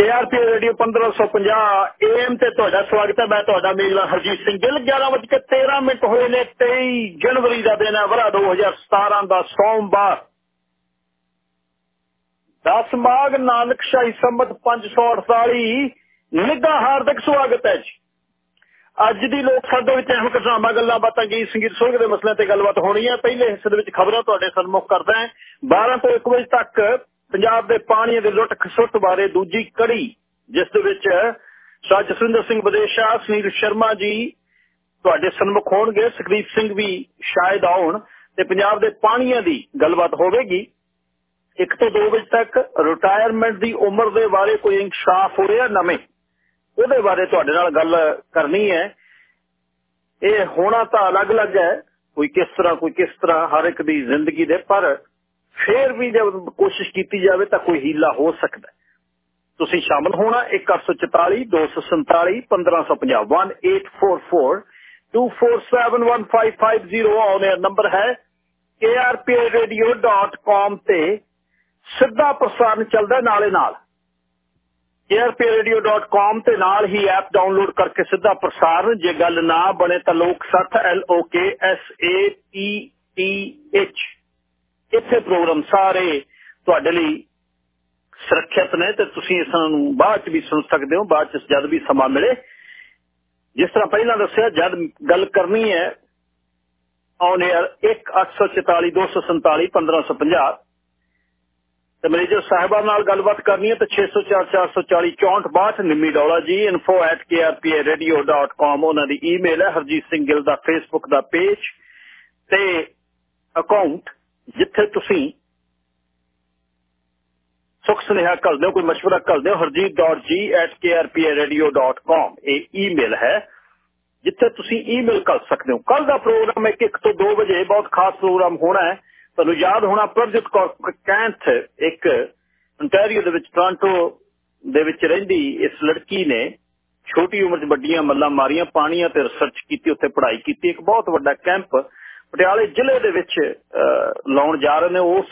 KRP radio 1550 am ਤੇ ਤੁਹਾਡਾ ਸਵਾਗਤ ਹੈ। ਮੈਂ ਤੁਹਾਡਾ ਮੇਲਾ ਹਰਜੀਤ ਸਿੰਘ ਗਿੱਲ। 11:13 ਮਿੰਟ ਹੋਏ ਨੇ 23 ਜਨਵਰੀ ਦਾ ਦਿਨ ਹੈ। ਵਰਾ 2017 ਦਾ ਸੋਮਵਾਰ। 10 ਮਾਗ ਨਾਨਕ ਸ਼ਾਹੀ ਸੰਮਤ 548 ਨਿੱਘਾ ਹਾਰਦਿਕ ਸਵਾਗਤ ਹੈ ਜੀ। ਅੱਜ ਦੀ ਲੋਕ ਸਭਾ ਵਿੱਚ ਅਹਿਮ ਘਟਨਾਵਾਂ ਗੱਲਾਂ ਬਾਤਾਂ ਗੀਤ ਸੰਗੀਤ ਸੋਗ ਦੇ ਮਸਲਿਆਂ ਤੇ ਗੱਲਬਾਤ ਹੋਣੀ ਹੈ। ਪਹਿਲੇ ਹਿੱਸੇ ਦੇ ਵਿੱਚ ਖਬਰਾਂ ਤੁਹਾਡੇ ਸਨਮੁਖ ਕਰਦਾ ਹਾਂ। 12 ਤੋਂ 1 ਵਜੇ ਤੱਕ ਪੰਜਾਬ ਦੇ ਪਾਣੀ ਦੇ ਲੁੱਟ ਖਸੁੱਟ ਬਾਰੇ ਦੂਜੀ ਕੜੀ, ਜਿਸ ਦੇ ਵਿੱਚ ਸਾਹ ਜਸਵਿੰਦਰ ਸਿੰਘ ਵਿਦੇਸ਼ਾ, ਸੁਨੀਲ ਸ਼ਰਮਾ ਜੀ ਤੁਹਾਡੇ ਸਨਮੁਖ ਹੋਣਗੇ, ਸੁਖਦੀਪ ਸਿੰਘ ਵੀ ਸ਼ਾਇਦ ਆਉਣ ਤੇ ਪੰਜਾਬ ਦੇ ਪਾਣੀਆਂ ਦੀ ਗੱਲਬਾਤ ਹੋਵੇਗੀ। 1 ਤੋਂ 2 ਵਜੇ ਤੱਕ ਰਿਟਾਇਰਮੈਂਟ ਦੀ ਉਮਰ ਦੇ ਬਾਰੇ ਕੋਈ ਇਨਕਸ਼ਾਫ ਹੋ ਰਿਹਾ ਨਵੇਂ? ਉਹਦੇ ਬਾਰੇ ਤੁਹਾਡੇ ਨਾਲ ਗੱਲ ਕਰਨੀ ਹੈ। ਇਹ ਹੋਣਾ ਤਾਂ ਅਲੱਗ-ਅਲੱਗ ਹੈ, ਕੋਈ ਕਿਸ ਤਰ੍ਹਾਂ, ਕੋਈ ਕਿਸ ਤਰ੍ਹਾਂ ਹਰ ਇੱਕ ਦੀ ਜ਼ਿੰਦਗੀ ਦੇ, ਪਰ ਫੇਰ ਵੀ ਜੇ ਕੋਸ਼ਿਸ਼ ਕੀਤੀ ਜਾਵੇ ਤਾਂ ਕੋਈ ਹੀਲਾ ਹੋ ਸਕਦਾ ਤੁਸੀਂ ਸ਼ਾਮਲ ਹੋਣਾ 1844 247 1550 1844 24715550 ਆਉਣੇ ਨੰਬਰ ਹੈ। krpradio.com ਤੇ ਸਿੱਧਾ ਪ੍ਰਸਾਰਣ ਚੱਲਦਾ ਨਾਲੇ ਨਾਲ। krpradio.com ਤੇ ਨਾਲ ਹੀ ਐਪ ਡਾਊਨਲੋਡ ਕਰਕੇ ਸਿੱਧਾ ਪ੍ਰਸਾਰਣ। ਜੇ ਗੱਲ ਨਾ ਬਣੇ ਤਾਂ ਲੋਕ ਸੱਥ L O K S A T T H ਇੱਥੇ ਪ੍ਰੋਗਰਾਮ ਸਾਰੇ ਤੁਹਾਡੇ ਲਈ ਸੁਰੱਖਿਅਤ ਨੇ ਤੇ ਤੁਸੀਂ ਇਸ ਨੂੰ ਬਾਅਦ ਚ ਵੀ ਸੁਣ ਸਕਦੇ ਹੋ, ਬਾਅਦ ਚ ਜਦ ਵੀ ਸਮਾਂ ਮਿਲੇ। ਜਿਸ ਤਰ੍ਹਾਂ ਪਹਿਲਾਂ ਦੱਸਿਆ, ਜਦ ਗੱਲ ਕਰਨੀ ਹੈ ਔਨ 에ਅਰ 1844 247 1550 ਤੇ ਮੈਨੇਜਰ ਸਾਹਿਬਾਂ ਨਾਲ ਗੱਲਬਾਤ ਕਰਨੀ ਹੈ ਤਾਂ 604 440 6462 ਨਿੰਮੀ ਡੋਲਾ ਜੀ info@krpradio.com ਉਹਨਾਂ ਦੀ ਈਮੇਲ ਹੈ, ਹਰਜੀਤ ਸਿੰਘ ਗਿੱਲ ਦਾ ਫੇਸਬੁੱਕ ਦਾ ਪੇਜ ਤੇ ਅਕਾਊਂਟ ਜਿੱਥੇ ਤੁਸੀਂ ਸੁਖ ਸੁਨੇਹਾ ਕਰਦੇ ਹੋ ਕੋਈ مشورہ ਕਰਦੇ ਹੋ harjeet.g@krpradio.com ਇਹ ਈਮੇਲ ਹੈ ਜਿੱਥੇ ਤੁਸੀਂ ਈਮੇਲ ਕਰ ਸਕਦੇ ਹੋ ਕੱਲ ਦਾ ਪ੍ਰੋਗਰਾਮ 1 1 ਤੋਂ 2 ਵਜੇ ਬਹੁਤ ਖਾਸ ਪ੍ਰੋਗਰਾਮ ਹੋਣਾ ਹੈ ਤੁਹਾਨੂੰ ਯਾਦ ਹੋਣਾ ਪ੍ਰਭਜੋਤ ਕੌਰ ਕੈਂਥ ਇੱਕ ਅੰਟੈਰੀਓ ਦੇ ਵਿੱਚ ਟੋਰਾਂਟੋ ਦੇ ਵਿੱਚ ਰਹਿੰਦੀ ਇਸ ਲੜਕੀ ਨੇ ਛੋਟੀ ਉਮਰ 'ਚ ਵੱਡੀਆਂ ਮੱਲਾਂ ਮਾਰੀਆਂ ਪਾਣੀਆਂ ਤੇ ਰਿਸਰਚ ਕੀਤੀ ਉੱਥੇ ਪੜ੍ਹਾਈ ਕੀਤੀ ਇੱਕ ਬਹੁਤ ਵੱਡਾ ਕੈਂਪ ਪਟਿਆਲੇ ਜ਼ਿਲ੍ਹੇ ਦੇ ਵਿੱਚ ਲਾਉਣ ਜਾ ਰਹੇ ਨੇ, ਉਸ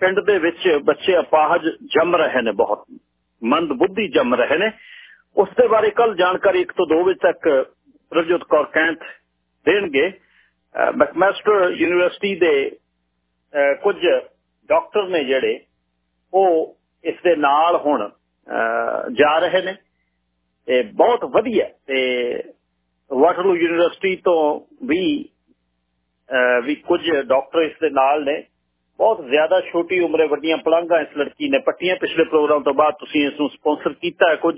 ਪਿੰਡ ਦੇ ਵਿੱਚ ਬੱਚੇ ਅਪਾਹਜ ਜੰਮ ਰਹੇ ਨੇ ਬਹੁਤ, ਮੰਦ ਬੁੱਧੀ ਜੰਮ ਰਹੇ ਨੇ। ਉਸ ਦੇ ਬਾਰੇ ਕੱਲ ਜਾਣਕਾਰੀ 1 ਤੋਂ 2 ਵਜੇ ਤੱਕ ਪ੍ਰਭਜੋਤ ਕੌਰ ਕੈਂਥ ਦੇਣਗੇ। ਮੈਕਮੈਸਟਰ ਯੂਨੀਵਰਸਿਟੀ ਦੇ ਕੁਝ ਡਾਕਟਰ ਨੇ ਜਿਹੜੇ, ਉਹ ਇਸ ਦੇ ਨਾਲ ਹੁਣ ਜਾ ਰਹੇ ਨੇ। ਤੇ ਬਹੁਤ ਵਧੀਆ, ਤੇ ਵਾਟਰਲੂ ਯੂਨੀਵਰਸਿਟੀ ਤੋਂ ਵੀ ਵੀ ਕੁਝ ਡਾਕਟਰ ਇਸ ਦੇ ਨਾਲ ਨੇ। ਬਹੁਤ ਜ਼ਿਆਦਾ ਛੋਟੀ ਉਮਰੇ ਵੱਡੀਆਂ ਪਲੰਘਾਂ ਇਸ ਲੜਕੀ ਨੇ ਪੱਟੀਆਂ। ਪਿਛਲੇ ਪ੍ਰੋਗਰਾਮ ਤੋਂ ਬਾਅਦ ਤੁਸੀਂ ਇਸ ਨੂੰ ਸਪਾਂਸਰ ਕੀਤਾ ਹੈ ਕੁਝ।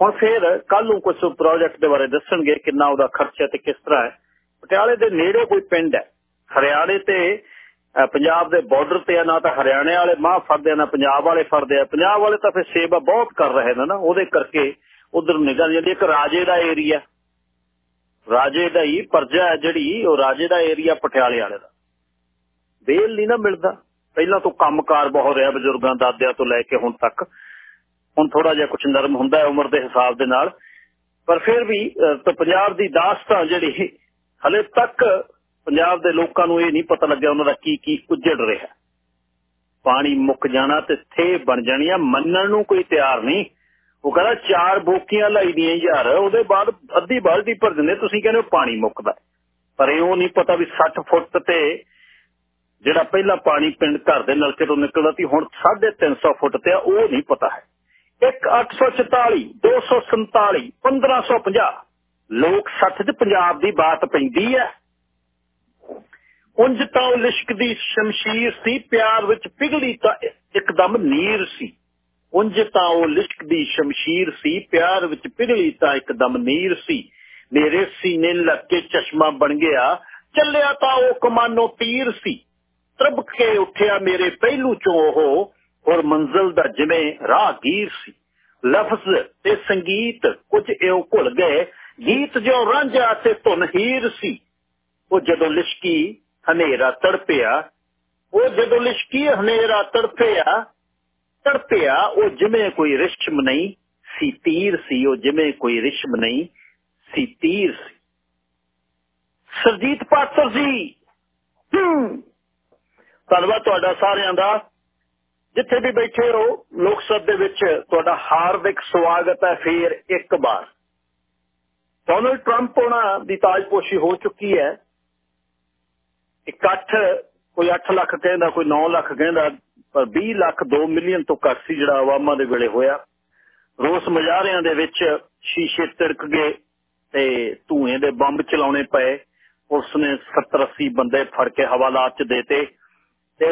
ਹੁਣ ਫੇਰ ਕੱਲ ਨੂੰ ਕੁਝ ਪ੍ਰੋਜੈਕਟ ਦੇ ਬਾਰੇ ਦੱਸਣਗੇ ਕਿੰਨਾ ਉਹਦਾ ਖਰਚਾ ਤੇ ਕਿਸ ਤਰ੍ਹਾਂ ਹੈ। ਪਟਿਆਲੇ ਦੇ ਨੇੜੇ ਕੋਈ ਪਿੰਡ ਹੈ। ਹਰਿਆਣੇ ਤੇ ਪੰਜਾਬ ਦੇ ਬਾਰਡਰ ਤੇ ਆ, ਨਾ ਤਾਂ ਹਰਿਆਣੇ ਵਾਲੇ ਮਾਂ ਫੜਦੇ ਆ ਨਾ ਪੰਜਾਬ ਵਾਲੇ ਫੜਦੇ ਆ। ਪੰਜਾਬ ਵਾਲੇ ਤਾਂ ਫਿਰ ਸੇਵਾ ਬਹੁਤ ਕਰ ਰਹੇ ਨੇ ਨਾ, ਉਹਦੇ ਕਰਕੇ ਉਧਰ ਨਿਕਲ ਜਾਂਦੀ ਇੱਕ ਰਾਜੇ ਦਾ ਏਰੀਆ ਰਾਜੇ ਦਾ ਹੀ ਪਰਜਾ ਹੈ ਜਿਹੜੀ, ਉਹ ਰਾਜੇ ਦਾ ਏਰੀਆ ਪਟਿਆਲੇ ਵਾਲੇ ਦਾ। ਬੇਲ ਨਹੀਂ ਨਾ ਮਿਲਦਾ। ਪਹਿਲਾਂ ਤੋਂ ਕੰਮਕਾਰ ਬਹੁਤ ਰਿਹਾ ਬਜ਼ੁਰਗਾਂ, ਦਾਦਿਆਂ ਤੋਂ ਲੈ ਕੇ ਹੁਣ ਤੱਕ। ਹੁਣ ਥੋੜਾ ਜਿਹਾ ਕੁਝ ਨਰਮ ਹੁੰਦਾ ਹੈ ਉਮਰ ਦੇ ਹਿਸਾਬ ਦੇ ਨਾਲ। ਪਰ ਫਿਰ ਵੀ ਪੰਜਾਬ ਦੀ ਦਾਸਤਾਂ ਜਿਹੜੀ, ਹਲੇ ਤੱਕ ਪੰਜਾਬ ਦੇ ਲੋਕਾਂ ਨੂੰ ਇਹ ਨਹੀਂ ਪਤਾ ਲੱਗਿਆ ਉਹਨਾਂ ਦਾ ਕੀ ਕੀ ਉੱਜੜ ਰਿਹਾ। ਪਾਣੀ ਮੁੱਕ ਜਾਣਾ ਤੇ ਥੇ ਬਣ ਜਾਣੀਆਂ ਮੰਨਣ ਨੂੰ ਕੋਈ ਤਿਆਰ ਨਹੀਂ। ਉਹ ਕਹਿੰਦਾ ਚਾਰ ਬੋਕੀਆਂ ਲਾਈ ਦੀਆਂ ਯਾਰ, ਉਹਦੇ ਬਾਅਦ ਅੱਧੀ ਬਾਲਟੀ ਭਰ ਦਿੰਦੇ, ਤੁਸੀਂ ਕਹਿੰਦੇ ਪਾਣੀ ਮੁੱਕਦਾ। ਪਰ ਇਹ ਉਹ ਨਹੀਂ ਪਤਾ ਵੀ 60 ਫੁੱਟ ਤੇ ਜਿਹੜਾ ਪਹਿਲਾ ਪਾਣੀ ਪਿੰਡ ਘਰ ਦੇ ਨਲਕੇ ਤੋਂ ਨਿਕਲਦਾ ਸੀ, ਹੁਣ 350 ਫੁੱਟ ਤੇ ਉਹ ਨਹੀਂ ਪਤਾ ਹੈ। 1844 247 1550 ਲੋਕ ਸੱਥ 'ਚ ਪੰਜਾਬ ਦੀ ਬਾਤ ਪੈਂਦੀ ਹੈ। ਉਂਝ ਤਾਂ ਉਹ ਲਿਸ਼ਕ ਦੀ ਸ਼ਮਸ਼ੀਰ ਸੀ, ਪਿਆਰ ਵਿੱਚ ਪਿਘਲੀ ਤਾਂ ਇੱਕਦਮ ਨੀਰ ਸੀ। ਉਂਝ ਤਾਂ ਉਹ ਲਿਸ਼ਕ ਦੀ ਸ਼ਮਸ਼ੀਰ ਸੀ, ਪਿਆਰ ਵਿੱਚ ਪਿਘਲੀ ਤਾਂ ਇੱਕਦਮ ਨੀਰ ਸੀ। ਮੇਰੇ ਸੀਨੇ ਲੱਗ ਕੇ ਚਸ਼ਮਾ ਬਣ ਗਿਆ, ਚੱਲਿਆ ਤਾਂ ਉਹ ਕਮਾਨੋ ਤੀਰ ਸੀ। ਤਰਬਕ ਕੇ ਉੱਠਿਆ ਮੇਰੇ ਪਹਿਲੂ ਚੋਂ ਉਹ ਔਰ ਮੰਜ਼ਲ ਦਾ ਜਿਵੇਂ ਰਾਹਗੀਰ ਸੀ। ਲਫ਼ਜ਼ ਤੇ ਸੰਗੀਤ ਕੁਝ ਇਉਂ ਭੁੱਲ ਗਏ, ਗੀਤ ਜੋ ਰਾਂਝਾ ਤੇ ਧੁਨ ਹੀਰ ਸੀ। ਉਹ ਜਦੋਂ ਲਿਸ਼ਕੀ ਹਨੇਰਾ ਤੜਪਿਆ, ਉਹ ਜਦੋਂ ਲਿਸ਼ਕੀ ਹਨੇਰਾ ਤੜਪਿਆ ਤੜਪਿਆ ਉਹ ਜਿਵੇਂ ਕੋਈ ਰਿਸ਼ਮ ਨਹੀਂ ਸੀ ਤੀਰ ਸੀ ਉਹ ਜਿਵੇਂ ਕੋਈ ਰਿਸ਼ਮ ਨਹੀਂ ਸੀ ਤੀਰ ਸੀ। ਸਰਜੀਤ ਪਾਤਰ ਜੀ! ਧੰਨਵਾਦ ਤੁਹਾਡਾ ਸਾਰਿਆਂ ਦਾ। ਜਿੱਥੇ ਵੀ ਬੈਠੇ ਹੋ ਲੋਕ ਸਭਾ ਦੇ ਵਿੱਚ ਤੁਹਾਡਾ ਹਾਰਦਿਕ ਸਵਾਗਤ ਹੈ ਫੇਰ ਇੱਕ ਵਾਰ। ਡੋਨਲਡ ਟਰੰਪ ਉਹਨਾਂ ਦੀ ਤਾਜਪੋਸ਼ੀ ਹੋ ਚੁੱਕੀ ਹੈ। ਇਕੱਠ ਕੋਈ 8 ਲੱਖ ਕਹਿੰਦਾ ਕੋਈ 9 ਲੱਖ ਕਹਿੰਦਾ ਪਰ 20 ਲੱਖ 2 ਮਿਲੀਅਨ ਤੋਂ ਘੱਟ ਸੀ ਜਿਹੜਾ ਆਵਾਮਾ ਦੇ ਵੇਲੇ ਹੋਇਆ। ਰੋਸ ਮਜ਼ਾਰਿਆਂ ਦੇ ਵਿੱਚ ਸ਼ੀਸ਼ੇ ਤਿੜਕ ਗਏ ਤੇ ਧੂਏ ਦੇ ਬੰਬ ਚਲਾਉਣੇ ਪਏ। ਉਸ ਨੇ 70 80 ਬੰਦੇ ਫੜ ਕੇ ਹਵਾਲਾਤ ਚ ਦੇਤੇ ਤੇ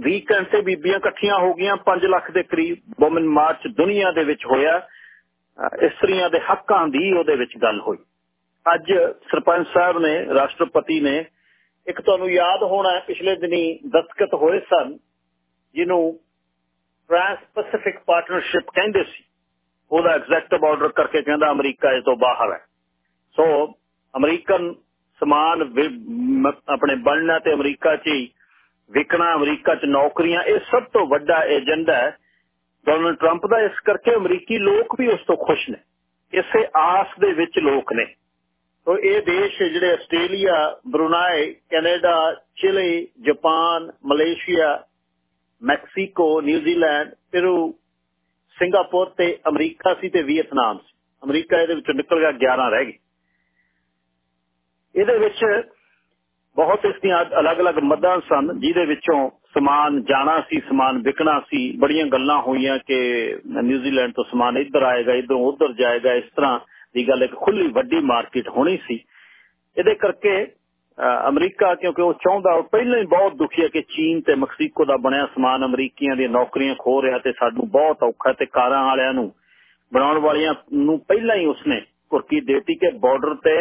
ਵੀਕਐਂਡ ਘੰਟੇ ਬੀਬੀਆਂ ਇਕੱਠੀਆਂ ਹੋ ਗਈਆਂ। 5 ਲੱਖ ਦੇ ਕਰੀਬ ਔਮਨ ਮਾਰਚ ਦੁਨੀਆ ਦੇ ਵਿੱਚ ਹੋਇਆ। ਇਸਤਰੀਆਂ ਦੇ ਹੱਕਾਂ ਦੀ ਉਹਦੇ ਵਿੱਚ ਗੱਲ ਹੋਈ। ਅੱਜ ਸਰਪੰਚ ਸਾਹਿਬ ਨੇ, ਰਾਸ਼ਟਰਪਤੀ ਨੇ ਇੱਕ ਤੁਹਾਨੂੰ ਯਾਦ ਹੋਣਾ ਪਿਛਲੇ ਦਿਨੀ ਦਸਤਖਤ ਹੋਏ ਸਨ, ਜਿਹਨੂੰ ਟ੍ਰਾਂਸ ਪੈਸੀਫਿਕ ਪਾਰਟਨਰਸ਼ਿਪ ਕਹਿੰਦੇ ਸੀ। ਉਹਦਾ ਐਗਜ਼ੈਕਟਿਵ ਆਰਡਰ ਕਰਕੇ ਕਹਿੰਦਾ ਅਮਰੀਕਾ ਇਸ ਤੋਂ ਬਾਹਰ ਹੈ। ਸੋ ਅਮਰੀਕਨ ਸਮਾਨ ਆਪਣੇ ਬਣਨਾ ਤੇ ਅਮਰੀਕਾ 'ਚ ਹੀ ਵਿਕਣਾ, ਅਮਰੀਕਾ 'ਚ ਨੌਕਰੀਆਂ, ਇਹ ਸਭ ਤੋਂ ਵੱਡਾ ਏਜੰਡਾ ਹੈ। ਡੋਨਲਡ ਟਰੰਪ ਦਾ ਇਸ ਕਰਕੇ ਅਮਰੀਕੀ ਲੋਕ ਵੀ ਉਸ ਤੋਂ ਖੁਸ਼ ਨੇ। ਇਸੇ ਆਸ ਦੇ ਵਿੱਚ ਲੋਕ ਨੇ। ਤੋ ਇਹ ਦੇਸ਼ ਜਿਹੜੇ Australia, Brunei, Canada, Chile, Japan, Malaysia, Mexico New Zealand Peru, Singapore ਤੇ ਅਮਰੀਕਾ ਸੀ ਤੇ ਵੀਅਤਨਾਮ ਸੀ। ਅਮਰੀਕਾ ਇਹਦੇ ਵਿੱਚੋਂ ਨਿਕਲ ਗਿਆ 11 ਰਹਿ ਗਏ। ਇਹਦੇ ਵਿੱਚ ਬਹੁਤ ਇਸ ਦੀਆਂ ਅਲੱਗ-ਅਲੱਗ ਮੱਦਾਂ ਸਨ, ਜਿਹਦੇ ਵਿੱਚੋਂ ਸਮਾਨ ਜਾਣਾ ਸੀ, ਸਮਾਨ ਵਿਕਣਾ ਸੀ। ਬੜੀਆਂ ਗੱਲਾਂ ਹੋਈਆਂ ਕਿ ਨਿਊਜ਼ੀਲੈਂਡ ਤੋਂ ਸਮਾਨ ਇੱਧਰ ਆਏਗਾ, ਇਧਰੋਂ ਉਧਰ ਜਾਏਗਾ, ਇਸ ਤਰ੍ਹਾਂ ਦੀ ਗੱਲ ਇੱਕ ਖੁੱਲੀ ਵੱਡੀ ਮਾਰਕੀਟ ਹੋਣੀ ਸੀ। ਇਹਦੇ ਕਰਕੇ ਅਮਰੀਕਾ ਕਿਉਂਕਿ ਉਹ ਚਾਹੁੰਦਾ, ਉਹ ਪਹਿਲਾਂ ਹੀ ਬਹੁਤ ਦੁਖੀ ਹੈ ਕਿ ਚੀਨ ਤੇ ਮੈਕਸੀਕੋ ਦਾ ਬਣਿਆ ਸਮਾਨ ਅਮਰੀਕੀਆਂ ਦੀਆਂ ਨੌਕਰੀਆਂ ਖੋ ਰਿਹਾ ਤੇ ਸਾਨੂੰ ਬਹੁਤ ਔਖਾ ਤੇ ਕਾਰਾਂ ਵਾਲਿਆਂ ਨੂੰ, ਬਣਾਉਣ ਵਾਲਿਆਂ ਨੂੰ ਪਹਿਲਾਂ ਹੀ ਉਸਨੇ ਕੁਰਕੀ ਦੇਤੀ ਕਿ ਬਾਰਡਰ ਤੇ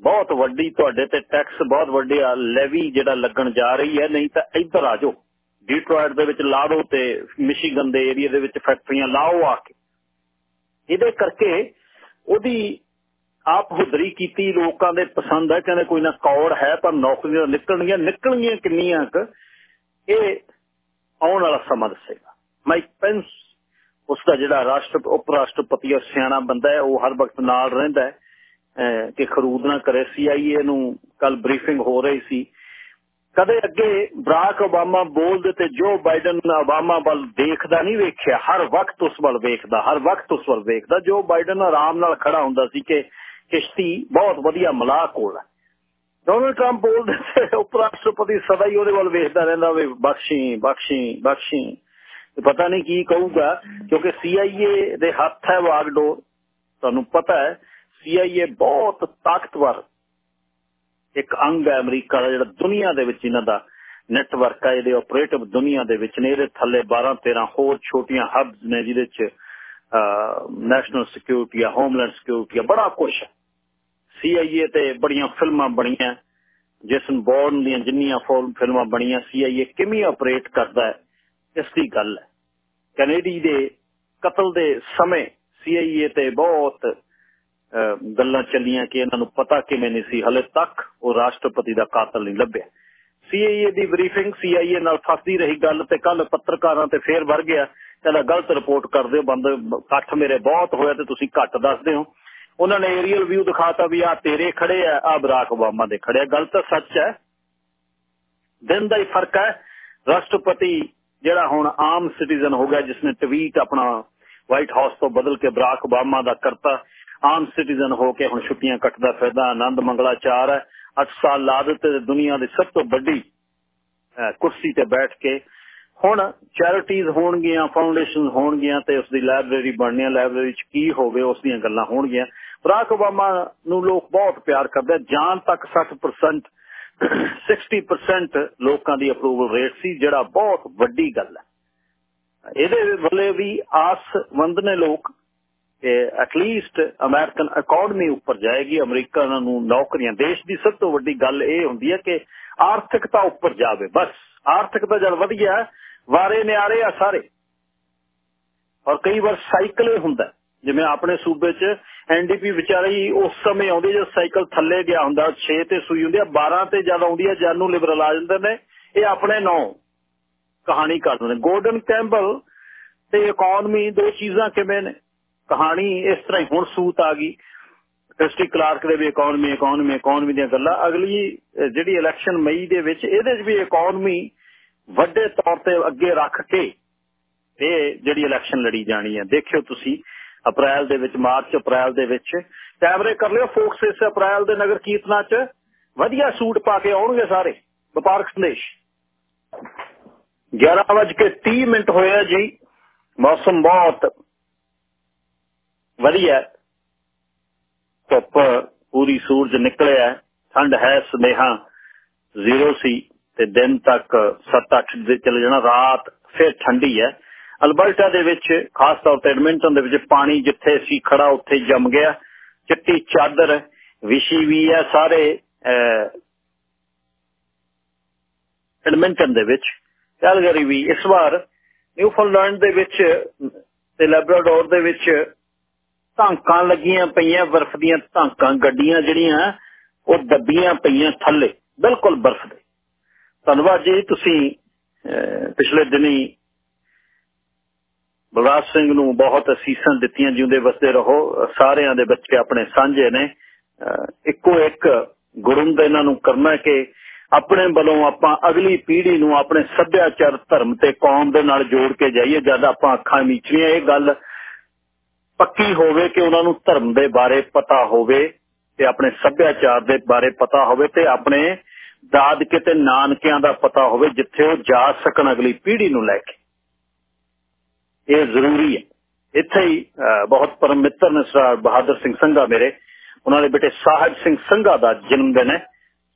ਬਹੁਤ ਵੱਡੀ ਤੁਹਾਡੇ ਤੇ ਟੈਕਸ ਬਹੁਤ ਵੱਡੇ ਲੈਵੀ ਜਿਹੜਾ ਲੱਗਣ ਜਾ ਰਹੀ ਹੈ, ਨਹੀਂ ਤਾਂ ਇੱਧਰ ਆ ਜਾਓ। ਡੀਟਰੋਇਟ ਦੇ ਵਿੱਚ ਲਾ ਦਿਓ ਤੇ ਮਿਸ਼ੀਗਨ ਦੇ ਏਰੀਆ ਦੇ ਵਿੱਚ ਫੈਕਟਰੀਆਂ ਲਾਓ ਆ ਕੇ। ਇਹਦੇ ਕਰਕੇ ਉਹਦੀ ਆਪ ਹੁਦਰੀ ਕੀਤੀ, ਲੋਕਾਂ ਦੇ ਪਸੰਦ ਹੈ ਕਹਿੰਦੇ ਕੋਈ ਨਾ ਕੌੜ ਹੈ ਪਰ ਨੌਕਰੀਆਂ ਨਿਕਲਣਗੀਆਂ ਨਿਕਲਣਗੀਆਂ ਕਿੰਨੀਆਂ ਕ? ਇਹ ਆਉਣ ਵਾਲਾ ਸਮਾਂ ਦੱਸੇਗਾ। ਮਾਈਕ ਪੈਂਸ ਉਸ ਦਾ ਜਿਹੜਾ ਰਾਸ਼ਟਰ ਉਪ ਰਾਸ਼ਟਰਪਤੀ ਸਿਆਣਾ ਬੰਦਾ ਹੈ, ਉਹ ਹਰ ਵਕਤ ਨਾਲ ਰਹਿੰਦਾ ਹੈ ਕਿ ਖਰੂਦ ਨਾ ਕਰੇ। ਸੀਆਈਏ ਨੂੰ ਕੱਲ ਬਰੀਫਿੰਗ ਹੋ ਰਹੀ ਸੀ। ਕਦੇ ਅੱਗੇ ਬਰਾਕ ਓਬਾਮਾ ਬੋਲਦੇ ਤੇ ਜੋ ਬਾਈਡਨ ਓਬਾਮਾ ਵੱਲ ਦੇਖਦਾ ਨਹੀਂ ਵੇਖਿਆ, ਹਰ ਵਕਤ ਉਸ ਵੱਲ ਵੇਖਦਾ, ਹਰ ਵਕਤ ਉਸ ਵੱਲ ਵੇਖਦਾ। ਜੋ ਬਾਈਡਨ ਆਰਾਮ ਨਾਲ ਖੜਾ ਹੁੰਦਾ ਸੀ ਕਿ ਕਿਸ਼ਤੀ ਬਹੁਤ ਵਧੀਆ ਮਲਾਹ ਕੋਲ ਹੈ। ਡੋਨਲਡ ਟਰੰਪ ਬੋਲਦੇ ਤੇ ਉਪ ਰਾਸ਼ਟਰਪਤੀ ਸਦਾ ਹੀ ਉਹਦੇ ਵੱਲ ਵੇਖਦਾ ਰਹਿੰਦਾ ਵੇ ਬਖਸ਼ੀ ਬਖਸ਼ੀ ਬਖਸ਼ੀ। ਪਤਾ ਨਹੀਂ ਕੀ ਕਹੂਗਾ, ਕਿਉਂਕਿ ਸੀਆਈਏ ਦੇ ਹੱਥ ਹੈ ਵਾਗਡੋਰ। ਤੁਹਾਨੂੰ ਪਤਾ ਹੈ ਸੀਆਈਏ ਬਹੁਤ ਤਾਕਤਵਰ ਇੱਕ ਅੰਗ ਹੈ ਅਮਰੀਕਾ ਦਾ ਜਿਹੜਾ ਦੁਨੀਆ ਦੇ ਵਿੱਚ ਇਹਨਾਂ ਦਾ ਨੈਟਵਰਕ ਹੈ, ਇਹਦੇ ਆਪਰੇਟਿਵ ਦੁਨੀਆ ਦੇ ਵਿੱਚ ਨੇ, ਇਹਦੇ ਥੱਲੇ 12 13 ਹੋਰ ਛੋਟੀਆਂ ਹਬਸ ਨੇ ਜਿਹਦੇ ਚ ਨੈਸ਼ਨਲ ਸਿਕਿਉਰਿਟੀ ਆ ਹੋਮਲੈਂਡ ਸਿਕਿਉਰਿਟੀ ਆ, ਬੜਾ ਕੁਝ ਹੈ। ਸੀਆਈਏ ਤੇ ਬੜੀਆਂ ਫਿਲਮਾਂ ਬਣੀਆਂ, ਜਿਸਨ ਬੌਰਨ ਦੀਆਂ ਜਿੰਨੀਆਂ ਫਿਲਮਾਂ ਬਣੀਆਂ ਸੀਆਈਏ ਕਿਵੇਂ ਆਪਰੇਟ ਕਰਦਾ ਹੈ, ਇਸ ਦੀ ਗੱਲ ਹੈ। ਕੈਨੇਡੀ ਦੇ ਕਤਲ ਦੇ ਸਮੇਂ ਸੀਆਈਏ ਤੇ ਬਹੁਤ ਗੱਲਾਂ ਚੱਲੀਆਂ ਕਿ ਇਹਨਾਂ ਨੂੰ ਪਤਾ ਕਿਵੇਂ ਨਹੀਂ ਸੀ। ਹਲੇ ਤੱਕ ਉਹ ਰਾਸ਼ਟਰਪਤੀ ਦਾ ਕਾਤਲ ਨਹੀਂ ਲੱਭਿਆ। ਸੀਆਈਏ ਦੀ ਬਰੀਫਿੰਗ ਸੀਆਈਏ ਨਾਲ ਫਸਦੀ ਰਹੀ ਗੱਲ ਤੇ ਕੱਲ ਪੱਤਰਕਾਰਾਂ ਤੇ ਫੇਰ ਵਰ ਗਿਆ। ਕਹਿੰਦਾ, ਗਲਤ ਰਿਪੋਰਟ ਕਰਦੇ ਹੋ ਬੰਦ, ਇਕੱਠ ਮੇਰੇ ਬਹੁਤ ਹੋਇਆ ਤੇ ਤੁਸੀਂ ਘੱਟ ਦੱਸਦੇ ਹੋ ਉਹਨਾਂ ਨੇ ਏਰੀਅਲ ਵਿਊ ਦਿਖਾਤਾ ਵੀ ਆ ਤੇਰੇ ਖੜੇ ਆ ਆ ਬਰਾਕ ਓਬਾਮਾ ਦੇ ਖੜੇ ਆ। ਗੱਲ ਤਾਂ ਸੱਚ ਹੈ। ਦਿਨ ਦਾ ਹੀ ਫ਼ਰਕ ਹੈ। ਰਾਸ਼ਟਰਪਤੀ ਜਿਹੜਾ ਹੁਣ ਆਮ ਸਿਟੀਜ਼ਨ ਹੋ ਗਿਆ ਜਿਸਨੇ ਟਵੀਟ ਆਪਣਾ ਵਾਈਟ ਹਾਊਸ ਤੋਂ ਬਦਲ ਕੇ ਬਰਾਕ ਓਬਾਮਾ ਦਾ ਕਰਤਾ ਆਮ ਸਿਟੀਜ਼ਨ ਹੋ ਕੇ ਹੁਣ ਛੁੱਟੀਆਂ ਕੱਟਦਾ ਫਿਰਦਾ, ਆਨੰਦ ਮੰਗਲਾਚਾਰ ਹੈ। 8 ਸਾਲ ਲਾ ਦਿੱਤੇ ਦੁਨੀਆ ਦੀ ਸਭ ਤੋਂ ਵੱਡੀ ਕੁਰਸੀ ਤੇ ਬੈਠ ਕੇ। ਹੁਣ ਚੈਰਿਟੀਜ਼ ਹੋਣਗੀਆਂ ਫਾਊਂਡੇਸ਼ਨ ਹੋਣਗੀਆਂ ਤੇ ਉਸ ਦੀ ਲਾਇਬ੍ਰੇਰੀ ਬਣਨੀਆਂ ਲਾਇਬ੍ਰੇਰੀ ਚ ਕੀ ਹੋਵੇ, ਉਸ ਦੀਆਂ ਗੱਲਾਂ ਹੋਣਗੀਆਂ। ਬਰਾਕ ਓਬਾਮਾ ਨੂੰ ਲੋਕ ਬਹੁਤ ਪਿਆਰ ਕਰਦੇ ਜਾਨ ਤੱਕ 60% 60% ਲੋਕਾਂ ਦੀ ਅਪਰੂਵਲ ਰੇਟ ਸੀ, ਜਿਹੜਾ ਬਹੁਤ ਵੱਡੀ ਗੱਲ ਹੈ। ਇਹਦੇ ਵੱਲੇ ਵੀ ਆਸਵੰਦ ਨੇ ਲੋਕ ਐਟਲੀਸਟ ਅਮਰੀਕਨ ਇਕਨੋਮੀ ਉੱਪਰ ਜਾਏਗੀ, ਅਮਰੀਕਾ ਨੂੰ ਨੌਕਰੀਆਂ, ਦੇਸ਼ ਦੀ ਸਭ ਤੋਂ ਵੱਡੀ ਗੱਲ ਇਹ ਹੁੰਦੀ ਹੈ ਕਿ ਆਰਥਿਕਤਾ ਉੱਪਰ ਜਾਵੇ, ਬਸ। ਆਰਥਿਕਤਾ ਜਦ ਵਧੀਆ, ਵਾਰੇ ਨਿਆਰੇ ਆ ਸਾਰੇ। ਔਰ ਕਈ ਵਾਰ ਸਾਈਕਲ ਹੀ ਹੁੰਦਾ, ਜਿਵੇਂ ਆਪਣੇ ਸੂਬੇ 'ਚ ਐਨਡੀਪੀ ਵਿਚਾਰੀ ਉਸ ਸਮੇਂ ਆਉਂਦੀ ਜਦ ਸਾਈਕਲ ਥੱਲੇ ਗਿਆ ਹੁੰਦਾ 6 ਤੇ ਸੂਈ ਹੁੰਦੀ ਆ 12 ਤੇ ਜਦ ਆਉਂਦੀ ਆ ਜਾਨੂ ਲਿਬਰਲ ਆ ਜਾਂਦੇ ਨੇ, ਇਹ ਆਪਣੇ ਨੌ ਕਹਾਣੀ ਕਰਦੇ ਨੇ। ਗੋਲਡਨ ਕੈਂਬਲ ਤੇ ਇਕਨੋਮੀ ਦੋ ਚੀਜ਼ਾਂ ਕਿਵੇਂ ਨੇ? ਕਹਾਣੀ ਇਸ ਤਰ੍ਹਾਂ ਹੀ, ਹੁਣ ਸੂਤ ਆ ਗਈ। ਕ੍ਰਿਸਟੀ ਕਲਾਰਕ ਦੇ ਵੀ ਇਕਨੋਮੀ ਇਕਨੋਮੀ ਇਕਨੋਮੀ ਦੀਆਂ ਗੱਲਾਂ। ਅਗਲੀ ਜਿਹੜੀ ਇਲੈਕਸ਼ਨ ਮਈ ਦੇ ਵਿੱਚ, ਇਹਦੇ 'ਚ ਵੀ ਇਕਨੋਮੀ ਵੱਡੇ ਤੌਰ ਤੇ ਅੱਗੇ ਰੱਖ ਕੇ ਇਹ ਜਿਹੜੀ ਇਲੈਕਸ਼ਨ ਲੜੀ ਜਾਣੀ ਹੈ। ਦੇਖਿਓ ਤੁਸੀਂ, ਅਪ੍ਰੈਲ ਦੇ ਵਿੱਚ, ਮਾਰਚ, ਅਪ੍ਰੈਲ ਦੇ ਵਿੱਚ। ਕੈਮਰੇ ਕਰ ਲਿਓ ਫੋਕਸ ਇਸ ਅਪ੍ਰੈਲ ਦੇ ਨਗਰ ਕੀਰਤਨਾ 'ਚ ਵਧੀਆ ਸੂਟ ਪਾ ਕੇ ਆਉਣਗੇ ਸਾਰੇ। ਵਪਾਰਕ ਸੰਦੇਸ਼। 11:30 ਮਿੰਟ ਹੋਇਆ ਜੀ। ਮੌਸਮ ਬਹੁਤ ਵਧੀਆ। ਧੁੱਪ ਪੂਰੀ ਸੂਰਜ ਨਿਕਲਿਆ, ਠੰਡ ਹੈ, ਸਨੇਹਾ ਜ਼ੀਰੋ ਸੀ ਤੇ ਦਿਨ ਤੱਕ 7-8 ਦੇ ਚਲੇ ਜਾਣਾ, ਰਾਤ ਫਿਰ ਠੰਡੀ ਹੈ। ਅਲਬਰਟਾ ਦੇ ਵਿੱਚ, ਖਾਸ ਤੌਰ ਤੇ ਐਡਮਿੰਟਨ ਦੇ ਵਿੱਚ ਪਾਣੀ ਜਿੱਥੇ ਸੀ ਖੜਾ, ਉੱਥੇ ਜੰਮ ਗਿਆ। ਚਿੱਟੀ ਚਾਦਰ, ਵਿਸ਼ੀ ਵੀ ਹੈ ਸਾਰੇ ਐਡਮਿੰਟਨ ਦੇ ਵਿੱਚ। ਕੈਲਗਰੀ ਵੀ। ਇਸ ਵਾਰ ਨਿਊਫਾਊਂਡਲੈਂਡ ਦੇ ਵਿੱਚ ਤੇ ਲੈਬਰਾਡੋਰ ਦੇ ਵਿੱਚ ਧਾਂਕਾਂ ਲੱਗੀਆਂ ਪਈਆਂ ਬਰਫ਼ ਦੀਆਂ ਧਾਂਕਾਂ, ਗੱਡੀਆਂ ਜਿਹੜੀਆਂ, ਉਹ ਦੱਬੀਆਂ ਪਈਆਂ ਥੱਲੇ, ਬਿਲਕੁਲ ਬਰਫ਼ ਦੇ। ਧੰਨਵਾਦ ਜੀ ਤੁਸੀਂ ਪਿਛਲੇ ਦਿਨੀ ਬਲਰਾਜ ਸਿੰਘ ਨੂੰ ਬਹੁਤ ਅਸੀਸਾਂ ਦਿੱਤੀਆਂ, ਜਿਉਂਦੇ ਵਸਦੇ ਰਹੋ। ਸਾਰਿਆਂ ਦੇ ਬੱਚੇ ਆਪਣੇ ਸਾਂਝੇ ਨੇ। ਇੱਕੋ ਇੱਕ ਗੁਰੁੰਦ ਇਹਨਾਂ ਨੂੰ ਕਰਨਾ ਕਿ ਆਪਣੇ ਵੱਲੋਂ ਆਪਾਂ ਅਗਲੀ ਪੀੜ੍ਹੀ ਨੂੰ ਆਪਣੇ ਸੱਭਿਆਚਾਰ ਧਰਮ ਤੇ ਕੌਮ ਦੇ ਨਾਲ ਜੋੜ ਕੇ ਜਾਈਏ। ਜਦ ਆਪਾਂ ਅੱਖਾਂ ਮੀਚੀਆਂ ਇਹ ਗੱਲ ਪੱਕੀ ਹੋਵੇ ਕਿ ਉਹਨਾਂ ਨੂੰ ਧਰਮ ਦੇ ਬਾਰੇ ਪਤਾ ਹੋਵੇ ਤੇ ਆਪਣੇ ਸੱਭਿਆਚਾਰ ਦੇ ਬਾਰੇ ਪਤਾ ਹੋਵੇ ਤੇ ਆਪਣੇ ਦਾਦਕੇ ਤੇ ਨਾਨਕਿਆਂ ਦਾ ਪਤਾ ਹੋਵੇ ਜਿੱਥੇ ਉਹ ਜਾ ਸਕਣ ਅਗਲੀ ਪੀੜ੍ਹੀ ਨੂੰ ਲੈ ਕੇ। ਇਹ ਜ਼ਰੂਰੀ ਹੈ। ਇੱਥੇ ਹੀ ਬਹੁਤ ਪਰਮ ਮਿੱਤਰ ਨੇ ਸਰਦਾਰ ਬਹਾਦਰ ਸਿੰਘ ਸੰਘਾ ਮੇਰੇ। ਉਹਨਾਂ ਦੇ ਬੇਟੇ ਸਾਹਿਬ ਸਿੰਘ ਸੰਘਾ ਦਾ ਜਨਮ ਦਿਨ ਹੈ।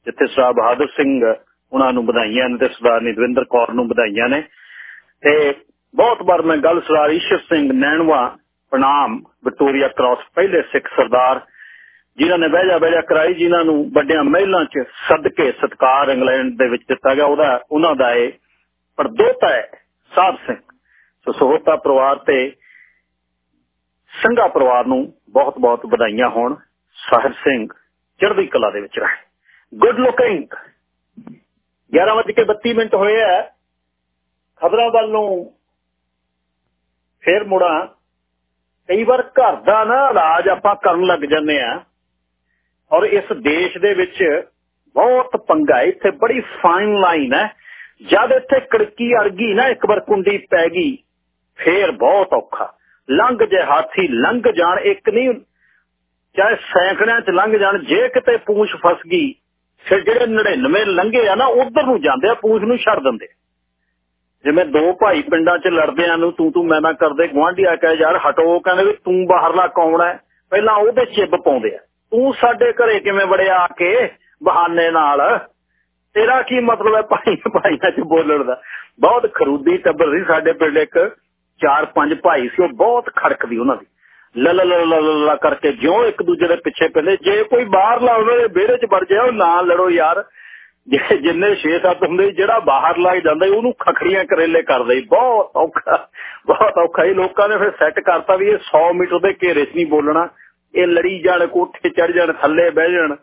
ਜਿੱਥੇ ਸਰਦਾਰ ਬਹਾਦਰ ਸਿੰਘ ਉਹਨਾਂ ਨੂੰ ਵਧਾਈਆਂ ਨੇ ਤੇ ਸਰਦਾਰ ਨਿਦਵਿੰਦਰ ਕੌਰ ਨੂੰ ਵਧਾਈਆਂ ਨੇ। ਤੇ ਬਹੁਤ ਵਾਰ ਮੈਂ ਗੱਲ ਸਰਦਾਰ ਈਸ਼ਰ ਸਿੰਘ ਨੈਣਵਾ ਪ੍ਰਣਾਮ ਵਿਕਟੋਰੀਆ ਕ੍ਰਾਸ, ਪਹਿਲੇ ਸਿੱਖ ਸਰਦਾਰ, ਜਿਨ੍ਹਾਂ ਨੇ ਬਹਿਜਾ ਬਹਿਜਾ ਕਰਾਈ, ਜਿਨ੍ਹਾਂ ਨੂੰ ਵੱਡਿਆਂ ਮਹਿਲਾਂ 'ਚ ਸਦਕੇ ਸਤਕਾਰ ਇੰਗਲੈਂਡ ਦੇ ਵਿੱਚ ਦਿੱਤਾ ਗਿਆ। ਉਹਦਾ, ਉਹਨਾਂ ਦਾ ਇਹ ਪਰਦੋਤਾ ਹੈ, ਸਾਧ ਸਿੰਘ। ਸੋ ਸੋਹਤਾ ਪਰਿਵਾਰ ਤੇ ਸੰਘਾ ਪਰਿਵਾਰ ਨੂੰ ਬਹੁਤ ਬਹੁਤ ਵਧਾਈਆਂ ਹੋਣ। ਸਾਹਿਬ ਸਿੰਘ ਚੜ੍ਹਦੀ ਕਲਾ ਦੇ ਵਿੱਚ ਰਹੇ। ਗੁੱਡ ਲੁਕਿੰਗ 11:32 ਮਿੰਟ ਹੋਏ ਆ। ਖਬਰਾਂ ਵੱਲ ਨੂੰ ਫੇਰ ਮੁੜਾ। ਕਈ ਵਾਰ ਘਰ ਦਾ ਨਾ ਇਲਾਜ ਆਪਾਂ ਕਰਨ ਲੱਗ ਜੰਨੇ ਆ ਔਰ ਇਸ ਦੇਸ਼ ਦੇ ਵਿੱਚ ਬਹੁਤ ਪੰਗਾ ਇੱਥੇ ਬੜੀ ਫਾਈਨ ਲਾਈਨ ਹੈ। ਜਦ ਇੱਥੇ ਕੜਕੀ ਅੜ ਗਈ ਨਾ ਇੱਕ ਵਾਰ ਕੁੰਡੀ ਪੈ ਗਈ, ਫੇਰ ਬਹੁਤ ਔਖਾ। ਲੰਘ ਜੇ ਹਾਥੀ, ਲੰਘ ਜਾਣ, ਇੱਕ ਨਹੀਂ, ਚਾਹੇ ਸੈਂਕੜਿਆਂ ਚ ਲੰਘ ਜਾਣ, ਜੇ ਕਿਤੇ ਪੂਛ ਫਸ ਗਈ, ਫਿਰ ਜਿਹੜੇ 99 ਲੰਘੇ ਆ ਨਾ, ਉਧਰ ਨੂੰ ਜਾਂਦੇ ਆ, ਪੂਛ ਨੂੰ ਛੱਡ ਦਿੰਦੇ ਜਿਵੇਂ ਦੋ ਭਾਈ ਪਿੰਡਾਂ 'ਚ ਲੜਦਿਆਂ ਨੂੰ ਤੂੰ ਤੂੰ ਮੈਂ ਮੈਂ ਕਰਦੇ ਗਵਾਂਢੀਆ ਕਹੇ ਯਾਰ ਹਟੋ ਕਹਿੰਦੇ ਵੀ ਤੂੰ ਬਾਹਰਲਾ ਕੌਣ ਹੈ? ਪਹਿਲਾਂ ਉਹਦੇ ਚਿੱਬ ਪਾਉਂਦੇ ਆ। ਤੂੰ ਸਾਡੇ ਘਰੇ ਕਿਵੇਂ ਵੜਿਆ ਆ ਕੇ ਬਹਾਨੇ ਨਾਲ? ਤੇਰਾ ਕੀ ਮਤਲਬ ਹੈ ਭਾਈ, ਭਾਈਆਂ 'ਚ ਬੋਲਣ ਦਾ? ਬਹੁਤ ਖਰੂਦੀ ਟੱਬਰ ਸੀ ਸਾਡੇ ਪਿੰਡ ਇੱਕ, ਚਾਰ ਪੰਜ ਭਾਈ ਸੀ, ਉਹ ਬਹੁਤ ਖੜਕਦੀ ਉਹਨਾਂ ਦੀ। ਲਲ ਲ ਲ ਕਰਕੇ ਜਿਉਂ ਇੱਕ ਦੂਜੇ ਦੇ ਪਿੱਛੇ ਪੈਂਦੇ। ਜੇ ਕੋਈ ਬਾਹਰ ਲਾ ਉਹਨਾਂ ਦੇ ਵਿਹੜੇ 'ਚ ਵੜ ਜਾਏ, ਉਹ ਨਾ ਲੜੋ ਯਾਰ। ਜਿੰਨੇ 6-7 ਹੁੰਦੇ ਜਿਹੜਾ ਬਾਹਰ ਲੱਗ ਜਾਂਦਾ ਉਹਨੂੰ ਖਖੜੀਆਂ ਕਰੇਲੇ ਕਰਦੇ ਬਹੁਤ ਔਖਾ ਬਹੁਤ ਔਖਾ ਇਹ ਲੋਕਾਂ ਨੇ ਫਿਰ ਸੈੱਟ ਕਰਤਾ ਵੀ ਇਹ 100 ਮੀਟਰ ਦੇ ਘੇਰੇ 'ਚ ਨਹੀਂ ਬੋਲਣਾ। ਇਹ ਲੜੀ ਜਾਣ, ਕੋਠੇ ਚੜ ਜਾਣ, ਥੱਲੇ ਬਹਿ ਜਾਣ।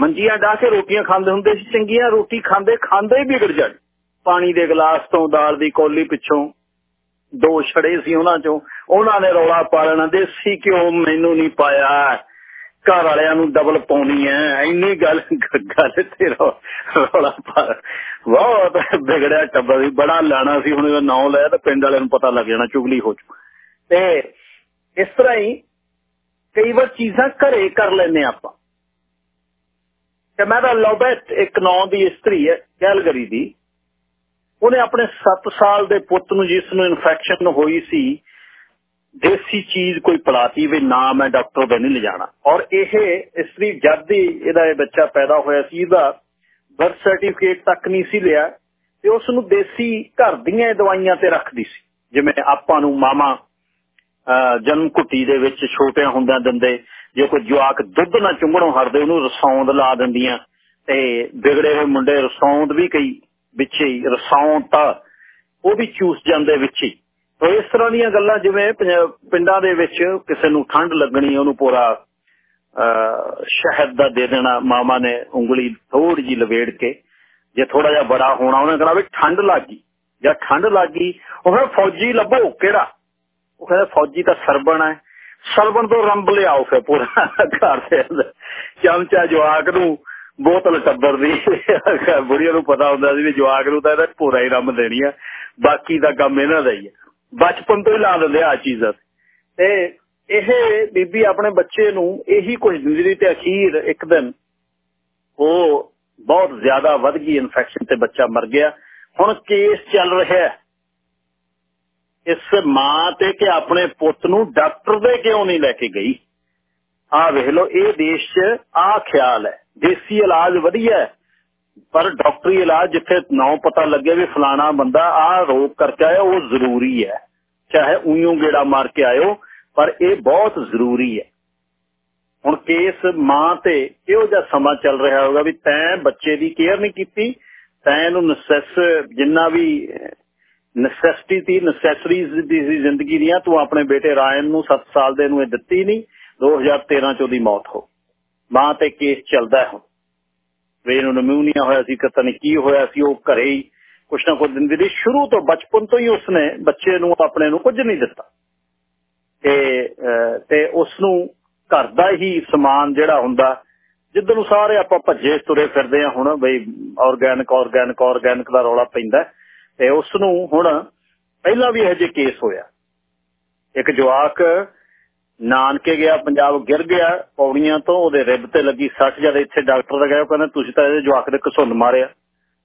ਮੰਜੀਆਂ ਡਾ ਕੇ ਰੋਟੀਆਂ ਖਾਂਦੇ ਹੁੰਦੇ ਸੀ, ਚੰਗੀਆਂ ਰੋਟੀ ਖਾਂਦੇ ਖਾਂਦੇ ਹੀ ਵਿਗੜ ਜਾਣ। ਪਾਣੀ ਦੇ ਗਲਾਸ ਤੋਂ, ਦਾਲ ਦੀ ਕੋਲੀ ਪਿੱਛੋਂ, ਦੋ ਛੜੇ ਸੀ ਉਹਨਾਂ ਚੋਂ। ਉਹਨਾਂ ਨੇ ਰੌਲਾ ਪਾ ਲੈਣਾ, ਦੇਸੀ ਕਿਉਂ ਮੈਨੂੰ ਨਹੀਂ ਪਾਇਆ। ਘਰ ਵਾਲਿਆਂ ਨੂੰ ਡਬਲ ਪਾਉਣੀ ਐ ਇੰਨੀ ਗੱਲ ਗੱਲ ਤੇ ਰੌਲਾ ਪਾ ਬਹੁਤ ਵਿਗੜਿਆ ਟੱਬਰ ਵੀ। ਬੜਾ ਲਾਣਾ ਸੀ, ਹੁਣ ਇਹ ਨਾਂ ਲਿਆ ਤਾਂ ਪਿੰਡ ਵਾਲਿਆਂ ਨੂੰ ਪਤਾ ਲੱਗ ਜਾਣਾ, ਚੁਗਲੀ ਹੋ ਚੁ ਤੇ ਇਸ ਤਰ੍ਹਾਂ ਹੀ ਕਈ ਵਾਰ ਚੀਜ਼ਾਂ ਘਰੇ ਕਰ ਲੈਨੇ ਆਪਾਂ। ਤੇ ਮੈਂ ਤਾਂ ਲੋਬੈਟ ਇੱਕ ਨਾਂ ਦੀ ਇਸਤਰੀ ਹੈ, ਕੈਲਗਰੀ ਦੀ। ਉਹਨੇ ਆਪਣੇ 7 ਸਾਲ ਦੇ ਪੁੱਤ ਨੂੰ, ਜਿਸ ਨੂੰ ਇਨਫੈਕਸ਼ਨ ਹੋਈ ਸੀ ਦੇਸੀ ਚੀਜ਼ ਕੋਈ ਪਲਾਤੀ ਵੀ ਨਾ ਮੈਂ ਡਾਕਟਰ ਦੇ ਨਹੀਂ ਲਿਜਾਣਾ। ਔਰ ਇਹ ਇਸਤਰੀ ਜਦ ਹੀ ਇਹਦਾ ਇਹ ਬੱਚਾ ਪੈਦਾ ਹੋਇਆ ਸੀ, ਇਹਦਾ ਬਰਥ ਸਰਟੀਫਿਕੇਟ ਤੱਕ ਨਹੀਂ ਸੀ ਲਿਆ, ਤੇ ਉਸ ਨੂੰ ਦੇਸੀ ਘਰ ਦੀਆਂ ਦਵਾਈਆਂ ਤੇ ਰੱਖਦੀ ਸੀ। ਜਿਵੇਂ ਆਪਾਂ ਨੂੰ ਮਾਮਾ ਜਨਮ ਘੁੱਟੀ ਦੇ ਵਿੱਚ ਛੋਟਿਆਂ ਹੁੰਦਿਆਂ ਦਿੰਦੇ, ਜੇ ਕੋਈ ਜਵਾਕ ਦੁੱਧ ਨਾ ਚੁੰਗਣੋਂ ਹਰਦੇ ਉਹਨੂੰ ਰਸੌਂਦ ਲਾ ਦਿੰਦੀਆਂ, ਤੇ ਵਿਗੜੇ ਹੋਏ ਮੁੰਡੇ ਰਸੌਂਦ ਵੀ ਕਈ, ਵਿੱਚ ਹੀ ਰਸੌਂਦ ਤਾਂ ਉਹ ਵੀ ਚੂਸ ਜਾਂਦੇ ਵਿੱਚ ਹੀ। ਇਸ ਤਰ੍ਹਾਂ ਦੀਆਂ ਗੱਲਾਂ ਜਿਵੇਂ ਪਿੰਡਾਂ ਦੇ ਵਿੱਚ ਕਿਸੇ ਨੂੰ ਠੰਡ ਲੱਗਣੀ, ਉਹਨੂੰ ਪੂਰਾ ਸ਼ਹਿਦ ਦਾ ਦੇ ਦੇਣਾ ਮਾਮਾ ਨੇ ਉਂਗਲੀ ਥੋੜੀ ਜੀ ਲਵੇੜ ਕੇ, ਜੇ ਥੋੜਾ ਜਿਹਾ ਬੜਾ ਹੋਣਾ, ਉਹਨੇ ਕਹਣਾ ਵੀ ਠੰਡ ਲੱਗੀ ਜਾਂ ਠੰਡ ਲੱਗੀ ਉਹ ਫਿਰ ਫੌਜੀ ਲੱਭੋ, ਕਿਹੜਾ? ਉਹ ਕਹਿੰਦਾ, ਫੌਜੀ ਤਾਂ ਸਰਬਣ ਹੈ। ਸਰਬਣ ਤੋਂ ਰੰਬ ਲਿਆਓ ਫਿਰ ਪੂਰਾ ਘਰ ਦੇ ਅੰਦਰ। ਚਮਚਾ ਜਵਾਕ ਨੂੰ ਬੋਤਲ ਟੱਬਰ ਦੀ। ਬੁੜੀਆਂ ਨੂੰ ਪਤਾ ਹੁੰਦਾ ਸੀ ਵੀ ਜਵਾਕ ਨੂੰ ਤਾਂ ਇਹਦਾ ਪੂਰਾ ਹੀ ਰੰਮ ਦੇਣੀ ਆ। ਬਾਕੀ ਦਾ ਕੰਮ ਇਹਨਾਂ ਦਾ ਹੀ ਹੈ ਬਚਪਨ ਤੋਂ ਹੀ ਲਾ ਦਿੰਦੇ ਆ ਚੀਜ਼ਾਂ। ਤੇ ਇਹ ਬੀਬੀ ਆਪਣੇ ਬੱਚੇ ਨੂੰ ਇਹੀ ਕੁਝ ਦਿੰਦੀ ਤੇ ਅਖੀਰ ਇੱਕ ਦਿਨ ਉਹ ਬਹੁਤ ਜ਼ਿਆਦਾ ਵੱਧ ਗਈ ਇਨਫੈਕਸ਼ਨ ਤੇ ਬੱਚਾ ਮਰ ਗਿਆ। ਹੁਣ ਕੇਸ ਚੱਲ ਰਿਹਾ ਹੈ। ਇਸ ਮਾਂ ਤੇ ਕਿ ਆਪਣੇ ਪੁੱਤ ਨੂੰ ਡਾਕਟਰ ਦੇ ਕਿਉਂ ਨਹੀਂ ਲੈ ਕੇ ਗਈ? ਆ ਵੇਖ ਲਓ, ਇਹ ਦੇਸ਼ 'ਚ ਆ ਖਿਆਲ ਹੈ। ਦੇਸੀ ਇਲਾਜ ਵਧੀਆ ਪਰ ਡਾਕਟਰੀ ਇਲਾਜ ਜਿੱਥੇ ਨੌ ਪਤਾ ਲੱਗੇ ਵੀ ਫਲਾਣਾ ਬੰਦਾ ਆ ਰੋਗ ਕਰਕੇ ਆਇਆ, ਉਹ ਜ਼ਰੂਰੀ ਹੈ। ਚਾਹੇ ਉਈਓ ਗੇੜਾ ਮਾਰ ਕੇ ਆਇਓ, ਪਰ ਇਹ ਬਹੁਤ ਜ਼ਰੂਰੀ ਹੈ। ਹੁਣ ਕੇਸ ਮਾਂ ਤੇ ਕਿਹੋ ਜਿਹਾ ਸਮਾਂ ਚੱਲ ਰਿਹਾ ਹੋਗਾ ਵੀ ਤੈਂ ਬੱਚੇ ਦੀ ਕੇਅਰ ਨਹੀਂ ਕੀਤੀ, ਤੈਂ ਇਹਨੂੰ ਨਸੈਸ ਜਿੰਨਾ ਵੀ, ਨੈਸੈਸਿਟੀ ਦੀ ਨੈਸੈਸਰੀਜ਼ ਦੀ ਜ਼ਿੰਦਗੀ ਦੀਆਂ, ਤੂੰ ਆਪਣੇ ਬੇਟੇ ਰਾਇਨ ਨੂੰ 7 ਸਾਲ ਦੇ ਨੂੰ ਇਹ ਦਿੱਤੀ ਨਹੀਂ 2013 ਚ ਉਹਦੀ ਮੌਤ ਹੋ। ਮਾਂ ਤੇ ਕੇਸ ਚੱਲਦਾ ਹੁਣ। ਵੀ ਇਹਨੂੰ ਨਮੂਨੀਆ ਹੋਇਆ ਸੀ ਪਤਾ ਨਹੀਂ, ਕੀ ਹੋਇਆ ਸੀ, ਉਹ ਘਰੇ ਹੀ ਕੁਛ ਨਾ ਕੁਛ ਦਿੰਦੀ ਰਹੀ ਸ਼ੁਰੂ ਤੋਂ ਬਚਪਨ ਤੋਂ ਹੀ ਉਸਨੇ ਬੱਚੇ ਨੂੰ, ਆਪਣੇ ਨੂੰ ਕੁਝ ਨਹੀਂ ਦਿੱਤਾ। ਤੇ ਤੇ ਉਸ ਨੂੰ ਘਰ ਦਾ ਹੀ ਸਮਾਨ ਜਿਹੜਾ ਹੁੰਦਾ ਜਿੱਦ ਨੂੰ ਸਾਰੇ ਆਪਾਂ ਭੱਜੇ, ਤੁਰੇ ਫਿਰਦੇ ਆ ਹੁਣ, ਬਈ ਆਰਗੈਨਿਕ ਆਰਗੈਨਿਕ ਆਰਗੈਨਿਕ ਦਾ ਰੌਲਾ ਪੈਂਦਾ ਤੇ ਉਸ ਨੂੰ ਹੁਣ ਪਹਿਲਾਂ ਵੀ ਇਹ ਜੇ ਕੇਸ ਹੋਇਆ। ਇੱਕ ਜਵਾਕ ਨਾਨਕੇ ਗਿਆ, ਪੰਜਾਬ ਗਿਰ ਗਿਆ, ਪੌੜੀਆਂ ਤੋਂ ਉਹਦੇ ਰਿਬ ਤੇ ਲੱਗੀ 60 ਜਦ ਇੱਥੇ ਡਾਕਟਰ ਦਾ ਗਿਆ ਕਹਿੰਦਾ, ਤੁਸੀਂ ਤਾਂ ਇਹਦੇ ਜਵਾਕ ਦੇ ਘਸੁੰਨ ਮਾਰਿਆ।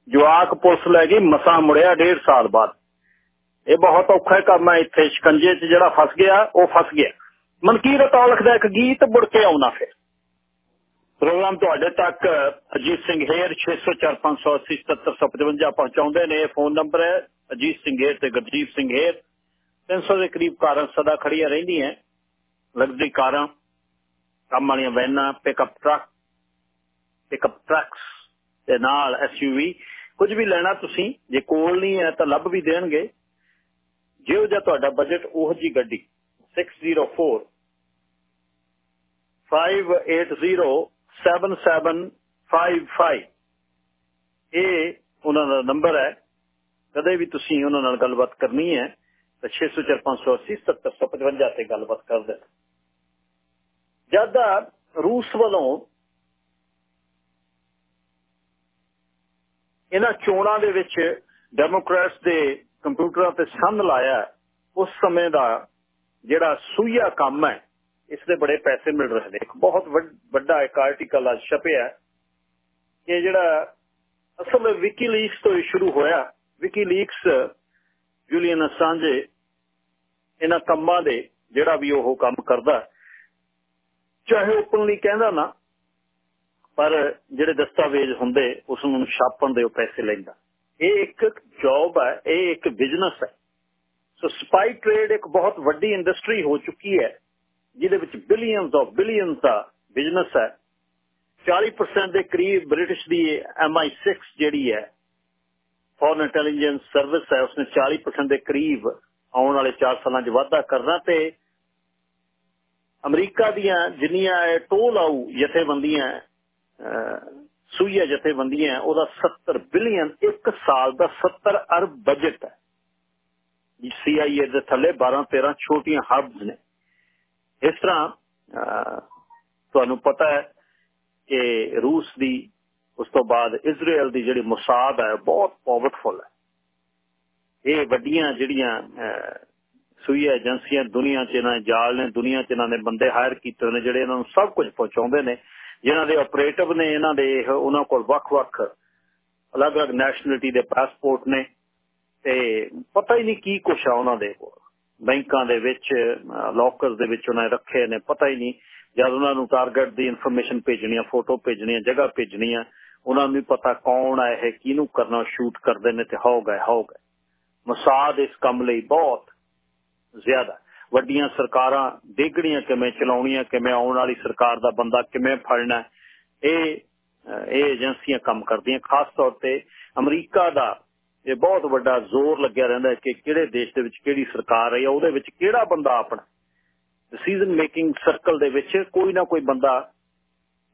ਜਵਾਕ ਪੁਲਿਸ ਲੈ ਗਈ, ਮਸਾਂ ਮੁੜਿਆ ਡੇਢ ਸਾਲ ਬਾਅਦ। ਇਹ ਬਹੁਤ ਔਖਾ ਕੰਮ ਹੈ ਇੱਥੇ, ਸ਼ਿਕੰਜੇ 'ਚ ਜਿਹੜਾ ਫਸ ਗਿਆ, ਉਹ ਫਸ ਗਿਆ। ਮਨਕੀਰ ਔਲਖ ਦਾ ਇੱਕ ਗੀਤ ਮੁੜ ਕੇ ਆਉਣਾ ਫਿਰ। ਪ੍ਰੋਗਰਾਮ ਤੁਹਾਡੇ ਤੱਕ, ਅਜੀਤ ਸਿੰਘ ਹੇਰ 6045807755 ਪਹੁੰਚਾਉਂਦੇ ਨੇ। ਇਹ ਫੋਨ ਨੰਬਰ ਹੈ, ਅਜੀਤ ਸਿੰਘ ਹੇਰ ਤੇ ਗੁਰਜੀਤ ਸਿੰਘ ਹੇਰ 300 ਦੇ ਕਰੀਬ ਕਾਰਾਂ ਸਦਾ ਖੜੀਆਂ ਰਹਿੰਦੀਆਂ। ਲਗਜ਼ਰੀ ਕਾਰਾਂ, ਕੰਮ ਵਾਲੀਆਂ ਵੈਨਾਂ ਪਿਕਅਪ ਟਰੱਕ ਪਿਕਅਪ ਟਰੱਕਸ ਤੇ ਨਾਲ ਐਸਯੂਵੀ ਕੁਝ ਵੀ ਲੈਣਾ ਤੁਸੀਂ, ਜੇ ਕੋਲ ਨਹੀਂ ਹੈ ਤਾਂ ਲੱਭ ਵੀ ਦੇਣਗੇ। ਜਿਹੋ ਜਿਹਾ ਤੁਹਾਡਾ ਬਜਟ ਉਹ ਜੀ ਗੱਡੀ। 604 580 7755 ਇਹ ਉਹਨਾਂ ਦਾ ਨੰਬਰ ਹੈ। ਕਦੇ ਵੀ ਤੁਸੀਂ ਉਹਨਾਂ ਨਾਲ ਗੱਲਬਾਤ ਕਰਨੀ ਹੈ ਤਾਂ 604 77755 ਤੇ ਗੱਲਬਾਤ ਕਰ ਦੇਣਾ। ਜਦ ਰੂਸ ਵੱਲੋਂ ਇਹਨਾਂ ਚੋਣਾਂ ਦੇ ਵਿੱਚ ਡੈਮੋਕ੍ਰੇਟਸ ਦੇ ਕੰਪਿਊਟਰਾਂ ਤੇ ਸੰਨ ਲਾਇਆ ਉਸ ਸਮੇਂ ਦਾ ਜਿਹੜਾ ਸੂਈਆ ਕੰਮ ਹੈ, ਇਸ ਦੇ ਬੜੇ ਪੈਸੇ ਮਿਲ ਰਹੇ ਨੇ। ਇੱਕ ਬਹੁਤ ਵੱਡਾ ਇੱਕ ਆਰਟੀਕਲ ਅੱਜ ਛਪਿਆ ਕਿ ਜਿਹੜਾ ਅਸਲ ਵਿੱਚ ਵਿਕੀਲੀਕਸ ਤੋਂ ਸ਼ੁਰੂ ਹੋਇਆ। ਵਿਕੀਲੀਕਸ ਜੂਲੀਅਨ ਅਸਾਂਜੇ ਇਹਨਾਂ ਕੰਮਾਂ ਦੇ ਜਿਹੜਾ ਵੀ ਉਹ ਕੰਮ ਕਰਦਾ ਚਾਹੇ ਓਪਨਲੀ ਕਹਿੰਦਾ ਨਾ, ਪਰ ਜਿਹੜੇ ਦਸਤਾਵੇਜ਼ ਹੁੰਦੇ ਉਸ ਨੂੰ ਛਾਪਣ ਦੇ ਉਹ ਪੈਸੇ ਲੈਂਦਾ। ਇਹ ਇੱਕ ਜੌਬ ਹੈ ਇਹ ਇੱਕ ਬਿਜ਼ਨਸ ਹੈ ਸੋ ਸਪਾਈ ਟ੍ਰੇਡ ਇੱਕ ਬਹੁਤ ਵੱਡੀ ਇੰਡਸਟਰੀ ਹੋ ਚੁੱਕੀ ਹੈ, ਜਿਹਦੇ ਵਿੱਚ ਬਿਲੀਅਨਸ ਆਫ ਬਿਲੀਅਨਸ ਦਾ ਬਿਜ਼ਨਸ ਹੈ 40% ਦੇ ਕਰੀਬ ਬ੍ਰਿਟਿਸ਼ ਦੀ MI6 ਜਿਹੜੀ ਹੈ ਫੋਰਨ ਇੰਟੈਲੀਜੈਂਸ ਸਰਵਿਸ ਹੈ, ਉਸਨੇ 40% ਦੇ ਕਰੀਬ ਆਉਣ ਵਾਲੇ 4 ਸਾਲਾਂ 'ਚ ਵਾਧਾ ਕਰਨਾ ਤੇ ਅਮਰੀਕਾ ਦੀਆਂ ਜਿੰਨੀਆਂ ਟੋਲ ਆਊ ਜਥੇਬੰਦੀਆਂ ਸੂਈਆ ਜਥੇਬੰਦੀਆਂ ਉਹਦਾ 70 ਬਿਲੀਅਨ ਇੱਕ ਸਾਲ ਦਾ 70 ਅਰਬ ਬਜਟ ਹੈ ਸੀਆਈਏ ਦੇ ਥੱਲੇ 12 13 ਛੋਟੀਆਂ ਹਬਸ ਨੇ ਇਸ ਤਰ੍ਹਾਂ ਤੁਹਾਨੂੰ ਪਤਾ ਹੈ ਕਿ ਰੂਸ ਦੀ ਉਸ ਤੋਂ ਬਾਅਦ ਇਜ਼ਰਾਈਲ ਦੀ ਜਿਹੜੀ ਮੁਸਾਦ ਹੈ ਬਹੁਤ ਪਾਵਰਫੁਲ ਹੈ ਇਹ ਵੱਡੀਆਂ ਜਿਹੜੀਆਂ ਸੂਈਆ ਏਜੰਸੀਆਂ ਦੁਨੀਆ 'ਚ ਇਹਨਾਂ ਜਾਲ ਨੇ, ਦੁਨੀਆ 'ਚ ਇਹਨਾਂ ਨੇ ਬੰਦੇ ਹਾਇਰ ਕੀਤੇ ਨੇ, ਜਿਹੜੇ ਇਹਨਾਂ ਨੂੰ ਸਭ ਕੁਝ ਪਹੁੰਚਾਉਂਦੇ ਨੇ, ਜਿਨ੍ਹਾਂ ਦੇ ਆਪਰੇਟਿਵ ਨੇ ਇਹਨਾਂ ਦੇ ਉਹਨਾਂ ਕੋਲ ਵੱਖ-ਵੱਖ ਅਲੱਗ-ਅਲੱਗ ਨੈਸ਼ਨੈਲਿਟੀ ਦੇ ਪਾਸਪੋਰਟ ਨੇ ਤੇ ਪਤਾ ਹੀ ਨਹੀਂ ਕੀ ਕੁਛ ਆ ਉਹਨਾਂ ਦੇ ਕੋਲ। ਬੈਂਕਾਂ ਦੇ ਵਿੱਚ ਲੋਕਰਸ ਦੇ ਵਿੱਚ ਉਹਨਾਂ ਰੱਖੇ ਨੇ, ਪਤਾ ਹੀ ਨਹੀਂ। ਜਦ ਉਹਨਾਂ ਨੂੰ ਟਾਰਗੇਟ ਦੀ ਇਨਫੋਰਮੇਸ਼ਨ ਭੇਜਣੀ ਆ ਫੋਟੋ ਭੇਜਣੀ ਆ ਜਗ੍ਹਾ ਭੇਜਣੀ ਆ ਉਹਨਾਂ ਨੂੰ ਵੀ ਪਤਾ ਕੌਣ ਆ ਇਹ, ਕਿਹਨੂੰ ਕਰਨਾ ਸ਼ੂਟ ਕਰਦੇ ਨੇ ਤੇ ਹੋ ਗਏ ਹੋ ਗਏ। ਮਸਾਦ ਇਸ ਕੰਮ ਲਈ ਬਹੁਤ ਜ਼ਿਆਦਾ। ਵੱਡੀਆਂ ਸਰਕਾਰਾਂ ਡੇਗੜੀਆਂ ਕਿਵੇਂ ਚਲਾਉਣੀਆਂ, ਕਿਵੇਂ ਆਉਣ ਵਾਲੀ ਸਰਕਾਰ ਦਾ ਬੰਦਾ ਕਿਵੇਂ ਫੜਨਾ, ਇਹ ਇਹ ਏਜੰਸੀਆਂ ਕੰਮ ਕਰਦੀਆਂ। ਖਾਸ ਤੌਰ ਤੇ ਅਮਰੀਕਾ ਦਾ ਇਹ ਬਹੁਤ ਵੱਡਾ ਜ਼ੋਰ ਲੱਗਿਆ ਰਹਿੰਦਾ ਕਿ ਕਿਹੜੇ ਦੇਸ਼ ਦੇ ਵਿੱਚ ਕਿਹੜੀ ਸਰਕਾਰ ਹੈ ਉਹਦੇ ਵਿੱਚ ਕਿਹੜਾ ਬੰਦਾ ਆਪਣਾ। ਡਿਸੀਜਨ ਮੇਕਿੰਗ ਸਰਕਲ ਦੇ ਵਿੱਚ ਕੋਈ ਨਾ ਕੋਈ ਬੰਦਾ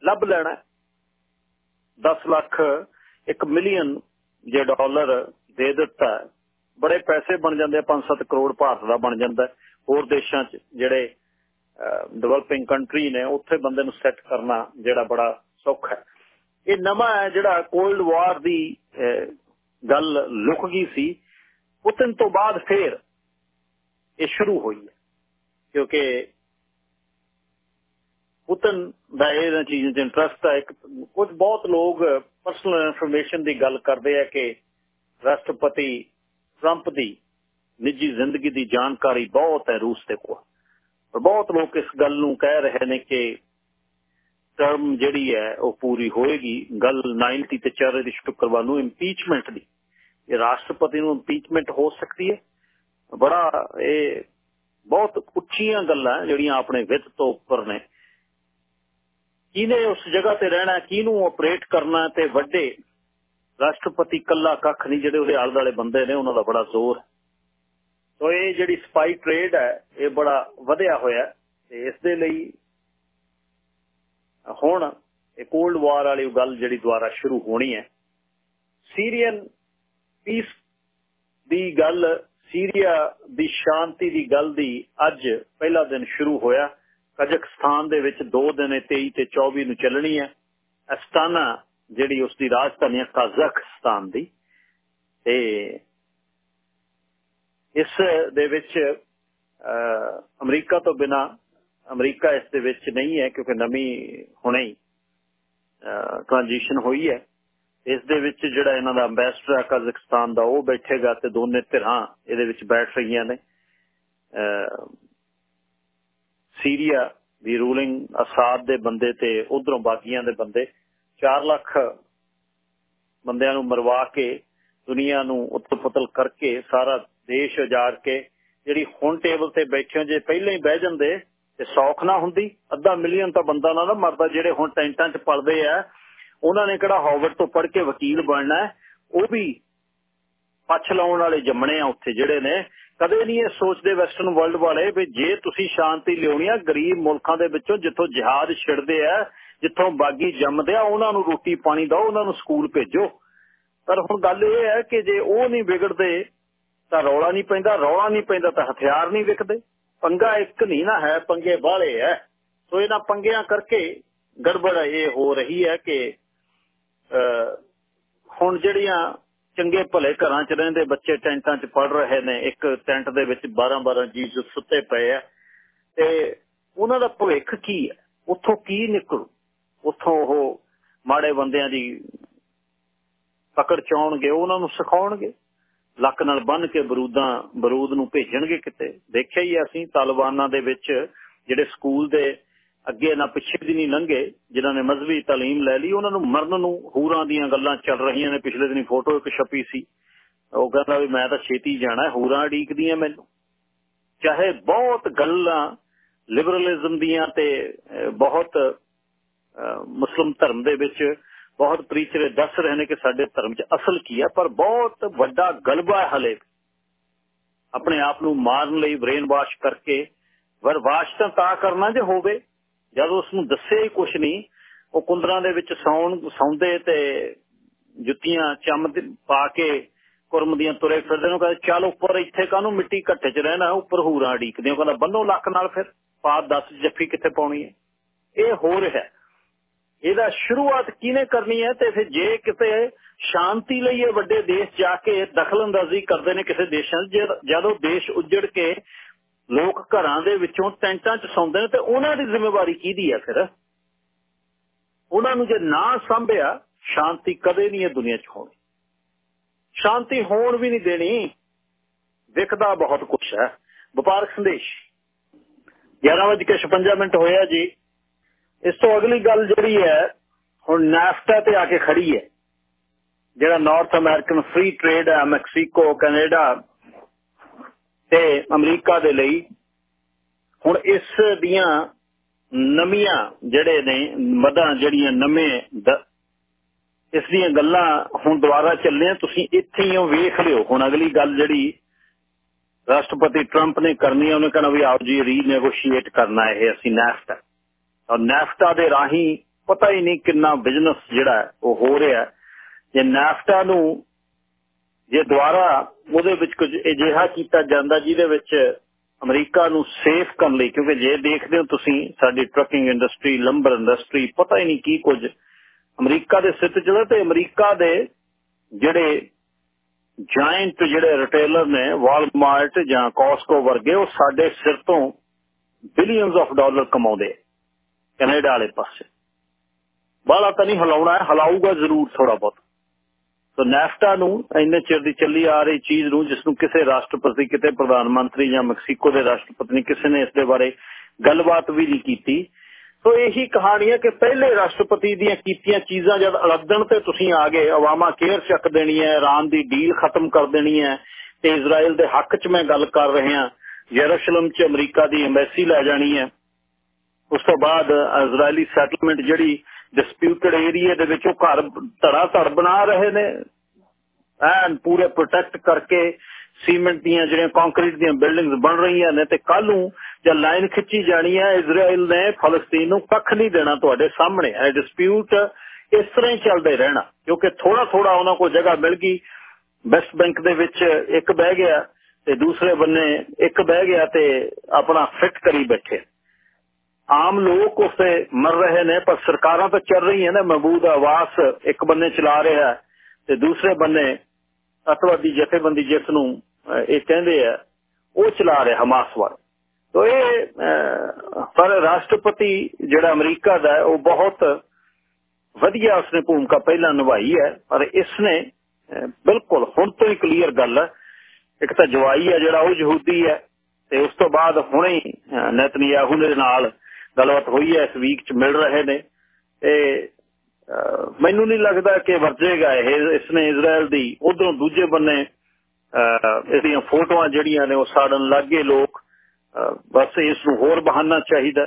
ਲੱਭ ਲੈਣਾ 10 ਲੱਖ 1 ਮਿਲੀਅਨ ਜੇ ਡਾਲਰ ਦੇ ਦਿੱਤਾ ਬੜੇ ਪੈਸੇ ਬਣ ਜਾਂਦੇ ਆ 5-7 ਕਰੋੜ ਭਾਰਤ ਦਾ ਬਣ ਜਾਂਦਾ ਹੋਰ ਦੇਸ਼ਾਂ 'ਚ ਜਿਹੜੇ ਡਿਵੈਲਪਿੰਗ ਕੰਟਰੀ ਨੇ, ਉੱਥੇ ਬੰਦੇ ਨੂੰ ਸੈੱਟ ਕਰਨਾ ਜਿਹੜਾ ਬੜਾ ਸੌਖਾ ਹੈ। ਇਹ ਨਵਾਂ ਹੈ ਜਿਹੜਾ ਕੋਲਡ ਵਾਰ ਦੀ ਗੱਲ ਲੁਕ ਗਈ ਸੀ। ਪੁਤਨ ਤੋਂ ਬਾਅਦ ਫੇਰ ਇਹ ਸ਼ੁਰੂ ਹੋਈ ਹੈ। ਕਿਉਂਕਿ ਪੁਤਨ ਦਾ ਇਹਨਾਂ ਚੀਜ਼ਾਂ 'ਚ ਇੰਟਰਸਟ ਹੈ ਇੱਕ, ਕੁਝ ਬਹੁਤ ਲੋਕ ਪਰਸਨਲ ਇਨਫੋਰਮੇਸ਼ਨ ਦੀ ਗੱਲ ਕਰਦੇ ਆ ਕਿ ਰਾਸ਼ਟਰਪਤੀ ਟਰੰਪ ਦੀ ਨਿੱਜੀ ਜ਼ਿੰਦਗੀ ਦੀ ਜਾਣਕਾਰੀ ਬਹੁਤ ਹੈ ਰੂਸ ਦੇ ਕੋਲ। ਪਰ ਬਹੁਤ ਲੋਕ ਇਸ ਗੱਲ ਨੂੰ ਕਹਿ ਰਹੇ ਨੇ ਕਿ ਟਰਮ ਜਿਹੜੀ ਹੈ ਉਹ ਪੂਰੀ ਹੋਏਗੀ। ਗੱਲ 90 ਤੇ ਚੱਲ ਰਹੀ ਸ਼ੁੱਕਰਵਾਰ ਨੂੰ ਇੰਪੀਚਮੈਂਟ ਦੀ। ਇਹ ਰਾਸ਼ਟਰਪਤੀ ਨੂੰ ਇੰਪੀਚਮੈਂਟ ਹੋ ਸਕਦੀ ਹੈ। ਬੜਾ ਇਹ ਬਹੁਤ ਉੱਚੀਆਂ ਗੱਲਾਂ ਜਿਹੜੀਆਂ ਆਪਣੇ ਵਿੱਤ ਤੋਂ ਉੱਪਰ ਨੇ। ਕਿਹਨੇ ਉਸ ਜਗ੍ਹਾ ਤੇ ਰਹਿਣਾ, ਕਿਹਨੂੰ ਆਪਰੇਟ ਕਰਨਾ ਤੇ ਵੱਡੇ ਰਾਸ਼ਟਰਪਤੀ ਕੱਲਾ ਕੱਖ ਨਹੀਂ, ਜਿਹੜੇ ਉਹਦੇ ਆਲੇ ਦੁਆਲੇ ਬੰਦੇ ਨੇ, ਉਹਨਾਂ ਦਾ ਬੜਾ ਜ਼ੋਰ ਸੋ ਇਹ ਜਿਹੜੀ ਸਪਾਈ ਟ੍ਰੇਡ ਹੈ, ਇਹ ਬੜਾ ਵਧਿਆ ਹੋਇਆ ਤੇ ਇਸ ਦੇ ਲਈ ਹੁਣ ਇਹ ਕੋਲਡ ਵਾਰ ਵਾਲੀ ਗੱਲ ਜਿਹੜੀ ਦੁਆਰਾ ਸ਼ੁਰੂ ਹੋਣੀ ਹੈ। ਸੀਰੀਅਨ ਪੀਸ ਦੀ ਗੱਲ ਸੀਰੀਆ ਦੀ ਸ਼ਾਂਤੀ ਦੀ ਗੱਲ ਦੀ ਅੱਜ ਪਹਿਲਾ ਦਿਨ ਸ਼ੁਰੂ ਹੋਇਆ। ਕਜ਼ਕਸਤਾਨ ਦੇ ਵਿੱਚ 2 ਦਿਨ 23 ਤੇ 24 ਨੂੰ ਚੱਲਣੀ ਹੈ। ਅਸਤਾਨਾ ਜਿਹੜੀ ਉਸ ਦੀ ਰਾਜਧਾਨੀ ਹੈ ਕਜ਼ਕਸਤਾਨ ਦੀ, ਤੇ ਇਸ ਦੇ ਵਿੱਚ ਅਮਰੀਕਾ ਤੋਂ ਬਿਨਾ, ਅਮਰੀਕਾ ਇਸ ਦੇ ਵਿੱਚ ਨਹੀਂ ਹੈ, ਕਿਉਂਕਿ ਨਵੀਂ ਹੁਣੇ ਹੀ ਟ੍ਰਾਂਜੀਸ਼ਨ ਹੋਈ ਹੈ। ਇਸ ਦੇ ਵਿੱਚ ਜਿਹੜਾ ਇਹਨਾਂ ਦਾ ਐਮਬੈਸਡਰ ਹੈ ਕਜ਼ਕਸਤਾਨ ਦਾ, ਉਹ ਬੈਠੇਗਾ ਤੇ ਦੋਨੇ ਧਿਰਾਂ ਇਹਦੇ ਵਿੱਚ ਬੈਠ ਰਹੀਆਂ ਨੇ। ਸੀਰੀਆ ਦੀ ਰੂਲਿੰਗ ਅਸਾਦ ਦੇ ਬੰਦੇ ਤੇ ਉਧਰੋਂ ਬਾਕੀਆਂ ਦੇ ਬੰਦੇ 4 ਲੱਖ ਬੰਦਿਆਂ ਨੂੰ ਮਰਵਾ ਕੇ, ਦੁਨੀਆ ਨੂੰ ਉਤਪਤਲ ਕਰਕੇ, ਸਾਰਾ ਦੇਸ਼ ਉਜਾੜ ਕੇ, ਜਿਹੜੀ ਹੁਣ ਟੇਬਲ ਤੇ ਬੈਠੇ ਜੇ ਪਹਿਲਾਂ ਹੀ ਬਹਿ ਜਾਂਦੇ ਤੇ ਸੌਖ ਨਾ ਹੁੰਦੀ, ਅੱਧਾ ਮਿਲੀਅਨ ਤਾਂ ਬੰਦਾ ਨਾ ਮਰਦਾ, ਜਿਹੜੇ ਹੁਣ ਟੈਂਟਾਂ 'ਚ ਪਲਦੇ ਆ, ਉਹਨਾਂ ਨੇ ਕਿਹੜਾ ਹਾਰਵਰਡ ਤੋਂ ਪੜ੍ਹ ਕੇ ਵਕੀਲ ਬਣਨਾ ਉਹ ਵੀ ਪੱਛ ਲਾਉਣ ਵਾਲੇ ਜੰਮਣੇ ਆ ਉੱਥੇ ਜਿਹੜੇ ਨੇ। ਕਦੇ ਨਹੀਂ ਇਹ ਸੋਚਦੇ ਵੈਸਟਰਨ ਵਰਲਡ ਵਾਲੇ ਵੀ ਜੇ ਤੁਸੀਂ ਸ਼ਾਂਤੀ ਲਿਆਉਣੀ ਆ, ਗਰੀਬ ਮੁਲਕਾਂ ਦੇ ਵਿੱਚੋਂ ਜਿੱਥੋਂ ਜਿਹਾਦ ਛਿੜਦੇ ਆ ਜਿੱਥੋਂ ਬਾਗੀ ਜੰਮਦੇ ਆ, ਉਹਨਾਂ ਨੂੰ ਰੋਟੀ ਪਾਣੀ ਦਿਓ, ਉਹਨਾਂ ਨੂੰ ਸਕੂਲ ਭੇਜੋ। ਪਰ ਹੁਣ ਗੱਲ ਇਹ ਹੈ ਕਿ ਜੇ ਉਹ ਨਹੀਂ ਵਿਗੜਦੇ, ਤਾਂ ਰੌਲਾ ਨਹੀਂ ਪੈਂਦਾ। ਰੌਲਾ ਨਹੀਂ ਪੈਂਦਾ ਤਾਂ ਹਥਿਆਰ ਨਹੀਂ ਵਿਕਦੇ। ਪੰਗਾ ਇੱਕ ਨਹੀਂ ਨਾ ਹੈ, ਪੰਗੇ ਬਾਹਲੇ ਹੈ। ਸੋ ਇਹਨਾਂ ਪੰਗਿਆਂ ਕਰਕੇ ਗੜਬੜ ਇਹ ਹੋ ਰਹੀ ਹੈ ਕਿ ਹੁਣ ਜਿਹੜੀਆਂ ਚੰਗੇ ਭਲੇ ਘਰਾਂ 'ਚ ਰਹਿੰਦੇ ਬੱਚੇ ਟੈਂਟਾਂ 'ਚ ਪੜ ਰਹੇ ਨੇ, ਇੱਕ ਟੈਂਟ ਦੇ ਵਿੱਚ 12-12 ਜੀ ਸੁੱਤੇ ਪਏ ਆ, ਤੇ ਉਹਨਾਂ ਦਾ ਭਵਿੱਖ ਕੀ ਹੈ? ਉੱਥੋਂ ਕੀ ਨਿਕਲੂ? ਉੱਥੋਂ ਉਹ ਮਾੜੇ ਬੰਦਿਆਂ ਦੀ ਪਕੜ ਚਾਉਣਗੇ ਉਹਨਾਂ ਨੂੰ ਸਿਖਾਉਣਗੇ ਲੱਕ ਨਾਲ ਬੰਨ ਕੇ ਬਰੂਦਾਂ ਬਰੂਦ ਨੂੰ ਭੇਜਣਗੇ ਕਿਤੇ ਦੇਖਿਆ ਹੀ ਅਸੀਂ ਤਾਲਿਬਾਨਾਂ ਦੇ ਵਿੱਚ ਜਿਹੜੇ ਸਕੂਲ ਦੇ ਅੱਗੇ ਨਾ ਪਿੱਛੇ ਦੀ ਨਹੀਂ ਲੰਘੇ ਜਿਨ੍ਹਾਂ ਨੇ ਮਜ਼ਹਬੀ تعلیم ਲੈ ਲਈ ਉਹਨਾਂ ਨੂੰ ਮਰਨ ਨੂੰ ਹੂਰਾਂ ਦੀਆਂ ਗੱਲਾਂ ਚੱਲ ਰਹੀਆਂ ਨੇ ਪਿਛਲੇ ਦਿਨੀ ਫੋਟੋ ਇੱਕ ਛਪੀ ਸੀ ਉਹ ਕਹਿੰਦਾ ਵੀ ਮੈਂ ਤਾਂ ਛੇਤੀ ਜਾਣਾ ਹੂਰਾਂ ਢੀਕਦੀਆਂ ਮੈਨੂੰ ਚਾਹੇ ਬਹੁਤ ਗੱਲਾਂ ਲਿਬਰਲਿਜ਼ਮ ਦੀਆਂ ਤੇ ਬਹੁਤ ਮੁਸਲਮ ਧਰਮ ਦੇ ਵਿੱਚ ਬਹੁਤ ਪ੍ਰੀਚਰ ਦੱਸ ਰਹੇ ਨੇ ਕਿ ਸਾਡੇ ਧਰਮ 'ਚ ਅਸਲ ਕੀ ਹੈ ਪਰ ਬਹੁਤ ਵੱਡਾ ਗਲਬਾ ਹੈ ਹਲੇ। ਆਪਣੇ ਆਪ ਨੂੰ ਮਾਰਨ ਲਈ ਬ੍ਰੇਨ ਵਾਸ਼ ਕਰਕੇ ਵਰ ਵਾਸ਼ ਤਾਂ ਕਰਨਾ ਜੇ ਹੋਵੇ, ਜਦ ਉਸ ਨੂੰ ਦੱਸੇ ਹੀ ਕੁਛ ਨਹੀਂ, ਉਹ ਕੁੰਦਰਾਂ ਦੇ ਵਿੱਚ ਸੌਣ, ਸੌਂਦੇ ਤੇ ਜੁੱਤੀਆਂ ਚੰਮ ਪਾ ਕੇ ਕੁਰਮ ਦੀਆਂ ਤੁਰੇ ਫਿਰਦੇ ਨੂੰ ਕਹਿੰਦੇ, ਚੱਲ ਉੱਪਰ ਇੱਥੇ ਕਾਹਨੂੰ ਮਿੱਟੀ ਘੱਟੇ 'ਚ ਰਹਿਣਾ, ਉੱਪਰ ਹੂਰਾਂ ਢੀਕਦੇ ਉਹ ਕਹਿੰਦਾ, ਬੰਨੋ ਲੱਕ ਨਾਲ ਫਿਰ ਪਾ 10 ਜੱਫੀ ਕਿੱਥੇ ਪਾਉਣੀ ਹੈ। ਇਹ ਹੋ। ਰਿਹਾ ਇਹਦਾ ਸ਼ੁਰੂਆਤ ਕਿਹਨੇ ਕਰਨੀ ਹੈ ਤੇ ਫਿਰ ਜੇ ਕਿਤੇ ਸ਼ਾਂਤੀ ਲਈ ਇਹ ਵੱਡੇ ਦੇਸ਼ ਜਾ ਕੇ ਦਖਲਅੰਦਾਜ਼ੀ ਕਰਦੇ ਨੇ ਕਿਸੇ ਦੇਸ਼ਾਂ ਜਦੋਂ ਦੇਸ਼ ਉੱਜੜ ਕੇ ਲੋਕ ਘਰਾਂ ਦੇ ਵਿੱਚੋਂ ਟੈਂਟਾਂ 'ਚ ਸੌਂਦੇ ਨੇ ਤੇ ਉਹਨਾਂ ਦੀ ਜ਼ਿੰਮੇਵਾਰੀ ਕਿਹਦੀ ਹੈ ਫਿਰ? ਉਹਨਾਂ ਨੂੰ ਜੇ ਨਾ ਸੰਭਿਆ, ਸ਼ਾਂਤੀ ਕਦੇ ਨਹੀਂ ਇਹ ਦੁਨੀਆ 'ਚ ਹੋਣੀ। ਸ਼ਾਂਤੀ ਹੋਣ ਵੀ ਨਹੀਂ ਦੇਣੀ, ਵਿਖਦਾ ਬਹੁਤ ਕੁਝ ਹੈ। ਵਪਾਰਕ ਸੰਦੇਸ਼। 11:56 ਮਿੰਟ ਹੋਇਆ ਜੀ। ਇਸ ਤੋਂ ਅਗਲੀ ਗੱਲ ਜਿਹੜੀ ਹੈ, ਹੁਣ ਨਾਫਟਾ ਤੇ ਆ ਕੇ ਖੜੀ ਹੈ। ਜਿਹੜਾ ਨਾਰਥ ਅਮਰੀਕਨ ਫ੍ਰੀ ਟ੍ਰੇਡ ਹੈ ਮੈਕਸੀਕੋ ਕੈਨੇਡਾ ਤੇ ਅਮਰੀਕਾ ਦੇ ਲਈ, ਹੁਣ ਇਸ ਦੀਆਂ ਨਵੀਆਂ ਜਿਹੜੇ ਨੇ, ਮਦਾਂ ਜਿਹੜੀਆਂ ਨਵੇਂ ਇਸ ਦੀਆਂ ਗੱਲਾਂ ਹੁਣ ਦੁਬਾਰਾ ਚੱਲੇ ਤੁਸੀਂ ਇੱਥੇ ਹੀ ਵੇਖ ਲਿਓ। ਹੁਣ ਅਗਲੀ ਗੱਲ ਜਿਹੜੀ ਰਾਸ਼ਟਰਪਤੀ ਟਰੰਪ ਨੇ ਕਰਨੀ ਹੈ, ਉਹਨੇ ਕਹਿੰਦਾ ਵੀ ਆਓ ਜੀ ਰੀਨੈਗੋਸ਼ੀਏਟ ਕਰਨਾ ਇਹ ਅਸੀਂ ਨੈਫਟਾ ਨੈਫਟਾ ਦੇ ਰਾਹੀਂ ਪਤਾ ਹੀ ਨਹੀਂ ਕਿੰਨਾ ਬਿਜ਼ਨਸ ਜਿਹੜਾ ਉਹ ਹੋ ਰਿਹਾ ਜੇ ਨੈਫਟਾ ਨੂੰ ਜੇ ਦੁਆਰਾ ਉਹਦੇ ਵਿੱਚ ਕੁਝ ਅਜਿਹਾ ਕੀਤਾ ਜਾਂਦਾ ਜਿਹਦੇ ਵਿੱਚ ਅਮਰੀਕਾ ਨੂੰ ਸੇਫ ਕਰਨ ਲਈ, ਕਿਉਂਕਿ ਜੇ ਦੇਖਦੇ ਹੋ ਤੁਸੀਂ, ਸਾਡੀ ਟਰੱਕਿੰਗ ਇੰਡਸਟਰੀ ਲੰਬਰ ਇੰਡਸਟਰੀ ਪਤਾ ਹੀ ਨਹੀਂ ਕੀ ਕੁਝ ਅਮਰੀਕਾ ਦੇ ਸਿਰ ਤੇ ਤੇ ਅਮਰੀਕਾ ਦੇ ਜਿਹੜੇ ਜਾਇੰਟ ਜਿਹੜੇ ਰਿਟੇਲਰ ਨੇ ਵਾਲਮਾਰਟ ਜਾਂ ਕੋਸਕੋ ਵਰਗੇ, ਉਹ ਸਾਡੇ ਸਿਰ ਤੋਂ ਬਿਲੀਅਨਸ ਆਫ ਡਾਲਰ ਕਮਾਉਂਦੇ ਕੈਨੇਡਾ ਵਾਲੇ ਪਾਸੇ। ਬਾਲਾ ਤਾਂ ਨਹੀਂ ਹਲਾਉਣਾ ਹੈ, ਹਲਾਊਗਾ ਜ਼ਰੂਰ ਥੋੜਾ ਬਹੁਤ। ਸੋ ਨੈਫਟਾ ਨੂੰ ਇੰਨੇ ਚਿਰ ਦੀ ਚੱਲੀ ਆ ਰਹੀ ਚੀਜ਼ ਨੂੰ, ਜਿਸ ਨੂੰ ਕਿਸੇ ਰਾਸ਼ਟਰਪਤੀ, ਕਿਤੇ ਪ੍ਰਧਾਨ ਮੰਤਰੀ ਜਾਂ ਮੈਕਸੀਕੋ ਦੇ ਰਾਸ਼ਟਰਪਤੀ ਨੇ ਕਿਸੇ ਨੇ ਇਸ ਦੇ ਬਾਰੇ ਗੱਲਬਾਤ ਵੀ ਨਹੀਂ ਕੀਤੀ। ਸੋ ਇਹੀ ਕਹਾਣੀ ਹੈ ਕਿ ਪਹਿਲੇ ਰਾਸ਼ਟਰਪਤੀ ਦੀਆਂ ਕੀਤੀਆਂ ਚੀਜ਼ਾਂ ਜਦ ਅਲੱਦਣ ਤੇ ਤੁਸੀਂ ਆ ਗਏ ਅਵਾਮਾ ਕੇਅਰ ਚੱਕ ਦੇਣੀ ਹੈ, ਇਰਾਨ ਦੀ ਡੀਲ ਖਤਮ ਕਰ ਦੇਣੀ ਹੈ, ਤੇ ਇਜ਼ਰਾਈਲ ਦੇ ਹੱਕ 'ਚ ਮੈਂ ਗੱਲ ਕਰ ਰਿਹਾ, ਯਰੂਸ਼ਲਮ 'ਚ ਅਮਰੀਕਾ ਦੀ ਐਮਬੈਸੀ ਲੈ ਜਾਣੀ ਹੈ। ਉਸ ਤੋਂ ਬਾਅਦ ਇਜ਼ਰਾਈਲੀ ਸੈਟਲਮੈਂਟ ਜਿਹੜੀ ਡਿਸਪਿਊਟਡ ਏਰੀਆ ਦੇ ਵਿੱਚ ਉਹ ਘਰ ਧੜਾ ਧੜ ਬਣਾ ਰਹੇ ਨੇ। ਐਨ ਪੂਰੇ ਪ੍ਰੋਟੈਕਟ ਕਰਕੇ ਸੀਮੈਂਟ ਦੀਆਂ ਜਿਹੜੀਆਂ ਕੰਕਰੀਟ ਦੀਆਂ ਬਿਲਡਿੰਗਸ ਬਣ ਰਹੀਆਂ ਨੇ ਤੇ ਕੱਲ ਨੂੰ ਜਦ ਲਾਈਨ ਖਿੱਚੀ ਜਾਣੀ ਹੈ ਇਜ਼ਰਾਈਲ ਨੇ ਫਲਸਤੀਨ ਨੂੰ ਕੱਖ ਨਹੀਂ ਦੇਣਾ ਤੁਹਾਡੇ ਸਾਹਮਣੇ। ਇਹ ਡਿਸਪਿਊਟ ਇਸ ਤਰ੍ਹਾਂ ਹੀ ਚੱਲਦੇ ਰਹਿਣਾ, ਕਿਉਂਕਿ ਥੋੜਾ ਥੋੜਾ ਉਹਨਾਂ ਕੋਲ ਜਗ੍ਹਾ ਮਿਲ ਗਈ। ਵੈਸਟ ਬੈਂਕ ਦੇ ਵਿੱਚ ਇੱਕ ਬਹਿ ਗਿਆ ਤੇ ਦੂਸਰੇ ਬੰਨੇ ਇੱਕ ਬਹਿ ਗਿਆ ਤੇ ਆਪਣਾ ਫਿੱਟ ਕਰੀ ਬੈਠੇ। ਆਮ ਲੋਕ ਉਸੇ ਮਰ ਰਹੇ ਨੇ, ਪਰ ਸਰਕਾਰਾਂ ਤਾਂ ਚੱਲ ਰਹੀਆਂ ਨੇ। ਮਹਬੂਦ ਆਵਾਸ ਇੱਕ ਬੰਨੇ ਚਲਾ ਰਿਹਾ ਤੇ ਦੂਸਰੇ ਬੰਨੇ ਅਤਵਾਦੀ ਜਥੇਬੰਦੀ ਜਿਸ ਨੂੰ ਇਹ ਕਹਿੰਦੇ ਆ, ਉਹ ਚਲਾ ਰਿਹਾ ਹਮਾਸ ਵਾਲੇ। ਤੋ ਇਹ ਪਰ ਰਾਸ਼ਟਰਪਤੀ ਜਿਹੜਾ ਅਮਰੀਕਾ ਦਾ ਉਹ ਬਹੁਤ ਵਧੀਆ ਉਸਨੇ ਭੂਮਿਕਾ ਪਹਿਲਾਂ ਨਿਭਾਈ ਹੈ। ਪਰ ਇਸ ਨੇ ਬਿਲਕੁਲ ਹੁਣ ਤੋਂ ਹੀ ਕਲੀਅਰ ਗੱਲ ਹੈ। ਇੱਕ ਤਾਂ ਜਵਾਈ ਹੈ ਜਿਹੜਾ, ਉਹ ਯਹੂਦੀ ਹੈ ਤੇ ਉਸ ਤੋਂ ਬਾਅਦ ਹੁਣੇ ਨਤਨਯਾਹੂ ਦੇ ਨਾਲ ਗੱਲਬਾਤ ਹੋਈ ਹੈ, ਇਸ ਵੀਕ ਚ ਮਿਲ ਰਹੇ ਨੇ। ਤੇ ਮੈਨੂੰ ਨਹੀਂ ਲੱਗਦਾ ਕਿ ਵਰਜੇਗਾ ਇਹ ਇਸਨੇ ਇਜ਼ਰਾਈਲ ਦੀ। ਉਧਰੋਂ ਦੂਜੇ ਬੰਨੇ ਇਹਦੀਆਂ ਫੋਟੋਆਂ ਜਿਹੜੀਆਂ ਨੇ ਉਹ ਸਾੜਨ ਲੱਗੇ ਲੋਕ। ਬਸ ਇਸ ਨੂੰ ਹੋਰ ਬਹਾਨਾ ਚਾਹੀਦਾ।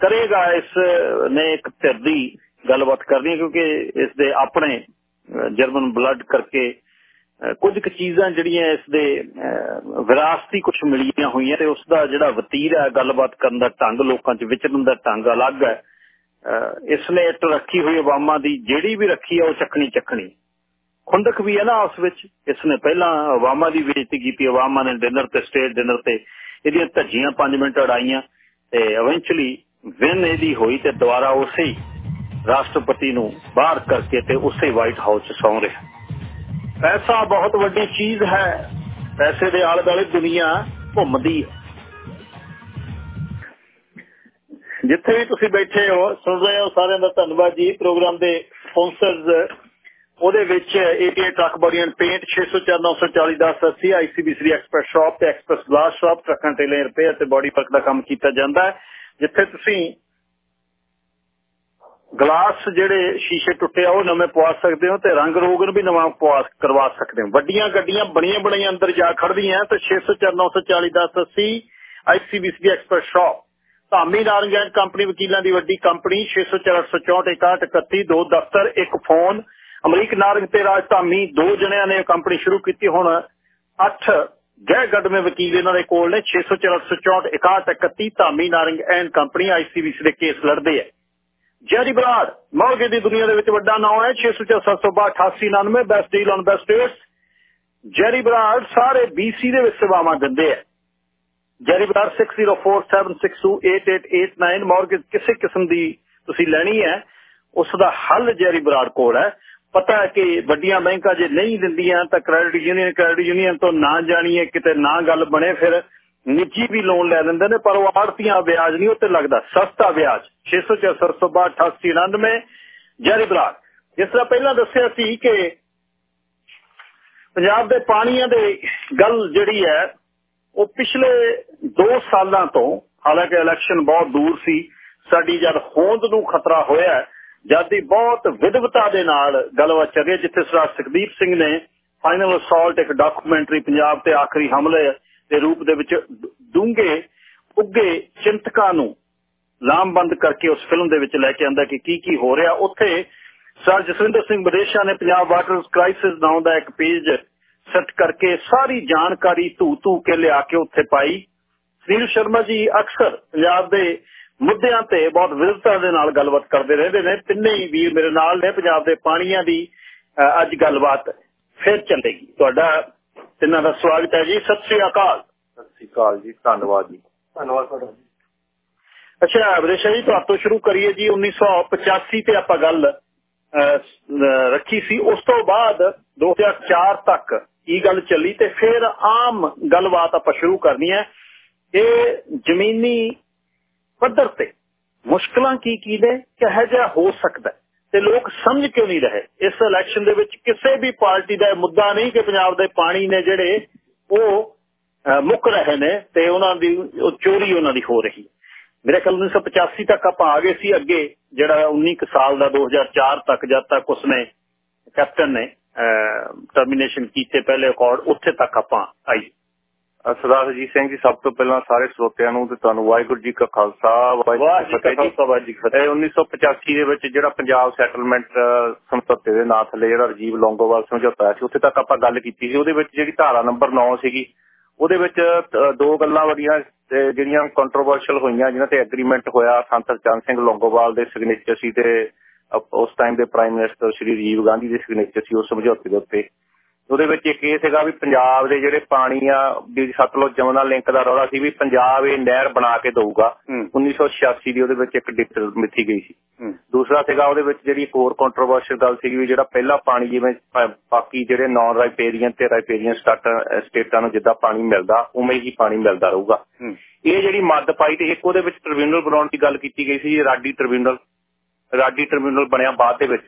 ਕਰੇਗਾ ਇਸ ਨੇ ਇੱਕ ਧਿਰ ਦੀ ਗੱਲਬਾਤ ਕਰਨੀ, ਕਿਉਂਕਿ ਇਸ ਦੇ ਆਪਣੇ ਜਰਮਨ ਬਲੱਡ ਕਰਕੇ ਕੁਝ ਕੁ ਚੀਜ਼ਾਂ ਜਿਹੜੀਆਂ ਇਸ ਦੇ ਵਿਰਾਸਤੀ ਕੁਝ ਮਿਲੀਆਂ ਹੋਈਆਂ ਤੇ ਉਸ ਦਾ ਜਿਹੜਾ ਵਤੀਰਾ ਹੈ, ਗੱਲਬਾਤ ਕਰਨ ਦਾ ਢੰਗ, ਲੋਕਾਂ 'ਚ ਵਿਚਰਨ ਦਾ ਢੰਗ ਅਲੱਗ ਹੈ। ਇਸ ਨੇ ਇੱਟ ਰੱਖੀ ਹੋਈ ਅਵਾਮਾ ਦੀ, ਜਿਹੜੀ ਵੀ ਰੱਖੀ ਹੈ ਉਹ ਚੱਕਣੀ ਚੱਕਣੀ। ਖੁੰਦਕ ਵੀ ਹੈ ਨਾ ਉਸ ਵਿੱਚ, ਇਸ ਨੇ ਪਹਿਲਾਂ ਅਵਾਮਾ ਦੀ ਬੇਇੱਜ਼ਤੀ ਕੀਤੀ ਅਵਾਮਾ ਨੇ ਡਿਨਰ ਤੇ ਸਟੇਟ ਡਿਨਰ ਤੇ ਇਹਦੀਆਂ ਧੱਜੀਆਂ 5 ਮਿੰਟ ਅੜਾਈਆਂ ਤੇ ਇਵੈਂਚੁਅਲੀ ਵਿਨ ਇਹਦੀ ਹੋਈ ਤੇ ਦੁਬਾਰਾ ਉਸੇ ਰਾਸ਼ਟਰਪਤੀ ਨੂੰ ਬਾਹਰ ਕਰਕੇ ਤੇ ਉਸੇ ਵਾਈਟ ਹਾਊਸ 'ਚ ਸੌਂ ਰਿਹਾ। ਪੈਸਾ ਬਹੁਤ ਵੱਡੀ ਚੀਜ਼ ਹੈ। ਪੈਸੇ ਦੇ ਆਲੇ ਦੁਆਲੇ ਦੁਨੀਆ ਘੁੰਮਦੀ ਹੈ। ਜਿੱਥੇ ਵੀ ਤੁਸੀਂ ਬੈਠੇ ਹੋ, ਸੁਣ ਰਹੇ ਹੋ ਸਾਰਿਆਂ ਦਾ ਧੰਨਵਾਦ ਜੀ। ਪ੍ਰੋਗਰਾਮ ਦੇ ਸਪਾਂਸਰਸ ਉਹਦੇ ਵਿੱਚ 88 truck body and paint 6049401080 ICBC express shop ਤੇ ਐਕਸਪ੍ਰੈਸ ਗਲਾਸ ਸ਼ਾਪ ਟਰੱਕਾਂ ਟੇਲੇ ਰਿਪੇਅਰ ਤੇ ਬੋਡੀ ਵਰਕ ਦਾ ਕੰਮ ਕੀਤਾ ਜਾਂਦਾ ਹੈ। ਜਿੱਥੇ ਤੁਸੀਂ ਗਲਾਸ ਜਿਹੜੇ ਸ਼ੀਸ਼ੇ ਟੁੱਟੇ ਆ, ਉਹ ਨਵੇਂ ਪਵਾ ਸਕਦੇ ਹੋ ਤੇ ਰੰਗ ਰੋਗਨ ਵੀ ਨਵਾਂ ਪਵਾ ਕਰਵਾ ਸਕਦੇ ਹੋ। ਵੱਡੀਆਂ ਗੱਡੀਆਂ ਬਣੀਆਂ ਬਣੀਆਂ ਅੰਦਰ ਜਾ ਖੜਦੀਆਂ ਤੇ 6049401080 ICBC express shop. Dhami Narang and company ਵਕੀਲਾਂ ਦੀ ਵੱਡੀ ਕੰਪਨੀ 6048646131 ਦੋ ਦਫ਼ਤਰ, ਇੱਕ ਫੋਨ। ਅਮਰੀਕ ਨਾਰੰਗ ਤੇ ਰਾਜ ਧਾਮੀ ਦੋ ਜਣਿਆਂ ਨੇ ਕੰਪਨੀ ਸ਼ੁਰੂ ਕੀਤੀ। ਹੁਣ 8 ਗਹਿ ਗੱਡਵੇਂ ਵਕੀਲ ਇਹਨਾਂ ਦੇ ਕੋਲ ਨੇ 6048646131 Dhami Narang and company ICBC ਦੇ ਕੇਸ ਲੜਦੇ ਆ। ਜੈਰੀ ਬਰਾਡ ਮੌਰਗੇ ਦੀ ਦੁਨੀਆ ਦੇ ਵਿੱਚ ਵੱਡਾ ਨਾਮ ਹੈ 6047628899 best deal on best rates Jerry Brar ਸਾਰੇ BC ਦੇ ਵਿੱਚ ਸੇਵਾਵਾਂ ਦਿੰਦੇ ਆ। ਜੈਰੀ ਬਰਾਡ 6047628889 ਮੌਰਗੇਜ ਕਿਸੇ ਕਿਸਮ ਦੀ ਤੁਸੀਂ ਲੈਣੀ ਹੈ, ਉਸ ਦਾ ਹੱਲ ਜੈਰੀ ਬਰਾਡ ਕੋਲ ਹੈ। ਪਤਾ ਹੈ ਕਿ ਵੱਡੀਆਂ ਬੈਂਕਾਂ ਜੇ ਨਹੀਂ ਦਿੰਦੀਆਂ ਤਾਂ ਕ੍ਰੈਡਿਟ ਯੂਨੀਅਨ ਕ੍ਰੈਡਿਟ ਯੂਨੀਅਨ ਤੋਂ ਨਾ ਜਾਣੀਏ, ਕਿਤੇ ਨਾ ਗੱਲ ਬਣੇ, ਫਿਰ ਨਿੱਜੀ ਵੀ ਲੋਨ ਲੈ ਲੈਂਦੇ ਨੇ, ਪਰ ਉਹ ਆੜਤੀਆਂ ਵਿਆਜ ਨਹੀਂ ਉੱਤੇ ਲੱਗਦਾ, ਸਸਤਾ ਵਿਆਜ 664 ਜੈਰੀ ਬਲਾਕ। ਜਿਸ ਤਰ੍ਹਾਂ ਪਹਿਲਾਂ ਦੱਸਿਆ ਸੀ ਕਿ ਪੰਜਾਬ ਦੇ ਪਾਣੀਆਂ ਦੇ ਗੱਲ ਜਿਹੜੀ ਹੈ, ਉਹ ਪਿਛਲੇ 2 ਸਾਲਾਂ ਤੋਂ, ਹਾਲਾਂਕਿ ਇਲੈਕਸ਼ਨ ਬਹੁਤ ਦੂਰ ਸੀ, ਸਾਡੀ ਜਦ ਹੋਂਦ ਨੂੰ ਖਤਰਾ ਹੋਇਆ, ਜਦ ਦੀ ਬਹੁਤ ਵਿਦਵਤਾ ਦੇ ਨਾਲ ਗੱਲਬਾਤ ਚੱਲ ਰਹੀ ਜਿੱਥੇ ਸਰਦਾਰ ਸੁਖਦੀਪ ਸਿੰਘ ਨੇ ਫਾਈਨਲ ਅਸਾਲਟ ਇੱਕ ਡਾਕੂਮੈਂਟਰੀ ਪੰਜਾਬ ਤੇ ਆਖਰੀ ਹਮਲੇ ਦੇ ਰੂਪ ਦੇ ਵਿੱਚ ਡੂੰਘੇ ਉੱਗੇ ਚਿੰਤਕਾਂ ਨੂੰ ਲਾਮਬੰਦ ਕਰਕੇ ਉਸ ਫਿਲਮ ਦੇ ਵਿੱਚ ਲੈ ਕੇ ਆਂਦਾ ਕਿ ਕੀ ਕੀ ਹੋ ਰਿਹਾ। ਉੱਥੇ ਸਰ ਜਸਵਿੰਦਰ ਸਿੰਘ ਬਦੇਸ਼ਾ ਨੇ ਪੰਜਾਬ ਵਾਟਰ ਕ੍ਰਾਈਸਿਸ ਨਾਮ ਦਾ ਇੱਕ ਪੇਜ ਸੈੱਟ ਕਰਕੇ ਸਾਰੀ ਜਾਣਕਾਰੀ ਧੂ ਧੂ ਕੇ ਲਿਆ ਕੇ ਉੱਥੇ ਪਾਈ। ਸੁਨੀਲ ਸ਼ਰਮਾ ਜੀ ਅਕਸਰ ਪੰਜਾਬ ਦੇ ਮੁੱਦਿਆਂ ਤੇ ਬਹੁਤ ਵਿਰਧਤਾ ਦੇ ਨਾਲ ਗੱਲਬਾਤ ਕਰਦੇ ਰਹਿੰਦੇ ਨੇ। ਤਿੰਨੇ ਹੀ ਵੀਰ ਮੇਰੇ ਨਾਲ ਨੇ। ਪੰਜਾਬ ਦੇ ਪਾਣੀਆਂ ਦੀ ਅੱਜ ਗੱਲਬਾਤ ਫਿਰ ਚੱਲੇਗੀ। ਤੁਹਾਡਾ ਤਿੰਨਾਂ ਦਾ ਸਵਾਗਤ ਹੈ ਜੀ। ਸਤਿ ਸ੍ਰੀ ਅਕਾਲ। ਸਤਿ ਸ੍ਰੀ ਅਕਾਲ ਜੀ। ਧੰਨਵਾਦ ਜੀ। ਧੰਨਵਾਦ ਤੁਹਾਡਾ ਅੱਛਾ ਵਿਰੇਸ਼ਾ ਜੀ ਤੋਂ ਸ਼ੁਰੂ ਕਰੀਏ ਜੀ। 1985 ਤੇ ਆਪਾਂ ਗੱਲ ਰੱਖੀ ਸੀ। ਉਸ ਤੋਂ ਬਾਅਦ 2004 ਤੱਕ ਇਹ ਗੱਲ ਚੱਲੀ ਤੇ ਫਿਰ ਆਮ ਗੱਲਬਾਤ ਆਪਾਂ ਸ਼ੁਰੂ ਕਰਨੀ ਹੈ। ਇਹ ਜ਼ਮੀਨੀ ਪੱਧਰ ਤੇ ਮੁਸ਼ਕਲਾਂ ਕੀ ਕੀ ਨੇ? ਕਿਹੋ ਜਿਹਾ ਹੋ ਸਕਦਾ ਤੇ ਲੋਕ ਸਮਝ ਕਿਉਂ ਨਹੀਂ ਰਹੇ? ਇਸ ਇਲੈਕਸ਼ਨ ਦੇ ਵਿੱਚ ਕਿਸੇ ਵੀ ਪਾਰਟੀ ਦਾ ਮੁੱਦਾ ਨਹੀਂ ਕਿ ਪੰਜਾਬ ਦੇ ਪਾਣੀ ਨੇ ਜਿਹੜੇ ਉਹ ਮੁੱਕ ਰਹੇ ਨੇ ਤੇ ਉਹਨਾਂ ਦੀ ਚੋਰੀ ਉਹਨਾਂ ਦੀ ਹੋ ਰਹੀ ਮੇਰੇ ਖਿਆਲ 1985 ਤੱਕ ਆਪਾਂ ਆ ਗਏ ਸੀ ਅੱਗੇ, ਜਿਹੜਾ 19 ਸਾਲ ਦਾ 2004 ਤੱਕ ਜਦ ਤੱਕ ਉਸਨੇ ਕੈਪਟਨ ਨੇ ਟਰਮੀਨੇਸ਼ਨ ਕੀਤੇ ਪਹਿਲੇ ਅਕਾਰਡ ਉੱਥੇ ਤੱਕ ਆਪਾਂ ਆਈ ਸਰਦਾਰ ਜੀ ਸਿੰਘ ਜੀ ਸਭ ਤੋਂ ਪਹਿਲਾਂ ਸਾਰੇ ਸਰੋਤਿਆਂ ਨੂੰ ਤੇ ਤੁਹਾਨੂੰ ਵਾਹਿਗੁਰੂ ਜੀ ਕਾ ਖਾਲਸਾ ਵਾਹਿਗੁਰੂ ਜੀ ਕੀ ਫਤਿਹ 1985 ਦੇ ਵਿੱਚ ਜਿਹੜਾ ਪੰਜਾਬ ਸੈਟਲਮੈਂਟ ਸਮਝੌਤੇ ਦੇ ਨਾਂ ਥੱਲੇ ਜਿਹੜਾ ਰਜੀਵ ਲੌਂਗੋਵਾਲ ਸਮਝੌਤਾ ਸੀ ਉੱਥੇ ਤੱਕ ਆਪਾਂ ਗੱਲ ਕੀਤੀ ਸੀ। ਉਹਦੇ ਵਿੱਚ ਜਿਹੜੀ ਧਾਰਾ ਨੰਬਰ 9 ਸੀਗੀ ਉਹਦੇ ਵਿੱਚ ਦੋ ਗੱਲਾਂ ਬੜੀਆਂ ਜਿਹੜੀਆਂ ਕੰਟਰੋਵਰਸ਼ੀਅਲ ਹੋਈਆਂ ਜਿਨ੍ਹਾਂ ਤੇ ਐਗਰੀਮੈਂਟ ਹੋਇਆ। ਸੰਤ ਚੰਦ ਸਿੰਘ ਲੌਂਗੋਵਾਲ ਦੇ ਸਿਗਨੇਚਰ ਸੀ ਤੇ ਉਸ ਟਾਈਮ ਦੇ ਪ੍ਰਾਈਮ ਮਿਨਿਸਟਰ ਸ਼੍ਰੀ ਰਾਜੀਵ ਗਾਂਧੀ ਦੇ ਸਿਗਨੇਚਰ ਸੀ ਉਸ ਸਮਝੌਤੇ ਦੇ ਉੱਤੇ। ਉਹਦੇ ਵਿੱਚ ਇੱਕ ਇਹ ਸੀਗਾ ਵੀ ਪੰਜਾਬ ਦੇ ਜਿਹੜੇ ਪਾਣੀ ਆ ਵੀ ਸਤਲੁਜ ਜਮਨਾ ਲਿੰਕ ਦਾ ਰੌਲਾ ਸੀ ਵੀ ਪੰਜਾਬ ਇਹ ਨਹਿਰ ਬਣਾ ਕੇ ਦਊਗਾ। 1986 ਦੀ ਉਹਦੇ ਵਿੱਚ ਇੱਕ ਡੇਟ ਮਿੱਥੀ ਗਈ ਸੀ। ਦੂਸਰਾ ਸੀਗਾ ਉਹਦੇ ਵਿੱਚ ਜਿਹੜੀ ਇੱਕ ਹੋਰ ਕੰਟਰੋਵਰਸ਼ੀਅਲ ਗੱਲ ਸੀ ਵੀ ਜਿਹੜਾ ਪਹਿਲਾ ਪਾਣੀ ਜਿਵੇਂ ਬਾਕੀ ਜਿਹੜੇ ਨਾਨ ਰਾਈਪੇਰੀਅਨ ਤੇ ਰਾਈਪੇਰੀਅਨ ਸਟੇਟਾਂ ਨੂੰ ਜਿੱਦਾਂ ਪਾਣੀ ਮਿਲਦਾ ਉਵੇਂ ਹੀ ਪਾਣੀ ਮਿਲਦਾ ਰਹੂਗਾ। ਇਹ ਜਿਹੜੀ ਮੱਦ ਪਾਈ ਤੇ ਇੱਕ ਉਹਦੇ ਵਿੱਚ ਟ੍ਰਿਬਿਊਨਲ ਬਣਾਉਣ ਦੀ ਗੱਲ ਕੀਤੀ ਗਈ ਸੀ ਰਾਡੀ ਟ੍ਰਿਬਿਊਨਲ ਰਾਡੀ ਟ੍ਰਿਬਿਊਨਲ ਬਣਿਆ ਬਾਅਦ ਦੇ ਵਿੱਚ।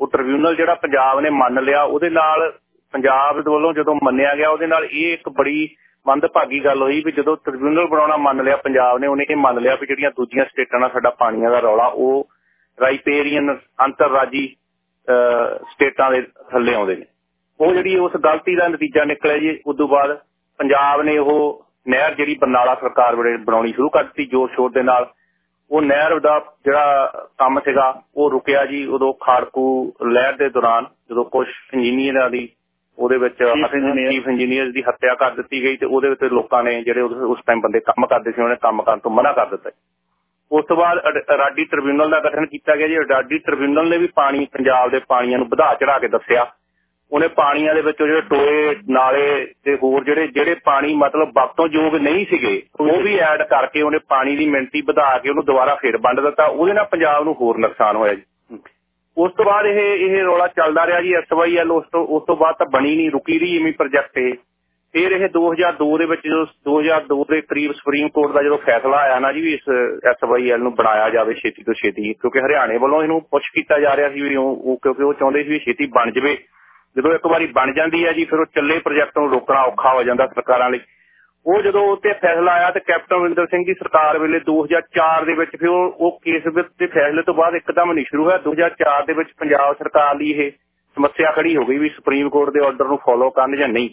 ਉਹ ਟ੍ਰਿਬਿਊਨਲ ਜਿਹੜਾ ਪੰਜਾਬ ਨੇ ਮੰਨ ਲਿਆ ਉਹਦੇ ਨਾਲ ਪੰਜਾਬ ਦੇ ਵੱਲੋਂ ਜਦੋਂ ਮੰਨਿਆ ਗਿਆ, ਉਹਦੇ ਨਾਲ ਇਹ ਇੱਕ ਬੜੀ ਮੰਦਭਾਗੀ ਗੱਲ ਹੋਈ ਵੀ ਜਦੋਂ ਟ੍ਰਿਬਿਊਨਲ ਬਣਾਉਣਾ ਮੰਨ ਲਿਆ, ਪੰਜਾਬ ਨੇ ਉਹਨੇ ਇਹ ਮੰਨ ਲਿਆ ਵੀ ਜਿਹੜੀਆਂ ਦੂਜੀਆਂ ਸਟੇਟਾਂ ਨਾਲ ਸਾਡਾ ਪਾਣੀਆਂ ਦਾ ਰੌਲਾ, ਉਹ ਰਾਈਪੇਰੀਅਨ ਅੰਤਰਰਾਜੀ ਸਟੇਟਾਂ ਦੇ ਥੱਲੇ ਆਉਂਦੇ ਨੇ। ਉਹ ਜਿਹੜੀ ਉਸ ਗਲਤੀ ਦਾ ਨਤੀਜਾ ਨਿਕਲਿਆ ਜੀ ਉਸ ਤੋਂ ਬਾਅਦ ਪੰਜਾਬ ਨੇ ਉਹ ਨਹਿਰ ਜਿਹੜੀ ਬਰਨਾਲਾ ਸਰਕਾਰ ਵੇਲੇ ਬਣਾਉਣੀ ਸ਼ੁਰੂ ਕਰ ਦਿੱਤੀ, ਜੋਰ ਸ਼ੋਰ ਦੇ ਨਾਲ। ਉਹ ਨਹਿਰ ਦਾ ਜਿਹੜਾ ਕੰਮ ਸੀਗਾ, ਉਹ ਰੁਕਿਆ ਜੀ, ਉਦੋਂ ਖਾੜਕੂ ਲਹਿਰ ਦੇ ਦੌਰਾਨ, ਜਦੋਂ ਕੁਝ ਇੰਜੀਨੀਅਰਾਂ ਦੀ ਉਹਦੇ ਵਿੱਚ ਚੀਫ ਇੰਜੀਨੀਅਰ ਦੀ ਹੱਤਿਆ ਕਰ ਦਿੱਤੀ ਗਈ ਤੇ ਉਹਦੇ ਵਿੱਚ ਲੋਕਾਂ ਨੇ ਜਿਹੜੇ ਉਸ ਟਾਈਮ ਬੰਦੇ ਕੰਮ ਕਰਦੇ ਸੀ ਉਹਨੇ ਕੰਮ ਕਰਨ ਤੋਂ ਮਨਾ ਕਰ ਦਿੱਤਾ। ਉਸ ਤੋਂ ਬਾਅਦ ਰਾਡੀ ਟ੍ਰਿਬਿਊਨਲ ਦਾ ਗਠਨ ਕੀਤਾ ਗਿਆ ਜੀ। ਰਾਡੀ ਟ੍ਰਿਬਿਊਨਲ ਨੇ ਵੀ ਪਾਣੀ ਪੰਜਾਬ ਦੇ ਪਾਣੀਆਂ ਨੂੰ ਵਧਾ ਚੜਾ ਕੇ ਦੱਸਿਆ। ਉਹਨੇ ਪਾਣੀਆਂ ਦੇ ਵਿੱਚ ਜਿਹੜੇ ਟੋਏ ਨਾਲੇ ਤੇ ਹੋਰ ਜਿਹੜੇ ਜਿਹੜੇ ਪਾਣੀ ਮਤਲਬ ਵਰਤੋਂ ਯੋਗ ਨਹੀਂ ਸੀਗੇ ਉਹ ਵੀ ਐਡ ਕਰਕੇ ਉਹਨੇ ਪਾਣੀ ਦੀ ਮਿੰਟੀ ਵਧਾ ਕੇ ਉਹਨੂੰ ਦੁਬਾਰਾ ਫੇਰ ਵੰਡ ਦਿੱਤਾ। ਉਹਦੇ ਨਾਲ ਪੰਜਾਬ ਨੂੰ ਹੋਰ ਨੁਕਸਾਨ ਹੋਇਆ ਜੀ। ਉਸ ਤੋਂ ਬਾਅਦ ਇਹ ਇਹ ਰੋਲਾ ਚੱਲਦਾ ਰਿਹਾ ਜੀ ਐਸਵਾਈਐਲ ਉਸ ਤੋਂ ਉਸ ਤੋਂ ਬਾਅਦ ਤਾਂ ਬਣੀ ਨਹੀਂ, ਰੁਕੀ ਰਹੀ ਇਵੇਂ ਪ੍ਰੋਜੈਕਟ ਇਹ। ਫਿਰ ਇਹ 2002 ਦੇ ਵਿੱਚ ਜਦੋਂ 2002 ਦੇ ਕਰੀਬ ਸੁਪਰੀਮ ਕੋਰਟ ਦਾ ਜਦੋਂ ਫੈਸਲਾ ਆਇਆ ਨਾ ਜੀ ਵੀ ਇਸ ਐਸਵਾਈਐਲ ਨੂੰ ਬਣਾਇਆ ਜਾਵੇ ਛੇਤੀ ਤੋਂ ਛੇਤੀ, ਕਿਉਂਕਿ ਹਰਿਆਣੇ ਵੱਲੋਂ ਇਹਨੂੰ ਪੁਸ਼ ਕੀਤਾ ਜਾ ਰਿਹਾ ਸੀ ਵੀ ਉਹ ਕਿਉਂਕਿ ਉਹ ਚਾਹੁੰਦੇ ਸੀ ਵੀ ਛੇਤੀ ਬਣ ਜਵੇ। ਜਦੋਂ ਇੱਕ ਵਾਰੀ ਬਣ ਜਾਂਦੀ ਹੈ ਜੀ, ਫਿਰ ਉਹ ਚੱਲੇ ਪ੍ਰੋਜੈਕਟ ਨੂੰ ਰੋਕਣਾ ਔਖਾ ਹੋ ਜਾਂਦਾ ਸਰਕਾਰਾਂ ਲਈ। ਉਹ ਜਦੋਂ ਉੱਤੇ ਫੈਸਲਾ ਆਇਆ ਤੇ ਕੈਪਟਨ ਵਿੰਦਰ ਸਿੰਘ ਦੀ ਸਰਕਾਰ ਵੇਲੇ 2004 ਦੇ ਵਿੱਚ ਫਿਰ ਉਹ ਕੇਸ ਤੇ ਫੈਸਲੇ ਤੋਂ ਬਾਅਦ ਇੱਕਦਮ ਨਹੀਂ ਸ਼ੁਰੂ ਹੋਇਆ। 2004 ਦੇ ਵਿੱਚ ਪੰਜਾਬ ਸਰਕਾਰ ਲਈ ਇਹ ਸਮੱਸਿਆ ਖੜੀ ਹੋ ਗਈ ਵੀ ਸੁਪਰੀਮ ਕੋਰਟ ਦੇ ਆਰਡਰ ਨੂੰ ਫੋਲੋ ਕਰਨ ਜਾਂ ਨਹੀਂ।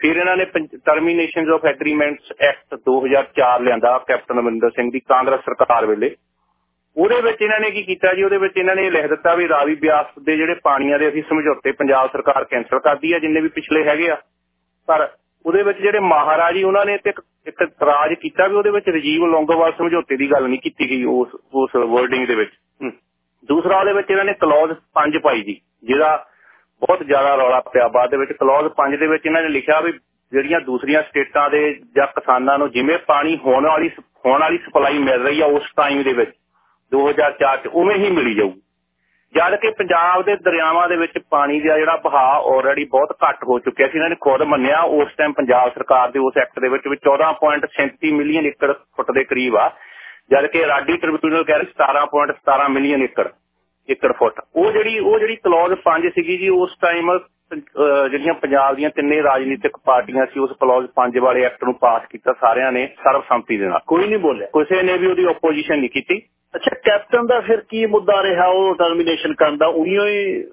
ਫਿਰ ਇਹਨਾਂ ਨੇ ਟਰਮੀਨੇਸ਼ਨਸ ਆਫ ਐਗਰੀਮੈਂਟਸ ਐਕਟ 2004 ਲਿਆਂਦਾ ਕੈਪਟਨ ਅਮਰਿੰਦਰ ਸਿੰਘ ਦੀ ਕਾਂਗਰਸ ਸਰਕਾਰ ਵੇਲੇ। ਉਹਦੇ ਵਿੱਚ ਇਹਨਾਂ ਨੇ ਕੀ ਕੀਤਾ ਜੀ? ਉਹਦੇ ਵਿੱਚ ਇਹਨਾਂ ਨੇ ਲਿਖ ਦਿੱਤਾ ਵੀ ਰਾਵੀ ਬਿਆਸ ਦੇ ਜਿਹੜੇ ਪਾਣੀਆਂ ਦੇ ਅਸੀਂ ਸਮਝੌਤੇ ਪੰਜਾਬ ਸਰਕਾਰ ਕੈਂਸਲ ਕਰਦੀ ਆ ਜਿੰਨੇ ਵੀ ਪਿਛਲੇ ਹੈਗੇ ਆ। ਪਰ ਉਹਦੇ ਵਿੱਚ ਜਿਹੜੇ ਮਹਾਰਾਜੀ ਉਹਨਾਂ ਨੇ ਇੱਕ ਇੱਕ ਇਤਰਾਜ਼ ਕੀਤਾ ਵੀ ਉਹਦੇ ਵਿੱਚ ਰਜੀਵ ਲੌਂਗੋਵਾਲ ਸਮਝੌਤੇ ਦੀ ਗੱਲ ਨਹੀਂ ਕੀਤੀ ਗਈ ਉਸ ਉਸ ਵਰਡਿੰਗ ਦੇ ਵਿੱਚ। ਦੂਸਰਾ ਉਹਦੇ ਵਿੱਚ ਇਹਨਾਂ ਨੇ ਕਲੌਜ਼ 5 ਪਾਈ ਜੀ, ਜਿਹਦਾ ਬਹੁਤ ਜ਼ਿਆਦਾ ਰੌਲਾ ਪਿਆ। ਬਾਅਦ ਦੇ ਵਿੱਚ ਕਲੌਜ਼ 5 ਦੇ ਵਿੱਚ ਇਹਨਾਂ ਨੇ ਲਿਖਿਆ ਵੀ ਜਿਹੜੀਆਂ ਦੂਸਰੀਆਂ ਸਟੇਟਾਂ ਦੇ ਜਾਂ ਕਿਸਾਨਾਂ ਨੂੰ ਜਿਵੇਂ ਪਾਣੀ ਹੋਣ ਵਾਲੀ ਹੋਣ ਵਾਲੀ ਸਪਲਾਈ ਮਿਲ ਰਹੀ ਆ ਉਸ ਟਾਈਮ ਦੇ ਵਿੱਚ 2004 ਚ ਉਵੇਂ ਹੀ ਮਿਲੀ ਜਾਊ। ਜਦ ਕਿ ਪੰਜਾਬ ਦੇ ਦਰਿਆਵਾਂ ਦੇ ਵਿੱਚ ਪਾਣੀ ਦਾ ਜਿਹੜਾ ਵਹਾਅ ਆਲਰੇਡੀ ਬਹੁਤ ਘੱਟ ਹੋ ਚੁੱਕਿਆ ਸੀ, ਇਹਨਾਂ ਨੇ ਖੁਦ ਮੰਨਿਆ ਉਸ ਟਾਈਮ ਪੰਜਾਬ ਸਰਕਾਰ ਦੇ ਉਸ ਐਕਟ ਦੇ ਵਿੱਚ ਵੀ 14.37 ਮਿਲੀਅਨ ਏਕੜ ਫੁੱਟ ਦੇ ਕਰੀਬ ਆ, ਜਦ ਕਿ ਰਾਡੀ ਟ੍ਰਿਬਿਊਨਲ ਕਹਿ ਰਿਹਾ 17.17 ਮਿਲੀਅਨ ਏਕੜ ਏਕੜ ਫੁੱਟ। ਉਹ ਜਿਹੜੀ ਉਹ ਜਿਹੜੀ ਕਲੌਜ਼ 5 ਸੀਗੀ ਜੀ, ਉਸ ਟਾਈਮ ਜਿਹੜੀਆਂ ਪੰਜਾਬ ਦੀਆਂ ਤਿੰਨੇ ਰਾਜਨੀਤਿਕ ਪਾਰਟੀਆਂ ਸੀ ਉਸ ਕਲੌਜ਼ 5 ਵਾਲੇ ਐਕਟ ਨੂੰ ਪਾਸ ਕੀਤਾ ਸਾਰਿਆਂ ਨੇ ਸਰਬਸੰਮਤੀ ਦੇ ਨਾਲ। ਕੋਈ ਨਹੀਂ ਬੋਲਿਆ। ਕਿਸੇ ਨੇ ਵੀ ਉਹਦੀ ਆਪੋਜੀਸ਼ਨ ਨਹੀਂ ਕੀਤੀ। ਅੱਛਾ ਕੈਪਟਨ ਦਾ ਫਿਰ ਕੀ ਮੁੱਦਾ ਰਿਹਾ ਉਹ ਟਰਮੀਨੇਸ਼ਨ ਕਰਨ ਦਾ? ਉਹੀ ਹੀ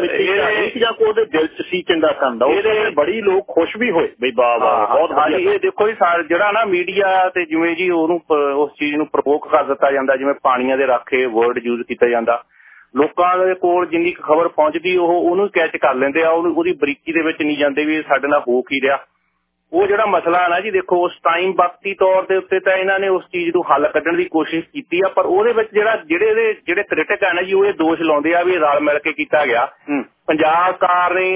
ਮਿੱਟੀ ਜਾਂ ਉਹਦੇ ਦਿਲ ਚ ਸੀ ਚੰਗਾ ਕਰਨ ਦਾ? ਉਹਦੇ ਬੜੀ ਲੋਕ ਖੁਸ਼ ਵੀ ਹੋਏ। ਬਈ ਵਾਹ ਵਾਹ ਬਹੁਤ ਵਧੀਆ। ਇਹ ਦੇਖੋ ਜੀ ਜਿਹੜਾ ਨਾ ਮੀਡੀਆ ਤੇ ਜਿਵੇਂ ਜੀ ਉਹਨੂੰ ਉਸ ਚੀਜ਼ ਨੂੰ ਪ੍ਰਵੋਕ ਕਰ ਦਿੱਤਾ ਜਾਂਦਾ ਜਿਵੇਂ ਪਾਣੀਆਂ ਦੇ ਰਾਖੇ ਵਰਡ ਯੂਜ਼ ਕੀਤਾ ਜਾਂਦਾ। ਲੋਕਾਂ ਦੇ ਕੋਲ ਜਿੰਨੀ ਖਬਰ ਪਹੁੰਚਦੀ ਉਹ ਉਹਨੂੰ ਕੈਚ ਕਰ ਲੈਂਦੇ ਆ ਉਹਦੀ ਬਰੀਕੀ ਦੇ ਵਿੱਚ ਨਹੀਂ ਜਾਂਦੇ ਵੀ ਸਾਡੇ ਨਾਲ ਹੋ ਕੀ ਰਿਹਾ। ਉਹ ਜਿਹੜਾ ਮਸਲਾ ਹੈ ਨਾ ਜੀ ਦੇਖੋ ਉਸ ਟਾਈਮ ਵਕਤੀ ਤੌਰ ਦੇ ਉੱਤੇ ਤਾਂ ਇਹਨਾਂ ਨੇ ਉਸ ਚੀਜ਼ ਨੂੰ ਹੱਲ ਕੱਢਣ ਦੀ ਕੋਸ਼ਿਸ਼ ਕੀਤੀ ਆ ਪਰ ਉਹਦੇ ਵਿੱਚ ਜਿਹੜਾ ਜਿਹੜੇ ਇਹਦੇ ਜਿਹੜੇ ਕ੍ਰਿਟਿਕ ਆ ਨਾ ਜੀ ਉਹ ਇਹ ਦੋਸ਼ ਲਾਉਂਦੇ ਆ ਵੀ ਰਲ ਮਿਲ ਕੇ ਕੀਤਾ ਗਿਆ। ਪੰਜਾਬ ਸਰਕਾਰ ਨੇ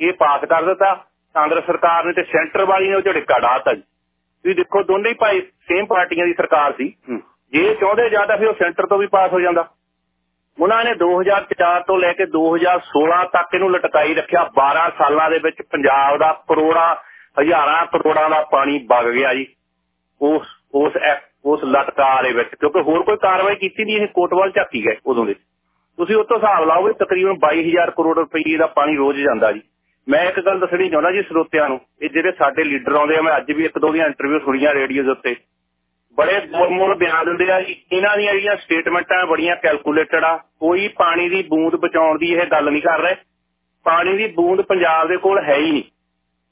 ਇਹ ਪਾਸ ਕਰ ਦਿੱਤਾ ਕਾਂਗਰਸ ਸਰਕਾਰ ਨੇ ਤੇ ਸੈਂਟਰ ਵਾਲੀ ਨੇ ਉਹ ਝੜਕਾ ਡਾਤਾ ਜੀ। ਤੁਸੀਂ ਦੇਖੋ ਦੋਨੇ ਹੀ ਭਾਈ ਸੇਮ ਪਾਰਟੀਆਂ ਦੀ ਸਰਕਾਰ ਸੀ। ਜੇ ਚਾਹੁੰਦੇ ਜਾਂ ਤਾਂ ਫਿਰ ਉਹ ਸੈਂਟਰ ਤੋਂ ਵੀ ਪਾਸ ਹੋ ਜਾਂਦਾ। ਉਹਨਾਂ ਨੇ 2004 ਤੋਂ ਲੈ ਕੇ 2016 ਤੱਕ ਇਹਨੂੰ ਲਟਕਾਈ ਰੱਖਿਆ। 12 ਸਾਲਾਂ ਦੇ ਵਿੱਚ ਪੰਜਾਬ ਦਾ ਕਰੋੜਾਂ, ਹਜ਼ਾਰਾਂ ਕਰੋੜਾਂ ਦਾ ਪਾਣੀ ਵਗ ਗਿਆ ਜੀ। ਉਸ ਉਸ ਉਸ ਲਟਕਾ ਦੇ ਵਿੱਚ। ਕਿਉਂਕਿ ਹੋਰ ਕੋਈ ਕਾਰਵਾਈ ਕੀਤੀ ਨਹੀਂ, ਇਹ ਕੋਟਵਾਲ ਝਾਕੀ ਗਏ ਉਦੋਂ ਦੇ। ਤੁਸੀਂ ਉਸ ਤੋਂ ਹਿਸਾਬ ਲਾਓ ਵੀ ਤਕਰੀਬਨ 22000 ਕਰੋੜ ਰੁਪਏ ਦਾ ਪਾਣੀ ਰੋਜ਼ ਜਾਂਦਾ ਜੀ। ਮੈਂ ਇੱਕ ਗੱਲ ਦੱਸਣੀ ਚਾਹੁੰਦਾ ਜੀ ਸਰੋਤਿਆਂ ਨੂੰ, ਇਹ ਜਿਹੜੇ ਸਾਡੇ ਲੀਡਰ ਆਉਂਦੇ ਆ, ਮੈਂ ਅੱਜ ਵੀ ਇੱਕ ਦੋ ਦੀਆਂ ਇੰਟਰਵਿਊ ਸੁਣੀਆਂ ਰੇਡੀਓ ਦੇ ਉੱਤੇ। ਬੜੇ ਗੋਲਮੋਲ ਬਿਆਨ ਦਿੰਦੇ ਆ ਜੀ। ਇਹਨਾਂ ਦੀਆਂ ਜਿਹੜੀਆਂ ਸਟੇਟਮੈਂਟਾਂ ਬੜੀਆਂ ਕੈਲਕੂਲੇਟਡ ਆ, ਕੋਈ ਪਾਣੀ ਦੀ ਬੂੰਦ ਬਚਾਉਣ ਦੀ ਇਹ ਗੱਲ ਨਹੀਂ ਕਰ ਰਹੇ। ਪਾਣੀ ਦੀ ਬੂੰਦ ਪੰਜਾਬ ਦੇ ਕੋਲ ਹੈ ਹੀ ਨਹੀਂ।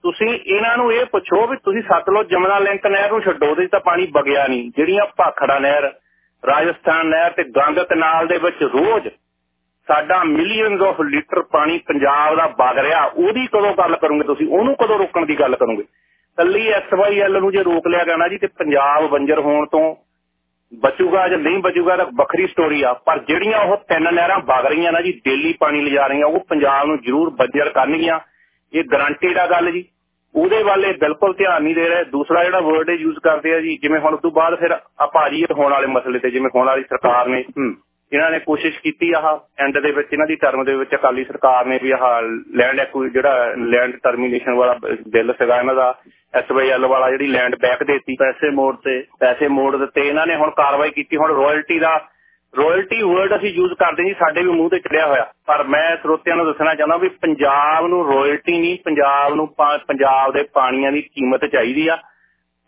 ਤੁਸੀਂ ਇਹਨਾਂ ਨੂੰ ਇਹ ਪੁੱਛੋ ਵੀ ਤੁਸੀਂ ਸਤਲੁਜ ਜਮਨਾ ਲਿੰਕ ਨਹਿਰ ਨੂੰ ਛੱਡੋ, ਉਹਦੇ ਤਾਂ ਪਾਣੀ ਵਗਿਆ ਨਹੀਂ। ਜਿਹੜੀਆਂ ਭਾਖੜਾ ਨਹਿਰ, ਰਾਜਸਥਾਨ ਨਹਿਰ ਤੇ ਗੰਗ ਕਨਾਲ ਦੇ ਵਿੱਚ ਰੋਜ਼ ਸਾਡਾ ਮਿਲੀਅਨਸ ਆਫ ਲੀਟਰ ਪਾਣੀ ਪੰਜਾਬ ਦਾ ਵਗ ਰਿਹਾ, ਉਹਦੀ ਕਦੋਂ ਗੱਲ ਕਰੋਗੇ ਤੁਸੀਂ? ਉਹਨੂੰ ਕਦੋਂ ਰੋਕਣ ਦੀ ਗੱਲ ਕਰੋਗੇ? ਕੱਲੀ ਐਸਵਾਈਐਲ ਨੂੰ ਜੇ ਰੋਕ ਲਿਆ ਗਿਆ ਨਾ ਜੀ ਤੇ ਪੰਜਾਬ ਬੰਜਰ ਹੋਣ ਤੋਂ ਬਚੂਗਾ ਜਾਂ ਨਹੀਂ ਬਚੂਗਾ ਤਾਂ ਵੱਖਰੀ ਸਟੋਰੀ ਆ। ਪਰ ਜਿਹੜੀਆਂ ਉਹ ਤਿੰਨ ਨਹਿਰਾਂ ਵਗ ਰਹੀਆਂ ਨਾ ਜੀ, ਡੇਲੀ ਪਾਣੀ ਲਿਜਾ ਰਹੀਆਂ, ਉਹ ਪੰਜਾਬ ਨੂੰ ਜ਼ਰੂਰ ਬੰਜਰ ਕਰਨਗੀਆਂ। ਇਹ ਗਾਰੰਟੀ ਦਾ ਗੱਲ ਜੀ। ਉਹਦੇ ਵੱਲੇ ਬਿਲਕੁਲ ਧਿਆਨ ਨਹੀਂ ਦੇ ਰਹੇ। ਦੂਸਰਾ ਜਿਹੜਾ ਵਰਡ ਯੂਜ਼ ਕਰਦੇ ਆ ਜੀ, ਜਿਵੇਂ ਹੁਣ ਉਸ ਤੋਂ ਬਾਅਦ ਫਿਰ ਆ ਭਾਜੀ ਹੋਣ ਵਾਲੇ ਮਸਲੇ ਤੇ, ਜਿਵੇਂ ਹੋਣ ਵਾਲੀ ਸਰਕਾਰ ਨੇ ਇਹਨਾਂ ਨੇ ਕੋਸ਼ਿਸ਼ ਕੀਤੀ ਆਹ ਐਂਡ ਦੇ ਵਿੱਚ, ਇਹਨਾਂ ਦੀ ਟਰਮ ਦੇ ਵਿੱਚ ਅਕਾਲੀ ਸਰਕਾਰ ਨੇ ਵੀ ਆਹ ਲੈਂਡ ਐਕੂ ਜਿਹੜਾ ਲੈਂਡ ਟਰਮੀਨੇਸ਼ਨ ਵਾਲਾ ਬਿੱਲ ਸੀਗਾ ਇਹਨਾਂ ਦਾ ਐਸਵਾਈਐਲ ਵਾਲਾ ਜਿਹੜੀ ਲੈਂਡ ਬੈਕ ਦੇਤੀ। ਪੈਸੇ ਮੋੜ ਤੇ, ਪੈਸੇ ਮੋੜ ਦਿੱਤੇ। ਇਹਨਾਂ ਨੇ ਹੁਣ ਕਾਰਵਾਈ ਕੀਤੀ। ਹੁਣ ਰਾਇਲਟੀ ਦਾ ਰਾਇਲਟੀ ਵਰਡ ਅਸੀਂ ਯੂਜ਼ ਕਰਦੇ ਜੀ ਸਾਡੇ ਵੀ ਮੂੰਹ ਤੇ ਚੜਿਆ ਹੋਇਆ। ਪਰ ਮੈਂ ਸਰੋਤਿਆਂ ਨੂੰ ਦੱਸਣਾ ਚਾਹੁੰਦਾ ਵੀ ਪੰਜਾਬ ਨੂੰ ਰਾਇਲਟੀ ਨਹੀਂ, ਪੰਜਾਬ ਨੂੰ ਪੰਜਾਬ ਦੇ ਪਾਣੀਆਂ ਦੀ ਕੀਮਤ ਚਾਹੀਦੀ ਆ।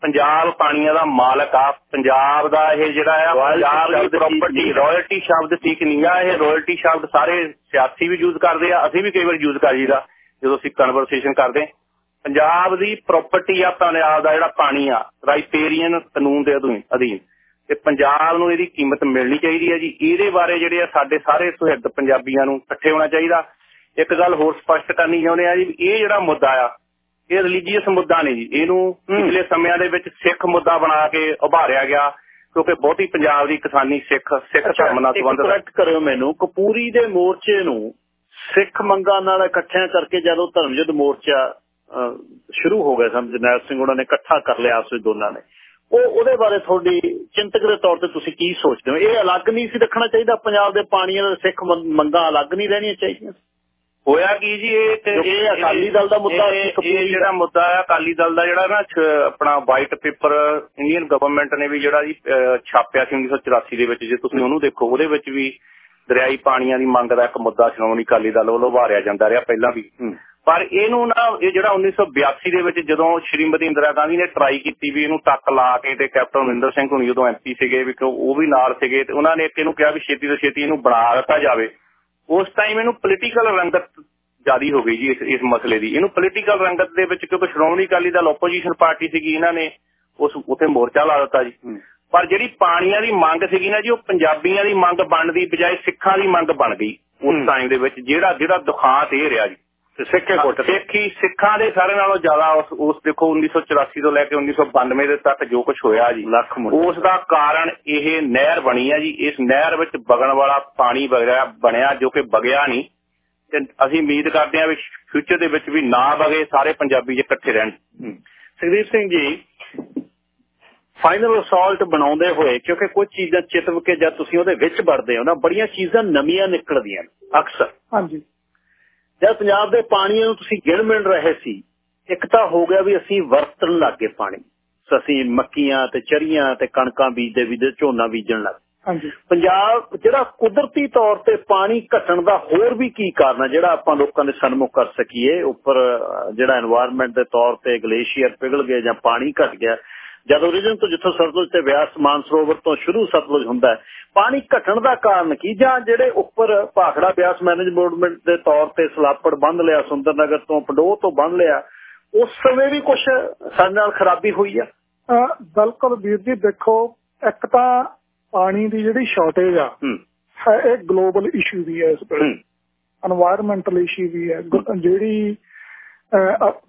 ਪੰਜਾਬ ਪਾਣੀਆਂ ਦਾ ਮਾਲਕ ਆ। ਪੰਜਾਬ ਦਾ ਇਹ ਜਿਹੜਾ ਆ ਪੰਜਾਬ ਦੀ ਪ੍ਰਾਪਰਟੀ ਰਾਇਲਟੀ ਸ਼ਬਦ ਠੀਕ ਨਹੀਂ ਆ। ਇਹ ਰਾਇਲਟੀ ਸ਼ਬਦ ਸਾਰੇ ਸਿਆਸੀ ਵੀ ਯੂਜ਼ ਕਰਦੇ ਆ ਅਸੀਂ ਵੀ ਕਈ ਵਾਰ ਯੂਜ਼ ਕਰੀਦਾ ਜਦੋਂ ਅਸੀਂ ਕਨਵਰਸੇਸ਼ਨ ਕਰਦੇ ਪੰਜਾਬ ਦੀ ਪ੍ਰਾਪਰਟੀ ਆ ਪੰਜਾਬ ਦਾ ਜਿਹੜਾ ਪਾਣੀ ਆ ਰਾਈਪੇਰੀਅਨ ਕਾਨੂੰਨ ਦੇ ਅਧੀਨ। ਤੇ ਪੰਜਾਬ ਨੂੰ ਇਹਦੀ ਕੀਮਤ ਮਿਲਣੀ ਚਾਹੀਦੀ ਹੈ ਜੀ। ਇਹਦੇ ਬਾਰੇ ਜਿਹੜੇ ਆ ਸਾਡੇ ਸਾਰੇ ਸੁਹਿਰਦ ਪੰਜਾਬੀਆਂ ਨੂੰ ਇਕੱਠੇ ਹੋਣਾ ਚਾਹੀਦਾ। ਇੱਕ ਗੱਲ ਹੋਰ ਸਪਸ਼ਟ ਕਰਨੀ ਚਾਹੁੰਦੇ ਆ ਜੀ ਇਹ ਜਿਹੜਾ ਮੁੱਦਾ ਆ ਇਹ ਰਿਲੀਜੀਅਸ ਮੁੱਦਾ ਨਹੀਂ ਜੀ। ਇਹਨੂੰ ਪਿਛਲੇ ਸਮਿਆਂ ਦੇ ਵਿੱਚ ਸਿੱਖ ਮੁੱਦਾ ਬਣਾ ਕੇ ਉਭਾਰਿਆ ਗਿਆ ਕਿਉਂਕਿ ਬਹੁਤੀ ਪੰਜਾਬ ਦੀ ਕਿਸਾਨੀ ਸਿੱਖ ਸਿੱਖ ਧਰਮ ਨਾਲ ਸੰਬੰਧਿਤ ਕਰੈਕਟ ਕਰਿਓ ਮੈਨੂੰ। ਕਪੂਰੀ ਦੇ ਮੋਰਚੇ ਨੂੰ ਸਿੱਖ ਮੰਗਾਂ ਨਾਲ ਇਕੱਠਿਆਂ ਕਰਕੇ ਜਦੋਂ ਧਰਮਯੁੱਧ ਮੋਰਚਾ ਸ਼ੁਰੂ ਹੋ ਗਿਆ ਸਨ ਜਰਨੈਲ ਸਿੰਘ ਉਹਨਾਂ ਨੇ ਇਕੱਠਾ ਕਰ ਲਿਆ ਆਪਸ ਵਿੱਚ ਦੋਨਾਂ ਨੇ। ਉਹ ਉਹਦੇ ਬਾਰੇ ਤੁਹਾਡੀ ਚਿੰਤਕ ਦੇ ਤੌਰ ਤੇ ਤੁਸੀਂ ਕੀ ਸੋਚਦੇ ਹੋ? ਇਹ ਅਲੱਗ ਨਹੀਂ ਸੀ ਰੱਖਣਾ ਚਾਹੀਦਾ ਪੰਜਾਬ ਦੇ ਪਾਣੀਆਂ ਦੇ ਸਿੱਖ ਮੰਗਾਂ ਅਲੱਗ ਨਹੀਂ ਰਹਿਣੀਆਂ ਚਾਹੀਦੀਆਂ। ਹੋਇਆ ਕੀ ਜੀ? ਇਹ ਇਹ ਅਕਾਲੀ ਦਲ ਦਾ ਮੁੱਦਾ ਇਹ ਜਿਹੜਾ ਮੁੱਦਾ ਹੈ ਅਕਾਲੀ ਦਲ ਦਾ ਜਿਹੜਾ ਨਾ ਆਪਣਾ ਵਾਈਟ ਪੇਪਰ ਇੰਡੀਅਨ ਗਵਰਨਮੈਂਟ ਨੇ ਵੀ ਜਿਹੜਾ ਜੀ ਛਾਪਿਆ ਸੀ 1984 ਦੇ ਵਿੱਚ। ਜੇ ਤੁਸੀਂ ਉਹਨੂੰ ਦੇਖੋ ਉਹਦੇ ਵਿੱਚ ਵੀ ਦਰਿਆਈ ਪਾਣੀਆਂ ਦੀ ਮੰਗ ਦਾ ਇੱਕ ਮੁੱਦਾ ਸ਼੍ਰੋਮਣੀ ਅਕਾਲੀ ਦਲ ਵੱਲੋਂ ਉਭਾਰਿਆ ਜਾਂਦਾ ਰਿਹਾ ਪਹਿਲਾਂ ਵੀ। ਪਰ ਇਹਨੂੰ ਨਾ ਇਹ ਜਿਹੜਾ 1982 ਦੇ ਵਿੱਚ ਜਦੋਂ ਸ਼੍ਰੀਮਤੀ ਇੰਦਰਾ ਗਾਂਧੀ ਨੇ ਟਰਾਈ ਕੀਤੀ ਵੀ ਇਹਨੂੰ ਟੱਕ ਲਾ ਕੇ ਤੇ ਕੈਪਟਨ ਅਮਰਿੰਦਰ ਸਿੰਘ ਹੁਣੀ ਜਦੋਂ ਐਮਪੀ ਸੀਗੇ ਵੀ ਉਹ ਵੀ ਨਾਲ ਸੀਗੇ ਤੇ ਉਹਨਾਂ ਨੇ ਇਹਨੂੰ ਕਿਹਾ ਵੀ ਛੇਤੀ ਤੋਂ ਛੇਤੀ ਇਹਨੂੰ ਬਣਾ ਦਿੱਤਾ ਜਾਵੇ। ਉਸ ਟਾਈਮ ਇਹਨੂੰ ਪੋਲੀਟੀਕਲ ਰੰਗਤ ਜਾਰੀ ਹੋ ਗਈ ਜੀ ਇਸ ਇਸ ਮਸਲੇ ਦੀ। ਇਹਨੂੰ ਪੋਲੀਟੀਕਲ ਰੰਗਤ ਦੇ ਵਿੱਚ ਕਿਉਂਕਿ ਸ਼੍ਰੋਮਣੀ ਅਕਾਲੀ ਦਲ ਆਪੋਜੀਸ਼ਨ ਪਾਰਟੀ ਸੀਗੀ ਇਹਨਾਂ ਨੇ ਉਸ ਉੱਥੇ ਮੋਰਚਾ ਲਾ ਦਿੱਤਾ ਜੀ। ਪਰ ਜਿਹੜੀ ਪਾਣੀਆਂ ਦੀ ਮੰਗ ਸੀਗੀ ਨਾ ਜੀ ਉਹ ਪੰਜਾਬੀਆਂ ਦੀ ਮੰਗ ਬਣਨ ਦੀ ਬਜਾਏ ਸਿੱਖਾਂ ਦੀ ਮੰਗ ਬਣ ਗਈ ਉਸ ਟਾਈਮ ਦੇ ਵਿੱਚ ਜਿਹੜਾ ਜਿਹੜਾ ਦੁਖਾਂਤ ਇਹ ਰਿਹਾ ਜੀ। ਸਿੱਖੇ ਕੋਟ। ਸਿੱਖੀ ਸਿੱਖਾਂ ਦੇ ਸਾਰੇ ਨਾਲੋਂ ਜ਼ਿਆਦਾ ਉਸ ਉਸ ਦੇਖੋ 1984 ਤੋਂ ਲੈ ਕੇ 1992 ਦੇ ਤੱਕ ਜੋ ਕੁਝ ਹੋਇਆ ਜੀ। ਉਸ ਦਾ ਕਾਰਨ ਇਹ ਨਹਿਰ ਬਣੀ ਆ ਜੀ। ਇਸ ਨਹਿਰ ਵਿੱਚ ਵਗਣ ਵਾਲਾ ਪਾਣੀ ਵਗਿਆ ਬਣਿਆ ਜੋ ਕਿ ਵਗਿਆ ਨਹੀਂ। ਤੇ ਅਸੀਂ ਉਮੀਦ ਕਰਦੇ ਹਾਂ ਵੀ ਫਿਊਚਰ ਦੇ ਵਿੱਚ ਵੀ ਨਾ ਵਗੇ ਸਾਰੇ ਪੰਜਾਬੀ ਜੇ ਇਕੱਠੇ ਰਹਿਣ। ਸੁਖਦੀਪ ਸਿੰਘ ਜੀ ਫਾਈਨਲ ਅਸਾਲਟ ਬਣਾਉਂਦੇ ਹੋਏ ਕਿਉਂਕਿ ਕੁਝ ਚੀਜ਼ਾਂ ਚਿਤਵ ਕੇ ਜਦ ਤੁਸੀਂ ਉਹਦੇ ਵਿੱਚ ਵੜਦੇ ਹੋ ਨਾ ਬੜੀਆਂ ਚੀਜ਼ਾਂ ਨਵੀਆਂ ਨਿਕਲਦੀਆਂ ਅਕਸਰ। ਹਾਂਜੀ। ਜਦ ਪੰਜਾਬ ਦੇ ਪਾਣੀਆਂ ਨੂੰ ਤੁਸੀਂ ਗਿਣ-ਮਿਣ ਰਹੇ ਸੀ ਇੱਕ ਤਾਂ ਹੋ ਗਿਆ ਵੀ ਅਸੀਂ ਵਰਤਣ ਲੱਗ ਗਏ ਪਾਣੀ। ਅਸੀਂ ਮੱਕੀਆਂ ਤੇ ਚਰੀਆਂ ਤੇ ਕਣਕਾਂ ਬੀਜਦੇ ਵੀ ਝੋਨਾ ਬੀਜਣ ਲੱਗ ਹਾਂਜੀ। ਪੰਜਾਬ ਜਿਹੜਾ ਕੁਦਰਤੀ ਤੌਰ ਤੇ ਪਾਣੀ ਘਟਣ ਦਾ ਹੋਰ ਵੀ ਕੀ ਕਾਰਨ ਹੈ ਜਿਹੜਾ ਆਪਾਂ ਲੋਕਾਂ ਦੇ ਸਨਮੁਖ ਕਰ ਸਕੀਏ ਉੱਪਰ ਜਿਹੜਾ এনवायरमेंट ਦੇ ਤੌਰ ਤੇ ਗਲੇਸ਼ੀਅਰ ਪਿਘਲ ਗਏ ਜਾਂ ਪਾਣੀ ਘਟ ਗਿਆ ਜਦ origin ਤੋਂ ਜਿੱਥੋਂ ਸਤਲੁਜ ਤੇ ਵਿਆਸ ਮਾਨਸਰੋਵਰ ਤੋਂ ਸ਼ੁਰੂ ਸਤਲੁਜ ਹੁੰਦਾ ਹੈ ਪਾਣੀ ਘਟਣ ਦਾ ਕਾਰਨ ਕੀ? ਜਾਂ ਜਿਹੜੇ ਉੱਪਰ ਭਾਖੜਾ ਵਿਆਸ ਮੈਨੇਜਮੈਂਟ ਦੇ ਤੌਰ ਤੇ ਸਲਾਪੜ ਬੰਨ ਲਿਆ ਸੁੰਦਰਨਗਰ ਤੋਂ ਪੰਡੋਹ ਤੋਂ ਬੰਨ ਲਿਆ ਉਸ ਸਮੇਂ ਵੀ ਕੁਝ ਸਾਡੇ ਨਾਲ ਖਰਾਬੀ ਹੋਈ ਆ? ਬਿਲਕੁਲ ਵੀਰ ਜੀ ਦੇਖੋ ਇੱਕ ਤਾਂ ਪਾਣੀ ਦੀ ਜਿਹੜੀ ਸ਼ਾਰਟੇਜ ਆ ਇਹ ਗਲੋਬਲ ਇਸ਼ੂ ਵੀ ਹੈ ਇਸ ਵੇਲੇ। এনवायरमेंटਲ ਇਸ਼ੂ ਵੀ ਹੈ। ਜਿਹੜੀ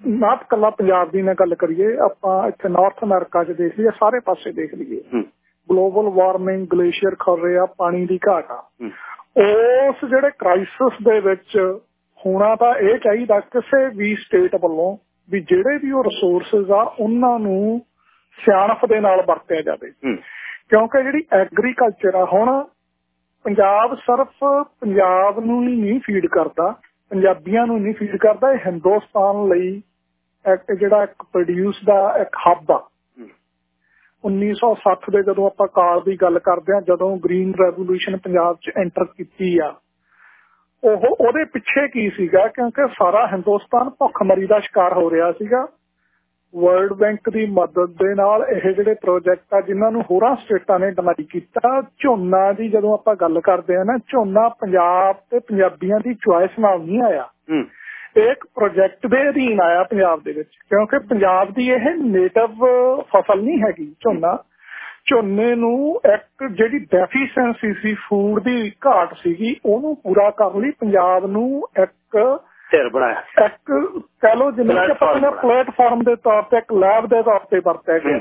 ਨਾ ਕੱਲਾ ਪੰਜਾਬ ਦੀ ਨਾ ਗੱਲ ਕਰੀਏ ਆਪਾਂ ਇੱਥੇ ਨਾਰਥ ਅਮਰੀਕਾ 'ਚ ਦੇਖ ਲਈਏ ਸਾਰੇ ਪਾਸੇ ਦੇਖ ਲਈਏ। ਗਲੋਬਲ ਵਾਰਮਿੰਗ ਗਲੇਸ਼ੀਅਰ ਖਰ ਰਿਹਾ ਪਾਣੀ ਦੀ ਘਾਟ ਆ। ਉਸ ਜਿਹੜੇ ਕ੍ਰਾਈਸਿਸ ਦੇ ਵਿੱਚ ਹੋਣਾ ਤਾਂ ਇਹ ਚਾਹੀਦਾ ਕਿਸੇ ਵੀ ਸਟੇਟ ਵੱਲੋਂ ਵੀ ਜਿਹੜੇ ਵੀ ਉਹ ਰਿਸੋਰਸਸ ਆ ਉਹਨਾਂ ਨੂੰ ਸਿਆਣਪ ਦੇ ਨਾਲ ਵਰਤਿਆ ਜਾਵੇ। ਕਿਉਂਕਿ ਜਿਹੜੀ ਐਗਰੀਕਲਚਰ ਆ ਹੁਣ ਪੰਜਾਬ ਸਿਰਫ ਪੰਜਾਬ ਨੂੰ ਹੀ ਨਹੀਂ ਫੀਡ ਕਰਦਾ ਪੰਜਾਬੀਆਂ ਨੂੰ ਨਹੀਂ ਫੀਡ ਕਰਦਾ ਇਹ ਹਿੰਦੁਸਤਾਨ ਲਈ ਜਿਹੜਾ ਇੱਕ ਪ੍ਰੋਡਿਊਸ ਦਾ ਇੱਕ ਹੱਬ ਆ। 1960 ਦੇ ਜਦੋਂ ਆਪਾਂ ਕਾਲ ਦੀ ਗੱਲ ਕਰਦੇ ਆ ਜਦੋਂ ਗ੍ਰੀਨ ਰੈਵੋਲੂਸ਼ਨ ਪੰਜਾਬ 'ਚ ਐਂਟਰ ਕੀਤੀ ਆ ਉਹ ਉਹਦੇ ਪਿੱਛੇ ਕੀ ਸੀਗਾ? ਕਿਉਂਕਿ ਸਾਰਾ ਹਿੰਦੁਸਤਾਨ ਭੁੱਖਮਰੀ ਦਾ ਸ਼ਿਕਾਰ ਹੋ ਰਿਹਾ ਸੀਗਾ। ਵਰਲਡ ਬੈਂਕ ਦੀ ਮਦਦ ਦੇ ਨਾਲ ਇਹ ਜਿਹੜੇ ਪ੍ਰੋਜੈਕਟ ਆ ਜਿਨ੍ਹਾਂ ਨੂੰ ਹੋਰਾਂ ਸਟੇਟਾਂ ਨੇ ਡਿਨਾਈ ਕੀਤਾ ਝੋਨਾ ਦੀ ਜਦੋਂ ਆਪਾਂ ਗੱਲ ਕਰਦੇ ਆ ਨਾ ਝੋਨਾ ਪੰਜਾਬ ਤੇ ਪੰਜਾਬੀਆਂ ਦੀ ਚੁਆਇਸ ਨਾਲ ਨਹੀਂ ਆਇਆ। ਇੱਕ ਪ੍ਰੋਜੈਕਟ ਦੇ ਅਧੀਨ ਆਇਆ ਪੰਜਾਬ ਦੇ ਵਿੱਚ ਕਿਉਂਕਿ ਪੰਜਾਬ ਦੀ ਇਹ ਨੇਟਿਵ ਫਸਲ ਨਹੀਂ ਹੈਗੀ ਝੋਨਾ। ਝੋਨੇ ਨੂੰ ਇੱਕ ਜਿਹੜੀ ਡੈਫੀਸ਼ੈਂਸੀ ਸੀ ਫੂਡ ਦੀ ਘਾਟ ਸੀਗੀ ਉਹਨੂੰ ਪੂਰਾ ਕਰਨ ਲਈ ਪੰਜਾਬ ਨੂੰ ਇੱਕ ਧਿਰ ਬਣਾਇਆ। ਇੱਕ ਕਹ ਲੋ ਜਿਵੇਂ ਕਿ ਆਪਾਂ ਪਲੇਟਫਾਰਮ ਦੇ ਤੌਰ ਤੇ ਇੱਕ ਲੈਬ ਦੇ ਤੌਰ ਤੇ ਵਰਤਿਆ ਗਿਆ।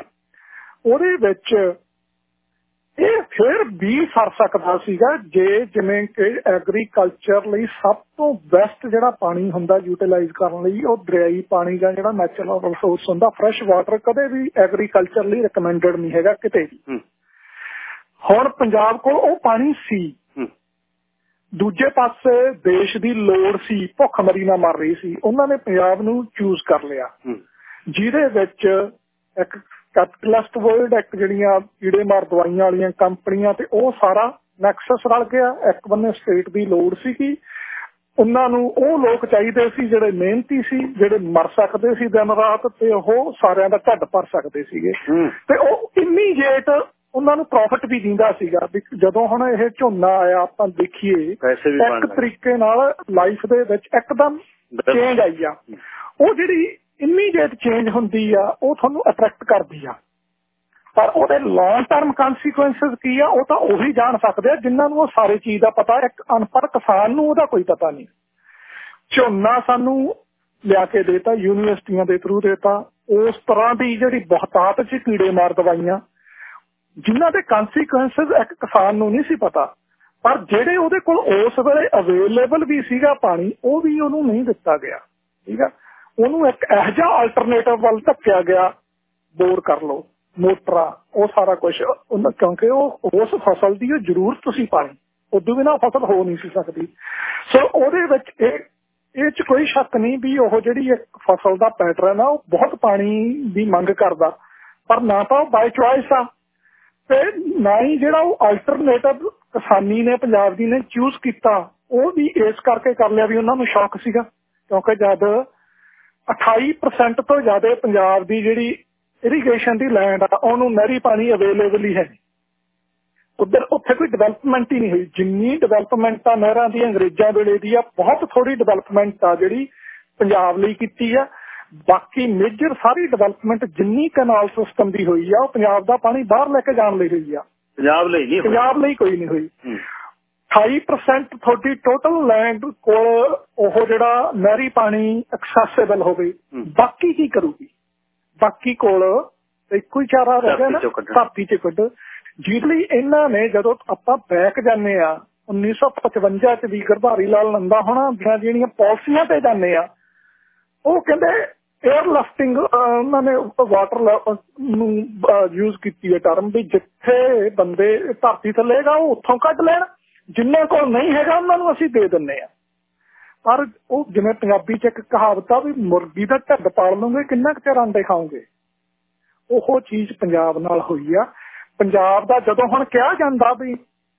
ਉਹਦੇ ਵਿੱਚ ਇਹ ਫਿਰ ਵੀ ਫਰ ਸਕਦਾ ਸੀਗਾ ਜੇ ਜਿਵੇਂ ਕਿ ਐਗਰੀਕਲਚਰ ਲਈ ਸਭ ਤੋਂ ਬੈਸਟ ਜਿਹੜਾ ਪਾਣੀ ਹੁੰਦਾ ਯੂਟਿਲਾਈਜ਼ ਕਰਨ ਲਈ ਉਹ ਦਰਿਆਈ ਪਾਣੀ ਦਾ ਜਿਹੜਾ ਨੈਚੁਰਲ ਰਿਸੋਰਸ ਹੁੰਦਾ ਫਰੈਸ਼ ਵਾਟਰ ਕਦੇ ਵੀ ਐਗਰੀਕਲਚਰ ਲਈ ਰეკਮੈਂਡਡ ਨਹੀਂ ਹੈਗਾ ਕਿਤੇ ਵੀ। ਹੁਣ ਪੰਜਾਬ ਕੋਲ ਉਹ ਪਾਣੀ ਸੀ। ਦੂਜੇ ਪਾਸੇ ਦੇਸ਼ ਦੀ ਲੋੜ ਸੀ ਭੁੱਖਮਰੀ ਨਾਲ ਮਰ ਰਹੀ ਸੀ ਉਹਨਾਂ ਨੇ ਪੰਜਾਬ ਨੂੰ ਚੂਜ਼ ਕਰ ਲਿਆ। ਜਿਹਦੇ ਵਿੱਚ ਇੱਕ ਕੈਪੀਟਲਿਸਟ ਵਰਲਡ ਇੱਕ ਜਿਹੜੀਆਂ ਕੀੜੇ ਮਾਰ ਦਵਾਈਆਂ ਵਾਲੀਆਂ ਕੰਪਨੀਆਂ ਤੇ ਉਹ ਸਾਰਾ ਨੈਕਸਸ ਰਲ ਗਿਆ। ਇੱਕ ਬੰਨੇ ਸਟੇਟ ਦੀ ਲੋੜ ਸੀ ਕਿ ਉਹਨਾਂ ਨੂੰ ਉਹ ਲੋਕ ਚਾਹੀਦੇ ਸੀ ਜਿਹੜੇ ਮਿਹਨਤੀ ਸੀ ਜਿਹੜੇ ਮਰ ਸਕਦੇ ਸੀ ਦਿਨ ਰਾਤ ਤੇ ਉਹ ਸਾਰਿਆਂ ਦਾ ਢੱਡ ਭਰ ਸਕਦੇ ਸੀਗੇ। ਤੇ ਉਹ ਇਮੀਡੀਏਟ ਉਹਨਾਂ ਨੂੰ ਪ੍ਰੋਫਿਟ ਵੀ ਦਿੰਦਾ ਸੀਗਾ ਜਦੋਂ ਹੁਣ ਇਹ ਝੋਨਾ ਆਇਆ ਆਪਾਂ ਦੇਖੀਏ ਇੱਕ ਤਰੀਕੇ ਨਾਲ ਲਾਈਫ ਦੇ ਵਿੱਚ ਇੱਕਦਮ ਚੇਂਜ ਆਈ ਆ। ਉਹ ਜਿਹੜੀ ਇਮੀਡੀਏਟ ਚੇਂਜ ਹੁੰਦੀ ਆ ਉਹ ਤੁਹਾਨੂੰ ਅਟਰੈਕਟ ਕਰਦੀ ਆ। ਪਰ ਉਹਦੇ ਲੌਂਗ ਟਰਮ ਕਨਸੀਕੁਐਂਸਸ ਕੀ ਆ ਉਹ ਤਾਂ ਉਹੀ ਜਾਣ ਸਕਦੇ ਆ ਜਿਨ੍ਹਾਂ ਨੂੰ ਉਹ ਸਾਰੇ ਚੀਜ਼ ਦਾ ਪਤਾ ਇੱਕ ਅਨਪੜ੍ਹ ਕਿਸਾਨ ਨੂੰ ਉਹਦਾ ਕੋਈ ਪਤਾ ਨਹੀਂ। ਝੋਨਾ ਸਾਨੂੰ ਲਿਆ ਕੇ ਦੇਤਾ ਯੂਨੀਵਰਸਿਟੀਆਂ ਦੇ ਥਰੂ ਦੇਤਾ ਉਸ ਤਰ੍ਹਾਂ ਦੀ ਜਿਹੜੀ ਬਹੁਤਾਤ ਚ ਕੀੜੇ ਮਾਰ ਦਵਾਈਆਂ ਜਿਨ੍ਹਾਂ ਦੇ ਕਨਸੀਕੁਐਂਸਸ ਇੱਕ ਕਿਸਾਨ ਨੂੰ ਨਹੀਂ ਸੀ ਪਤਾ, ਪਰ ਜਿਹੜੇ ਉਹਦੇ ਕੋਲ ਉਸ ਵੇਲੇ ਅਵੇਲੇਬਲ ਵੀ ਸੀਗਾ ਪਾਣੀ, ਉਹ ਵੀ ਉਹਨੂੰ ਨਹੀਂ ਦਿੱਤਾ ਗਿਆ, ਠੀਕ ਆ? ਉਹਨੂੰ ਇੱਕ ਇਹੋ ਜਿਹਾ ਆਲਟਰਨੇਟਿਵ ਵੱਲ ਧੱਕਿਆ ਗਿਆ ਬੋਰ ਕਰ ਲਓ, ਮੋਟਰਾਂ, ਉਹ ਸਾਰਾ ਕੁਝ ਕਿਉਂਕਿ ਉਹ ਉਸ ਫਸਲ ਦੀ ਉਹ ਜ਼ਰੂਰਤ ਤੁਸੀਂ ਪਾਣੀ, ਉਦੋਂ ਬਿਨਾ ਫਸਲ ਹੋ ਨਹੀਂ ਸੀ ਸਕਦੀ। ਸੋ ਉਹਦੇ ਵਿੱਚ ਇਹ ਇਹ ਚ ਕੋਈ ਸ਼ੱਕ ਨਹੀਂ ਵੀ ਉਹ ਜਿਹੜੀ ਇੱਕ ਫਸਲ ਦਾ ਪੈਟਰਨ ਆ, ਉਹ ਬਹੁਤ ਪਾਣੀ ਦੀ ਮੰਗ ਕਰਦਾ, ਪਰ ਨਾ ਤਾਂ ਉਹ ਬਾਈ ਚੁਆਇਸ ਆ। ਤੇ ਨਾ ਹੀ ਜਿਹੜਾ ਉਹ ਆਲਟਰਨੇਟਿਵ ਕਿਸਾਨੀ ਨੇ, ਪੰਜਾਬ ਦੀ ਨੇ ਚੂਜ਼ ਕੀਤਾ, ਉਹ ਵੀ ਇਸ ਕਰਕੇ ਕਰ ਲਿਆ ਵੀ ਉਹਨਾਂ ਨੂੰ ਸ਼ੌਕ ਸੀਗਾ। ਕਿਉਂਕਿ ਜਦ 28% ਤੋਂ ਜ਼ਿਆਦਾ ਪੰਜਾਬ ਦੀ ਜਿਹੜੀ ਇਰੀਗੇਸ਼ਨ ਦੀ ਲੈਂਡ ਆ, ਉਹਨੂੰ ਨਹਿਰੀ ਪਾਣੀ ਅਵੇਲੇਬਲ ਹੀ ਹੈ ਉਧਰ ਉੱਥੇ ਕੋਈ ਡਿਵੈਲਪਮੈਂਟ ਹੀ ਨਹੀਂ ਹੋਈ। ਜਿੰਨੀ ਡਿਵੈਲਪਮੈਂਟ ਆ ਨਹਿਰਾਂ ਦੀ, ਅੰਗਰੇਜ਼ਾਂ ਵੇਲੇ ਦੀ ਆ, ਬਹੁਤ ਥੋੜੀ ਡਿਵੈਲਪਮੈਂਟ ਆ ਜਿਹੜੀ ਪੰਜਾਬ ਲਈ ਕੀਤੀ ਆ। ਬਾਕੀ ਮੇਜਰ ਸਾਰੀ ਡਿਵੈਲਪਮੈਂਟ ਜਿੰਨੀ ਕਨਾਲ ਸਿਸਟਮ ਦੀ ਹੋਈ ਆ ਉਹ ਪੰਜਾਬ ਦਾ ਪਾਣੀ ਬਾਹਰ ਲੈ ਕੇ ਜਾਣ ਲਈ ਹੋਈ ਆ। ਪੰਜਾਬ ਲਈ ਨਹੀਂ ਪੰਜਾਬ ਲਈ ਕੋਈ ਨਹੀਂ ਹੋਈ। 28% ਤੁਹਾਡੀ ਟੋਟਲ ਲੈਂਡ ਕੋਲ ਉਹ ਜਿਹੜਾ ਨਹਿਰੀ ਪਾਣੀ ਐਕਸੈਸਿਬਲ ਹੋਵੇ ਬਾਕੀ ਕੀ ਕਰੂਗੀ? ਬਾਕੀ ਕੋਲ ਇੱਕੋ ਹੀ ਚਾਰਾ ਰਹਿ ਗਿਆ ਨਾ ਧਰਤੀ ਚ ਕੱਢ। ਜਿਹਦੇ ਇਹਨਾਂ ਨੇ ਜਦੋਂ ਆਪਾਂ ਬੈਕ ਜਾਂਦੇ ਆ 1955 ਚ ਵੀ ਗਰਭਾਰੀ ਲਾਲ ਨੰਦਾ ਹੋਣਾ ਜਿਹੜੀਆਂ ਪਾਲਿਸੀਆਂ ਤੇ ਜਾਂਦੇ ਆ ਉਹ ਕਹਿੰਦੇ 에ਅਰ ਲਿਫਟਿੰਗ ਉਹਨਾਂ ਨੇ ਵਾਟਰ ਨੂੰ ਯੂਜ਼ ਕੀਤੀ ਹੈ ਟਰਮ ਵੀ ਜਿੱਥੇ ਬੰਦੇ ਧਰਤੀ ਥੱਲੇਗਾ ਉਹ ਉੱਥੋਂ ਕੱਢ ਲੈਣ। ਜਿੰਨੇ ਕੋਲ ਨਹੀਂ ਹੈਗਾ, ਉਹਨਾਂ ਨੂੰ ਅਸੀਂ ਦੇ ਦਿੰਨੇ ਆ ਪਰ ਉਹ ਜਿਵੇਂ ਪੰਜਾਬੀ ਚ ਇੱਕ ਕਹਾਵਤ ਆ ਵੀ ਮੁਰਗੀ ਦਾ ਢੱਡ ਪਾਲ ਲਓਗੇ, ਕਿੰਨਾ ਕੁ ਚਿਰ ਆਂਡੇ ਖਾਓਗੇ? ਉਹ ਚੀਜ਼ ਪੰਜਾਬ ਨਾਲ ਹੋਈ ਆ। ਪੰਜਾਬ ਦਾ ਜਦੋਂ ਹੁਣ ਕਿਹਾ ਜਾਂਦਾ ਵੀ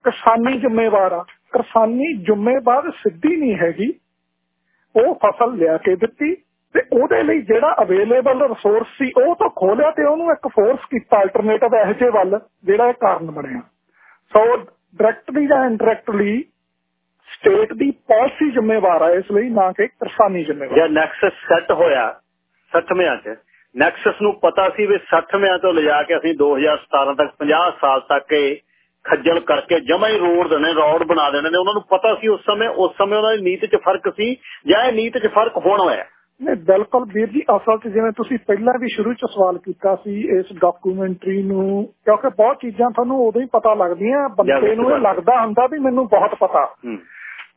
ਕਿਸਾਨੀ ਜ਼ਿੰਮੇਵਾਰ ਆ, ਕਿਸਾਨੀ ਜ਼ਿੰਮੇਵਾਰ ਸਿੱਧੀ ਨਹੀਂ ਹੈਗੀ। ਉਹ ਫਸਲ ਲਿਆ ਕੇ ਦਿੱਤੀ ਤੇ ਉਹਦੇ ਲਈ ਜਿਹੜਾ ਅਵੇਲੇਬਲ ਰਿਸੋਰਸ ਸੀ, ਉਹ ਤਾਂ ਖੋਲਿਆ ਤੇ ਉਹਨੂੰ ਇੱਕ ਫੋਰਸ ਕੀਤਾ ਆਲਟਰਨੇਟਿਵ ਇਹੋ ਜਿਹੇ ਵੱਲ, ਜਿਹੜਾ ਇਹ ਕਾਰਨ ਬਣਿਆ। ਸੋ ਡਾਇਰੈਕਟਲੀ ਜਾਂ ਇਨਡਾਇਰੈਕਟਲੀ ਸਟੇਟ ਦੀ ਪਾਲਿਸੀ ਜ਼ਿੰਮੇਵਾਰ ਹੈ ਇਸ ਲਈ, ਨਾ ਕਿ ਕਿਸਾਨੀ ਜ਼ਿੰਮੇਵਾਰ। ਜੇ ਨੈਕਸਸ ਸੈੱਟ ਹੋਇਆ 60ਵਿਆਂ ਚ। ਨੈਕਸਸ ਨੂੰ ਪਤਾ ਸੀ ਵੀ 60ਵਿਆਂ ਤੋਂ ਲਿਜਾ ਕੇ ਅਸੀਂ 2017 ਤੱਕ 50 ਸਾਲ ਤੱਕ ਇਹ ਖੱਜਲ ਕਰਕੇ ਜਮਾ ਹੀ ਰੋਡ ਦੇਣੇ ਰੋਡ ਬਣਾ ਦੇਣੇ ਨੇ। ਉਹਨਾਂ ਨੂੰ ਪਤਾ ਸੀ ਉਸ ਸਮੇਂ ਉਸ ਸਮੇਂ ਉਹਨਾਂ ਦੀ ਨੀਤ 'ਚ ਫ਼ਰਕ ਸੀ ਜਾਂ ਇਹ ਨੀਤ 'ਚ ਫ਼ਰਕ ਹੋਣ ਹੋਇਆ। ਨਹੀਂ ਬਿਲਕੁਲ ਵੀਰ ਜੀ ਅਸਲ 'ਚ ਜਿਵੇਂ ਤੁਸੀਂ ਪਹਿਲਾਂ ਵੀ ਸ਼ੁਰੂ 'ਚ ਸਵਾਲ ਕੀਤਾ ਸੀ ਇਸ ਡਾਕੂਮੈਂਟਰੀ ਨੂੰ ਕਿਉਂਕਿ ਬਹੁਤ ਚੀਜ਼ਾਂ ਤੁਹਾਨੂੰ ਉਦੋਂ ਹੀ ਪਤਾ ਲੱਗਦੀਆਂ ਬੰਦੇ ਨੂੰ ਇਹ ਲੱਗਦਾ ਹੁੰਦਾ ਵੀ ਮੈਨੂੰ ਬਹੁਤ ਪਤਾ।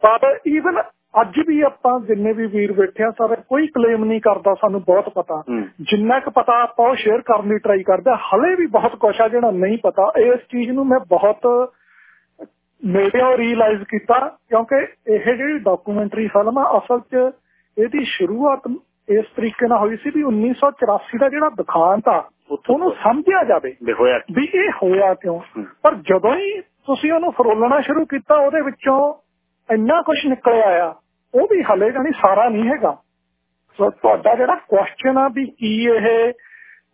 ਪਰ ਈਵਨ ਅੱਜ ਵੀ ਆਪਾਂ ਜਿੰਨੇ ਵੀ ਵੀਰ ਬੈਠੇ ਆ ਸਾਰੇ ਕੋਈ ਕਲੇਮ ਨਹੀਂ ਕਰਦਾ ਸਾਨੂੰ ਬਹੁਤ ਪਤਾ। ਜਿੰਨਾ ਕੁ ਪਤਾ ਆਪਾਂ ਉਹ ਸ਼ੇਅਰ ਕਰਨ ਦੀ ਟਰਾਈ ਕਰਦੇ ਹਲੇ ਵੀ ਬਹੁਤ ਕੁਝ ਆ ਜਿਹੜਾ ਨਹੀਂ ਪਤਾ। ਇਸ ਚੀਜ਼ ਨੂੰ ਮੈਂ ਬਹੁਤ ਮੇਰਿਓ ਰੀਅਲਾਈਜ਼ ਕੀਤਾ ਕਿਉਂਕਿ ਇਹ ਜਿਹੜੀ ਡਾਕੂਮੈਂਟਰੀ ਫਿਲਮ ਆ ਅਸਲ 'ਚ ਇਹਦੀ ਸ਼ੁਰੂਆਤ ਇਸ ਤਰੀਕੇ ਨਾਲ ਹੋਈ ਸੀ ਵੀ 1984 ਦਾ ਜਿਹੜਾ ਦੁਖਾਂਤ ਆ ਉਹਨੂੰ ਸਮਝਿਆ ਜਾਵੇ ਵੀ ਇਹ ਹੋਇਆ ਕਿਉਂ? ਪਰ ਜਦੋਂ ਹੀ ਤੁਸੀਂ ਉਹਨੂੰ ਫਰੋਲਣਾ ਸ਼ੁਰੂ ਕੀਤਾ ਉਹਦੇ ਵਿੱਚੋਂ ਇੰਨਾ ਕੁਝ ਨਿਕਲ ਆਇਆ ਉਹ ਵੀ ਹਲੇ ਜਾਨੀ ਸਾਰਾ ਨਹੀਂ ਹੈਗਾ। ਸੋ ਤੁਹਾਡਾ ਜਿਹੜਾ ਕੁਐਸਚਨ ਆ ਵੀ ਕੀ ਇਹ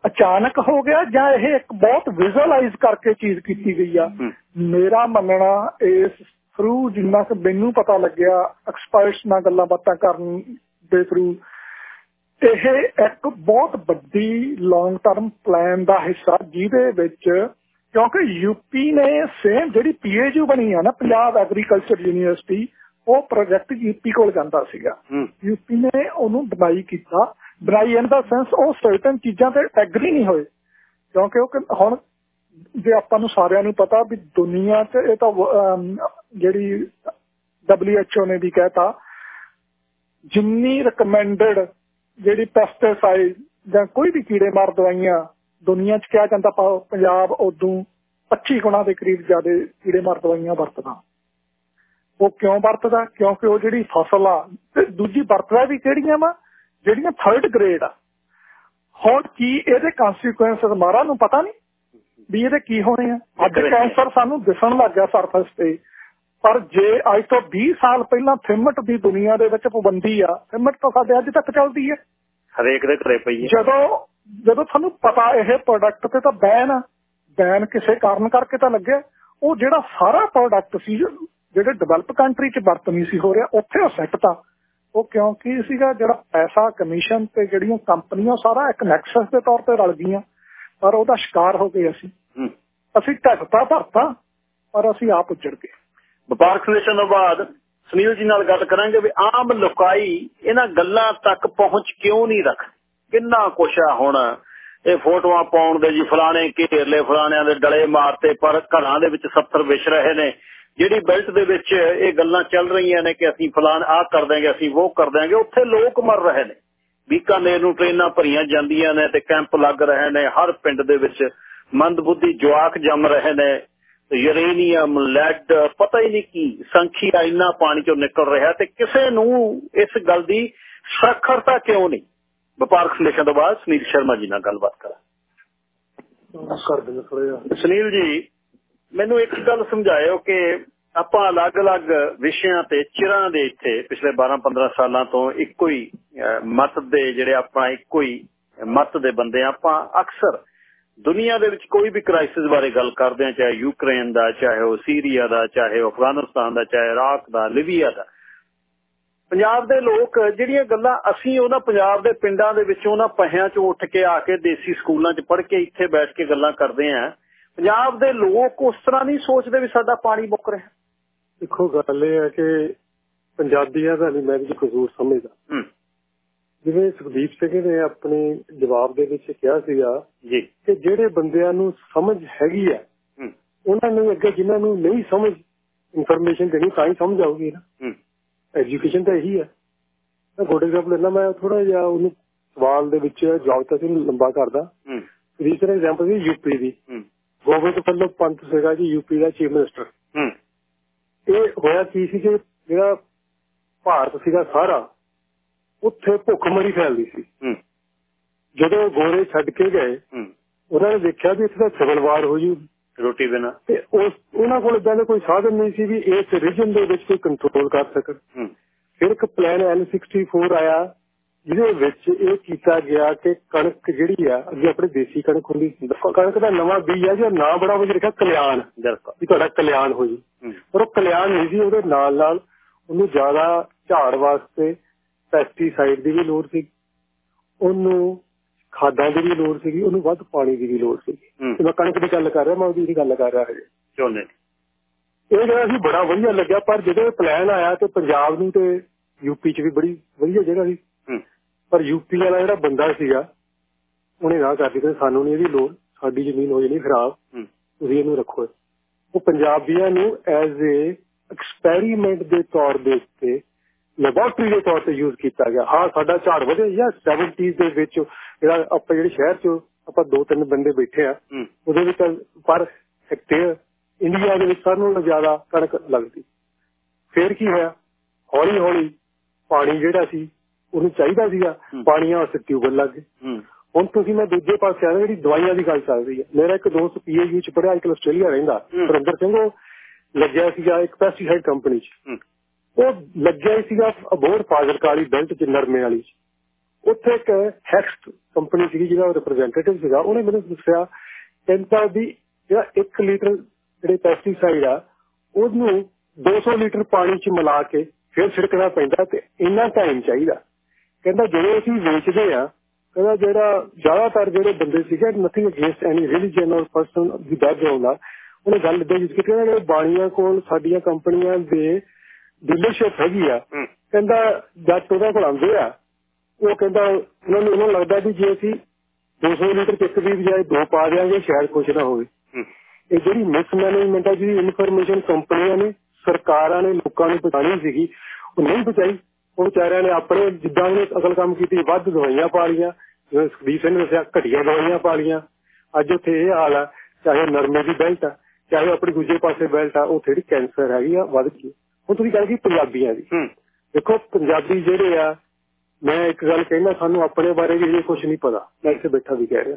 ਅਚਾਨਕ ਹੋ ਗਿਆ ਜਾਂ ਇਹ ਇੱਕ ਬਹੁਤ ਵਿਜ਼ੂਅਲਾਈਜ਼ ਕਰਕੇ ਚੀਜ਼ ਕੀਤੀ ਗਈ ਆ? ਮੇਰਾ ਮੰਨਣਾ ਇਸ ਥਰੂ ਜਿੰਨਾ ਕਿ ਮੈਨੂੰ ਪਤਾ ਲੱਗਿਆ ਐਕਸਪਰਟਸ ਨਾਲ ਗੱਲਾਂ ਬਾਤਾਂ ਕਰਨ ਦੇ ਥਰੂ ਇਹ ਇੱਕ ਬਹੁਤ ਵੱਡੀ ਲੌਂਗ ਟਰਮ ਪਲਾਨ ਦਾ ਹਿੱਸਾ ਜਿਹਦੇ ਵਿੱਚ ਕਿਉਂਕਿ ਯੂਪੀ ਨੇ ਸੇਮ ਜਿਹੜੀ ਪੀਏਯੂ ਬਣੀ ਆ ਨਾ ਪੰਜਾਬ ਐਗਰੀਕਲਚਰ ਯੂਨੀਵਰਸਿਟੀ ਉਹ ਪ੍ਰੋਜੈਕਟ ਯੂਪੀ ਕੋਲ ਜਾਂਦਾ ਸੀਗਾ। ਯੂਪੀ ਨੇ ਉਹਨੂੰ ਬਣਾਈ ਕੀਤਾ। ਬਣਾਈ ਇਨ ਦਾ ਸੈਂਸ ਉਹ ਸਰਟਨ ਚੀਜ਼ਾਂ ਤੇ ਐਗਰੀ ਨਹੀਂ ਹੋਏ। ਕਿਉਂਕਿ ਉਹ ਹੁਣ ਜੇ ਆਪਾਂ ਨੂੰ ਸਾਰਿਆਂ ਨੂੰ ਪਤਾ ਵੀ ਦੁਨੀਆ 'ਚ ਇਹ ਤਾਂ ਜਿਹੜੀ WHO ਨੇ ਵੀ ਕਹਿਤਾ ਜਿੰਨੀ ਰეკਮੈਂਡਡ ਜਿਹੜੀ ਪੈਸਟੀਸਾਈਡ ਜਾਂ ਕੋਈ ਵੀ ਕੀੜੇ ਮਾਰ ਦਵਾਈਆਂ ਦੁਨੀਆ 'ਚ ਕਿਹਾ ਜਾਂਦਾ ਪੰਜਾਬ ਉਦੋਂ 25 ਗੁਣਾ ਦੇ ਕਰੀਬ ਜ਼ਿਆਦਾ ਕੀੜੇ ਮਾਰ ਦਵਾਈਆਂ ਵਰਤਦਾ। ਉਹ ਕਿਉਂ ਵਰਤਦਾ? ਕਿਉਂਕਿ ਉਹ ਜਿਹੜੀ ਫਸਲ ਆ ਤੇ ਦੂਜੀ ਵਰਤਦਾ ਵੀ ਕਿਹੜੀਆਂ ਵਾ? ਜਿਹੜੀਆਂ ਥਰਡ ਗ੍ਰੇਡ ਆ। ਹੁਣ ਕੀ ਇਹਦੇ ਕਨਸੀਕੁਐਂਸਸ ਮਾਰਾ ਨੂੰ ਪਤਾ ਨਹੀਂ? ਵੀ ਇਹਦੇ ਕੀ ਹੋਣੇ ਆ? ਅੱਜ ਕੈਂਸਰ ਸਾਨੂੰ ਦਿਸਣ ਲੱਗ ਗਿਆ ਸਰਫੇਸ ਤੇ। ਪਰ ਜੇ ਅੱਜ ਤੋਂ 20 ਸਾਲ ਪਹਿਲਾਂ ਥਿਮਟ ਦੀ ਦੁਨੀਆ ਦੇ ਵਿੱਚ ਪਾਬੰਦੀ ਆ ਥਿਮਟ ਤਾਂ ਸਾਡੇ ਅੱਜ ਤੱਕ ਚੱਲਦੀ ਹੈ ਹਰੇਕ ਦੇ ਘਰੇ ਪਈ ਹੈ ਜਦੋਂ ਜਦੋਂ ਤੁਹਾਨੂੰ ਪਤਾ ਇਹ ਪ੍ਰੋਡਕਟ ਤੇ ਤਾਂ ਬੈਨ ਆ ਬੈਨ ਕਿਸੇ ਕਾਰਨ ਕਰਕੇ ਤਾਂ ਲੱਗਿਆ। ਉਹ ਜਿਹੜਾ ਸਾਰਾ ਪ੍ਰੋਡਕਟ ਸੀ ਜਿਹੜੇ ਡਿਵੈਲਪ ਕੰਟਰੀ 'ਚ ਵਰਤ ਨਹੀਂ ਸੀ ਹੋ ਰਿਹਾ ਉੱਥੇ ਉਹ ਸੈੱਟ ਤਾਂ। ਉਹ ਕਿਉਂਕਿ ਸੀਗਾ? ਜਿਹੜਾ ਪੈਸਾ ਕਮਿਸ਼ਨ ਤੇ ਜਿਹੜੀਆਂ ਕੰਪਨੀਆਂ ਸਾਰਾ ਇੱਕ ਨੈਕਸਸ ਦੇ ਤੌਰ ਤੇ ਰਲ ਗਈਆਂ। ਪਰ ਉਹਦਾ ਸ਼ਿਕਾਰ ਹੋ ਗਏ ਅਸੀਂ। ਅਸੀਂ ਢੱਕਤਾ ਭਰਤਾ ਪਰ ਅਸੀਂ ਆਪ ਉੱਜੜ ਗਏ। ਵਪਾਰਕ ਸੰਦੇਸ਼ਾਂ ਤੋਂ ਬਾਅਦ ਸੁਨੀਲ ਜੀ ਨਾਲ ਗੱਲ ਕਰਾਂਗੇ ਵੀ ਆਮ ਲੋਕਾਈ ਇਹਨਾਂ ਗੱਲਾਂ ਤੱਕ ਪਹੁੰਚ ਕਿਉਂ ਨਹੀਂ ਰੱਖ? ਕਿੰਨਾ ਕੁਛ ਆ ਹੁਣ? ਇਹ ਫੋਟੋਆਂ ਪਾਉਣ ਦੇ ਜੀ ਫਲਾਣੇ ਘੇਰਲੇ, ਫਲਾਣਿਆਂ ਦੇ ਡਲੇ ਮਾਰਤੇ, ਪਰ ਘਰਾਂ ਦੇ ਵਿੱਚ 70 ਵਿਛ ਰਹੇ ਨੇ। ਜਿਹੜੀ ਬੈਲਟ ਦੇ ਵਿੱਚ ਇਹ ਗੱਲਾਂ ਚੱਲ ਰਹੀਆਂ ਨੇ ਕਿ ਅਸੀਂ ਫਲਾਣ ਆਹ ਕਰ ਦਾਂਗੇ ਅਸੀਂ ਉਹ ਕਰ ਦਾਂਗੇ ਉੱਥੇ ਲੋਕ ਮਰ ਰਹੇ ਨੇ। ਬੀਕਾਨੇਰ ਨੂੰ ਟ੍ਰੇਨਾਂ ਭਰੀਆਂ ਜਾਂਦੀਆਂ ਨੇ ਤੇ ਕੈਂਪ ਲੱਗ ਰਹੇ ਨੇ। ਹਰ ਪਿੰਡ ਦੇ ਵਿੱਚ ਮੰਦਬੁੱਧੀ ਜਵਾਕ ਜੰਮ ਰਹੇ ਨੇ। ਯੂਰੇਨੀਅਮ ਲੈਡ ਪਤਾ ਹੀ ਨਹੀਂ ਕੀ ਸੰਖਿਆ ਇੰਨਾ ਪਾਣੀ ਚੋਂ ਨਿਕਲ ਰਿਹਾ ਤੇ ਕਿਸੇ ਨੂੰ ਇਸ ਗੱਲ ਦੀ ਸਖਰਤਾ ਕਿਉਂ ਨਹੀਂ? ਵਪਾਰਕ ਸੰਦੇਸ਼ਾਂ ਤੋਂ ਬਾਅਦ ਸੁਨੀਲ ਸ਼ਰਮਾ ਜੀ ਨਾਲ ਗੱਲਬਾਤ ਕਰਾਂ ਕਰ ਦਿੰਦੇ ਥੋੜਾ ਸੁਨੀਲ ਜੀ ਮੈਨੂੰ ਇੱਕ ਗੱਲ ਸਮਝਾਇਓ ਕਿ ਆਪਾਂ ਅਲੱਗ-ਅਲੱਗ ਵਿਸ਼ਿਆਂ ਤੇ ਚਿਰਾਂ ਦੇ ਇੱਥੇ ਪਿਛਲੇ 12-15 ਸਾਲਾਂ ਤੋਂ ਇੱਕੋ ਹੀ ਮਤ ਦੇ ਜਿਹੜੇ ਆਪਾਂ ਇੱਕੋ ਹੀ ਮਤ ਦੇ ਬੰਦੇ ਆਪਾਂ ਅਕਸਰ ਦੁਨੀਆ ਦੇ ਵਿੱਚ ਕੋਈ ਵੀ ਕ੍ਰਾਈਸਿਸ ਬਾਰੇ ਗੱਲ ਕਰਦੇ ਆ ਚਾਹੇ ਯੂਕਰੇਨ ਦਾ ਚਾਹੇ ਉਹ ਸੀਰੀਆ ਦਾ ਚਾਹੇ ਅਫਗਾਨਿਸਤਾਨ ਦਾ ਚਾਹੇ ਇਰਾਕ ਦਾ ਲਿਬੀਆ ਦਾ। ਪੰਜਾਬ ਦੇ ਲੋਕ ਜਿਹੜੀਆਂ ਗੱਲਾਂ ਅਸੀਂ ਉਹਨਾਂ ਪੰਜਾਬ ਦੇ ਪਿੰਡਾਂ ਦੇ ਵਿੱਚੋਂ ਉਹਨਾਂ ਪਹਿਆਂ 'ਚੋਂ ਉੱਠ ਕੇ ਆ ਕੇ ਦੇਸੀ ਸਕੂਲਾਂ 'ਚ ਪੜ੍ਹ ਕੇ ਇੱਥੇ ਬੈਠ ਕੇ ਗੱਲਾਂ ਕਰਦੇ ਆ ਪੰਜਾਬ ਦੇ ਲੋਕ ਉਸ ਤਰ੍ਹਾਂ ਨਹੀਂ ਸੋਚਦੇ ਵੀ ਸਾਡਾ ਪਾਣੀ ਮੁੱਕ ਰਿਹਾ। ਦੇਖੋ ਗੱਲ ਇਹ ਹੈ ਕਿ ਪੰਜਾਬੀਆਂ ਦਾ ਨਹੀਂ ਮੈਂ ਵੀ ਕਸੂਰ ਸਮਝਦਾ। ਜਿਵੇਂ ਸੁਖਦੀਪ ਸਿੰਘ ਨੇ ਆਪਣੇ ਜਵਾਬ ਦੇ ਵਿੱਚ ਕਿਹਾ ਸੀਗਾ ਜੀ। ਕਿ ਜਿਹੜੇ ਬੰਦਿਆਂ ਨੂੰ ਸਮਝ ਹੈਗੀ ਆ ਉਹਨਾਂ ਨੂੰ ਅੱਗੇ ਜਿਨ੍ਹਾਂ ਨੂੰ ਨਹੀਂ ਸਮਝ ਇਨਫੋਰਮੇਸ਼ਨ ਦੇਣੀ ਤਾਂ ਹੀ ਸਮਝ ਆਊਗੀ ਨਾ। ਐਜੂਕੇਸ਼ਨ ਤਾਂ ਇਹੀ ਹੈ ਮੈਂ ਗੋਡੇ ਐਗਜ਼ਾਮਪਲ ਲੈਣਾ ਮੈਂ ਥੋੜਾ ਜਿਹਾ ਉਹਨੂੰ ਸਵਾਲ ਦੇ ਵਿੱਚ ਜਵਾਬ ਤਾਂ ਸੀ ਲੰਬਾ ਕਰਦਾ। ਰੀਸੈਂਟ ਐਗਜ਼ਾਮਪਲ ਸੀ ਯੂਪੀ ਦੀ ਗੋਬਿੰਦ ਫੱਲੋ ਪੰਤ ਸੀਗਾ ਜੀ ਯੂਪੀ ਦਾ ਚੀਫ ਮਿਨਿਸਟਰ ਇਹ ਹੋਇਆ ਕੀ ਸੀ ਕਿ ਜਿਹੜਾ ਭਾਰਤ ਸੀਗਾ ਸਾਰਾ ਉੱਥੇ ਭੁੱਖਮਰੀ ਫੈਲਦੀ ਸੀ। ਜਦੋਂ ਗੋਰੇ ਛੱਡ ਕੇ ਗਏ ਉਹਨਾਂ ਨੇ ਦੇਖਿਆ ਵੀ ਇੱਥੇ ਤਾਂ ਸਿਵਲ ਵਾਰ ਹੋ ਜੂ। ਰੋਟੀ ਬਿਨਾ। ਤੇ ਉਸ ਉਹਨਾਂ ਕੋਲ ਇਦਾਂ ਦਾ ਕੋਈ ਸਾਧਨ ਨਹੀਂ ਸੀ ਵੀ ਇਸ ਰੀਜਨ ਦੇ ਵਿੱਚ ਕੋਈ ਕੰਟਰੋਲ ਕਰ ਸਕਣ। ਫਿਰ ਇੱਕ ਪਲਾਨ L64 ਆਇਆ ਜਿਹਦੇ ਵਿੱਚ ਇਹ ਕੀਤਾ ਗਿਆ ਕਿ ਕਣਕ ਜਿਹੜੀ ਆ ਅੱਗੇ ਆਪਣੇ ਦੇਸੀ ਕਣਕ ਹੁੰਦੀ ਕਣਕ ਦਾ ਨਵਾਂ ਬੀਜ ਆ ਜਿਹੜਾ ਨਾਂ ਬੜਾ ਵਧੀਆ ਲਿਖਿਆ ਕਲਿਆਣ। ਵੀ ਤੁਹਾਡਾ ਕਲਿਆਣ ਹੋ ਜੀ। ਪਰ ਉਹ ਕਲਿਆਣ ਨਹੀਂ ਸੀ ਉਹਦੇ ਨਾਲ ਨਾਲ ਉਹਨੂੰ ਜ਼ਿਆਦਾ ਝਾੜ ਵਾਸਤੇ ਪੈਸਟੀਸਾਈਡ ਦੀ ਵੀ ਲੋੜ ਸੀ ਉਹਨੂੰ ਖਾਦਾਂ ਦੀ ਵੀ ਲੋੜ ਸੀਗੀ ਉਹਨੂੰ ਵੱਧ ਪਾਣੀ ਦੀ ਵੀ ਲੋੜ ਸੀਗੀ। ਤੇ ਮੈਂ ਕਣਕ ਦੀ ਗੱਲ ਕਰ ਰਿਹਾ ਮੈਂ ਉਹਦੀ ਗੱਲ ਕਰ ਰਿਹਾ ਹਾਂ ਝੋਨੇ ਇਹ ਜਿਹੜਾ ਸੀ ਬੜਾ ਵਧੀਆ ਲੱਗਿਆ ਪਰ ਜਦੋਂ ਪਲਾਨ ਆਇਆ ਤੇ ਪੰਜਾਬ ਨੂੰ ਤੇ ਯੂਪੀ 'ਚ ਵੀ ਬੜੀ ਵਧੀਆ ਜਗ੍ਹਾ ਸੀ। ਪਰ ਯੂਪੀ ਵਾਲਾ ਜਿਹੜਾ ਬੰਦਾ ਸੀਗਾ ਉਹਨੇ ਨਾ ਕਰ ਦਿੱਤਾ ਸਾਨੂੰ ਨਹੀਂ ਇਹਦੀ ਲੋੜ ਸਾਡੀ ਜ਼ਮੀਨ ਹੋ ਜਣੀ ਖਰਾਬ ਤੁਸੀਂ ਇਹਨੂੰ ਰੱਖੋ। ਉਹ ਪੰਜਾਬੀਆਂ ਨੂੰ ਐਜ਼ ਏ ਐਕਸਪੈਰੀਮੈਂਟ ਦੇ ਤੌਰ ਦੇ ਉੱਤੇ ਲੈਬੋਰਟਰੀ ਦੇ ਤੌਰ ਤੇ ਯੂਜ਼ ਕੀਤਾ ਗਿਆ। ਹਾਂ ਸਾਡਾ ਝਾੜ ਵਧਿਆ ਜਾਂ 70s ਦੇ ਵਿੱਚ ਜਿਹੜਾ ਆਪਾਂ ਜਿਹੜੇ ਸ਼ਹਿਰ 'ਚ ਆਪਾਂ ਦੋ ਤਿੰਨ ਬੰਦੇ ਬੈਠੇ ਆ ਉਹਦੇ ਵਿੱਚ ਪਰ ਹੈਕਟੇਅਰ ਇੰਡੀਆ ਦੇ ਵਿੱਚ ਸਾਰਿਆਂ ਨਾਲੋਂ ਜ਼ਿਆਦਾ ਕਣਕ ਲੱਗਦੀ। ਫੇਰ ਕੀ ਹੋਇਆ? ਹੌਲੀ ਹੌਲੀ ਪਾਣੀ ਜਿਹੜਾ ਸੀ ਉਹਨੂੰ ਚਾਹੀਦਾ ਸੀਗਾ। ਪਾਣੀਆਂ ਵਾਸਤੇ ਟਿਊਬਲ ਲੱਗ ਗਏ। ਹੁਣ ਤੁਸੀਂ ਮੈਂ ਦੂਜੇ ਪਾਸੇ ਆ ਜਿਹੜੀ ਦਵਾਈਆਂ ਦੀ ਗੱਲ ਚੱਲ ਰਹੀ ਹੈ। ਮੇਰਾ ਇੱਕ ਦੋਸਤ ਪੀਏਯੂ ਚ ਪੜਿਆ ਇੱਕ ਆਸਟ੍ਰੇਲੀਆ ਰਹਿੰਦਾ ਵਰਿੰਦਰ ਸਿੰਘ ਉਹ ਲੱਗਿਆ ਸੀਗਾ ਇੱਕ ਪੈਸਟੀਸਾਈਡ ਕੰਪਨੀ ਚ। ਉਹ ਲੱਗਿਆ ਸੀਗਾ ਅਬੋਰ ਫਾਜ਼ਰਕਾਲੀ ਬੈਲਟ ਚ ਨਰਮੇ ਵਾਲੀ ਉੱਥੇ ਇੱਕ ਹੈਕਸ ਕੰਪਨੀ ਸੀਗੀ ਜਿਹਦਾ ਰਿਪਰੈਜ਼ੈਂਟੇਟਿਵ ਸੀਗਾ, ਉਹਨੇ ਮੈਨੂੰ ਦੱਸਿਆ ਕਹਿੰਦਾ ਵੀ ਜਿਹੜਾ 1 ਲੀਟਰ ਜਿਹੜੇ ਪੈਸਟੀਸਾਈਡ ਆ, ਉਹਨੂੰ 200 ਲੀਟਰ ਪਾਣੀ ਚ ਮਿਲਾ ਕੇ ਫਿਰ ਛਿੜਕਣਾ ਪੈਂਦਾ ਤੇ ਇੰਨਾ ਟਾਈਮ ਚਾਹੀਦਾ। ਕਹਿੰਦਾ, ਜਦੋਂ ਅਸੀਂ ਵੇਚਦੇ ਆ ਕਹਿੰਦਾ ਜਿਹੜਾ ਜ਼ਿਆਦਾਤਰ ਜਿਹੜੇ ਬੰਦੇ ਸੀਗੇ nothing against any religion or person the background ਆ, ਉਹਨੇ ਗੱਲ ਇਦਾਂ ਜਿਸ ਕਿ ਬਾਣੀਆਂ ਕੋਲ ਸਾਡੀਆਂ ਕੰਪਨੀਆਂ ਦੇ ਡੀਲਰਸ਼ਿਪ ਹੈਗੀ ਆ ਕਹਿੰਦਾ ਜੱਟ ਉਹਦਾ ਕੋਲ ਆਉਂਦੇ ਆ। ਉਹ ਕਹਿੰਦਾ ਉਹਨਾਂ ਨੂੰ ਉਹਨਾਂ ਲੱਗਦਾ ਵੀ ਜੇ ਅਸੀਂ 200 ਲੀਟਰ ਚੱਕ ਦੀ ਬਜਾਏ ਦੋ ਪਾ ਦਿਆਂਗੇ ਸ਼ਾਇਦ ਕੁਝ ਨਾ ਹੋਵੇ। ਇਹ ਜਿਹੜੀ ਮਿਸਮੈਨੇਜਮੈਂਟ ਹੈ ਜਿਹੜੀ ਇਨਫੋਰਮੇਸ਼ਨ ਕੰਪਨੀਆਂ ਨੇ ਸਰਕਾਰਾਂ ਨੇ ਲੋਕਾਂ ਨੂੰ ਪਹੁੰਚਾਣੀ ਸੀਗੀ ਉਹ ਨਹੀਂ ਪਹੁੰਚਾਈ। ਉਹ ਵਿਚਾਰਿਆਂ ਨੇ ਆਪਣੇ ਜਿੱਦਾਂ ਉਹਨੇ ਅਸਲ ਕੰਮ ਕੀਤੀ ਵੱਧ ਦਵਾਈਆਂ ਪਾ ਲੀਆਂ ਜਿਵੇਂ ਸੁਖਦੀਪ ਸਿੰਘ ਨੇ ਦੱਸਿਆ ਘਟੀਆਂ ਦਵਾਈਆਂ ਪਾ ਲੀਆਂ ਅੱਜ ਉੱਥੇ ਇਹ ਹਾਲ ਆ ਚਾਹੇ ਨਰਮੇ ਦੀ ਬੈਲਟ ਆ ਚਾਹੇ ਆਪਣੀ ਦੂਜੇ ਪਾਸੇ ਬੈਲਟ ਆ ਉਹ ਥੋੜੀ ਕੈਂਸਰ ਹੈਗੀ ਆ ਵੱਧ ਗਈ। ਹੁਣ ਤੁਸੀਂ ਗੱਲ ਕੀ ਪੰਜਾਬੀਆਂ ਦੀ। ਦੇਖੋ ਪੰਜਾਬੀ ਜਿਹੜੇ ਆ ਮੈਂ ਇੱਕ ਗੱਲ ਕਹਿਣਾ ਸਾਨੂੰ ਆਪਣੇ ਬਾਰੇ ਵੀ ਕੁਝ ਨਹੀਂ ਪਤਾ। ਮੈਂ ਇੱਥੇ ਬੈਠਾ ਵੀ ਕਹਿ ਰਿਹਾ।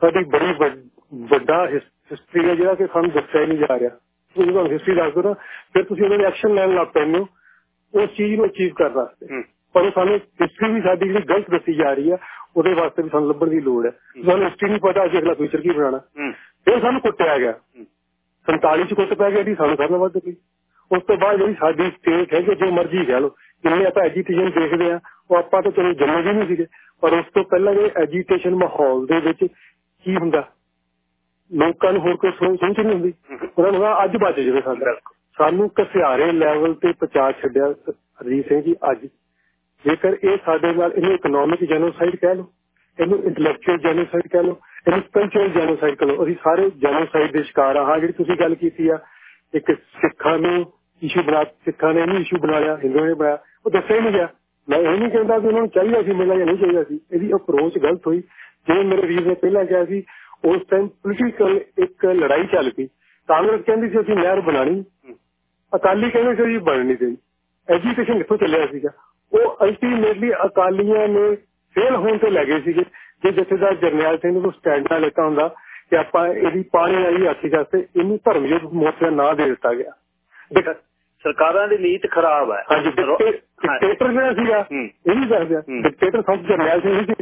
ਸਾਡੀ ਬੜੀ ਵੱਡਾ ਹਿਸਟਰੀ ਹੈ ਜਿਹੜਾ ਕਿ ਸਾਨੂੰ ਦੱਸਿਆ ਨਹੀਂ ਜਾ ਰਿਹਾ। ਤੁਸੀਂ ਤੁਹਾਨੂੰ ਹਿਸਟਰੀ ਦੱਸ ਦੋ ਨਾ ਫਿਰ ਤੁਸੀਂ ਉਹਦੇ ਐਕਸ਼ਨ ਲੈਣ ਲੱਗ ਪੈਂਦੇ ਹੋ। ਉਸ ਚੀਜ਼ ਨੂੰ ਅਚੀਵ ਕਰਨ ਵਾਸਤੇ। ਪਰ ਸਾਨੂੰ ਹਿਸਟਰੀ ਵੀ ਸਾਡੀ ਜਿਹੜੀ ਗਲਤ ਦੱਸੀ ਜਾ ਰਹੀ ਆ ਉਹਦੇ ਵਾਸਤੇ ਵੀ ਸਾਨੂੰ ਲੱਭਣ ਦੀ ਲੋੜ ਹੈ। ਸਾਨੂੰ ਹਿਸਟਰੀ ਨਹੀਂ ਪਤਾ ਅਸੀਂ ਅਗਲਾ ਫਿਊਚਰ ਕੀ ਬਣਾਉਣਾ। ਫਿਰ ਸਾਨੂੰ ਕੁੱਟਿਆ ਗਿਆ। 47 ਚ ਕੁੱਟ ਪੈ ਗਿਆ ਜੀ ਸਾਨੂੰ ਸਾਰਿਆਂ ਵੱਧ ਗਈ ਉਸ ਤੋਂ ਬਾਅਦ ਜਿਹੜੀ ਸਾਡੀ ਸਟੇਟ ਹੈ ਕਿ ਜੋ ਮਰਜ਼ੀ ਕਹਿ ਲਓ ਜਿੰਨੇ ਆਪਾਂ ਐਜੀਟੇਸ਼ਨ ਦੇਖਦੇ ਆ ਉਹ ਆਪਾਂ ਤਾਂ ਚਲੋ ਜੰਮੇ ਵੀ ਨਹੀਂ ਸੀਗੇ ਪਰ ਉਸ ਤੋਂ ਪਹਿਲਾਂ ਜਿਹੜੇ ਐਜੀਟੇਸ਼ਨ ਮਾਹੌਲ ਦੇ ਵਿੱਚ ਕੀ ਹੁੰਦਾ? ਲੋਕਾਂ ਨੂੰ ਹੋਰ ਕੋਈ ਸੋਚ ਨਹੀਂ ਹੁੰਦੀ। ਉਹਨਾਂ ਨੂੰ ਅੱਜ ਬਚ ਜਾਵੇ ਸਾਡਾ। ਸਾਨੂੰ ਕਸਿਆਰੇ ਲੈਵਲ ਤੇ ਪਹੁੰਚਾ ਛੱਡਿਆ ਹਰਜੀਤ ਸਿੰਘ ਜੀ ਅੱਜ। ਜੇਕਰ ਇਹ ਸਾਡੇ ਨਾਲ ਇਹਨੂੰ ਇਕਨੋਮਿਕ ਜੈਨੋਸਾਈਡ ਕਹਿ ਲਓ ਇਹਨੂੰ ਇੰਟੈਲੈਕਚੁਅਲ ਜੈਨੋਸਾਈਡ ਕਹਿ ਲਓ ਇਹਨੂੰ ਕਲਚਰਲ ਜੈਨੋਸਾਈਡ ਕਹਿ ਲਓ ਅਸੀਂ ਸਾਰੇ ਜੈਨੋਸਾਈਡ ਦੇ ਸ਼ਿਕਾਰ ਆ ਜਿਹੜੀ ਤੁਸੀਂ ਗੱਲ ਕੀਤੀ ਆ ਇੱਕ ਸਿੱਖਾਂ ਨੂੰ ਇਸ਼ੂ ਬਣਾ, ਸਿੱਖਾਂ ਨੇ ਨਹੀਂ ਇਸ਼ੂ ਬਣਾ ਲਿਆ ਹਿੰਦੂਆਂ ਨੇ ਬਣਾਇਆ। ਉਹ ਦੱਸਿਆ ਨਹੀਂ ਗਿਆ। ਮੈਂ ਇਹ ਨਹੀਂ ਕਹਿੰਦਾ ਕਿ ਉਹਨਾਂ ਨੂੰ ਚਾਹੀਦਾ ਸੀ, ਮਿਲਣਾ ਜਾਂ ਨਹੀਂ ਚਾਹੀਦਾ ਸੀ। ਇਹਦੀ ਅਪਰੋਚ ਗਲਤ ਹੋਈ। ਜਿਵੇਂ ਮੇਰੇ ਵੀਰ ਨੇ ਪਹਿਲਾਂ ਕਿਹਾ ਸੀ, ਉਸ ਟਾਈਮ ਪੋਲੀਟੀਕਲ ਇੱਕ ਲੜਾਈ ਚੱਲ ਪਈ। ਕਾਂਗਰਸ ਕਹਿੰਦੀ ਸੀ, ਅਸੀਂ ਨਹਿਰ ਬਣਾਣੀ। ਅਕਾਲੀ ਕਹਿੰਦੇ ਸੀ ਜੀ ਬਣਨੀ ਸੀ। ਐਜੂਕੇਸ਼ਨ ਕਿੱਥੋਂ ਚੱਲਿਆ ਸੀਗਾ? ਉਹ ਅਲਟੀਮੇਟਲੀ ਅਕਾਲੀਆਂ ਨੇ ਫੇਲ ਹੋਣ ਤੇ ਲੱਗੇ ਸੀਗੇ। ਜੇ ਜਥੇਦਾਰ ਜਰਨੈਲ ਸਿੰਘ ਨੂੰ ਸਟੈਂਡ ਨਾਲ ਲੈਤਾ ਹੁੰਦਾ ਕਿ ਆਪਾਂ ਇਹਦੀ ਪਾਣੀ ਵਾਲੀ ਆਖੀ ਵਾਸਤੇ ਇਹਨੂੰ ਧਰਮਯੁੱਧ ਮੋਰਚਾ ਨਾ ਦੇ ਦਿੱਤਾ ਗਿਆ। ਸਰਕਾਰਾਂ ਦੀ ਨੀਤ ਖਰਾਬ ਹੈ। ਡਿਕਟੇਟਰ ਜਿਹੜਾ ਸੀਗਾ ਇਹ ਵੀ ਦੱਸਦਾ। ਡਿਕਟੇਟਰ ਸਭ ਜਰਨੈਲ ਸਿੰਘ ਸੀ।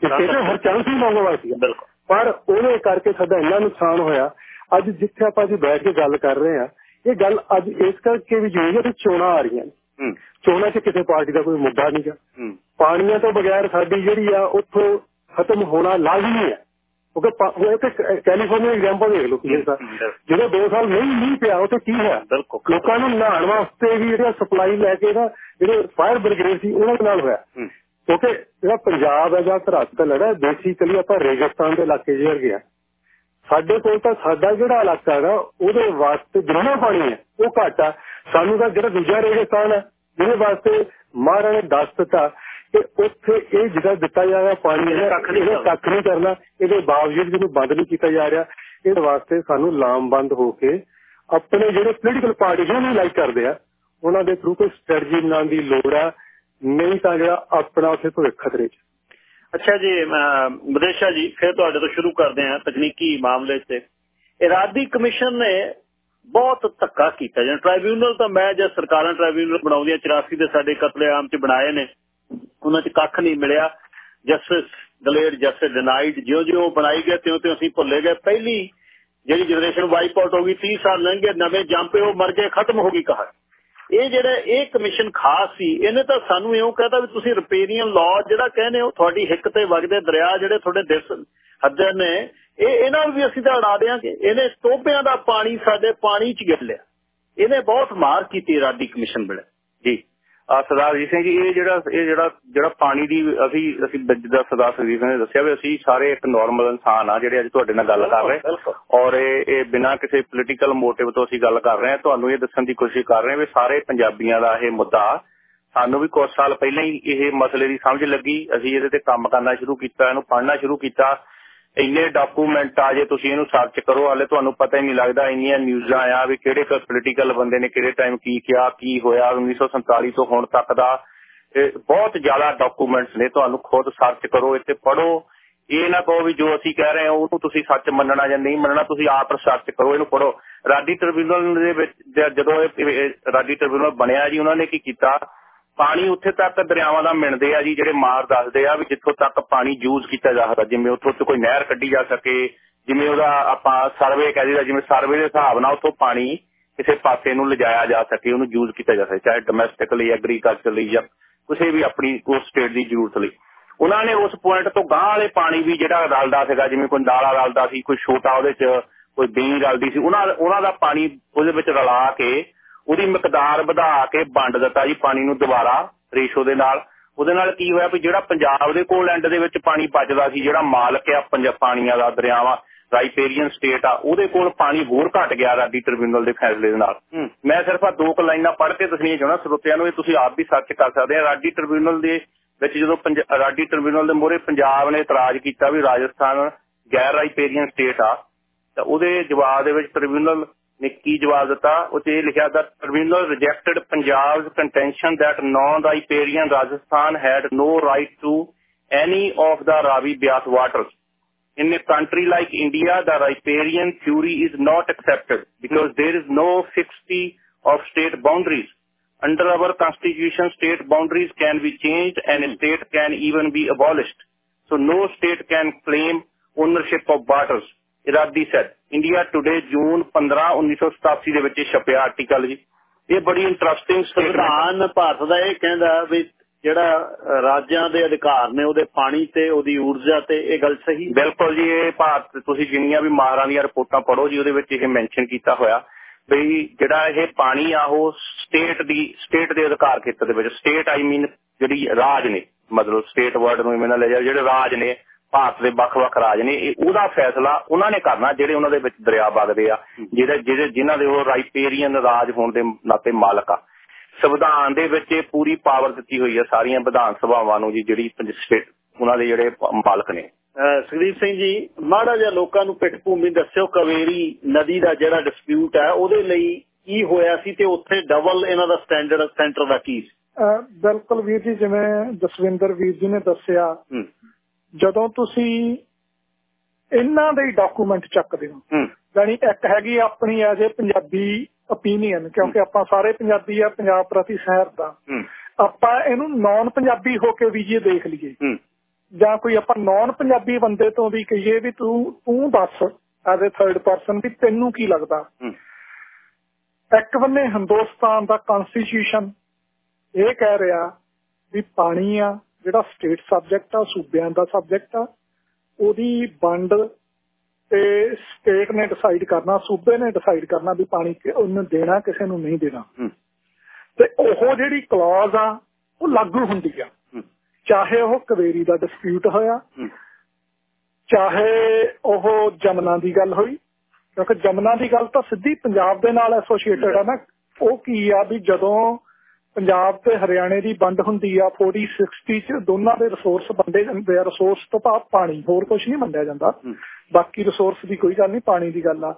ਡਿਕਟੇਟਰ ਹਰਚੰਦ ਸਿੰਘ ਮੰਗਵਾ ਸੀਗਾ। ਬਿਲਕੁਲ। ਪਰ ਉਹਦੇ ਕਰਕੇ ਸਾਡਾ ਇੰਨਾ ਨੁਕਸਾਨ ਹੋਇਆ। ਅੱਜ ਜਿੱਥੇ ਆਪਾਂ ਜੀ ਬੈਠ ਕੇ ਗੱਲ ਕਰ ਰਹੇ ਆ ਇਹ ਗੱਲ ਅੱਜ ਇਸ ਕਰਕੇ ਵੀ ਹੋਈ ਹੈ ਕਿ ਚੋਣਾਂ ਆ ਰਹੀਆਂ ਨੇ। ਚੋਣਾਂ 'ਚ ਕਿਸੇ ਪਾਰਟੀ ਦਾ ਕੋਈ ਮੁੱਦਾ ਨਹੀਂਗਾ ਪਾਣੀਆਂ ਤੋਂ ਬਗੈਰ ਸਾਡੀ ਜਿਹੜੀ ਆ ਉੱਥੋਂ ਖਤਮ ਹੋਣਾ ਲਾਜ਼ਮੀ ਹੈ। ਕਿਉਂਕਿ ਉਹ ਇੱਕ ਕੈਲੀਫੋਰਨੀਆ ਐਗਜ਼ਾਮਪਲ ਦੇਖ ਲਓ ਕਿਸ ਦਾ ਜਦੋਂ 2 ਸਾਲ ਨਹੀਂ ਨਹੀਂ ਪਿਆ ਉਹ ਤੇ ਕੀ ਹੈ ਲੋਕਾਂ ਨੂੰ ਨਹਾਉਣ ਵਾਸਤੇ ਵੀ ਜਿਹੜਾ ਸਪਲਾਈ ਲੈ ਕੇ ਨਾ ਜਿਹੜੇ ਫਾਇਰ ਬ੍ਰਿਗੇਡ ਸੀ ਉਹਨਾਂ ਦੇ ਨਾਲ ਹੋਇਆ। ਕਿਉਂਕਿ ਜਿਹੜਾ ਪੰਜਾਬ ਹੈ ਜਾਂ ਧਰਾਤਲ ਹੈ ਬੇਸਿਕਲੀ ਆਪਾਂ ਰੇਗਿਸਤਾਨ ਦੇ ਇਲਾਕੇ ਜਿਹੇ ਗਿਆ ਸਾਡੇ ਕੋਲ ਤਾਂ ਸਾਡਾ ਜਿਹੜਾ ਇਲਾਕਾ ਹੈਗਾ ਉਹਦੇ ਵਾਸਤੇ ਜਿੰਨਾ ਪਾਣੀ ਹੈ ਉਹ ਘੱਟ ਆ। ਸਾਨੂੰ ਤਾਂ ਜਿਹੜਾ ਦੂਜਾ ਰੇਗਿਸਤਾਨ ਹੈ ਜਿਹਦੇ ਵਾਸਤੇ ਮਹਾਰਾਜ ਨੇ ਦੱਸ ਦਿੱਤਾ ਕਿ ਉੱਥੇ ਇਹ ਜਿਹੜਾ ਦਿੱਤਾ ਜਾ ਰਿਹਾ ਪਾਣੀ ਹੈ ਕੱਖ ਨਹੀਂ ਕਰਨਾ। ਇਹਦੇ ਬਾਵਜੂਦ ਜਿਹਨੂੰ ਬੰਦ ਨਹੀਂ ਕੀਤਾ ਜਾ ਰਿਹਾ। ਇਹਦੇ ਵਾਸਤੇ ਸਾਨੂੰ ਲਾਮਬੰਦ ਹੋ ਕੇ ਆਪਣੇ ਜਿਹੜੇ ਪੋਲੀਟੀਕਲ ਪਾਰਟੀ ਜਿਹਨੂੰ ਲਾਈਕ ਕਰਦੇ ਆ। ਉਹਨਾਂ ਦੇ ਥਰੂ ਕੋਈ ਸਟ੍ਰੈਟਜੀ ਬਣਾਉਣ ਦੀ ਲੋੜ ਆ। ਨਹੀਂ ਤਾਂ ਜਿਹੜਾ ਆਪਣਾ ਉੱਥੇ ਭਵਿੱਖ ਖਤਰੇ 'ਚ। ਅੱਛਾ ਜੀ ਵਿਦੇਸ਼ਾ ਜੀ ਫਿਰ ਤੁਹਾਡੇ ਤੋਂ ਸ਼ੁਰੂ ਕਰਦੇ ਹਾਂ ਤਕਨੀਕੀ ਮਾਮਲੇ 'ਤੇ। ਇਰਾਦੀ ਕਮਿਸ਼ਨ ਨੇ ਬਹੁਤ ਧੱਕਾ ਕੀਤਾ। ਜਿਵੇਂ ਟ੍ਰਾਈਬਿਊਨਲ ਤਾਂ ਮੈਂ ਜੇ ਸਰਕਾਰਾਂ ਟ੍ਰਾਈਬਿਊਨਲ ਬਣਾਉਂਦੀਆਂ 84 ਦੇ ਸਾਡੇ ਕਤਲੇਆਮ 'ਚ ਬਣਾਏ ਨੇ। ਉਹਨਾਂ 'ਚ ਕੱਖ ਨਹੀਂ ਮਿਲਿਆ। ਜਸਟਿਸ ਡਿਲੇਡ ਜਸਟਿਸ ਡਿਨਾਈਡ ਜਿਉਂ-ਜਿਉਂ ਬਣਾਈ ਗਏ, ਤਿਉਂ-ਤਿਉਂ ਅਸੀਂ ਭੁੱਲੇ ਗਏ। ਪਹਿਲੀ ਜਿਹੜੀ ਜਨਰੇਸ਼ਨ ਵਾਈਪ ਆਊਟ ਹੋ ਗਈ 30 ਸਾਲ ਲੰਘ ਗਏ, ਨਵੇਂ ਜੰਪੇ ਉਹ ਮਰ ਗਏ, ਖਤਮ ਹੋ ਗਈ ਕਹਾਣੀ। ਇਹ ਜਿਹੜਾ ਇਹ ਕਮਿਸ਼ਨ ਖਾਸ ਸੀ, ਇਹਨੇ ਤਾਂ ਸਾਨੂੰ ਇਉਂ ਕਹਤਾ ਵੀ ਤੁਸੀਂ ਰਿਪੇਰੀਅਨ ਲਾਅ ਜਿਹੜਾ ਕਹਿੰਦੇ ਹੋ, ਤੁਹਾਡੀ ਹਿੱਕ ਤੇ ਵਗਦੇ ਦਰਿਆ ਜਿਹੜੇ ਤੁਹਾਡੇ ਦਿਸ ਹੱਦ ਨੇ, ਇਹ ਇਹਨਾਂ ਨੂੰ ਵੀ ਅਸੀਂ ਤਾਂ ਅੜਾ ਦੇਾਂਗੇ ਇਹਨੇ ਟੋਪਿਆਂ ਦਾ ਪਾਣੀ ਸਾਡੇ ਪਾਣੀ 'ਚ ਗਿਰ ਲਿਆ। ਇਹਨੇ ਬਹੁਤ ਮਾਰ ਕੀਤੀ ਰਾਡੀ ਕਮਿਸ਼ਨ ਵੇਲੇ। ਜੀ। ਸਰਦਾਰ ਜੀ ਸਿੰਘ ਜੀ ਇਹ ਜਿਹੜਾ ਇਹ ਜਿਹੜਾ ਜਿਹੜਾ ਪਾਣੀ ਦੀ ਅਸੀਂ ਅਸੀਂ ਜਿੱਦਾਂ ਸਰਦਾਰ ਸਿੰਘ ਨੇ ਦੱਸਿਆ ਵੀ ਅਸੀਂ ਸਾਰੇ ਇੱਕ ਨਾਰਮਲ ਇਨਸਾਨ ਆ ਜਿਹੜੇ ਅੱਜ ਤੁਹਾਡੇ ਨਾਲ ਗੱਲ ਕਰ ਰਹੇ। ਔਰ ਇਹ ਇਹ ਬਿਨਾਂ ਕਿਸੇ ਪੋਲੀਟੀਕਲ ਮੋਟਿਵ ਤੋਂ ਅਸੀਂ ਗੱਲ ਕਰ ਰਹੇ ਹਾਂ। ਤੁਹਾਨੂੰ ਇਹ ਦੱਸਣ ਦੀ ਕੋਸ਼ਿਸ਼ ਕਰ ਰਹੇ ਹਾਂ ਵੀ ਸਾਰੇ ਪੰਜਾਬੀਆਂ ਦਾ ਇਹ ਮੁੱਦਾ ਸਾਨੂੰ ਵੀ ਕੁਝ ਸਾਲ ਪਹਿਲਾਂ ਹੀ ਇਹ ਮਸਲੇ ਦੀ ਸਮਝ ਲੱਗੀ। ਅਸੀਂ ਇਹਦੇ ਤੇ ਕੰਮ ਕਰਨਾ ਸ਼ੁਰੂ ਕੀਤਾ ਇਹਨੂੰ ਪੜ੍ਹਨਾ ਸ਼ੁਰੂ ਕੀਤਾ। ਇੰਨੇ ਡਾਕੂਮੈਂਟ ਆ ਜੇ ਤੁਸੀਂ ਇਹਨੂੰ ਸਰਚ ਕਰੋ, ਹਾਲੇ ਤੁਹਾਨੂੰ ਪਤਾ ਹੀ ਨਹੀਂ ਲੱਗਦਾ ਇੰਨੀਆਂ ਨਿਊਜ਼ਾਂ ਆ ਵੀ ਕਿਹੜੇ ਪੋਲੀਟੀਕਲ ਬੰਦੇ ਨੇ ਕਿਹੜੇ ਟਾਈਮ ਕੀ ਕਿਹਾ, ਕੀ ਹੋਇਆ 1947 ਤੋਂ ਹੁਣ ਤੱਕ ਦਾ। ਬਹੁਤ ਜ਼ਿਆਦਾ ਡਾਕੂਮੈਂਟਸ ਨੇ, ਤੁਹਾਨੂੰ ਖੁਦ ਸਰਚ ਕਰੋ, ਇੱਥੇ ਪੜੋ ਇਹ ਨਾ ਕਹੋ ਵੀ ਜੋ ਅਸੀਂ ਕਹਿ ਰਹੇ ਹਾਂ, ਉਹਨੂੰ ਤੁਸੀਂ ਸੱਚ ਮੰਨਣਾ ਜਾਂ ਨਹੀਂ ਮੰਨਣਾ, ਤੁਸੀਂ ਆਪ ਰਿਸਰਚ ਕਰੋ, ਇਹਨੂੰ ਪੜੋ ਰਾਡੀ ਟ੍ਰਿਬਿਊਨਲ ਦੇ ਵਿੱਚ ਜਦੋਂ ਇਹ ਰਾਡੀ ਟ੍ਰਿਬਿਊਨਲ ਬਣਿਆ ਜੀ, ਉਹਨਾਂ ਨੇ ਕੀ ਕੀਤਾ? ਪਾਣੀ ਉੱਥੇ ਤੱਕ ਦਰਿਆਵਾਂ ਦਾ ਮਿਣਦੇ ਆ ਜੀ, ਜਿਹੜੇ ਮਾਰ ਦੱਸਦੇ ਆ ਵੀ ਜਿੱਥੋਂ ਤੱਕ ਪਾਣੀ ਯੂਜ਼ ਕੀਤਾ ਜਾ ਸਕਦਾ, ਜਿਵੇਂ ਉੱਥੋਂ ਕੋਈ ਨਹਿਰ ਕੱਢੀ ਜਾ ਸਕੇ, ਜਿਵੇਂ ਉਹਦਾ ਆਪਾਂ ਸਰਵੇ ਕਹਿ ਦਈਦਾ, ਜਿਵੇਂ ਸਰਵੇ ਦੇ ਹਿਸਾਬ ਨਾਲ ਉੱਥੋਂ ਪਾਣੀ ਕਿਸੇ ਪਾਸੇ ਨੂੰ ਲਿਜਾਇਆ ਜਾ ਸਕੇ, ਉਹਨੂੰ ਯੂਜ਼ ਕੀਤਾ ਜਾ ਸਕੇ, ਚਾਹੇ ਡੋਮੈਸਟਿਕਲੀ ਐਗਰੀਕਲਚਰ ਲਈ ਜਾਂ ਕਿਸੇ ਵੀ ਆਪਣੀ ਉਸ ਸਟੇਟ ਦੀ ਜ਼ਰੂਰਤ ਲਈ। ਉਹਨਾਂ ਨੇ ਉਸ ਪੁਆਇੰਟ ਤੋਂ ਗਾਂ ਵਾਲੇ ਪਾਣੀ ਵੀ ਜਿਹੜਾ ਰਲਦਾ ਸੀਗਾ, ਜਿਵੇਂ ਕੋਈ ਨਾਲਾ ਰਲਦਾ ਸੀ, ਕੋਈ ਛੋਟਾ ਉਹਦੇ 'ਚ ਕੋਈ ਬੀਂ ਰਲਦੀ ਸੀ, ਉਹਨਾਂ ਉਹਨਾਂ ਦਾ ਪਾਣੀ ਉਹਦੇ ਵਿੱਚ ਰਲਾ ਕੇ ਉਹਦੀ ਮਿਕਦਾਰ ਵਧਾ ਕੇ ਵੰਡ ਦਿੱਤਾ ਜੀ ਪਾਣੀ ਨੂੰ ਦੁਬਾਰਾ ਰੇਸ਼ੋ ਦੇ ਨਾਲ। ਉਹਦੇ ਨਾਲ ਕੀ ਹੋਇਆ ਵੀ ਜਿਹੜਾ ਪੰਜਾਬ ਦੇ ਕੋਲ ਐਂਡ ਦੇ ਵਿੱਚ ਪਾਣੀ ਬਚਦਾ ਸੀ ਜਿਹੜਾ ਮਾਲਕ ਆ ਪੰਜਾਬ ਪਾਣੀਆਂ ਦਾ ਦਰਿਆਵਾਂ ਰਾਈਪੇਰੀਅਨ ਸਟੇਟ ਆ ਉਹਦੇ ਕੋਲ ਪਾਣੀ ਹੋਰ ਘਟ ਗਿਆ ਰਾਡੀ ਟ੍ਰਿਬਿਊਨਲ ਦੇ ਫੈਸਲੇ ਦੇ ਨਾਲ। ਮੈਂ ਸਿਰਫ ਆ ਦੋ ਕੁ ਲਾਈਨਾਂ ਪੜ੍ਹ ਕੇ ਦੱਸਣੀਆਂ ਚਾਹੁੰਦਾ ਸਰੋਤਿਆਂ ਨੂੰ ਇਹ ਤੁਸੀਂ ਆਪ ਵੀ ਸਰਚ ਕਰ ਸਕਦੇ ਆ ਰਾਡੀ ਟ੍ਰਿਬਿਊਨਲ ਦੇ ਵਿੱਚ ਜਦੋਂ ਰਾਡੀ ਟ੍ਰਿਬਿਊਨਲ ਦੇ ਮੋਰੇ ਪੰਜਾਬ ਨੇ ਇਤਰਾਜ਼ ਕੀਤਾ ਵੀ ਰਾਜਸਥਾਨ ਗੈਰ ਰਾਈਪੇਰੀਅਨ ਸਟੇਟ ਆ ਤਾਂ ਉਹਦੇ ਜਵਾਬ ਦੇ ਵਿੱਚ ਟ੍ਰਿਬਿਊਨਲ ਨੇ ਕੀ ਜਵਾਬ ਦਿੱਤਾ ਉਹ ਤੇ ਲਿਖਿਆ ਦਾ tribunal rejected Punjab's contention that non-riparian Rajasthan had no right to any of the Ravi Byas waters. In a country like India, the riparian theory is not accepted because there is no fixity of state boundaries. Under our constitution, state boundaries can be changed and a state can even be abolished. So no state can claim ownership of waters. ਇਰਾਦੀ ਸੈਟ। India today June 15 1987 ਦੇ ਵਿੱਚ ਛਪਿਆ article ਜੀ। ਇਹ ਬੜੀ interesting ਸੰਵਿਧਾਨ ਭਾਰਤ ਦਾ ਇਹ ਕਹਿੰਦਾ ਵੀ ਜਿਹੜਾ ਰਾਜਾਂ ਦੇ ਅਧਿਕਾਰ ਨੇ ਉਹਦੇ ਪਾਣੀ ਤੇ ਉਹਦੀ ਊਰਜਾ ਤੇ ਇਹ ਗੱਲ ਸਹੀ ਬਿਲਕੁਲ ਜੀ ਇਹ ਭਾਰਤ ਤੁਸੀਂ ਜਿੰਨੀਆਂ ਵੀ ਮਾਹਰਾਂ ਦੀਆਂ ਰਿਪੋਰਟਾਂ ਪੜ੍ਹੋ ਜੀ ਉਹਦੇ ਵਿੱਚ ਇਹ ਮੈਂਸ਼ਨ ਕੀਤਾ ਹੋਇਆ ਵੀ ਜਿਹੜਾ ਇਹ ਪਾਣੀ ਆ ਉਹ ਸਟੇਟ ਦੀ ਸਟੇਟ ਦੇ ਅਧਿਕਾਰ ਖੇਤਰ ਦੇ ਵਿੱਚ ਸਟੇਟ ਆਈ ਮੀਨ ਜਿਹੜੀ ਰਾਜ ਨੇ ਮਤਲਬ ਸਟੇਟ ਵਰਡ ਨੂੰ ਇਵੇਂ ਨਾ ਲੈ ਜਾ ਜਿਹੜੇ ਰਾਜ ਨੇ ਭਾਰਤ ਦੇ ਵੱਖ-ਵੱਖ ਰਾਜ ਨੇ ਇਹ ਉਹਦਾ ਫੈਸਲਾ ਉਹਨਾਂ ਨੇ ਕਰਨਾ ਜਿਹੜੇ ਉਹਨਾਂ ਦੇ ਵਿੱਚ ਦਰਿਆ ਵਗਦੇ ਆ ਜਿਹੜੇ ਜਿਹੜੇ ਜਿਨ੍ਹਾਂ ਦੇ ਉਹ ਰਾਈਪੇਰੀਅਨ ਰਾਜ ਹੋਣ ਦੇ ਨਾਤੇ ਮਾਲਕ ਆ। ਸੰਵਿਧਾਨ ਦੇ ਵਿੱਚ ਇਹ ਪੂਰੀ ਪਾਵਰ ਦਿੱਤੀ ਹੋਈ ਆ ਸਾਰੀਆਂ ਵਿਧਾਨ ਸਭਾਵਾਂ ਨੂੰ ਜੀ ਜਿਹੜੀ ਸਟੇਟ ਉਹਨਾਂ ਦੇ ਜਿਹੜੇ ਮਾਲਕ ਨੇ। ਸੁਖਦੀਪ ਸਿੰਘ ਜੀ ਮਾੜਾ ਜਿਹਾ ਲੋਕਾਂ ਨੂੰ ਪਿੱਠ ਭੂਮੀ ਦੱਸਿਓ ਕਵੇਰੀ ਨਦੀ ਦਾ ਜਿਹੜਾ ਡਿਸਪਿਊਟ ਹੈ ਉਹਦੇ ਲਈ ਕੀ ਹੋਇਆ ਸੀ ਤੇ ਉੱਥੇ ਡਬਲ ਇਹਨਾਂ ਦਾ ਸਟੈਂਡਰਡ ਸੈਂਟਰ ਦਾ ਕੀ ਸੀ? ਬਿਲਕੁਲ ਵੀਰ ਜੀ ਜਿਵੇਂ ਜਸਵਿੰਦਰ ਵੀਰ ਜੀ ਨੇ ਦੱਸਿਆ ਜਦੋਂ ਤੁਸੀਂ ਇਹਨਾਂ ਦੇ ਡਾਕੂਮੈਂਟ ਚੱਕਦੇ ਹੋ ਯਾਨੀ ਇੱਕ ਹੈਗੀ ਆਪਣੀ ਐਜ਼ ਪੰਜਾਬੀ ਓਪੀਨੀਅਨ ਕਿਉਂਕਿ ਆਪਾਂ ਸਾਰੇ ਪੰਜਾਬੀ ਆ ਪੰਜਾਬ ਪ੍ਰਤੀ ਸ਼ਹਿਰ ਦਾ। ਆਪਾਂ ਇਹਨੂੰ ਨਾਨ ਪੰਜਾਬੀ ਹੋ ਕੇ ਵੀ ਜੇ ਦੇਖ ਲਈਏ ਜਾਂ ਕੋਈ ਆਪਾਂ ਨਾਨ ਪੰਜਾਬੀ ਬੰਦੇ ਤੋਂ ਵੀ ਕਹੀਏ ਵੀ ਤੂੰ ਤੂੰ ਦੱਸ ਐਜ਼ ਏ ਥਰਡ ਪਰਸਨ ਵੀ ਤੈਨੂੰ ਕੀ ਲੱਗਦਾ। ਇੱਕ ਬੰਨੇ ਹਿੰਦੁਸਤਾਨ ਦਾ ਕਨਸਟੀਟਿਊਸ਼ਨ ਇਹ ਕਹਿ ਰਿਹਾ ਵੀ ਪਾਣੀ ਆ ਜਿਹੜਾ ਸਟੇਟ ਸਬਜੈਕਟ ਆ ਸੂਬਿਆਂ ਦਾ ਸਬਜੈਕਟ ਆ ਉਹਦੀ ਵੰਡ ਤੇ ਸਟੇਟ ਨੇ ਡਿਸਾਈਡ ਕਰਨਾ ਸੂਬੇ ਨੇ ਡਿਸਾਈਡ ਕਰਨਾ ਵੀ ਪਾਣੀ ਉਹਨੂੰ ਦੇਣਾ ਕਿਸੇ ਨੂੰ ਨਹੀਂ ਦੇਣਾ। ਤੇ ਉਹ ਜਿਹੜੀ ਕਲੌਜ਼ ਆ ਉਹ ਲਾਗੂ ਹੁੰਦੀ ਆ। ਚਾਹੇ ਉਹ ਕਵੇਰੀ ਦਾ ਡਿਸਪਿਊਟ ਹੋਇਆ ਚਾਹੇ ਉਹ ਜਮਨਾ ਦੀ ਗੱਲ ਹੋਈ ਕਿਉਂਕਿ ਜਮਨਾ ਦੀ ਗੱਲ ਤਾਂ ਸਿੱਧੀ ਪੰਜਾਬ ਦੇ ਨਾਲ ਐਸੋਸੀਏਟਡ ਆ ਨਾ। ਉਹ ਕੀ ਆ ਵੀ ਜਦੋਂ ਪੰਜਾਬ ਤੇ ਹਰਿਆਣੇ ਦੀ ਵੰਡ ਹੁੰਦੀ ਆ 40 60 ਚ ਦੋਨਾਂ ਦੇ ਰਿਸੋਰਸ ਵੰਡੇ ਜਾਂਦੇ ਆ ਰਿਸੋਰਸ ਤੋਂ ਭਾਵ ਪਾਣੀ ਹੋਰ ਕੁਝ ਨਹੀਂ ਮੰਨਿਆ ਜਾਂਦਾ। ਬਾਕੀ ਰਿਸੋਰਸ ਦੀ ਕੋਈ ਗੱਲ ਨਹੀਂ ਪਾਣੀ ਦੀ ਗੱਲ ਆ।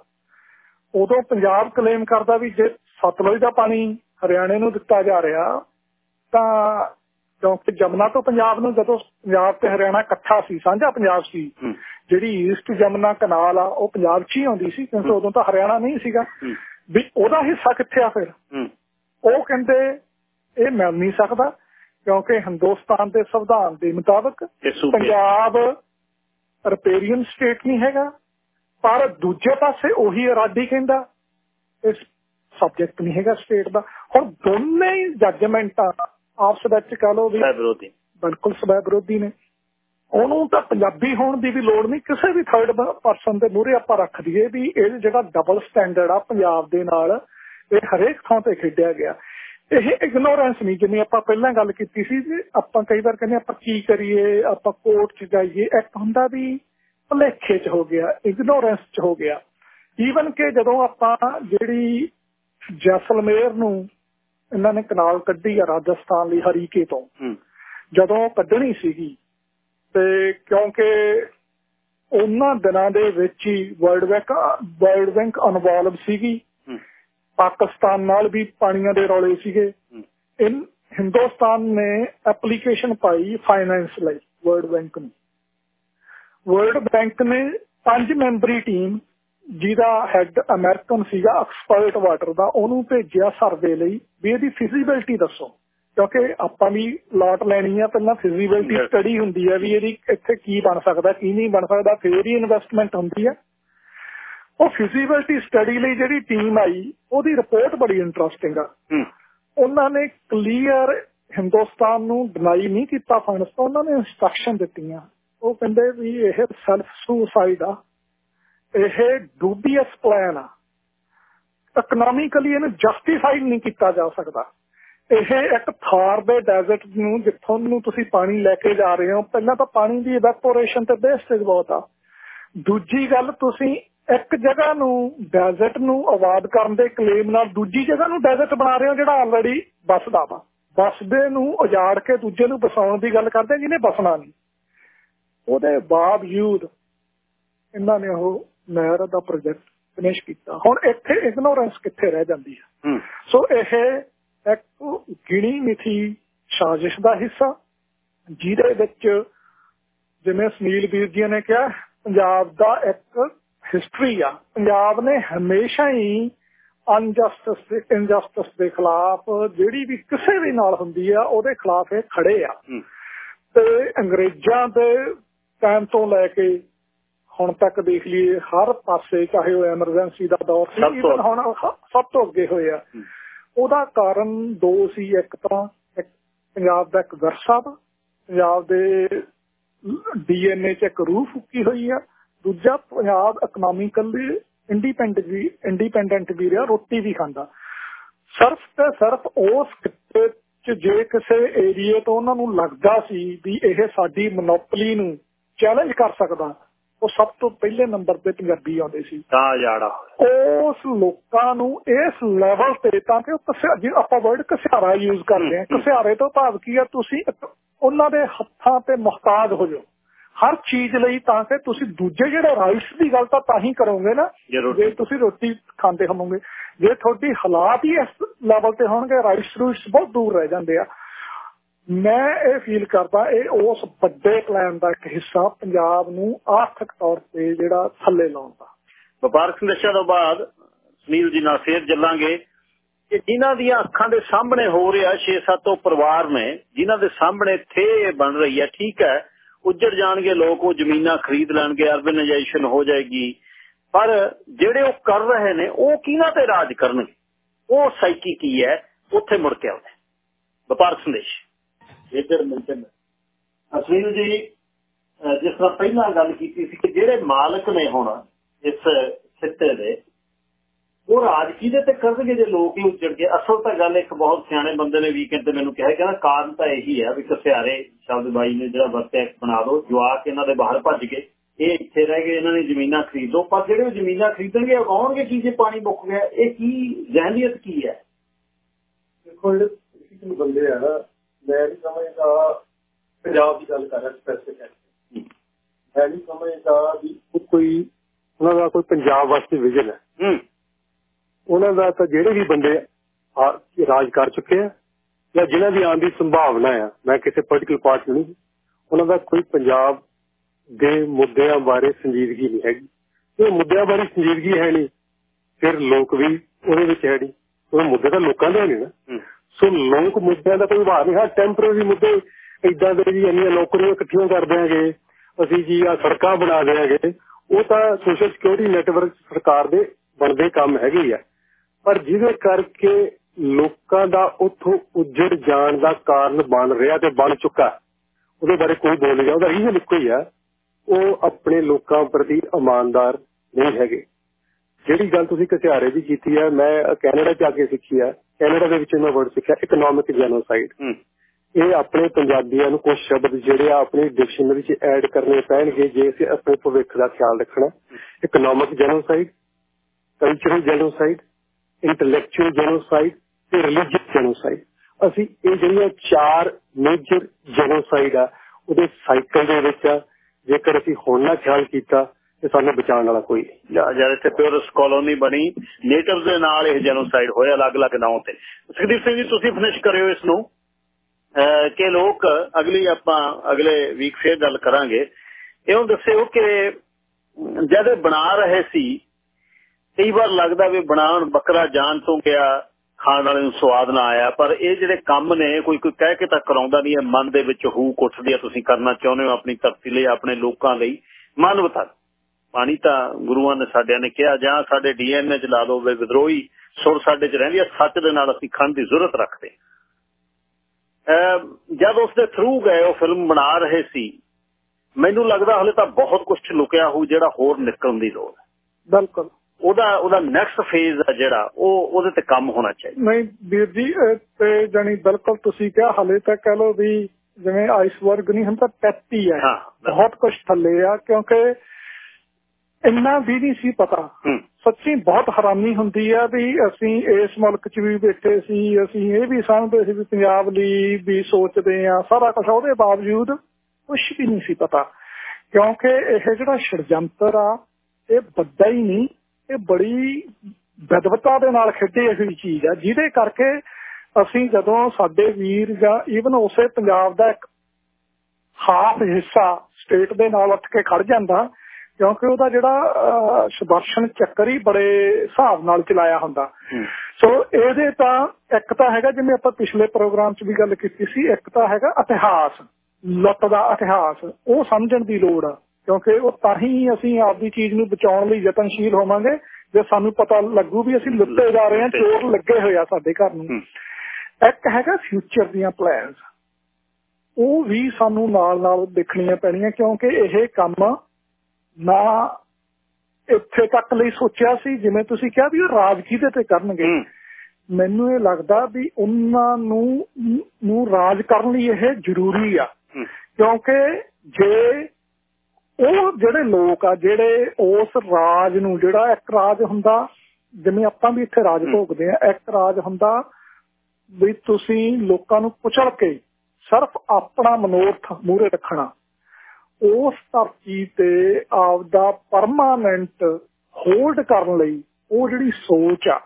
ਉਦੋਂ ਪੰਜਾਬ ਕਲੇਮ ਕਰਦਾ ਵੀ ਜੇ ਸਤਲੁਜ ਦਾ ਪਾਣੀ ਹਰਿਆਣੇ ਨੂੰ ਦਿੱਤਾ ਜਾ ਰਿਹਾ ਤਾਂ ਕਿਉਂਕਿ ਜਮਨਾ ਤੋਂ ਪੰਜਾਬ ਨੂੰ ਜਦੋਂ ਪੰਜਾਬ ਤੇ ਹਰਿਆਣਾ ਇਕੱਠਾ ਸੀ ਸਾਂਝਾ ਪੰਜਾਬ ਸੀ ਜਿਹੜੀ ਈਸਟ ਜਮਨਾ ਕਨਾਲ ਆ ਉਹ ਪੰਜਾਬ 'ਚ ਹੀ ਆਉਂਦੀ ਸੀ ਕਿਉਂਕਿ ਉਦੋਂ ਤਾਂ ਹਰਿਆਣਾ ਨਹੀਂ ਸੀਗਾ। ਵੀ ਉਹਦਾ ਹਿੱਸਾ ਕਿੱਥੇ ਆ ਫਿਰ? ਉਹ ਕਹਿੰਦੇ ਇਹ ਮਿਲ ਨਹੀਂ ਸਕਦਾ ਕਿਉਂਕਿ ਹਿੰਦੁਸਤਾਨ ਦੇ ਸੰਵਿਧਾਨ ਦੇ ਮੁਤਾਬਕ ਪੰਜਾਬ ਰਿਪੇਰੀਅਨ ਸਟੇਟ ਨਹੀਂ ਹੈਗਾ ਪਰ ਦੂਜੇ ਪਾਸੇ ਉਹੀ ਆਰਾਡੀ ਕਹਿੰਦਾ ਇਸ ਸਬਜੈਕਟ ਨਹੀਂ ਹੈਗਾ ਸਟੇਟ ਦਾ। ਹੁਣ ਦੋਨੇ ਹੀ ਜੱਜਮੈਂਟਾਂ ਆਪਸ ਵਿੱਚ ਕਹ ਲੋ ਵੀ ਵਿਰੋਧੀ। ਬਿਲਕੁਲ ਸਵੈ ਵਿਰੋਧੀ ਨੇ। ਉਹਨੂੰ ਤਾਂ ਪੰਜਾਬੀ ਹੋਣ ਦੀ ਵੀ ਲੋੜ ਨਹੀਂ ਕਿਸੇ ਵੀ ਥਰਡ ਪਰਸਨ ਦੇ ਮੂਹਰੇ ਆਪਾਂ ਰੱਖ ਦਈਏ ਵੀ ਇਹ ਜਿਹੜਾ ਡਬਲ ਸਟੈਂਡਰਡ ਆ ਪੰਜਾਬ ਦੇ ਨਾਲ ਇਹ ਹਰੇਕ ਥਾਂ ਤੇ ਖੇਡਿਆ ਗਿਆ। ਇਹ ਇਗਨੋਰੈਂਸ ਨਹੀਂ ਜਿਵੇਂ ਆਪਾਂ ਪਹਿਲਾਂ ਗੱਲ ਕੀਤੀ ਸੀ ਕਿ ਆਪਾਂ ਕਈ ਵਾਰ ਕਹਿੰਦੇ ਆਪਾਂ ਕੀ ਕਰੀਏ ਆਪਾਂ ਕੋਰਟ 'ਚ ਜਾਈਏ ਇੱਕ ਹੁੰਦਾ ਵੀ ਭਲੇਖੇ 'ਚ ਹੋ ਗਿਆ ਇਗਨੋਰੈਂਸ 'ਚ ਹੋ ਗਿਆ। ਈਵਨ ਕਿ ਜਦੋਂ ਆਪਾਂ ਜਿਹੜੀ ਜੈਸਲਮੇਰ ਨੂੰ ਇਹਨਾਂ ਨੇ ਕਨਾਲ ਕੱਢੀ ਆ ਰਾਜਸਥਾਨ ਲਈ ਹਰੀਕੇ ਤੋਂ ਜਦੋਂ ਕੱਢਣੀ ਸੀਗੀ ਤੇ ਕਿਉਂਕਿ ਉਹਨਾਂ ਦਿਨਾਂ ਦੇ ਵਿੱਚ ਹੀ world bank world bank involve ਸੀਗੀ। ਪਾਕਿਸਤਾਨ ਨਾਲ ਵੀ ਪਾਣੀਆਂ ਦੇ ਰੌਲੇ ਸੀਗੇ। ਹਿੰਦੁਸਤਾਨ ਨੇ ਐਪਲੀਕੇਸ਼ਨ ਪਾਈ ਫਾਈਨੈਂਸ ਲਈ ਵਰਲਡ ਬੈਂਕ ਨੂੰ। ਵਰਲਡ ਬੈਂਕ ਨੇ ਪੰਜ ਮੈਂਬਰੀ ਟੀਮ ਜਿਹਦਾ ਹੈੱਡ ਅਮਰੀਕਨ ਸੀਗਾ ਐਕਸਪਰਟ ਵਾਟਰ ਦਾ ਉਹਨੂੰ ਭੇਜਿਆ ਸਰਵੇ ਲਈ ਵੀ ਇਹਦੀ ਫਿਜ਼ੀਬਿਲਟੀ ਦੱਸੋ। ਕਿਉਂਕਿ ਆਪਾਂ ਵੀ ਲਾਟ ਲੈਣੀ ਆ ਪਹਿਲਾਂ ਫਿਜ਼ੀਬਿਲਟੀ ਸਟੱਡੀ ਹੁੰਦੀ ਹੈ ਵੀ ਇਹਦੀ ਇੱਥੇ ਕੀ ਬਣ ਸਕਦਾ ਕੀ ਨਹੀਂ ਬਣ ਸਕਦਾ ਫੇਰ ਹੀ ਇਨਵੈਸਟਮੈਂਟ ਹੁੰਦੀ ਹੈ ਉਹ ਫਿਜ਼ੀਬਿਲਟੀ ਸਟੱਡੀ ਲਈ ਜਿਹੜੀ ਟੀਮ ਆਈ ਉਹਦੀ ਰਿਪੋਰਟ ਬੜੀ ਇੰਟਰਸਟਿੰਗ ਆ। ਉਹਨਾਂ ਨੇ ਕਲੀਅਰ ਹਿੰਦੁਸਤਾਨ ਨੂੰ ਡਿਨਾਈ ਨਹੀਂ ਕੀਤਾ ਫੰਡਸ ਤੋਂ ਉਹਨਾਂ ਨੇ ਇਨਸਟਰਕਸ਼ਨ ਦਿੱਤੀਆਂ। ਉਹ ਕਹਿੰਦੇ ਵੀ ਇਹ ਸੈਲਫ ਸੁਸਾਈਡ ਆ। ਇਹ ਡੂਬੀਅਸ ਪਲਾਨ ਆ। ਇਕਨੋਮਿਕਲੀ ਇਹਨੂੰ ਜਸਟੀਫਾਈਡ ਨਹੀਂ ਕੀਤਾ ਜਾ ਸਕਦਾ। ਇਹ ਇੱਕ ਥਾਰ ਦੇ ਡੈਜ਼ਰਟ ਨੂੰ ਜਿੱਥੋਂ ਨੂੰ ਤੁਸੀਂ ਪਾਣੀ ਲੈ ਕੇ ਜਾ ਰਹੇ ਹੋ। ਪਹਿਲਾਂ ਤਾਂ ਪਾਣੀ ਦੀ ਇਵੈਪੋਰੇਸ਼ਨ ਤੇ ਬੇਸਟੇਜ ਬਹੁਤ ਆ। ਦੂਜੀ ਗੱਲ ਤੁਸੀਂ ਇੱਕ ਜਗ੍ਹਾ ਨੂੰ ਡੈਜ਼ਰਟ ਨੂੰ ਆਬਾਦ ਕਰਨ ਦੇ ਕਲੇਮ ਨਾਲ ਦੂਜੀ ਜਗ੍ਹਾ ਨੂੰ ਡੈਜ਼ਰਟ ਬਣਾ ਰਹੇ ਹੋ ਜਿਹੜਾ ਆਲਰੇਡੀ ਬਸਦਾ ਵਾ। ਬਸਦੇ ਨੂੰ ਉਜਾੜ ਕੇ ਦੂਜੇ ਨੂੰ ਬਸਾਉਣ ਦੀ ਗੱਲ ਕਰਦੇ ਜਿਹਨੇ ਬਸਣਾ ਨਹੀਂ। ਉਹਦੇ ਬਾਵਜੂਦ ਇਹਨਾਂ ਨੇ ਉਹ ਨਹਿਰ ਦਾ ਪ੍ਰੋਜੈਕਟ ਫਿਨਿਸ਼ ਕੀਤਾ। ਹੁਣ ਇੱਥੇ ਇਗਨੋਰੈਂਸ ਕਿੱਥੇ ਰਹਿ ਜਾਂਦੀ ਹੈ। ਸੋ ਇਹ ਇੱਕ ਗਿਣੀ ਮਿਥੀ ਸਾਜ਼ਿਸ਼ ਦਾ ਹਿੱਸਾ ਜਿਹਦੇ ਵਿੱਚ ਜਿਵੇਂ ਸੁਨੀਲ ਵੀਰ ਜੀ ਨੇ ਕਿਹਾ ਪੰਜਾਬ ਦਾ ਇੱਕ ਹਿਸਟਰੀ ਆ। ਪੰਜਾਬ ਨੇ ਹਮੇਸ਼ਾ ਹੀ ਅਨਜਸਟਿਸ ਤੇ ਇਨਜਸਟਿਸ ਦੇ ਖਿਲਾਫ ਜਿਹੜੀ ਵੀ ਕਿਸੇ ਵੀ ਨਾਲ ਹੁੰਦੀ ਆ ਉਹਦੇ ਖਿਲਾਫ ਇਹ ਖੜੇ ਆ। ਤੇ ਅੰਗਰੇਜ਼ਾਂ ਦੇ ਟਾਈਮ ਤੋਂ ਲੈ ਕੇ ਹੁਣ ਤੱਕ ਦੇਖ ਲਈਏ ਹਰ ਪਾਸੇ ਚਾਹੇ ਉਹ ਐਮਰਜੈਂਸੀ ਦਾ ਦੌਰ ਸੀ ਇਵਨ ਹੁਣ ਸਭ ਤੋਂ ਅੱਗੇ ਹੋਏ ਆ। ਉਹਦਾ ਕਾਰਨ ਦੋ ਸੀ ਇੱਕ ਤਾਂ ਪੰਜਾਬ ਦਾ ਇੱਕ ਵਰਸਾ ਪੰਜਾਬ ਦੇ ਡੀਐਨਏ 'ਚ ਇੱਕ ਰੂਹ ਫੁੱਕੀ ਹੋਈ ਆ। ਦੂਜਾ ਪੰਜਾਬ ਇਕਨੋਮਿਕਲੀ ਇੰਡੀਪੈਂਡੈਂਟ ਵੀ ਇੰਡੀਪੈਂਡੈਂਟ ਵੀ ਰਿਹਾ ਰੋਟੀ ਵੀ ਖਾਂਦਾ। ਸਿਰਫ ਤੇ ਸਿਰਫ ਉਸ ਕਿਤੇ ਚ ਜੇ ਕਿਸੇ ਏਰੀਏ ਤੋਂ ਉਹਨਾਂ ਨੂੰ ਲੱਗਦਾ ਸੀ ਵੀ ਇਹ ਸਾਡੀ ਮੋਨੋਪੋਲੀ ਨੂੰ ਚੈਲੰਜ ਕਰ ਸਕਦਾ ਉਹ ਸਭ ਤੋਂ ਪਹਿਲੇ ਨੰਬਰ ਤੇ ਪੰਜਾਬੀ ਆਉਂਦੇ ਸੀ। ਤਾਂ ਜਾੜਾ ਉਸ ਲੋਕਾਂ ਨੂੰ ਇਸ ਲੈਵਲ ਤੇ ਤਾਂ ਕਿ ਜੇ ਆਪਾਂ ਵਰਡ ਕਸਿਆਰਾ ਯੂਜ਼ ਕਰਦੇ ਹਾਂ ਕਸਿਆਰੇ ਤੋਂ ਭਾਵ ਕੀ ਆ ਤੁਸੀਂ ਉਹਨਾਂ ਦੇ ਹੱਥਾਂ ਤੇ ਮੁਹਤਾਜ ਹੋ ਜਾਓ। ਹਰ ਚੀਜ਼ ਲਈ ਤਾਂ ਕਿ ਤੁਸੀਂ ਦੂਜੇ ਜਿਹੜੇ ਰਾਈਟਸ ਦੀ ਗੱਲ ਤਾਂ ਤਾਂ ਹੀ ਕਰੋਗੇ ਨਾ। ਜੇ ਤੁਸੀਂ ਰੋਟੀ ਖਾਂਦੇ ਹੋਵੋਗੇ। ਜੇ ਤੁਹਾਡੀ ਹਾਲਾਤ ਹੀ ਇਸ ਲੈਵਲ ਤੇ ਹੋਣਗੇ ਰਾਈਟਸ ਰੂਟਸ ਬਹੁਤ ਦੂਰ ਰਹਿ ਜਾਂਦੇ ਆ। ਮੈਂ ਇਹ ਫੀਲ ਕਰਦਾ ਇਹ ਉਸ ਵੱਡੇ ਪਲਾਨ ਦਾ ਇੱਕ ਹਿੱਸਾ ਪੰਜਾਬ ਨੂੰ ਆਰਥਿਕ ਤੌਰ ਤੇ ਜਿਹੜਾ ਥੱਲੇ ਲਾਉਣ ਦਾ। ਵਪਾਰਕ ਸੰਦੇਸ਼ਾਂ ਤੋਂ ਬਾਅਦ ਸੁਨੀਲ ਜੀ ਨਾਲ ਫੇਰ ਚੱਲਾਂਗੇ। ਕਿ ਜਿਨ੍ਹਾਂ ਦੀਆਂ ਅੱਖਾਂ ਦੇ ਸਾਹਮਣੇ ਹੋ ਰਿਹਾ 6-7 ਉਹ ਪਰਿਵਾਰ ਨੇ ਜਿਨ੍ਹਾਂ ਦੇ ਸਾਹਮਣੇ ਥੇ ਬਣ ਰਹੀ ਹੈ ਠੀਕ ਹੈ। ਉੱਜੜ ਜਾਣਗੇ ਲੋਕ, ਉਹ ਜ਼ਮੀਨਾਂ ਖਰੀਦ ਲੈਣਗੇ ਅਰਬਨਾਈਜੇਸ਼ਨ ਹੋ ਜਾਏਗੀ। ਪਰ ਜਿਹੜੇ ਉਹ ਕਰ ਰਹੇ ਨੇ, ਉਹ ਕਿਹਨਾਂ ਤੇ ਰਾਜ ਕਰਨਗੇ? ਉਹ ਸਾਈਕੀ ਕੀ ਹੈ? ਉੱਥੇ ਮੁੜ ਕੇ ਆਉਂਦੇ। ਵਪਾਰਕ ਸੰਦੇਸ਼। ਇਧਰ ਮਿਲਟਨ ਅਸਲੀਨ ਜੀ ਜਿਸ ਤਰ੍ਹਾਂ ਪਹਿਲਾਂ ਗੱਲ ਕੀਤੀ ਸੀ ਕਿ ਜਿਹੜੇ ਮਾਲਕ ਨੇ ਹੁਣ ਇਸ ਖਿੱਤੇ ਦੇ ਉਹ ਰਾਜ ਕਿਹਦੇ ਤੇ ਕਰਨਗੇ ਜੇ ਲੋਕ ਹੀ ਉੱਜੜ ਕੇ ਅਸਲ ਤਾਂ ਗੱਲ ਇੱਕ ਬਹੁਤ ਸਿਆਣੇ ਬੰਦੇ ਨੇ ਵੀਕਐਂਡ ਤੇ ਮੈਨੂੰ ਕਿਹਾ ਕਹਿੰਦਾ ਕਾਰਨ ਤਾਂ ਇਹੀ ਹੈ ਵੀ ਕਸਿਆਰੇ ਸ਼ਬਦ ਬਾਈ ਨੇ ਜਿਹੜਾ ਵਰਤਿਆ ਬਣਾ ਦੋ ਜਵਾਕ ਇਹਨਾਂ ਦੇ ਬਾਹਰ ਭੱਜ ਗਏ ਇਹ ਇੱਥੇ ਰਹਿ ਗਏ ਇਹਨਾਂ ਨੇ ਜ਼ਮੀਨਾਂ ਖਰੀਦੋ ਪਰ ਜਿਹੜੇ ਜ਼ਮੀਨਾਂ ਖਰੀਦਣਗੇ ਉਗਾਉਣਗੇ ਕੀ ਜੇ ਪਾਣੀ ਮੁੱਕ ਗਿਆ ਇਹ ਕੀ ਜ਼ਹਿਨੀਅਤ ਕੀ ਹੈ? ਦੇਖੋ ਜਿਹੜੇ ਬੰਦੇ ਆ ਮੈਂ ਨਹੀਂ ਸਮਝਦਾ ਪੰਜਾਬ ਦੀ ਗੱਲ ਕਰ ਰਿਹਾ ਸਪੈਸੀਫਿਕ ਮੈਂ ਨਹੀਂ ਸਮਝਦਾ ਵੀ ਕੋਈ ਉਹਨਾਂ ਦਾ ਕੋਈ ਪੰਜਾਬ ਵਾਸਤੇ ਵਿਜ਼ਨ ਹੈ। ਉਹਨਾਂ ਦਾ ਤਾਂ ਜਿਹੜੇ ਵੀ ਬੰਦੇ ਰਾਜ ਕਰ ਚੁੱਕੇ ਆ ਜਾਂ ਜਿਨ੍ਹਾਂ ਦੀ ਆਉਣ ਦੀ ਸੰਭਾਵਨਾ ਆ ਮੈਂ ਕਿਸੇ ਪੋਲੀਟੀਕਲ ਪਾਰਟੀ ਨਹੀਂ ਉਹਨਾਂ ਦਾ ਕੋਈ ਪੰਜਾਬ ਦੇ ਮੁੱਦਿਆਂ ਬਾਰੇ ਸੰਜੀਦਗੀ ਨਹੀਂ ਹੈਗੀ। ਇਹ ਮੁੱਦਿਆਂ ਬਾਰੇ ਸੰਜੀਦਗੀ ਹੈ ਨਹੀਂ ਫਿਰ ਲੋਕ ਵੀ ਉਹਦੇ ਵਿੱਚ ਹੈ ਨਹੀਂ। ਉਹ ਮੁੱਦੇ ਤਾਂ ਲੋਕਾਂ ਦੇ ਨੇ ਨਾ। ਸੋ ਲੋਕ ਮੁੱਦਿਆਂ ਦਾ ਕੋਈ ਭਾਰ ਨਹੀਂ। ਹਾਂ ਟੈਂਪਰੇਰੀ ਮੁੱਦੇ ਇਦਾਂ ਦੇ ਜੀ ਇੰਨੀਆਂ ਨੌਕਰੀਆਂ ਇਕੱਠੀਆਂ ਕਰ ਦਿਆਂਗੇ ਅਸੀਂ ਜੀ ਆ ਸੜਕਾਂ ਬਣਾ ਦੇਾਂਗੇ ਉਹ ਤਾਂ ਸੋਸ਼ਲ ਸਿਕਿਉਰਿਟੀ ਨੈਟਵਰਕ ਸਰਕਾਰ ਦੇ ਬਣਦੇ ਕੰਮ ਹੈਗੇ ਆ। ਪਰ ਜਿਹਦੇ ਕਰਕੇ ਲੋਕਾਂ ਦਾ ਉੱਥੋਂ ਉੱਜੜ ਜਾਣ ਦਾ ਕਾਰਨ ਬਣ ਰਿਹਾ ਤੇ ਬਣ ਚੁੱਕਾ ਉਹਦੇ ਬਾਰੇ ਕੋਈ ਬੋਲ ਨਹੀਂ ਉਹਦਾ ਰੀਜ਼ਨ ਇੱਕੋ ਹੀ ਆ ਉਹ ਆਪਣੇ ਲੋਕਾਂ ਪ੍ਰਤੀ ਇਮਾਨਦਾਰ ਨਹੀਂ ਹੈਗੇ। ਜਿਹੜੀ ਗੱਲ ਤੁਸੀਂ ਕਸਿਆਰੇ ਦੀ ਕੀਤੀ ਹੈ ਮੈਂ ਕੈਨੇਡਾ ਆ ਕੇ ਸਿੱਖੀ ਆ ਕੈਨੇਡਾ ਦੇ ਵਿੱਚ ਮੈਂ ਵਰਡ ਸਿੱਖਿਆ ਇਕਨੋਮਿਕ ਜੈਨੋਸਾਈਡ ਇਹ ਆਪਣੇ ਪੰਜਾਬੀਆਂ ਨੂੰ ਕੁਝ ਸ਼ਬਦ ਜਿਹੜੇ ਆ ਆਪਣੀ ਡਿਕਸ਼ਨਰੀ 'ਚ ਐਡ ਕਰਨੇ ਪੈਣਗੇ ਜੇ ਅਸੀਂ ਆਪਣੇ ਭਵਿੱਖ ਦਾ ਖਿਆਲ ਰੱਖਣਾ। Economic genocide cultural genocide intellectual genocide ਤੇ ਰਿਲੀਜੀਅਸ ਜੈਨੋਸਾਈਡ ਅਸੀਂ ਇਹ ਜਿਹੜੀਆਂ ਚਾਰ ਮੇਜਰ ਜੈਨੋਸਾਈਡ ਆ, ਉਹਦੇ ਸਾਈਕਲ ਦੇ ਵਿੱਚ ਆ। ਜੇਕਰ ਅਸੀਂ ਹੁਣ ਨਾ ਖਿਆਲ ਕੀਤਾ, ਤੇ ਸਾਨੂੰ ਬਚਾਉਣ ਵਾਲਾ ਕੋਈ ਜਦ ਇੱਥੇ ਪਿਓਰਸ ਕਾਲੋਨੀ ਬਣੀ ਨੇਟਿਵਸ ਦੇ ਨਾਲ ਇਹ ਜੈਨੋਸਾਈਡ ਹੋਇਆ ਅਲੱਗ-ਅਲੱਗ ਨਾਮ ਤੇ। ਸੁਖਦੀਪ ਸਿੰਘ ਜੀ, ਤੁਸੀਂ ਫਿਨਿਸ਼ ਕਰਿਓ ਇਸ ਨੂੰ ਕਿ ਲੋਕ ਅਗਲੀ ਆਪਾਂ ਅਗਲੇ ਵੀਕ ਫੇਰ ਗੱਲ ਕਰਾਂਗੇ। ਇਹੋ ਦੱਸਿਓ ਕਿ ਜਦ ਬਣਾ ਰਹੇ ਸੀ ਕਈ ਵਾਰ ਲੱਗਦਾ ਵੀ ਬਣਾਉਣ, ਬੱਕਰਾ ਜਾਨ ਤੋਂ ਗਿਆ, ਖਾਣ ਵਾਲੇ ਨੂੰ ਸਵਾਦ ਨਾ ਆਇਆ, ਪਰ ਇਹ ਜਿਹੜੇ ਕੰਮ ਨੇ, ਕੋਈ ਕੋਈ ਕਹਿ ਕੇ ਤਾਂ ਕਰਾਉਂਦਾ ਨਹੀਂ ਹੈ, ਮਨ ਦੇ ਵਿੱਚ ਹੂਕ ਉੱਠਦੀ ਆ ਤੁਸੀਂ ਕਰਨਾ ਚਾਹੁੰਦੇ ਹੋ ਆਪਣੀ ਧਰਤੀ ਲਈ, ਆਪਣੇ ਲੋਕਾਂ ਲਈ। ਮਾਨਵਤਾ ਪਾਣੀ ਤਾਂ ਗੁਰੂਆਂ ਨੇ ਸਾਡਿਆਂ ਨੇ ਕਿਹਾ, ਜਾਂ ਸਾਡੇ ਡੀਐਨਏ ਚ ਲਾ ਲਓ ਵਿਦਰੋਹੀ ਸੁਰ ਸਾਡੇ ਚ ਰਹਿੰਦੀ ਆ, ਸੱਚ ਦੇ ਨਾਲ ਅਸੀਂ ਖੰਡ ਦੀ ਜ਼ਰੂਰਤ ਰੱਖਦੇ ਜਦ ਉਸ ਦੇ ਥਰੂ ਗਏ, ਉਹ ਫਿਲਮ ਬਣਾ ਰਹੇ ਸੀ, ਮੈਨੂੰ ਲੱਗਦਾ ਹਲੇ ਤਾਂ ਬਹੁਤ ਕੁਝ ਲੁਕਿਆ ਹੋ ਜਿਹੜਾ ਹੋਰ ਨਿਕਲਣ ਦੀ ਲੋੜ ਹੈ। ਬਿਲਕੁਲ। ਉਹਦਾ ਉਹਦਾ ਨੈਕਸਟ ਫੇਜ਼ ਆ ਜਿਹੜਾ ਉਹ ਉਹਦੇ ਤੇ ਕੰਮ ਹੋਣਾ ਚਾਹੀਦਾ। ਨਹੀਂ ਵੀਰ ਜੀ ਤੇ ਜਾਨੀ ਬਿਲਕੁਲ ਤੁਸੀਂ ਕਿਹਾ ਹਲੇ ਤਾਂ ਕਹ ਲੋ ਵੀ ਜਿਵੇਂ ਆਈਸਬਰਗ ਨਹੀਂ ਹੁੰਦਾ ਟੈਪੀ ਹੈ ਬਹੁਤ ਕੁਝ ਥੱਲੇ ਆ ਕਿਉਂਕਿ ਇੰਨਾ ਵੀ ਨਹੀਂ ਸੀ ਪਤਾ। ਸੱਚੀ ਬਹੁਤ ਹੈਰਾਨੀ ਹੁੰਦੀ ਆ ਵੀ ਅਸੀਂ ਇਸ ਮੁਲਕ 'ਚ ਵੀ ਬੈਠੇ ਸੀ ਅਸੀਂ ਇਹ ਵੀ ਸਮਝਦੇ ਸੀ ਵੀ ਪੰਜਾਬ ਲਈ ਵੀ ਸੋਚਦੇ ਆ ਸਾਰਾ ਕੁਝ ਉਹਦੇ ਬਾਵਜੂਦ ਕੁਝ ਵੀ ਨਹੀਂ ਸੀ ਪਤਾ। ਕਿਉਂਕਿ ਇਹ ਜਿਹੜਾ ਛੜਜੰਤਰ ਆ ਇਹ ਵੱਡਾ ਹੀ ਨਹੀਂ ਇਹ ਬੜੀ ਵਿਦਵਤਾ ਦੇ ਨਾਲ ਖੇਡੀ ਹੋਈ ਚੀਜ਼ ਆ ਜਿਹਦੇ ਕਰਕੇ ਅਸੀਂ ਜਦੋਂ ਸਾਡੇ ਵੀਰ ਜਾਂ ਈਵਨ ਉਸੇ ਪੰਜਾਬ ਦਾ ਇੱਕ ਹਾਫ ਹਿੱਸਾ ਸਟੇਟ ਦੇ ਨਾਲ ਉੱਠ ਕੇ ਖੜ ਜਾਂਦਾ ਕਿਉਂਕਿ ਉਹਦਾ ਜਿਹੜਾ ਸੁਦਰਸ਼ਨ ਚੱਕਰ ਹੀ ਬੜੇ ਹਿਸਾਬ ਨਾਲ ਚਲਾਇਆ ਹੁੰਦਾ। ਸੋ ਇਹਦੇ ਤਾਂ ਇੱਕ ਤਾਂ ਹੈਗਾ ਜਿਵੇਂ ਆਪਾਂ ਪਿਛਲੇ ਪ੍ਰੋਗਰਾਮ 'ਚ ਵੀ ਗੱਲ ਕੀਤੀ ਸੀ ਇੱਕ ਤਾਂ ਹੈਗਾ ਇਤਿਹਾਸ ਲੁੱਟ ਦਾ ਇਤਿਹਾਸ ਉਹ ਸਮਝਣ ਦੀ ਲੋੜ ਆ। ਕਿਉਂਕਿ ਉਹ ਤਾਂ ਹੀ ਅਸੀਂ ਆਪਦੀ ਚੀਜ਼ ਨੂੰ ਬਚਾਉਣ ਲਈ ਯਤਨਸ਼ੀਲ ਹੋਵਾਂਗੇ ਜੇ ਸਾਨੂੰ ਪਤਾ ਲੱਗੂ ਵੀ ਅਸੀਂ ਲੁੱਟੇ ਜਾ ਰਹੇ ਹਾਂ ਚੋਰ ਲੱਗੇ ਹੋਏ ਆ ਸਾਡੇ ਘਰ ਨੂੰ। ਇੱਕ ਹੈਗਾ ਫਿਊਚਰ ਦੀਆਂ ਪਲਾਨਸ ਉਹ ਵੀ ਸਾਨੂੰ ਨਾਲ ਨਾਲ ਦੇਖਣੀਆਂ ਪੈਣੀਆਂ ਕਿਉਂਕਿ ਇਹ ਕੰਮ ਨਾ ਇੱਥੇ ਤੱਕ ਲਈ ਸੋਚਿਆ ਸੀ ਜਿਵੇਂ ਤੁਸੀਂ ਕਿਹਾ ਵੀ ਉਹ ਰਾਜ ਕਿਹਦੇ ਤੇ ਕਰਨਗੇ। ਮੈਨੂੰ ਇਹ ਲੱਗਦਾ ਵੀ ਉਹਨਾਂ ਨੂੰ ਨੂੰ ਰਾਜ ਕਰਨ ਲਈ ਇਹ ਜ਼ਰੂਰੀ ਆ। ਕਿਉਂਕਿ ਜੇ ਉਹ ਜਿਹੜੇ ਲੋਕ ਆ ਜਿਹੜੇ ਉਸ ਰਾਜ ਨੂੰ ਜਿਹੜਾ ਇੱਕ ਰਾਜ ਹੁੰਦਾ ਜਿਵੇਂ ਆਪਾਂ ਵੀ ਇੱਥੇ ਰਾਜ ਭੋਗਦੇ ਆ ਇੱਕ ਰਾਜ ਹੁੰਦਾ ਵੀ ਤੁਸੀਂ ਲੋਕਾਂ ਨੂੰ ਪੁੱਛੜ ਕੇ ਸਿਰਫ ਆਪਣਾ ਮਨੋਰਥ ਮੂਰੇ ਰੱਖਣਾ ਉਸ ਧਰਤੀ ਤੇ ਆਪਦਾ ਪਰਮਾਨੈਂਟ ਹੋਲਡ ਕਰਨ ਲਈ ਉਹ ਜਿਹੜੀ ਸੋਚ ਆ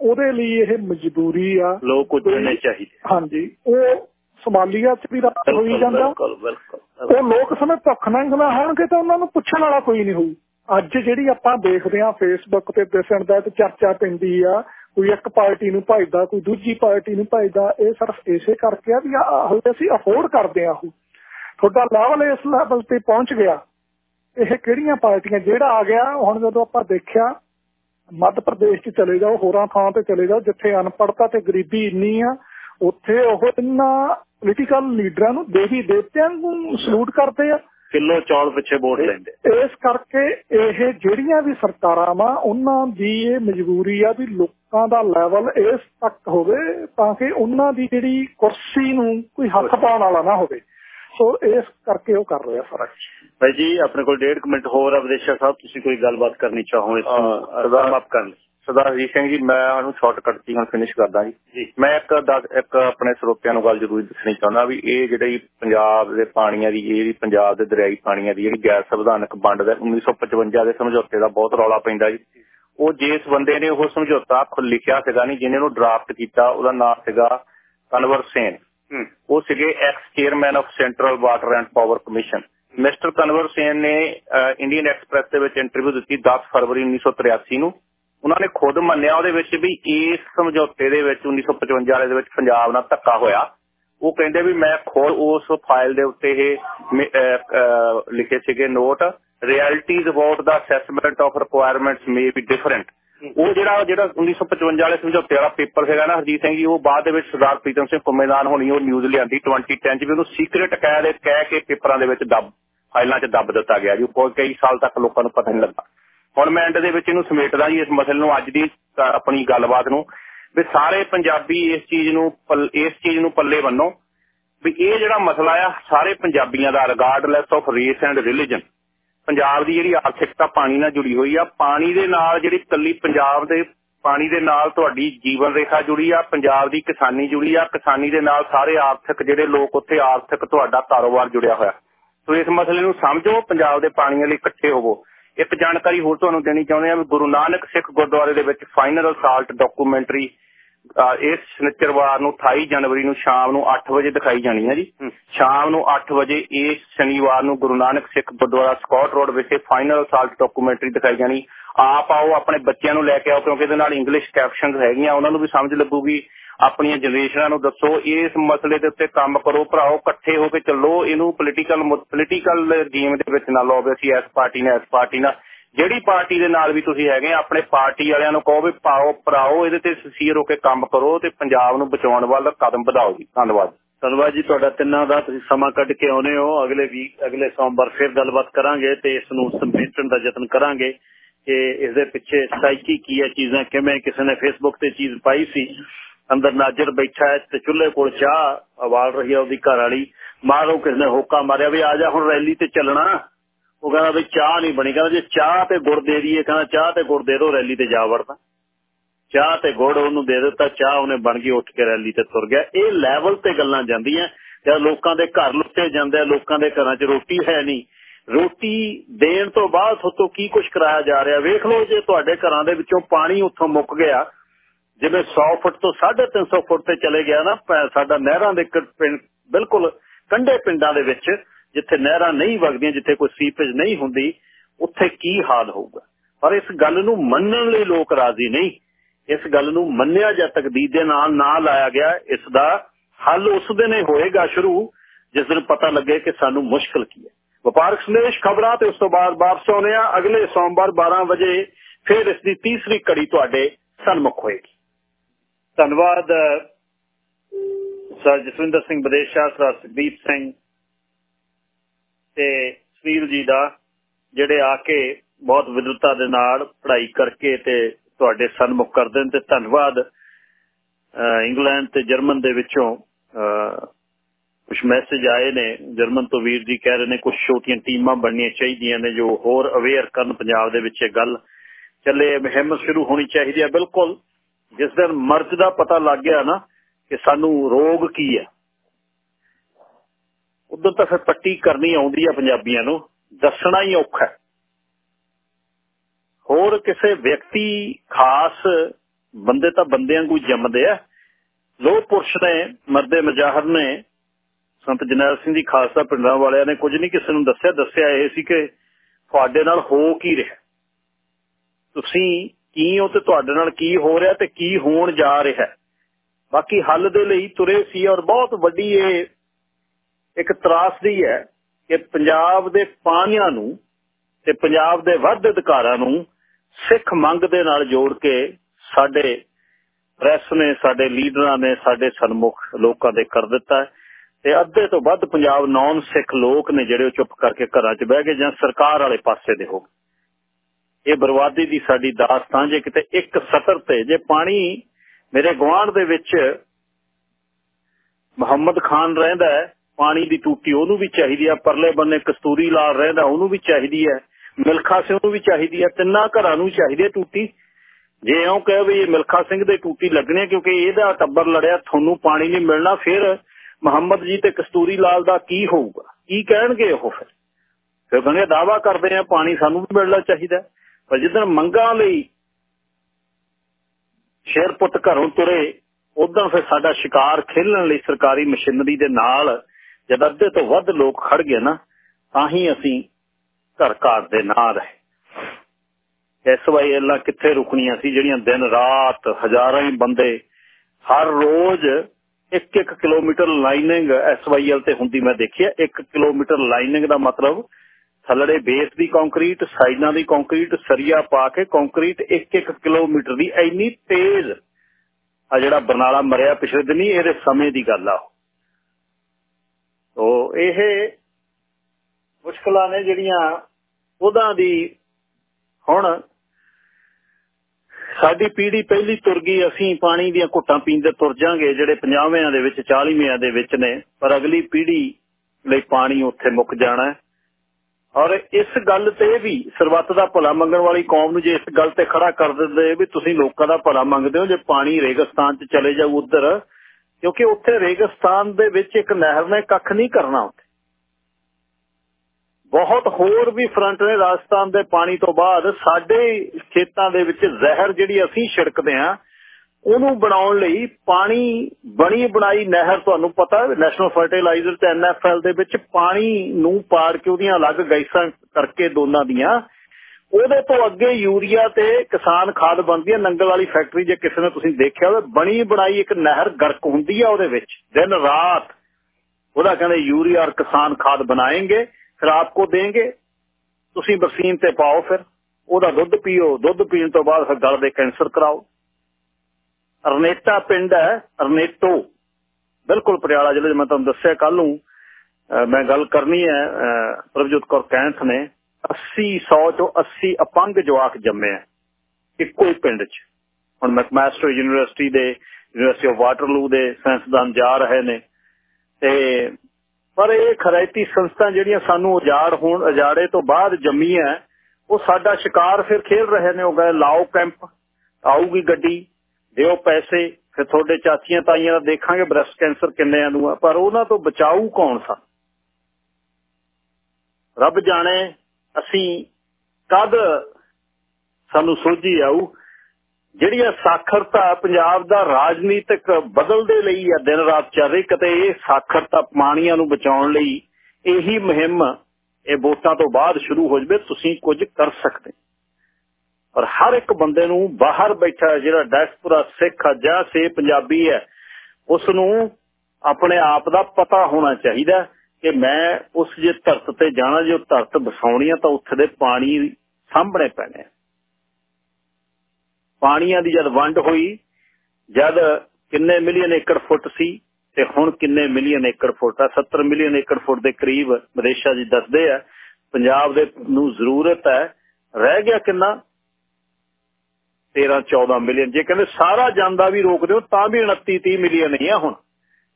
ਉਹਦੇ ਲਈ ਇਹ ਮਜਬੂਰੀ ਆ ਲੋਕ ਉੱਠਣੇ ਚਾਹੀਦੇ। ਹਾਂਜੀ ਉਹ ਸਮਾਲੀਆ ਚ ਵੀ ਰਾਜ ਹੋਈ ਜਾਂਦਾ। ਉਹ ਲੋਕ ਸਮੇਂ ਭੁੱਖ ਨੰਗਣਾ ਹੋਣਗੇ ਤਾਂ ਉਹਨਾਂ ਨੂੰ ਪੁੱਛਣ ਵਾਲਾ ਕੋਈ ਨਹੀਂ ਹੋਊ। ਅੱਜ ਜਿਹੜੀ ਆਪਾਂ ਦੇਖਦੇ ਆ ਫੇਸਬੁੱਕ ਤੇ ਦਿਸਣ ਦਾ ਤੇ ਚਰਚਾ ਪੈਂਦੀ ਆ ਕੋਈ ਇੱਕ ਪਾਰਟੀ ਨੂੰ ਭਜਦਾ ਕੋਈ ਦੂਜੀ ਪਾਰਟੀ ਨੂੰ ਭਜਦਾ ਇਹ ਸਿਰਫ ਇਸੇ ਕਰਕੇ ਆ ਵੀ ਹਲੇ ਅਸੀਂ ਅਫੋਰਡ ਕਰਦੇ ਆ ਉਹ। ਤੁਹਾਡਾ ਲੈਵਲ ਇਸ ਲੈਵਲ ਤੇ ਪਹੁੰਚ ਗਿਆ। ਇਹ ਕਿਹੜੀਆਂ ਪਾਰਟੀਆਂ? ਜਿਹੜਾ ਆ ਗਿਆ ਹੁਣ ਜਦੋਂ ਆਪਾਂ ਦੇਖਿਆ ਮੱਧ ਪ੍ਰਦੇਸ਼ 'ਚ ਚਲੇ ਜਾਓ ਹੋਰਾਂ ਥਾਂ ਤੇ ਚਲੇ ਜਾਓ ਜਿੱਥੇ ਅਨਪੜਤਾ ਤੇ ਗਰੀਬੀ ਇੰਨੀ ਆ ਉੱਥੇ ਉਹ ਇੰਨਾ ਪੋਲੀਟੀਕਲ ਲੀਡਰਾਂ ਨੂੰ ਦੇਵੀ ਦੇਵਤਿਆਂ ਨੂੰ ਸਲੂਟ ਕਰਦੇ ਆ। ਕਿਲੋ ਚੌਲ ਪਿੱਛੇ ਵੋਟ ਲੈਂਦੇ ਇਸ ਕਰਕੇ ਇਹ ਜਿਹੜੀਆਂ ਵੀ ਸਰਕਾਰਾਂ ਵਾ ਉਹਨਾਂ ਦੀ ਇਹ ਮਜਬੂਰੀ ਆ ਵੀ ਲੋਕਾਂ ਦਾ ਲੈਵਲ ਇਸ ਤੱਕ ਹੋਵੇ ਤਾਂ ਕਿ ਉਹਨਾਂ ਦੀ ਜਿਹੜੀ ਕੁਰਸੀ ਨੂੰ ਕੋਈ ਹੱਥ ਪਾਉਣ ਵਾਲਾ ਨਾ ਹੋਵੇ। ਸੋ ਇਸ ਕਰਕੇ ਉਹ ਕਰ ਰਿਹਾ ਸਾਰਾ ਭਾਈ ਜੀ ਆਪਣੇ ਕੋਲ 1.5 ਮਿੰਟ ਹੋਰ ਆ ਵਿਦੇਸ਼ਾ ਸਾਹਿਬ ਤੁਸੀਂ ਕੋਈ ਗੱਲਬਾਤ ਕਰਨੀ ਚਾਹੋ ਇਸ ਨੂੰ ਸਮ ਅਪ ਕਰਨ ਸਰਦਾਰ ਜੀ ਸਿੰਘ ਜੀ ਮੈਂ ਉਹਨੂੰ ਸ਼ਾਰਟਕਟ ਜੀ ਹੁਣ ਫਿਨਿਸ਼ ਕਰਦਾ ਜੀ। ਮੈਂ ਇੱਕ ਇੱਕ ਆਪਣੇ ਸਰੋਤਿਆਂ ਨੂੰ ਗੱਲ ਜ਼ਰੂਰ ਦੱਸਣੀ ਚਾਹੁੰਦਾ ਵੀ ਇਹ ਜਿਹੜੀ ਪੰਜਾਬ ਦੇ ਪਾਣੀਆਂ ਦੀ ਜਿਹੜੀ ਪੰਜਾਬ ਦੇ ਦਰਿਆਈ ਪਾਣੀਆਂ ਦੀ ਜਿਹੜੀ ਗੈਰ ਸੰਵਿਧਾਨਕ ਵੰਡ ਦਾ 1955 ਦੇ ਸਮਝੌਤੇ ਦਾ ਬਹੁਤ ਰੌਲਾ ਪੈਂਦਾ ਜੀ। ਉਹ ਜਿਸ ਬੰਦੇ ਨੇ ਉਹ ਸਮਝੌਤਾ ਲਿਖਿਆ ਸੀਗਾ ਨਹੀਂ ਜਿਹਨੇ ਨੂੰ ਡਰਾਫਟ ਕੀਤਾ ਉਹਦਾ ਨਾਮ ਸੀਗਾ ਕਨਵਰ ਸੇਨ। ਉਹ ਸੀਗੇ ex chairman of central water and power commission mister Kanwar Sain ਨੇ ਇੰਡੀਅਨ ਐਕਸਪ੍ਰੈਸ ਦੇ ਵਿੱਚ ਇੰਟਰਵਿਊ ਦਿੱਤੀ 10 ਫਰਵਰੀ 1983 ਨੂੰ। ਉਹਨਾਂ ਨੇ ਖੁਦ ਮੰਨਿਆ ਉਹਦੇ ਵਿੱਚ ਵੀ ਇਸ ਸਮਝੌਤੇ ਦੇ ਵਿੱਚ 1955 ਵਾਲੇ ਦੇ ਵਿੱਚ ਪੰਜਾਬ ਨਾਲ ਧੱਕਾ ਹੋਇਆ। ਉਹ ਕਹਿੰਦੇ ਵੀ ਮੈਂ ਖੁਦ ਉਸ ਫਾਈਲ ਦੇ ਉੱਤੇ ਇਹ ਲਿਖੇ ਸੀਗੇ note realities about the assessment of requirements may be different ਉਹ ਜਿਹੜਾ ਜਿਹੜਾ 1955 ਵਾਲੇ ਸਮਝੌਤੇ ਵਾਲਾ ਪੇਪਰ ਹੈਗਾ ਨਾ ਹਰਜੀਤ ਸਿੰਘ ਜੀ, ਉਹ ਬਾਅਦ ਦੇ ਵਿੱਚ ਸਰਦਾਰ ਪ੍ਰੀਤਮ ਸਿੰਘ ਕੁੰਮੇਦਾਨ ਹੋਣੀ ਉਹ ਨਿਊਜ਼ ਲਿਆਂਦੀ 2010 ਚ ਵੀ ਉਹਨੂੰ ਸੀਕ੍ਰੀਟ ਕਹਿ ਦੇ, ਕਹਿ ਕੇ ਪੇਪਰਾਂ ਦੇ ਵਿੱਚ ਦੱਬ ਫਾਈਲਾਂ 'ਚ ਦੱਬ ਦਿੱਤਾ ਗਿਆ ਜੀ। ਕੋਈ ਕਈ ਸਾਲ ਤੱਕ ਲੋਕਾਂ ਨੂੰ ਪਤਾ ਨਹੀਂ ਲੱਗਾ ਹੁਣ ਮੈਂ ਐਂਡ ਦੇ ਵਿੱਚ ਇਹਨੂੰ ਸਮੇਟਦਾ ਜੀ, ਇਸ ਮਸਲੇ ਨੂੰ ਅੱਜ ਦੀ ਆਪਣੀ ਗੱਲਬਾਤ ਨੂੰ। ਵੀ ਸਾਰੇ ਪੰਜਾਬੀ ਇਸ ਚੀਜ਼ ਨੂੰ ਇਸ ਚੀਜ਼ ਨੂੰ ਪੱਲੇ ਬੰਨੋ। ਵੀ ਇਹ ਜਿਹੜਾ ਮਸਲਾ ਆ, ਸਾਰੇ ਪੰਜਾਬੀਆਂ ਦਾ regardless of race and religion Punjab ਦੀ ਜਿਹੜੀ ਆਰਥਿਕਤਾ ਪਾਣੀ ਨਾਲ ਜੁੜੀ ਹੋਈ ਆ, ਪਾਣੀ ਦੇ ਨਾਲ ਜਿਹੜੀ ਕੱਲੀ ਪੰਜਾਬ ਦੇ, ਪਾਣੀ ਦੇ ਨਾਲ ਤੁਹਾਡੀ ਜੀਵਨ ਰੇਖਾ ਜੁੜੀ ਆ, ਪੰਜਾਬ ਦੀ ਕਿਸਾਨੀ ਜੁੜੀ ਆ, ਕਿਸਾਨੀ ਦੇ ਨਾਲ ਸਾਰੇ ਆਰਥਿਕ ਜਿਹੜੇ ਲੋਕ ਉੱਥੇ ਆਰਥਿਕ ਤੁਹਾਡਾ ਕਾਰੋਬਾਰ ਜੁੜਿਆ ਹੋਇਆ। ਸੋ ਇਸ ਮਸਲੇ ਨੂੰ ਸਮਝੋ, ਪੰਜਾਬ ਦੇ ਪਾਣੀ ਲਈ ਇਕੱਠੇ ਹੋਵੋ। ਇੱਕ ਜਾਣਕਾਰੀ ਹੋਰ ਤੁਹਾਨੂੰ ਦੇਣੀ ਚਾਹੁੰਦੇ ਆ ਵੀ ਗੁਰੂ ਨਾਨਕ ਸਿੱਖ ਗੁਰਦੁਆਰੇ ਦੇ ਵਿੱਚ ਫਾਈਨਲ ਅਸਾਲਟ ਡਾਕੂਮੈਂਟਰੀ ਇਸ ਸ਼ਨੀਚਰਵਾਰ ਨੂੰ 28 ਜਨਵਰੀ ਨੂੰ ਸ਼ਾਮ ਨੂੰ 8 ਵਜੇ ਦਿਖਾਈ ਜਾਣੀ ਹੈ ਜੀ। ਸ਼ਾਮ ਨੂੰ 8 ਵਜੇ ਇਸ ਸ਼ਨੀਵਾਰ ਨੂੰ ਗੁਰੂ ਨਾਨਕ ਸਿੱਖ ਗੁਰਦੁਆਰਾ ਸਕਾਟ ਰੋਡ ਵਿਖੇ ਫਾਈਨਲ ਅਸਾਲਟ ਡਾਕੂਮੈਂਟਰੀ ਦਿਖਾਈ ਜਾਣੀ। ਆਪ ਆਓ, ਆਪਣੇ ਬੱਚਿਆਂ ਨੂੰ ਲੈ ਕੇ ਆਓ, ਕਿਉਂਕਿ ਇਹਦੇ ਨਾਲ ਇੰਗਲਿਸ਼ ਕੈਪਸ਼ਨਸ ਹੈਗੀਆਂ, ਉਹਨਾਂ ਨੂੰ ਵੀ ਸਮਝ ਲੱਗੂਗੀ। ਆਪਣੀਆਂ ਜਨਰੇਸ਼ਨਾਂ ਨੂੰ ਦੱਸੋ, ਇਸ ਮਸਲੇ ਦੇ ਉੱਤੇ ਕੰਮ ਕਰੋ, ਭਰਾਓ, ਇਕੱਠੇ ਹੋ ਕੇ ਚੱਲੋ, ਇਹਨੂੰ ਪੋਲੀਟੀਕਲ ਪੋਲੀਟੀਕਲ ਗੇਮ ਦੇ ਵਿੱਚ ਨਾ ਲਾਓ ਅਸੀਂ ਇਸ ਪਾਰਟੀ ਨਾਲ, ਇਸ ਪਾਰਟੀ ਨਾਲ। ਜਿਹੜੀ ਪਾਰਟੀ ਦੇ ਨਾਲ ਵੀ ਤੁਸੀਂ ਹੈਗੇ ਆਪਣੇ ਪਾਰਟੀ ਵਾਲਿਆਂ ਨੂੰ ਕਹੋ ਵੀ ਪਾਓ, ਭਰਾਓ, ਇਹਦੇ ਤੇ ਸਿਰ ਹੋ ਕੇ ਕੰਮ ਕਰੋ ਤੇ ਪੰਜਾਬ ਨੂੰ ਬਚਾਉਣ ਵੱਲ ਕਦਮ ਵਧਾਓ ਜੀ। ਧੰਨਵਾਦ। ਧੰਨਵਾਦ ਜੀ, ਤੁਹਾਡਾ ਤਿੰਨਾਂ ਦਾ, ਤੁਸੀਂ ਸਮਾਂ ਕੱਢ ਕੇ ਆਉਨੇ ਹੋ। ਅਗਲੇ ਵੀ ਅਗਲੇ ਸੋਮਵਾਰ ਫਿਰ ਗੱਲਬਾਤ ਕਰਾਂਗੇ ਤੇ ਇਸ ਨੂੰ ਸਮੇਟਣ ਦਾ ਯਤਨ ਕਰਾਂਗੇ। ਕਿ ਇਸ ਦੇ ਪਿੱਛੇ ਸਾਈਕੀ ਕੀ ਹੈ ਚੀਜ਼ਾਂ, ਕਿਵੇਂ ਕਿਸੇ ਨੇ ਫੇਸਬੁੱਕ ਤੇ ਚੀਜ਼ ਪਾਈ ਸੀ। ਅੰਦਰ ਨਾਜਰ ਬੈਠਾ ਹੈ ਤੇ ਚੁੱਲ੍ਹੇ ਕੋਲ ਚਾਹ ਆਵਾਜ਼ ਰਹੀ ਹੈ ਉਹਦੀ ਘਰ ਵਾਲੀ। ਮਾਰੋ ਕਿਸ ਨੇ ਹੋਕਾ ਮਾਰਿਆ ਵੀ ਆ ਜਾ ਹੁਣ ਰੈਲੀ ਤੇ ਚੱਲਣਾ। ਉਹ ਕਹਿੰਦਾ ਵੀ ਚਾਹ ਨਹੀਂ ਬਣੀ। ਕਹਿੰਦਾ ਜੇ ਚਾਹ ਤੇ ਗੁੜ ਦੇ ਦਈਏ, ਕਹਿੰਦਾ ਚਾਹ ਤੇ ਗੁੜ ਦੇ ਦਿਓ ਰੈਲੀ ਤੇ ਜਾ ਵੜਦਾ। ਚਾਹ ਤੇ ਗੁੜ ਉਹਨੂੰ ਦੇ ਦਿੱਤਾ, ਚਾਹ ਉਹਨੇ ਬਣ ਕੇ ਉੱਠ ਕੇ ਰੈਲੀ ਤੇ ਤੁਰ ਗਿਆ। ਇਹ ਲੈਵਲ ਤੇ ਗੱਲਾਂ ਜਾਂਦੀਆਂ। ਜਦ ਲੋਕਾਂ ਦੇ ਘਰ ਲੁੱਟੇ ਜਾਂਦੇ ਲੋਕਾਂ ਦੇ ਘਰਾਂ 'ਚ ਰੋਟੀ ਹੈ ਨਹੀਂ। ਰੋਟੀ ਦੇਣ ਤੋਂ ਬਾਅਦ ਤੋਂ ਕੀ ਕੁਝ ਕਰਾਇਆ ਜਾ ਰਿਹਾ? ਵੇਖ ਲਓ ਜੇ ਤੁਹਾਡੇ ਘਰਾਂ ਦੇ ਵਿੱਚੋਂ ਪਾਣੀ ਉੱਥੋਂ ਮੁੱਕ ਗਿਆ, ਜਿਵੇਂ 100 ਫੁੱਟ ਤੋਂ 350 ਫੁੱਟ ਤੇ ਚਲੇ ਗਿਆ ਨਾ ਸਾਡਾ ਨਹਿਰਾਂ ਦੇ ਬਿਲਕੁਲ ਕੰਢੇ ਪਿੰਡਾਂ ਦੇ ਵਿੱਚ, ਜਿੱਥੇ ਨਹਿਰਾਂ ਨਹੀਂ ਵਗਦੀਆਂ, ਜਿੱਥੇ ਕੋਈ ਸੀਪੇਜ ਨਹੀਂ ਹੁੰਦੀ, ਉੱਥੇ ਕੀ ਹਾਲ ਹੋਊਗਾ? ਪਰ ਇਸ ਗੱਲ ਨੂੰ ਮੰਨਣ ਲਈ ਲੋਕ ਰਾਜ਼ੀ ਨਹੀਂ। ਇਸ ਗੱਲ ਨੂੰ ਮੰਨਿਆ ਜਾਂ ਤਕਦੀਰ ਦੇ ਨਾਲ ਨਾ ਲਾਇਆ ਗਿਆ, ਇਸ ਦਾ ਹੱਲ ਉਸ ਦਿਨ ਹੀ ਹੋਏਗਾ ਸ਼ੁਰੂ, ਜਿਸ ਦਿਨ ਪਤਾ ਲੱਗੇ ਕਿ ਸਾਨੂੰ ਮੁਸ਼ਕਲ ਕੀ ਹੈ। ਵਪਾਰਕ ਸੰਦੇਸ਼, ਖਬਰਾਂ ਤੇ ਉਸ ਤੋਂ ਬਾਅਦ ਵਾਪਸ ਆਉਣੇ ਆ ਅਗਲੇ ਸੋਮਵਾਰ 12 ਵਜੇ ਫਿਰ ਇਸ ਦੀ ਤੀਸਰੀ ਕੜੀ ਤੁਹਾਡੇ ਸਨਮੁਖ ਹੋਏਗੀ। ਧੰਨਵਾਦ, ਸਰ ਜਸਵਿੰਦਰ ਸਿੰਘ ਬਦੇਸ਼ਾ ਸਰ ਸੁਦੀਪ ਸਿੰਘ ਤੇ ਸੁਨੀਲ ਜੀ ਦਾ, ਜਿਹੜੇ ਆ ਕੇ ਬਹੁਤ ਵਿਦਵਤਾ ਦੇ ਨਾਲ ਪੜ੍ਹਾਈ ਕਰਕੇ ਤੇ ਤੁਹਾਡੇ ਸਨਮੁਖ ਕਰਦੇ ਨੇ ਤੇ ਧੰਨਵਾਦ ਇੰਗਲੈਂਡ ਤੇ ਜਰਮਨ ਦੇ ਵਿੱਚੋਂ ਕੁਝ ਮੈਸੇਜ ਆਏ ਨੇ। ਜਰਮਨ ਤੋਂ ਵੀਰ ਜੀ ਕਹਿ ਰਹੇ ਨੇ ਕੁਝ ਛੋਟੀਆਂ ਟੀਮਾਂ ਬਣਨੀਆਂ ਚਾਹੀਦੀਆਂ ਨੇ ਜੋ ਹੋਰ ਅਵੇਅਰ ਕਰਨ ਪੰਜਾਬ ਦੇ ਵਿੱਚ ਇਹ ਗੱਲ। ਚੱਲੇ ਮੁਹਿੰਮ ਸ਼ੁਰੂ ਹੋਣੀ ਚਾਹੀਦੀ ਹੈ ਬਿਲਕੁਲ। ਜਿਸ ਦਿਨ ਮਰਜ਼ ਦਾ ਪਤਾ ਲੱਗ ਗਿਆ ਨਾ ਕਿ ਸਾਨੂੰ ਰੋਗ ਕੀ ਹੈ। ਉਦੋਂ ਤਾਂ ਫਿਰ ਪੱਟੀ ਕਰਨੀ ਆਉਂਦੀ ਆ ਪੰਜਾਬੀਆਂ ਨੂੰ। ਦੱਸਣਾ ਹੀ ਔਖਾ ਹੈ। ਹੋਰ ਕਿਸੇ ਵਿਅਕਤੀ, ਖਾਸ ਬੰਦੇ ਤਾਂ ਬੰਦਿਆਂ ਨੂੰ ਜੰਮਦੇ ਆ। ਲੋਕ ਪੁਰਸ਼ ਨੇ, ਮਰਦੇ ਮਜਾਹਰ ਨੇ। ਸੰਤ ਜਨਰਲ ਸਿੰਘ ਦੀ ਖਾਲਸਾ ਪਿੰਡਾਂ ਵਾਲਿਆਂ ਨੇ ਕੁਝ ਨਹੀਂ ਕਿਸੇ ਨੂੰ ਦੱਸਿਆ। ਦੱਸਿਆ ਇਹ ਸੀ ਕਿ ਤੁਹਾਡੇ ਨਾਲ ਹੋ ਕੀ ਰਿਹਾ? ਤੁਸੀਂ ਕੀ ਉਹ ਤੇ ਤੁਹਾਡੇ ਨਾਲ ਕੀ ਹੋ ਰਿਹਾ ਤੇ ਕੀ ਹੋਣ ਜਾ ਰਿਹਾ? ਬਾਕੀ ਹੱਲ ਦੇ ਲਈ ਤੁਰੇ ਸੀ ਔਰ ਬਹੁਤ ਵੱਡੀ ਇਹ ਇੱਕ ਤਰਾਸਦੀ ਹੈ ਕਿ ਪੰਜਾਬ ਦੇ ਪਾਣੀਆਂ ਨੂੰ ਤੇ ਪੰਜਾਬ ਦੇ ਵੱਧ ਅਧਿਕਾਰਾਂ ਨੂੰ ਸਿੱਖ ਮੰਗ ਦੇ ਨਾਲ ਜੋੜ ਕੇ ਸਾਡੇ ਪ੍ਰੈਸ ਨੇ, ਸਾਡੇ ਲੀਡਰਾਂ ਨੇ ਸਾਡੇ ਸਨਮੁਖ ਲੋਕਾਂ ਦੇ ਕਰ ਦਿੱਤਾ ਤੇ ਅੱਧੇ ਤੋਂ ਵੱਧ ਪੰਜਾਬ ਨੌਨ ਸਿੱਖ ਲੋਕ ਨੇ ਜਿਹੜੇ ਚੁੱਪ ਕਰਕੇ ਘਰਾਂ 'ਚ ਬਹਿ ਗਏ ਜਾਂ ਸਰਕਾਰ ਵਾਲੇ ਪਾਸੇ ਦੇ ਹੋ ਇਹ ਬਰਬਾਦੀ ਦੀ ਸਾਡੀ ਦਾਸਤਾਨ ਜੇ ਕਿਤੇ ਇੱਕ ਸਤਰ ਤੇ, ਜੇ ਪਾਣੀ ਮੇਰੇ ਗਵਾਂਢ ਦੇ ਵਿੱਚ ਮੁਹੰਮਦ ਖਾਨ ਰਹਿੰਦਾ ਹੈ, ਪਾਣੀ ਦੀ ਟੂਟੀ ਉਹਨੂੰ ਵੀ ਚਾਹੀਦੀ ਆ ਪਰਲੇ ਬੰਨੇ ਕਸਤੂਰੀ ਲਾਲ ਰਹਿੰਦਾ, ਉਹਨੂੰ ਵੀ ਚਾਹੀਦੀ ਹੈ, ਮਿਲਖਾ ਸਿੰਘ ਨੂੰ ਵੀ ਚਾਹੀਦੀ ਹੈ, ਤਿੰਨਾਂ ਘਰਾਂ ਨੂੰ ਚਾਹੀਦੀ ਹੈ ਟੂਟੀ। ਜੇ ਉਹ ਕਹੇ ਵੀ ਮਿਲਖਾ ਸਿੰਘ ਦੇ ਟੂਟੀ ਲੱਗਣੀ ਕਿਉਂਕਿ ਇਹਦਾ ਟੱਬਰ ਲੜਿਆ, ਤੁਹਾਨੂੰ ਪਾਣੀ ਨਹੀਂ ਮਿਲਣਾ, ਫਿਰ ਮੁਹੰਮਦ ਜੀ ਤੇ ਕਸਤੂਰੀ ਲਾਲ ਦਾ ਕੀ ਹੋਊਗਾ? ਕੀ ਕਹਿਣਗੇ ਉਹ ਫਿਰ? ਫਿਰ ਕਹਿੰਦੇ ਦਾਵਾ ਕਰਦੇ ਆ, ਪਾਣੀ ਸਾਨੂੰ ਵੀ ਮਿਲਣਾ ਚਾਹੀਦਾ। ਪਰ ਜਿੱਦਣ ਮੰਗਾਂ ਲਈ ਸ਼ੇਰ ਪੁੱਤ ਘਰੋਂ ਤੁਰੇ, ਉਦੋਂ ਫਿਰ ਸਾਡਾ ਸ਼ਿਕਾਰ ਖੇਲਣ ਲਈ ਸਰਕਾਰੀ ਮਸ਼ੀਨਰੀ ਦੇ ਨਾਲ ਜਦ ਅੱਧੇ ਤੋਂ ਵੱਧ ਲੋਕ ਖੜ ਗਏ ਨਾ, ਤਾਂ ਹੀ ਅਸੀਂ ਘਰ ਘਰ ਦੇ ਨਾ ਰਹੇ ਐਸਵਾਈਐਲਾਂ ਕਿੱਥੇ ਰੁਕਣੀਆਂ ਸੀ, ਜਿਹੜੀਆਂ ਦਿਨ ਰਾਤ ਹਜ਼ਾਰਾਂ ਹੀ ਬੰਦੇ ਹਰ ਰੋਜ਼ 1-1 ਕਿਲੋਮੀਟਰ ਲਾਈਨਿੰਗ ਐਸਵਾਈਐਲ ਤੇ ਹੁੰਦੀ ਮੈਂ ਦੇਖਿਆ। 1 ਕਿਲੋਮੀਟਰ ਲਾਈਨਿੰਗ ਦਾ ਮਤਲਬ ਥੱਲੜੇ ਬੇਸ ਦੀ ਕੰਕਰੀਟ, ਸਾਈਡਾਂ ਦੀ ਕੰਕਰੀਟ, ਸਰੀਆ ਪਾ ਕੇ ਕੰਕਰੀਟ 1-1 ਕਿਲੋਮੀਟਰ ਦੀ ਇੰਨੀ ਤੇਜ਼ ਆ ਜਿਹੜਾ ਬਰਨਾਲਾ ਮਰਿਆ ਪਿਛਲੇ ਦਿਨੀ, ਇਹਦੇ ਸਮੇਂ ਦੀ ਗੱਲ ਆ ਉਹ। ਇਹ ਮੁਸ਼ਕਲਾਂ ਨੇ ਜਿਹੜੀਆਂ ਉਹਦਾਂ ਦੀ ਹੁਣ ਸਾਡੀ ਪੀੜ੍ਹੀ ਪਹਿਲੀ ਤੁਰ ਗਈ, ਅਸੀਂ ਪਾਣੀ ਦੀਆਂ ਘੁੱਟਾਂ ਪੀਂਦੇ ਤੁਰ ਜਾਾਂਗੇ, ਜਿਹੜੇ 50ਵਿਆਂ ਦੇ ਵਿੱਚ 40ਵਿਆਂ ਦੇ ਵਿੱਚ ਨੇ। ਪਰ ਅਗਲੀ ਪੀੜ੍ਹੀ ਲਈ ਪਾਣੀ ਉੱਥੇ ਮੁੱਕ ਜਾਣਾ ਔਰ ਇਸ ਗੱਲ ਤੇ ਵੀ ਸਰਬੱਤ ਦਾ ਭਲਾ ਮੰਗਣ ਵਾਲੀ ਕੌਮ ਨੂੰ ਜੇ ਇਸ ਗੱਲ ਤੇ ਖੜਾ ਕਰ ਦਿੰਦੇ ਵੀ ਤੁਸੀਂ ਲੋਕਾਂ ਦਾ ਭਲਾ ਮੰਗਦੇ ਹੋ, ਜੇ ਪਾਣੀ ਰੇਗਿਸਤਾਨ 'ਚ ਚਲੇ ਜਾਊ ਉਧਰ, ਕਿਉਂਕਿ ਉੱਥੇ ਰੇਗਿਸਤਾਨ ਦੇ ਵਿੱਚ ਇੱਕ ਨਹਿਰ ਨੇ ਕੱਖ ਨਹੀਂ ਕਰਨਾ ਉੱਥੇ। ਬਹੁਤ ਹੋਰ ਵੀ ਫਰੰਟ ਨੇ ਰਾਜਸਥਾਨ ਦੇ ਪਾਣੀ ਤੋਂ ਬਾਅਦ ਸਾਡੇ ਖੇਤਾਂ ਦੇ ਵਿੱਚ ਜ਼ਹਿਰ ਜਿਹੜੀ ਅਸੀਂ ਛਿੜਕਦੇ ਆ ਉਹਨੂੰ ਬਣਾਉਣ ਲਈ ਪਾਣੀ ਬਣੀ ਬਣਾਈ ਨਹਿਰ ਤੁਹਾਨੂੰ ਪਤਾ ਨੈਸ਼ਨਲ ਫਰਟੀਲਾਈਜ਼ਰ ਤੇ ਐਨਐਫਐਲ ਦੇ ਵਿੱਚ ਪਾਣੀ ਨੂੰ ਪਾੜ ਕੇ ਉਹਦੀਆਂ ਅਲੱਗ ਗੈਸਾਂ ਕਰਕੇ ਦੋਨਾਂ ਦੀਆਂ। ਉਹਦੇ ਤੋਂ ਅੱਗੇ ਯੂਰੀਆ ਤੇ ਕਿਸਾਨ ਖਾਦ ਬਣਦੀ ਹੈ, ਨੰਗਲ ਵਾਲੀ ਫੈਕਟਰੀ ਜੇ ਕਿਸੇ ਨੇ ਤੁਸੀਂ ਦੇਖਿਆ ਹੋਵੇ, ਬਣੀ ਬਣਾਈ ਇੱਕ ਨਹਿਰ ਗਰਕ ਹੁੰਦੀ ਆ ਉਹਦੇ ਵਿੱਚ। ਦਿਨ ਰਾਤ ਉਹਦਾ ਕਹਿੰਦੇ ਯੂਰੀਆ ਔਰ ਕਿਸਾਨ ਖਾਦ ਬਣਾਏਗੇ। ਫਿਰ ਆਪਕੋ ਦੇਂਗੇ ਤੁਸੀਂ ਬਰਸੀਨ ਤੇ ਪਾਓ ਫਿਰ। ਉਹਦਾ ਦੁੱਧ ਪੀਓ। ਦੁੱਧ ਪੀਣ ਤੋਂ ਬਾਅਦ ਫਿਰ ਗਲ ਦੇ ਕੈਂਸਰ ਕਰਾਓ। ਅਰਨੇਟਾ ਪਿੰਡ ਹੈ, ਅਰਨੇਟੋ। ਬਿਲਕੁਲ ਪਟਿਆਲਾ ਜ਼ਿਲ੍ਹੇ ਮੈਂ ਤੁਹਾਨੂੰ ਦੱਸਿਆ ਕੱਲ ਨੂੰ ਮੈਂ ਗੱਲ ਕਰਨੀ ਹੈ ਪ੍ਰਭਜੋਤ ਕੌਰ ਕੈਂਥ ਨੇ। 80 100 ਤੋਂ 80 ਅਪੰਗ ਜਵਾਕ ਜੰਮੇ ਆ ਇੱਕੋ ਹੀ ਪਿੰਡ 'ਚ। ਹੁਣ ਮੈਕਮਾਸਟਰ ਯੂਨੀਵਰਸਿਟੀ ਦੇ, ਯੂਨੀਵਰਸਿਟੀ ਆਫ ਵਾਟਰਲੂ ਦੇ ਸਾਇੰਸਦਾਨ ਜਾ ਰਹੇ ਨੇ। ਤੇ ਪਰ ਇਹ ਖਰਾਇਤੀ ਸੰਸਥਾ ਜਿਹੜੀਆਂ ਸਾਨੂੰ ਉਜਾੜ ਹੋਣ, ਉਜਾੜੇ ਤੋਂ ਬਾਅਦ ਜੰਮੀਆਂ ਉਹ ਸਾਡਾ ਸ਼ਿਕਾਰ ਫਿਰ ਖੇਲ ਰਹੇ ਨੇ, ਉਹ ਗਏ ਲਾਓ ਕੈਂਪ, ਆਊਗੀ ਗੱਡੀ, ਦਿਓ ਪੈਸੇ, ਫਿਰ ਤੁਹਾਡੇ ਚਾਚੀਆਂ ਤਾਈਆਂ ਦਾ ਦੇਖਾਂਗੇ ਬ੍ਰੈਸਟ ਕੈਂਸਰ ਕਿੰਨਿਆਂ ਨੂੰ ਆ, ਪਰ ਉਹਨਾਂ ਤੋਂ ਬਚਾਊ ਕੌਣ ਸਾ? ਰੱਬ ਜਾਣੇ, ਅਸੀਂ ਕਦ ਸਾਨੂੰ ਸੋਝੀ ਆਊ ਜਿਹੜੀ ਆ ਸਾਖਰਤਾ ਪੰਜਾਬ ਦਾ ਰਾਜਨੀਤਿਕ ਬਦਲ ਦੇ ਲਈ ਆ ਦਿਨ ਰਾਤ ਚੱਲ ਰਹੀ, ਕਿਤੇ ਇਹ ਸਾਖਰਤਾ ਪਾਣੀਆਂ ਨੂੰ ਬਚਾਉਣ ਲਈ ਇਹੀ ਮੁਹਿੰਮ ਇਹ ਵੋਟਾਂ ਤੋਂ ਬਾਅਦ ਸ਼ੁਰੂ ਹੋ ਜਵੇ, ਤੁਸੀਂ ਕੁਝ ਕਰ ਸਕਦੇ। ਪਰ ਹਰ ਇੱਕ ਬੰਦੇ ਨੂੰ ਬਾਹਰ ਬੈਠਾ ਜਿਹੜਾ ਡੈਸਪੁਰਾ ਸਿੱਖ ਆ ਜਾਂ ਸੇ ਪੰਜਾਬੀ ਹੈ ਉਸ ਨੂੰ ਆਪਣੇ ਆਪ ਦਾ ਪਤਾ ਹੋਣਾ ਚਾਹੀਦਾ ਕਿ ਮੈਂ ਉਸ ਜੇ ਧਰਤ ਤੇ ਜਾਣਾ, ਜੇ ਧਰਤ ਬਸਾਉਣੀ ਆ ਤਾਂ ਉੱਥੇ ਦੇ ਪਾਣੀ ਸਾਹਮਣੇ ਪੈਣੇ ਪਾਣੀਆਂ ਦੀ ਜਦ ਵੰਡ ਹੋਈ, ਜਦ ਕਿੰਨੇ ਮਿਲੀਅਨ ਏਕੜ ਫੁੱਟ ਸੀ ਤੇ ਹੁਣ ਕਿੰਨੇ ਮਿਲੀਅਨ ਏਕੜ ਫੁੱਟ ਆ 70 ਮਿਲੀਅਨ ਏਕੜ ਫੁੱਟ ਦੇ ਕਰੀਬ ਮਦੇਸ਼ਾ ਜੀ ਦੱਸਦੇ ਆ, ਪੰਜਾਬ ਦੇ ਨੂੰ ਜ਼ਰੂਰਤ ਹੈ, ਰਹਿ ਗਿਆ ਕਿੰਨਾ? 13 14 ਮਿਲੀਅਨ। ਜੇ ਕਹਿੰਦੇ ਸਾਰਾ ਜਾਂਦਾ ਵੀ ਰੋਕ ਦਿਓ ਤਾਂ ਵੀ 29 30 ਮਿਲੀਅਨ ਹੀ ਆ ਹੁਣ।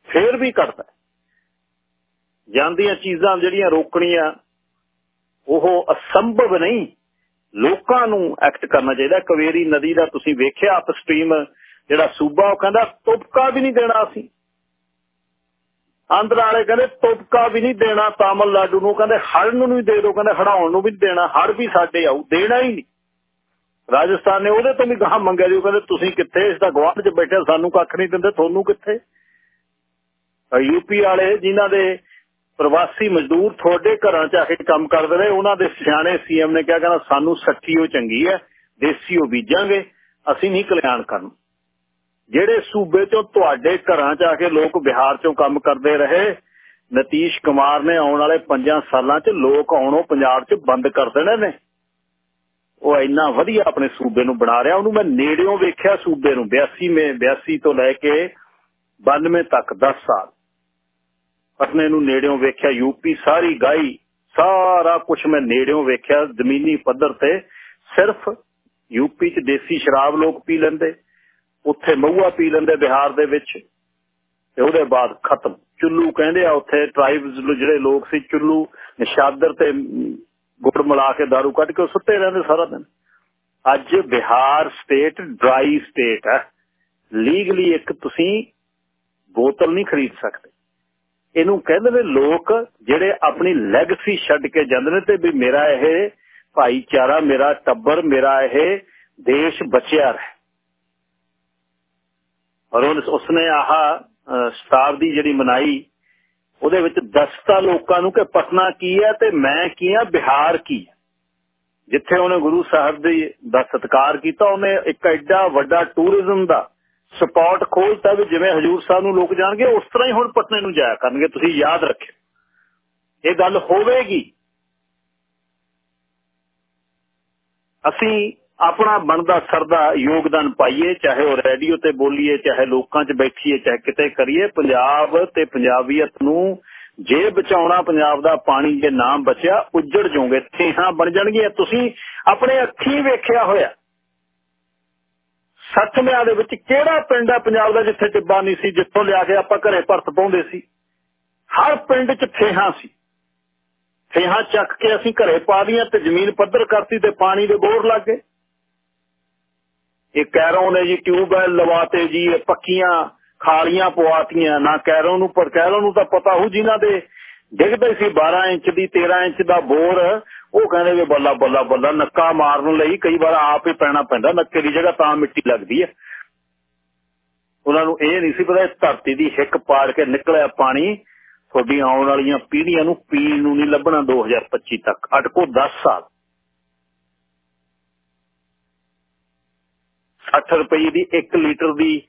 ਫੇਰ ਵੀ ਘਟਦਾ ਜਾਂਦੀਆਂ ਚੀਜ਼ਾਂ ਜਿਹੜੀਆਂ ਰੋਕਣੀਆਂ, ਉਹ ਅਸੰਭਵ ਨਹੀਂ। ਲੋਕਾਂ ਨੂੰ ਐਕਟ ਕਰਨਾ ਚਾਹੀਦਾ। ਕਵੇਰੀ ਨਦੀ ਦਾ ਤੁਸੀਂ ਵੇਖਿਆ ਅਪਸਟ੍ਰੀਮ ਜਿਹੜਾ ਸੂਬਾ, ਉਹ ਕਹਿੰਦਾ ਤੁਪਕਾ ਵੀ ਨਹੀਂ ਦੇਣਾ ਅਸੀਂ। ਆਂਧਰਾ ਵਾਲੇ ਕਹਿੰਦੇ ਤੁਪਕਾ ਵੀ ਨਹੀਂ ਦੇਣਾ, ਤਾਮਿਲਨਾਡੂ ਨੂੰ ਕਹਿੰਦੇ ਹੜ ਨੂੰ ਵੀ ਦੇ ਦਿਓ, ਕਹਿੰਦੇ ਹੜਾਉਣ ਨੂੰ ਵੀ ਦੇਣਾ ਹੜ ਵੀ ਸਾਡੇ ਆਉ ਦੇਣਾ ਹੀ ਨਹੀਂ। ਰਾਜਸਥਾਨ ਨੇ ਉਹਦੇ ਤੋਂ ਵੀ ਗਾਹ ਮੰਗਿਆ ਜੀ ਕਹਿੰਦੇ ਤੁਸੀਂ ਕਿੱਥੇ, ਇਸ ਦਾ ਗਵਾਂਢ 'ਚ ਬੈਠੇ, ਸਾਨੂੰ ਕੱਖ ਨਹੀਂ ਦਿੰਦੇ, ਤੁਹਾਨੂੰ ਕਿੱਥੇ? ਯੂਪੀ ਵਾਲੇ, ਜਿਨ੍ਹਾਂ ਦੇ ਪ੍ਰਵਾਸੀ ਮਜ਼ਦੂਰ ਤੁਹਾਡੇ ਘਰਾਂ 'ਚ ਆ ਕੇ ਕੰਮ ਕਰਦੇ ਰਹੇ। ਉਹਨਾਂ ਦੇ ਸਿਆਣੇ ਸੀਐਮ ਨੇ ਕਿਹਾ, ਕਹਿੰਦਾ, ਸਾਨੂੰ ਸੱਠੀ ਉਹ ਚੰਗੀ ਹੈ, ਦੇਸੀ ਉਹ ਬੀਜਾਂਗੇ, ਅਸੀਂ ਨਹੀਂ ਕਲਿਆਣ ਕਰਨ। ਜਿਹੜੇ ਸੂਬੇ 'ਚੋਂ ਤੁਹਾਡੇ ਘਰਾਂ 'ਚ ਆ ਕੇ ਲੋਕ ਬਿਹਾਰ 'ਚੋਂ ਕੰਮ ਕਰਦੇ ਰਹੇ, ਨਤੀਸ਼ ਕੁਮਾਰ ਨੇ ਆਉਣ ਵਾਲੇ 5 ਸਾਲਾਂ 'ਚ ਲੋਕ ਆਉਣੋਂ ਪੰਜਾਬ 'ਚ ਬੰਦ ਕਰ ਦੇਣੇ ਨੇ। ਉਹ ਇੰਨਾ ਵਧੀਆ ਆਪਣੇ ਸੂਬੇ ਨੂੰ ਬਣਾ ਰਿਹਾ। ਉਹਨੂੰ ਮੈਂ ਨੇੜਿਓਂ ਵੇਖਿਆ ਸੂਬੇ ਨੂੰ 82 ਮੇ 82 ਤੋਂ ਲੈ ਕੇ 92 ਤੱਕ 10 ਸਾਲ। ਪਟਨੇ ਨੂੰ ਨੇੜਿਓਂ ਵੇਖਿਆ ਯੂਪੀ ਸਾਰੀ ਗਾਈ, ਸਾਰਾ ਕੁਝ ਮੈਂ ਨੇੜਿਓਂ ਵੇਖਿਆ, ਜ਼ਮੀਨੀ ਪੱਧਰ ਤੇ। ਸਿਰਫ ਯੂਪੀ 'ਚ ਦੇਸੀ ਸ਼ਰਾਬ ਲੋਕ ਪੀ ਲੈਂਦੇ, ਉੱਥੇ ਮਹੂਆ ਪੀ ਲੈਂਦੇ ਬਿਹਾਰ ਦੇ ਵਿੱਚ, ਤੇ ਉਹਦੇ ਬਾਅਦ ਖਤਮ। ਚੁੱਲੂ ਕਹਿੰਦੇ ਆ ਉੱਥੇ ਟ੍ਰਾਈਬਸ ਜਿਹੜੇ ਲੋਕ ਸੀ, ਚੁੱਲੂ ਨਿਸ਼ਾਦਰ ਤੇ ਗੁੜ ਮਿਲਾ ਕੇ दारू ਕੱਢ ਕੇ ਸੁੱਤੇ ਰਹਿੰਦੇ ਸਾਰਾ ਦਿਨ। ਅੱਜ ਬਿਹਾਰ ਸਟੇਟ ਡਰਾਈ ਸਟੇਟ ਹੈ। ਲੀਗਲੀ ਇੱਕ ਤੁਸੀਂ ਬੋਤਲ ਨਹੀਂ ਖਰੀਦ ਸਕਦੇ। ਇਹਨੂੰ ਕਹਿੰਦੇ ਨੇ ਲੋਕ ਜਿਹੜੇ ਆਪਣੀ ਲੈਗਸੀ ਛੱਡ ਕੇ ਜਾਂਦੇ ਨੇ ਤੇ ਵੀ ਮੇਰਾ ਇਹ ਭਾਈਚਾਰਾ, ਮੇਰਾ ਟੱਬਰ, ਮੇਰਾ ਇਹ ਦੇਸ਼ ਬਚਿਆ ਰਹੇ। ਔਰ ਉਸਨੇ ਆਹ ਸ਼ਤਾਬਦੀ ਜਿਹੜੀ ਮਨਾਈ, ਉਹਦੇ ਵਿੱਚ ਦੱਸਤਾ ਲੋਕਾਂ ਨੂੰ ਕਿ ਪਟਨਾ ਕੀ ਹੈ ਤੇ ਮੈਂ ਕੀ ਆ ਬਿਹਾਰ ਕੀ ਹੈ। ਜਿੱਥੇ ਉਹਨੇ ਗੁਰੂ ਸਾਹਿਬ ਦੇ ਦਾ ਸਤਿਕਾਰ ਕੀਤਾ, ਉਹਨੇ ਇੱਕ ਐਡਾ ਵੱਡਾ ਟੂਰਿਜ਼ਮ ਦਾ ਸਪੌਟ ਖੋਲਤਾ ਵੀ ਜਿਵੇਂ ਹਜੂਰ ਸਾਹਿਬ ਨੂੰ ਲੋਕ ਜਾਣਗੇ, ਉਸ ਤਰ੍ਹਾਂ ਹੀ ਹੁਣ ਪਟਨੇ ਨੂੰ ਜਾਇਆ ਕਰਨਗੇ, ਤੁਸੀਂ ਯਾਦ ਰੱਖਿਓ। ਇਹ ਗੱਲ ਹੋਵੇਗੀ। ਅਸੀਂ ਆਪਣਾ ਬਣਦਾ ਸਰਦਾ ਯੋਗਦਾਨ ਪਾਈਏ, ਚਾਹੇ ਉਹ ਰੇਡੀਓ ਤੇ ਬੋਲੀਏ, ਚਾਹੇ ਲੋਕਾਂ 'ਚ ਬੈਠੀਏ, ਚਾਹੇ ਕਿਤੇ ਕਰੀਏ, ਪੰਜਾਬ ਤੇ ਪੰਜਾਬੀਅਤ ਨੂੰ ਜੇ ਬਚਾਉਣਾ, ਪੰਜਾਬ ਦਾ ਪਾਣੀ ਜੇ ਨਾ ਬਚਿਆ, ਉੱਜੜ ਜਾਓਗੇ ਤੇਹਾਂ ਬਣ ਜਾਣਗੀਆਂ। ਤੁਸੀਂ ਆਪਣੇ ਅੱਖੀ ਵੇਖਿਆ ਹੋਇਆ 60 ਦੇ ਵਿੱਚ ਕਿਹੜਾ ਪਿੰਡ ਹੈ ਪੰਜਾਬ ਦਾ ਜਿੱਥੇ ਟਿੱਬਾ ਨਹੀਂ ਸੀ, ਜਿੱਥੋਂ ਲਿਆ ਕੇ ਆਪਾਂ ਘਰੇ ਭਰਤ ਪਾਉਂਦੇ ਸੀ? ਹਰ ਪਿੰਡ 'ਚ ਥੇਹਾਂ ਸੀ। ਥੇਹਾਂ ਚੱਕ ਕੇ ਅਸੀਂ ਘਰੇ ਪਾ ਦੀਆਂ ਤੇ ਜ਼ਮੀਨ ਪੱਧਰ ਕਰਤੀ ਤੇ ਪਾਣੀ ਦੇ ਬੋਰ ਲੱਗ ਗਏ। ਇਹ ਕੈਰੋਂ ਨੇ ਜੀ ਟਿਊਬਵੈਲ ਲਵਾਤੇ ਜੀ, ਇਹ ਪੱਕੀਆਂ ਖਾਲੀਆਂ ਪਵਾਤੀਆਂ। ਨਾ ਕੈਰੋਂ ਨੂੰ, ਪਰ ਕੈਰੋਂ ਨੂੰ ਤਾਂ ਪਤਾ ਹੋ ਜਿਨ੍ਹਾਂ ਦੇ ਡਿੱਗਦੇ ਸੀ 12 ਇੰਚ ਦੀ 13 ਇੰਚ ਦਾ ਬੋਰ ਉਹ ਕਹਿੰਦੇ ਵੀ ਬੱਲਾ ਬੱਲਾ ਬੱਲਾ, ਨੱਕਾ ਮਾਰਨ ਲਈ ਕਈ ਵਾਰ ਆਪ ਹੀ ਪੈਣਾ ਪੈਂਦਾ, ਨੱਕੇ ਦੀ ਜਗ੍ਹਾ ਤਾਂ ਮਿੱਟੀ ਲੱਗਦੀ ਹੈ। ਉਹਨਾਂ ਨੂੰ ਇਹ ਨਹੀਂ ਸੀ ਪਤਾ ਧਰਤੀ ਦੀ ਹਿੱਕ ਪਾੜ ਕੇ ਨਿਕਲਿਆ ਪਾਣੀ, ਤੁਹਾਡੀ ਆਉਣ ਵਾਲੀਆਂ ਪੀੜ੍ਹੀਆਂ ਨੂੰ ਪੀਣ ਨੂੰ ਨਹੀਂ ਲੱਭਣਾ 2025 ਤੱਕ ਅਟਕੋ 10 ਸਾਲ। 60 ਰੁਪਏ ਦੀ 1 ਲੀਟਰ ਦੀ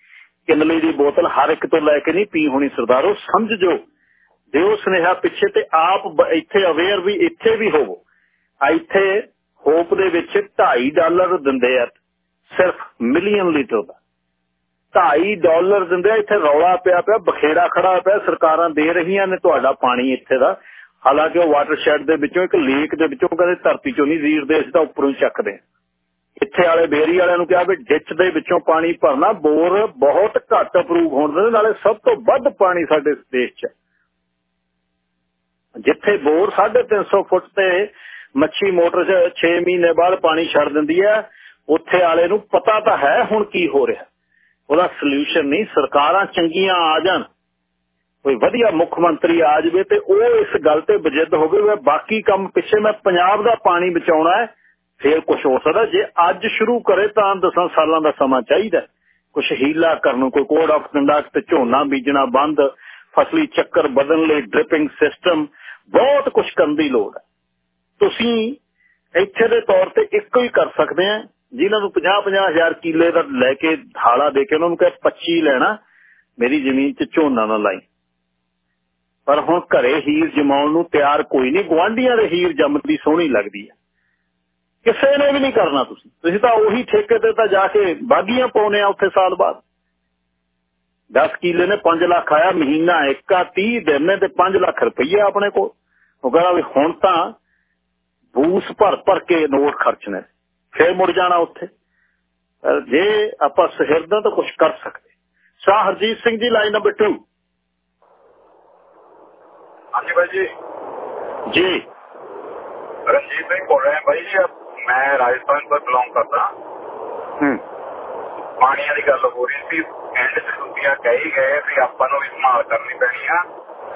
ਕਿੰਨਲੇ ਦੀ ਬੋਤਲ ਹਰ ਇੱਕ ਤੋਂ ਲੈ ਕੇ ਨਹੀਂ ਪੀ ਹੋਣੀ, ਸਰਦਾਰੋ, ਸਮਝ ਜੋ। ਦਿਓ ਸੁਨੇਹਾ ਪਿੱਛੇ ਤੇ ਆਪ ਇੱਥੇ ਅਵੇਅਰ ਵੀ ਇੱਥੇ ਵੀ ਹੋਵੋ। ਇੱਥੇ ਹੋਪ ਦੇ ਵਿੱਚ 2.5 ਡਾਲਰ ਦਿੰਦੇ ਆ, ਸਿਰਫ ਮਿਲੀਅਨ ਲੀਟਰ ਦਾ। 2.5 ਡਾਲਰ ਦਿੰਦੇ ਆ, ਇੱਥੇ ਰੌਲਾ ਪਿਆ ਪਿਆ, ਬਖੇੜਾ ਖੜਾ ਪਿਆ, ਸਰਕਾਰਾਂ ਦੇ ਰਹੀਆਂ ਨੇ ਤੁਹਾਡਾ ਪਾਣੀ ਇੱਥੇ ਦਾ। ਹਾਲਾਂਕਿ ਉਹ ਵਾਟਰਸ਼ੈਡ ਦੇ ਵਿੱਚੋਂ, ਇੱਕ ਲੇਕ ਦੇ ਵਿੱਚੋਂ ਕਦੇ ਧਰਤੀ ਚੋਂ ਨਹੀਂ ਰੀੜਦੇ ਅਸੀਂ ਤਾਂ ਉੱਪਰੋਂ ਹੀ ਚੱਕਦੇ ਇੱਥੇ ਵਾਲੇ ਬੇਰੀ ਵਾਲਿਆਂ ਨੂੰ ਕਿਹਾ ਵੀ ਡਿੱਚ ਦੇ ਵਿੱਚੋਂ ਪਾਣੀ ਭਰਨਾ, ਬੋਰ ਬਹੁਤ ਘੱਟ ਅਪਰੂਵ ਹੋਣ ਦੇ ਨਾਲੇ ਸਭ ਤੋਂ ਵੱਧ ਪਾਣੀ ਸਾਡੇ ਦੇਸ਼ 'ਚ ਜਿੱਥੇ ਬੋਰ 350 ਫੁੱਟ ਤੇ ਮੱਛੀ ਮੋਟਰ 'ਚ 6 ਮਹੀਨੇ ਬਾਅਦ ਪਾਣੀ ਛੱਡ ਦਿੰਦੀ ਹੈ। ਉੱਥੇ ਵਾਲੇ ਨੂੰ ਪਤਾ ਤਾਂ ਹੈ ਹੁਣ ਕੀ ਹੋ ਰਿਹਾ। ਉਹਦਾ ਸੋਲੂਸ਼ਨ ਨਹੀਂ, ਸਰਕਾਰਾਂ ਚੰਗੀਆਂ ਆ ਜਾਣ। ਕੋਈ ਵਧੀਆ ਮੁੱਖ ਮੰਤਰੀ ਆ ਜਾਵੇ ਤੇ ਉਹ ਇਸ ਗੱਲ ਤੇ ਬਜਿੱਦ ਹੋਵੇ ਵੀ ਬਾਕੀ ਕੰਮ ਪਿੱਛੇ ਮੈਂ ਪੰਜਾਬ ਦਾ ਪਾਣੀ ਬਚਾਉਣਾ ਹੈ। ਫੇਰ ਕੁਝ ਹੋ ਸਕਦਾ ਜੇ ਅੱਜ ਸ਼ੁਰੂ ਕਰੇ ਤਾਂ 10 ਸਾਲਾਂ ਦਾ ਸਮਾਂ ਚਾਹੀਦਾ ਕੁਝ ਹੀਲਾ ਕਰਨ ਨੂੰ, ਕੋਈ ਕੋਡ ਆਫ ਕੰਡਕਟ ਝੋਨਾ ਬੀਜਣਾ ਬੰਦ, ਫਸਲੀ ਚੱਕਰ ਬਦਲਣ ਲਈ ਡ੍ਰਿਪਿੰਗ ਸਿਸਟਮ ਬਹੁਤ ਕੁਝ ਕਰਨ ਦੀ ਲੋੜ ਹੈ। ਤੁਸੀਂ ਇੱਥੇ ਦੇ ਤੌਰ ਤੇ ਇੱਕੋ ਹੀ ਕਰ ਸਕਦੇ ਆ। ਜਿਨ੍ਹਾਂ ਨੂੰ 50-50 ਹਜ਼ਾਰ ਕਿੱਲੇ ਦਾ ਲੈ ਕੇ ਢਾਲਾ ਦੇ ਕੇ ਉਹਨਾਂ ਨੂੰ ਕਹੇ 25 ਲੈਣਾ, ਮੇਰੀ ਜ਼ਮੀਨ 'ਚ ਝੋਨਾ ਨਾ ਲਾਈ। ਪਰ ਹੁਣ ਘਰੇ ਹੀਰ ਜਮਾਉਣ ਨੂੰ ਤਿਆਰ ਕੋਈ ਨਹੀਂ ਗਵਾਂਢੀਆਂ ਦੇ ਹੀਰ ਜੰਮਦੀ ਸੋਹਣੀ ਲੱਗਦੀ ਹੈ ਕਿਸੇ ਨੇ ਵੀ ਨਹੀਂ ਕਰਨਾ ਤੁਸੀਂ। ਤੁਸੀਂ ਤਾਂ ਉਹੀ ਠੇਕੇ ਤੇ ਤਾਂ ਜਾ ਕੇ ਬਾਗੀਆਂ ਪਾਉਨੇ ਆ ਉੱਥੇ ਸਾਲ ਬਾਅਦ। 10 ਕਿੱਲੇ ਨੇ 5 ਲੱਖ ਆਇਆ, ਮਹੀਨਾ ਇੱਕਾ 30 ਦਿਨ ਨੇ ਤੇ 5 ਲੱਖ ਰੁਪਈਆ ਆਪਣੇ ਕੋਲ। ਉਹ ਕਹਿੰਦਾ ਵੀ ਹੁਣ ਤਾਂ ਬੂਸ ਭਰ ਭਰ ਕੇ ਨੋਟ ਖਰਚਣੇ। ਫੇਰ ਮੁੜ ਜਾਣਾ ਉੱਥੇ। ਜੇ ਆਪਾਂ ਸਹਿਰਦਾ ਤਾਂ ਕੁਝ ਕਰ ਸਕਦੇ। ਸ਼ਾਹ ਹਰਜੀਤ ਸਿੰਘ ਜੀ ਲਾਈਨ ਨੰਬਰ 2 ਹਾਂਜੀ ਬਾਈ ਜੀ। ਜੀ। ਰਣਜੀਤ ਸਿੰਘ ਬੋਲ ਰਿਹਾ ਬਾਈ ਜੀ ਮੈਂ ਰਾਜਸਥਾਨ ਤੋਂ ਬਿਲੋਂਗ ਕਰਦਾ। ਹੂੰ। ਪਾਣੀਆਂ ਦੀ ਗੱਲ ਹੋ ਰਹੀ ਸੀ। ਐਂਡ ਚ ਦੁਨੀਆ ਕਹੀ ਗਏ ਵੀ ਆਪਾਂ ਨੂੰ ਇਸਤੇਮਾਲ ਕਰਨੀ ਪੈਣੀ ਆ।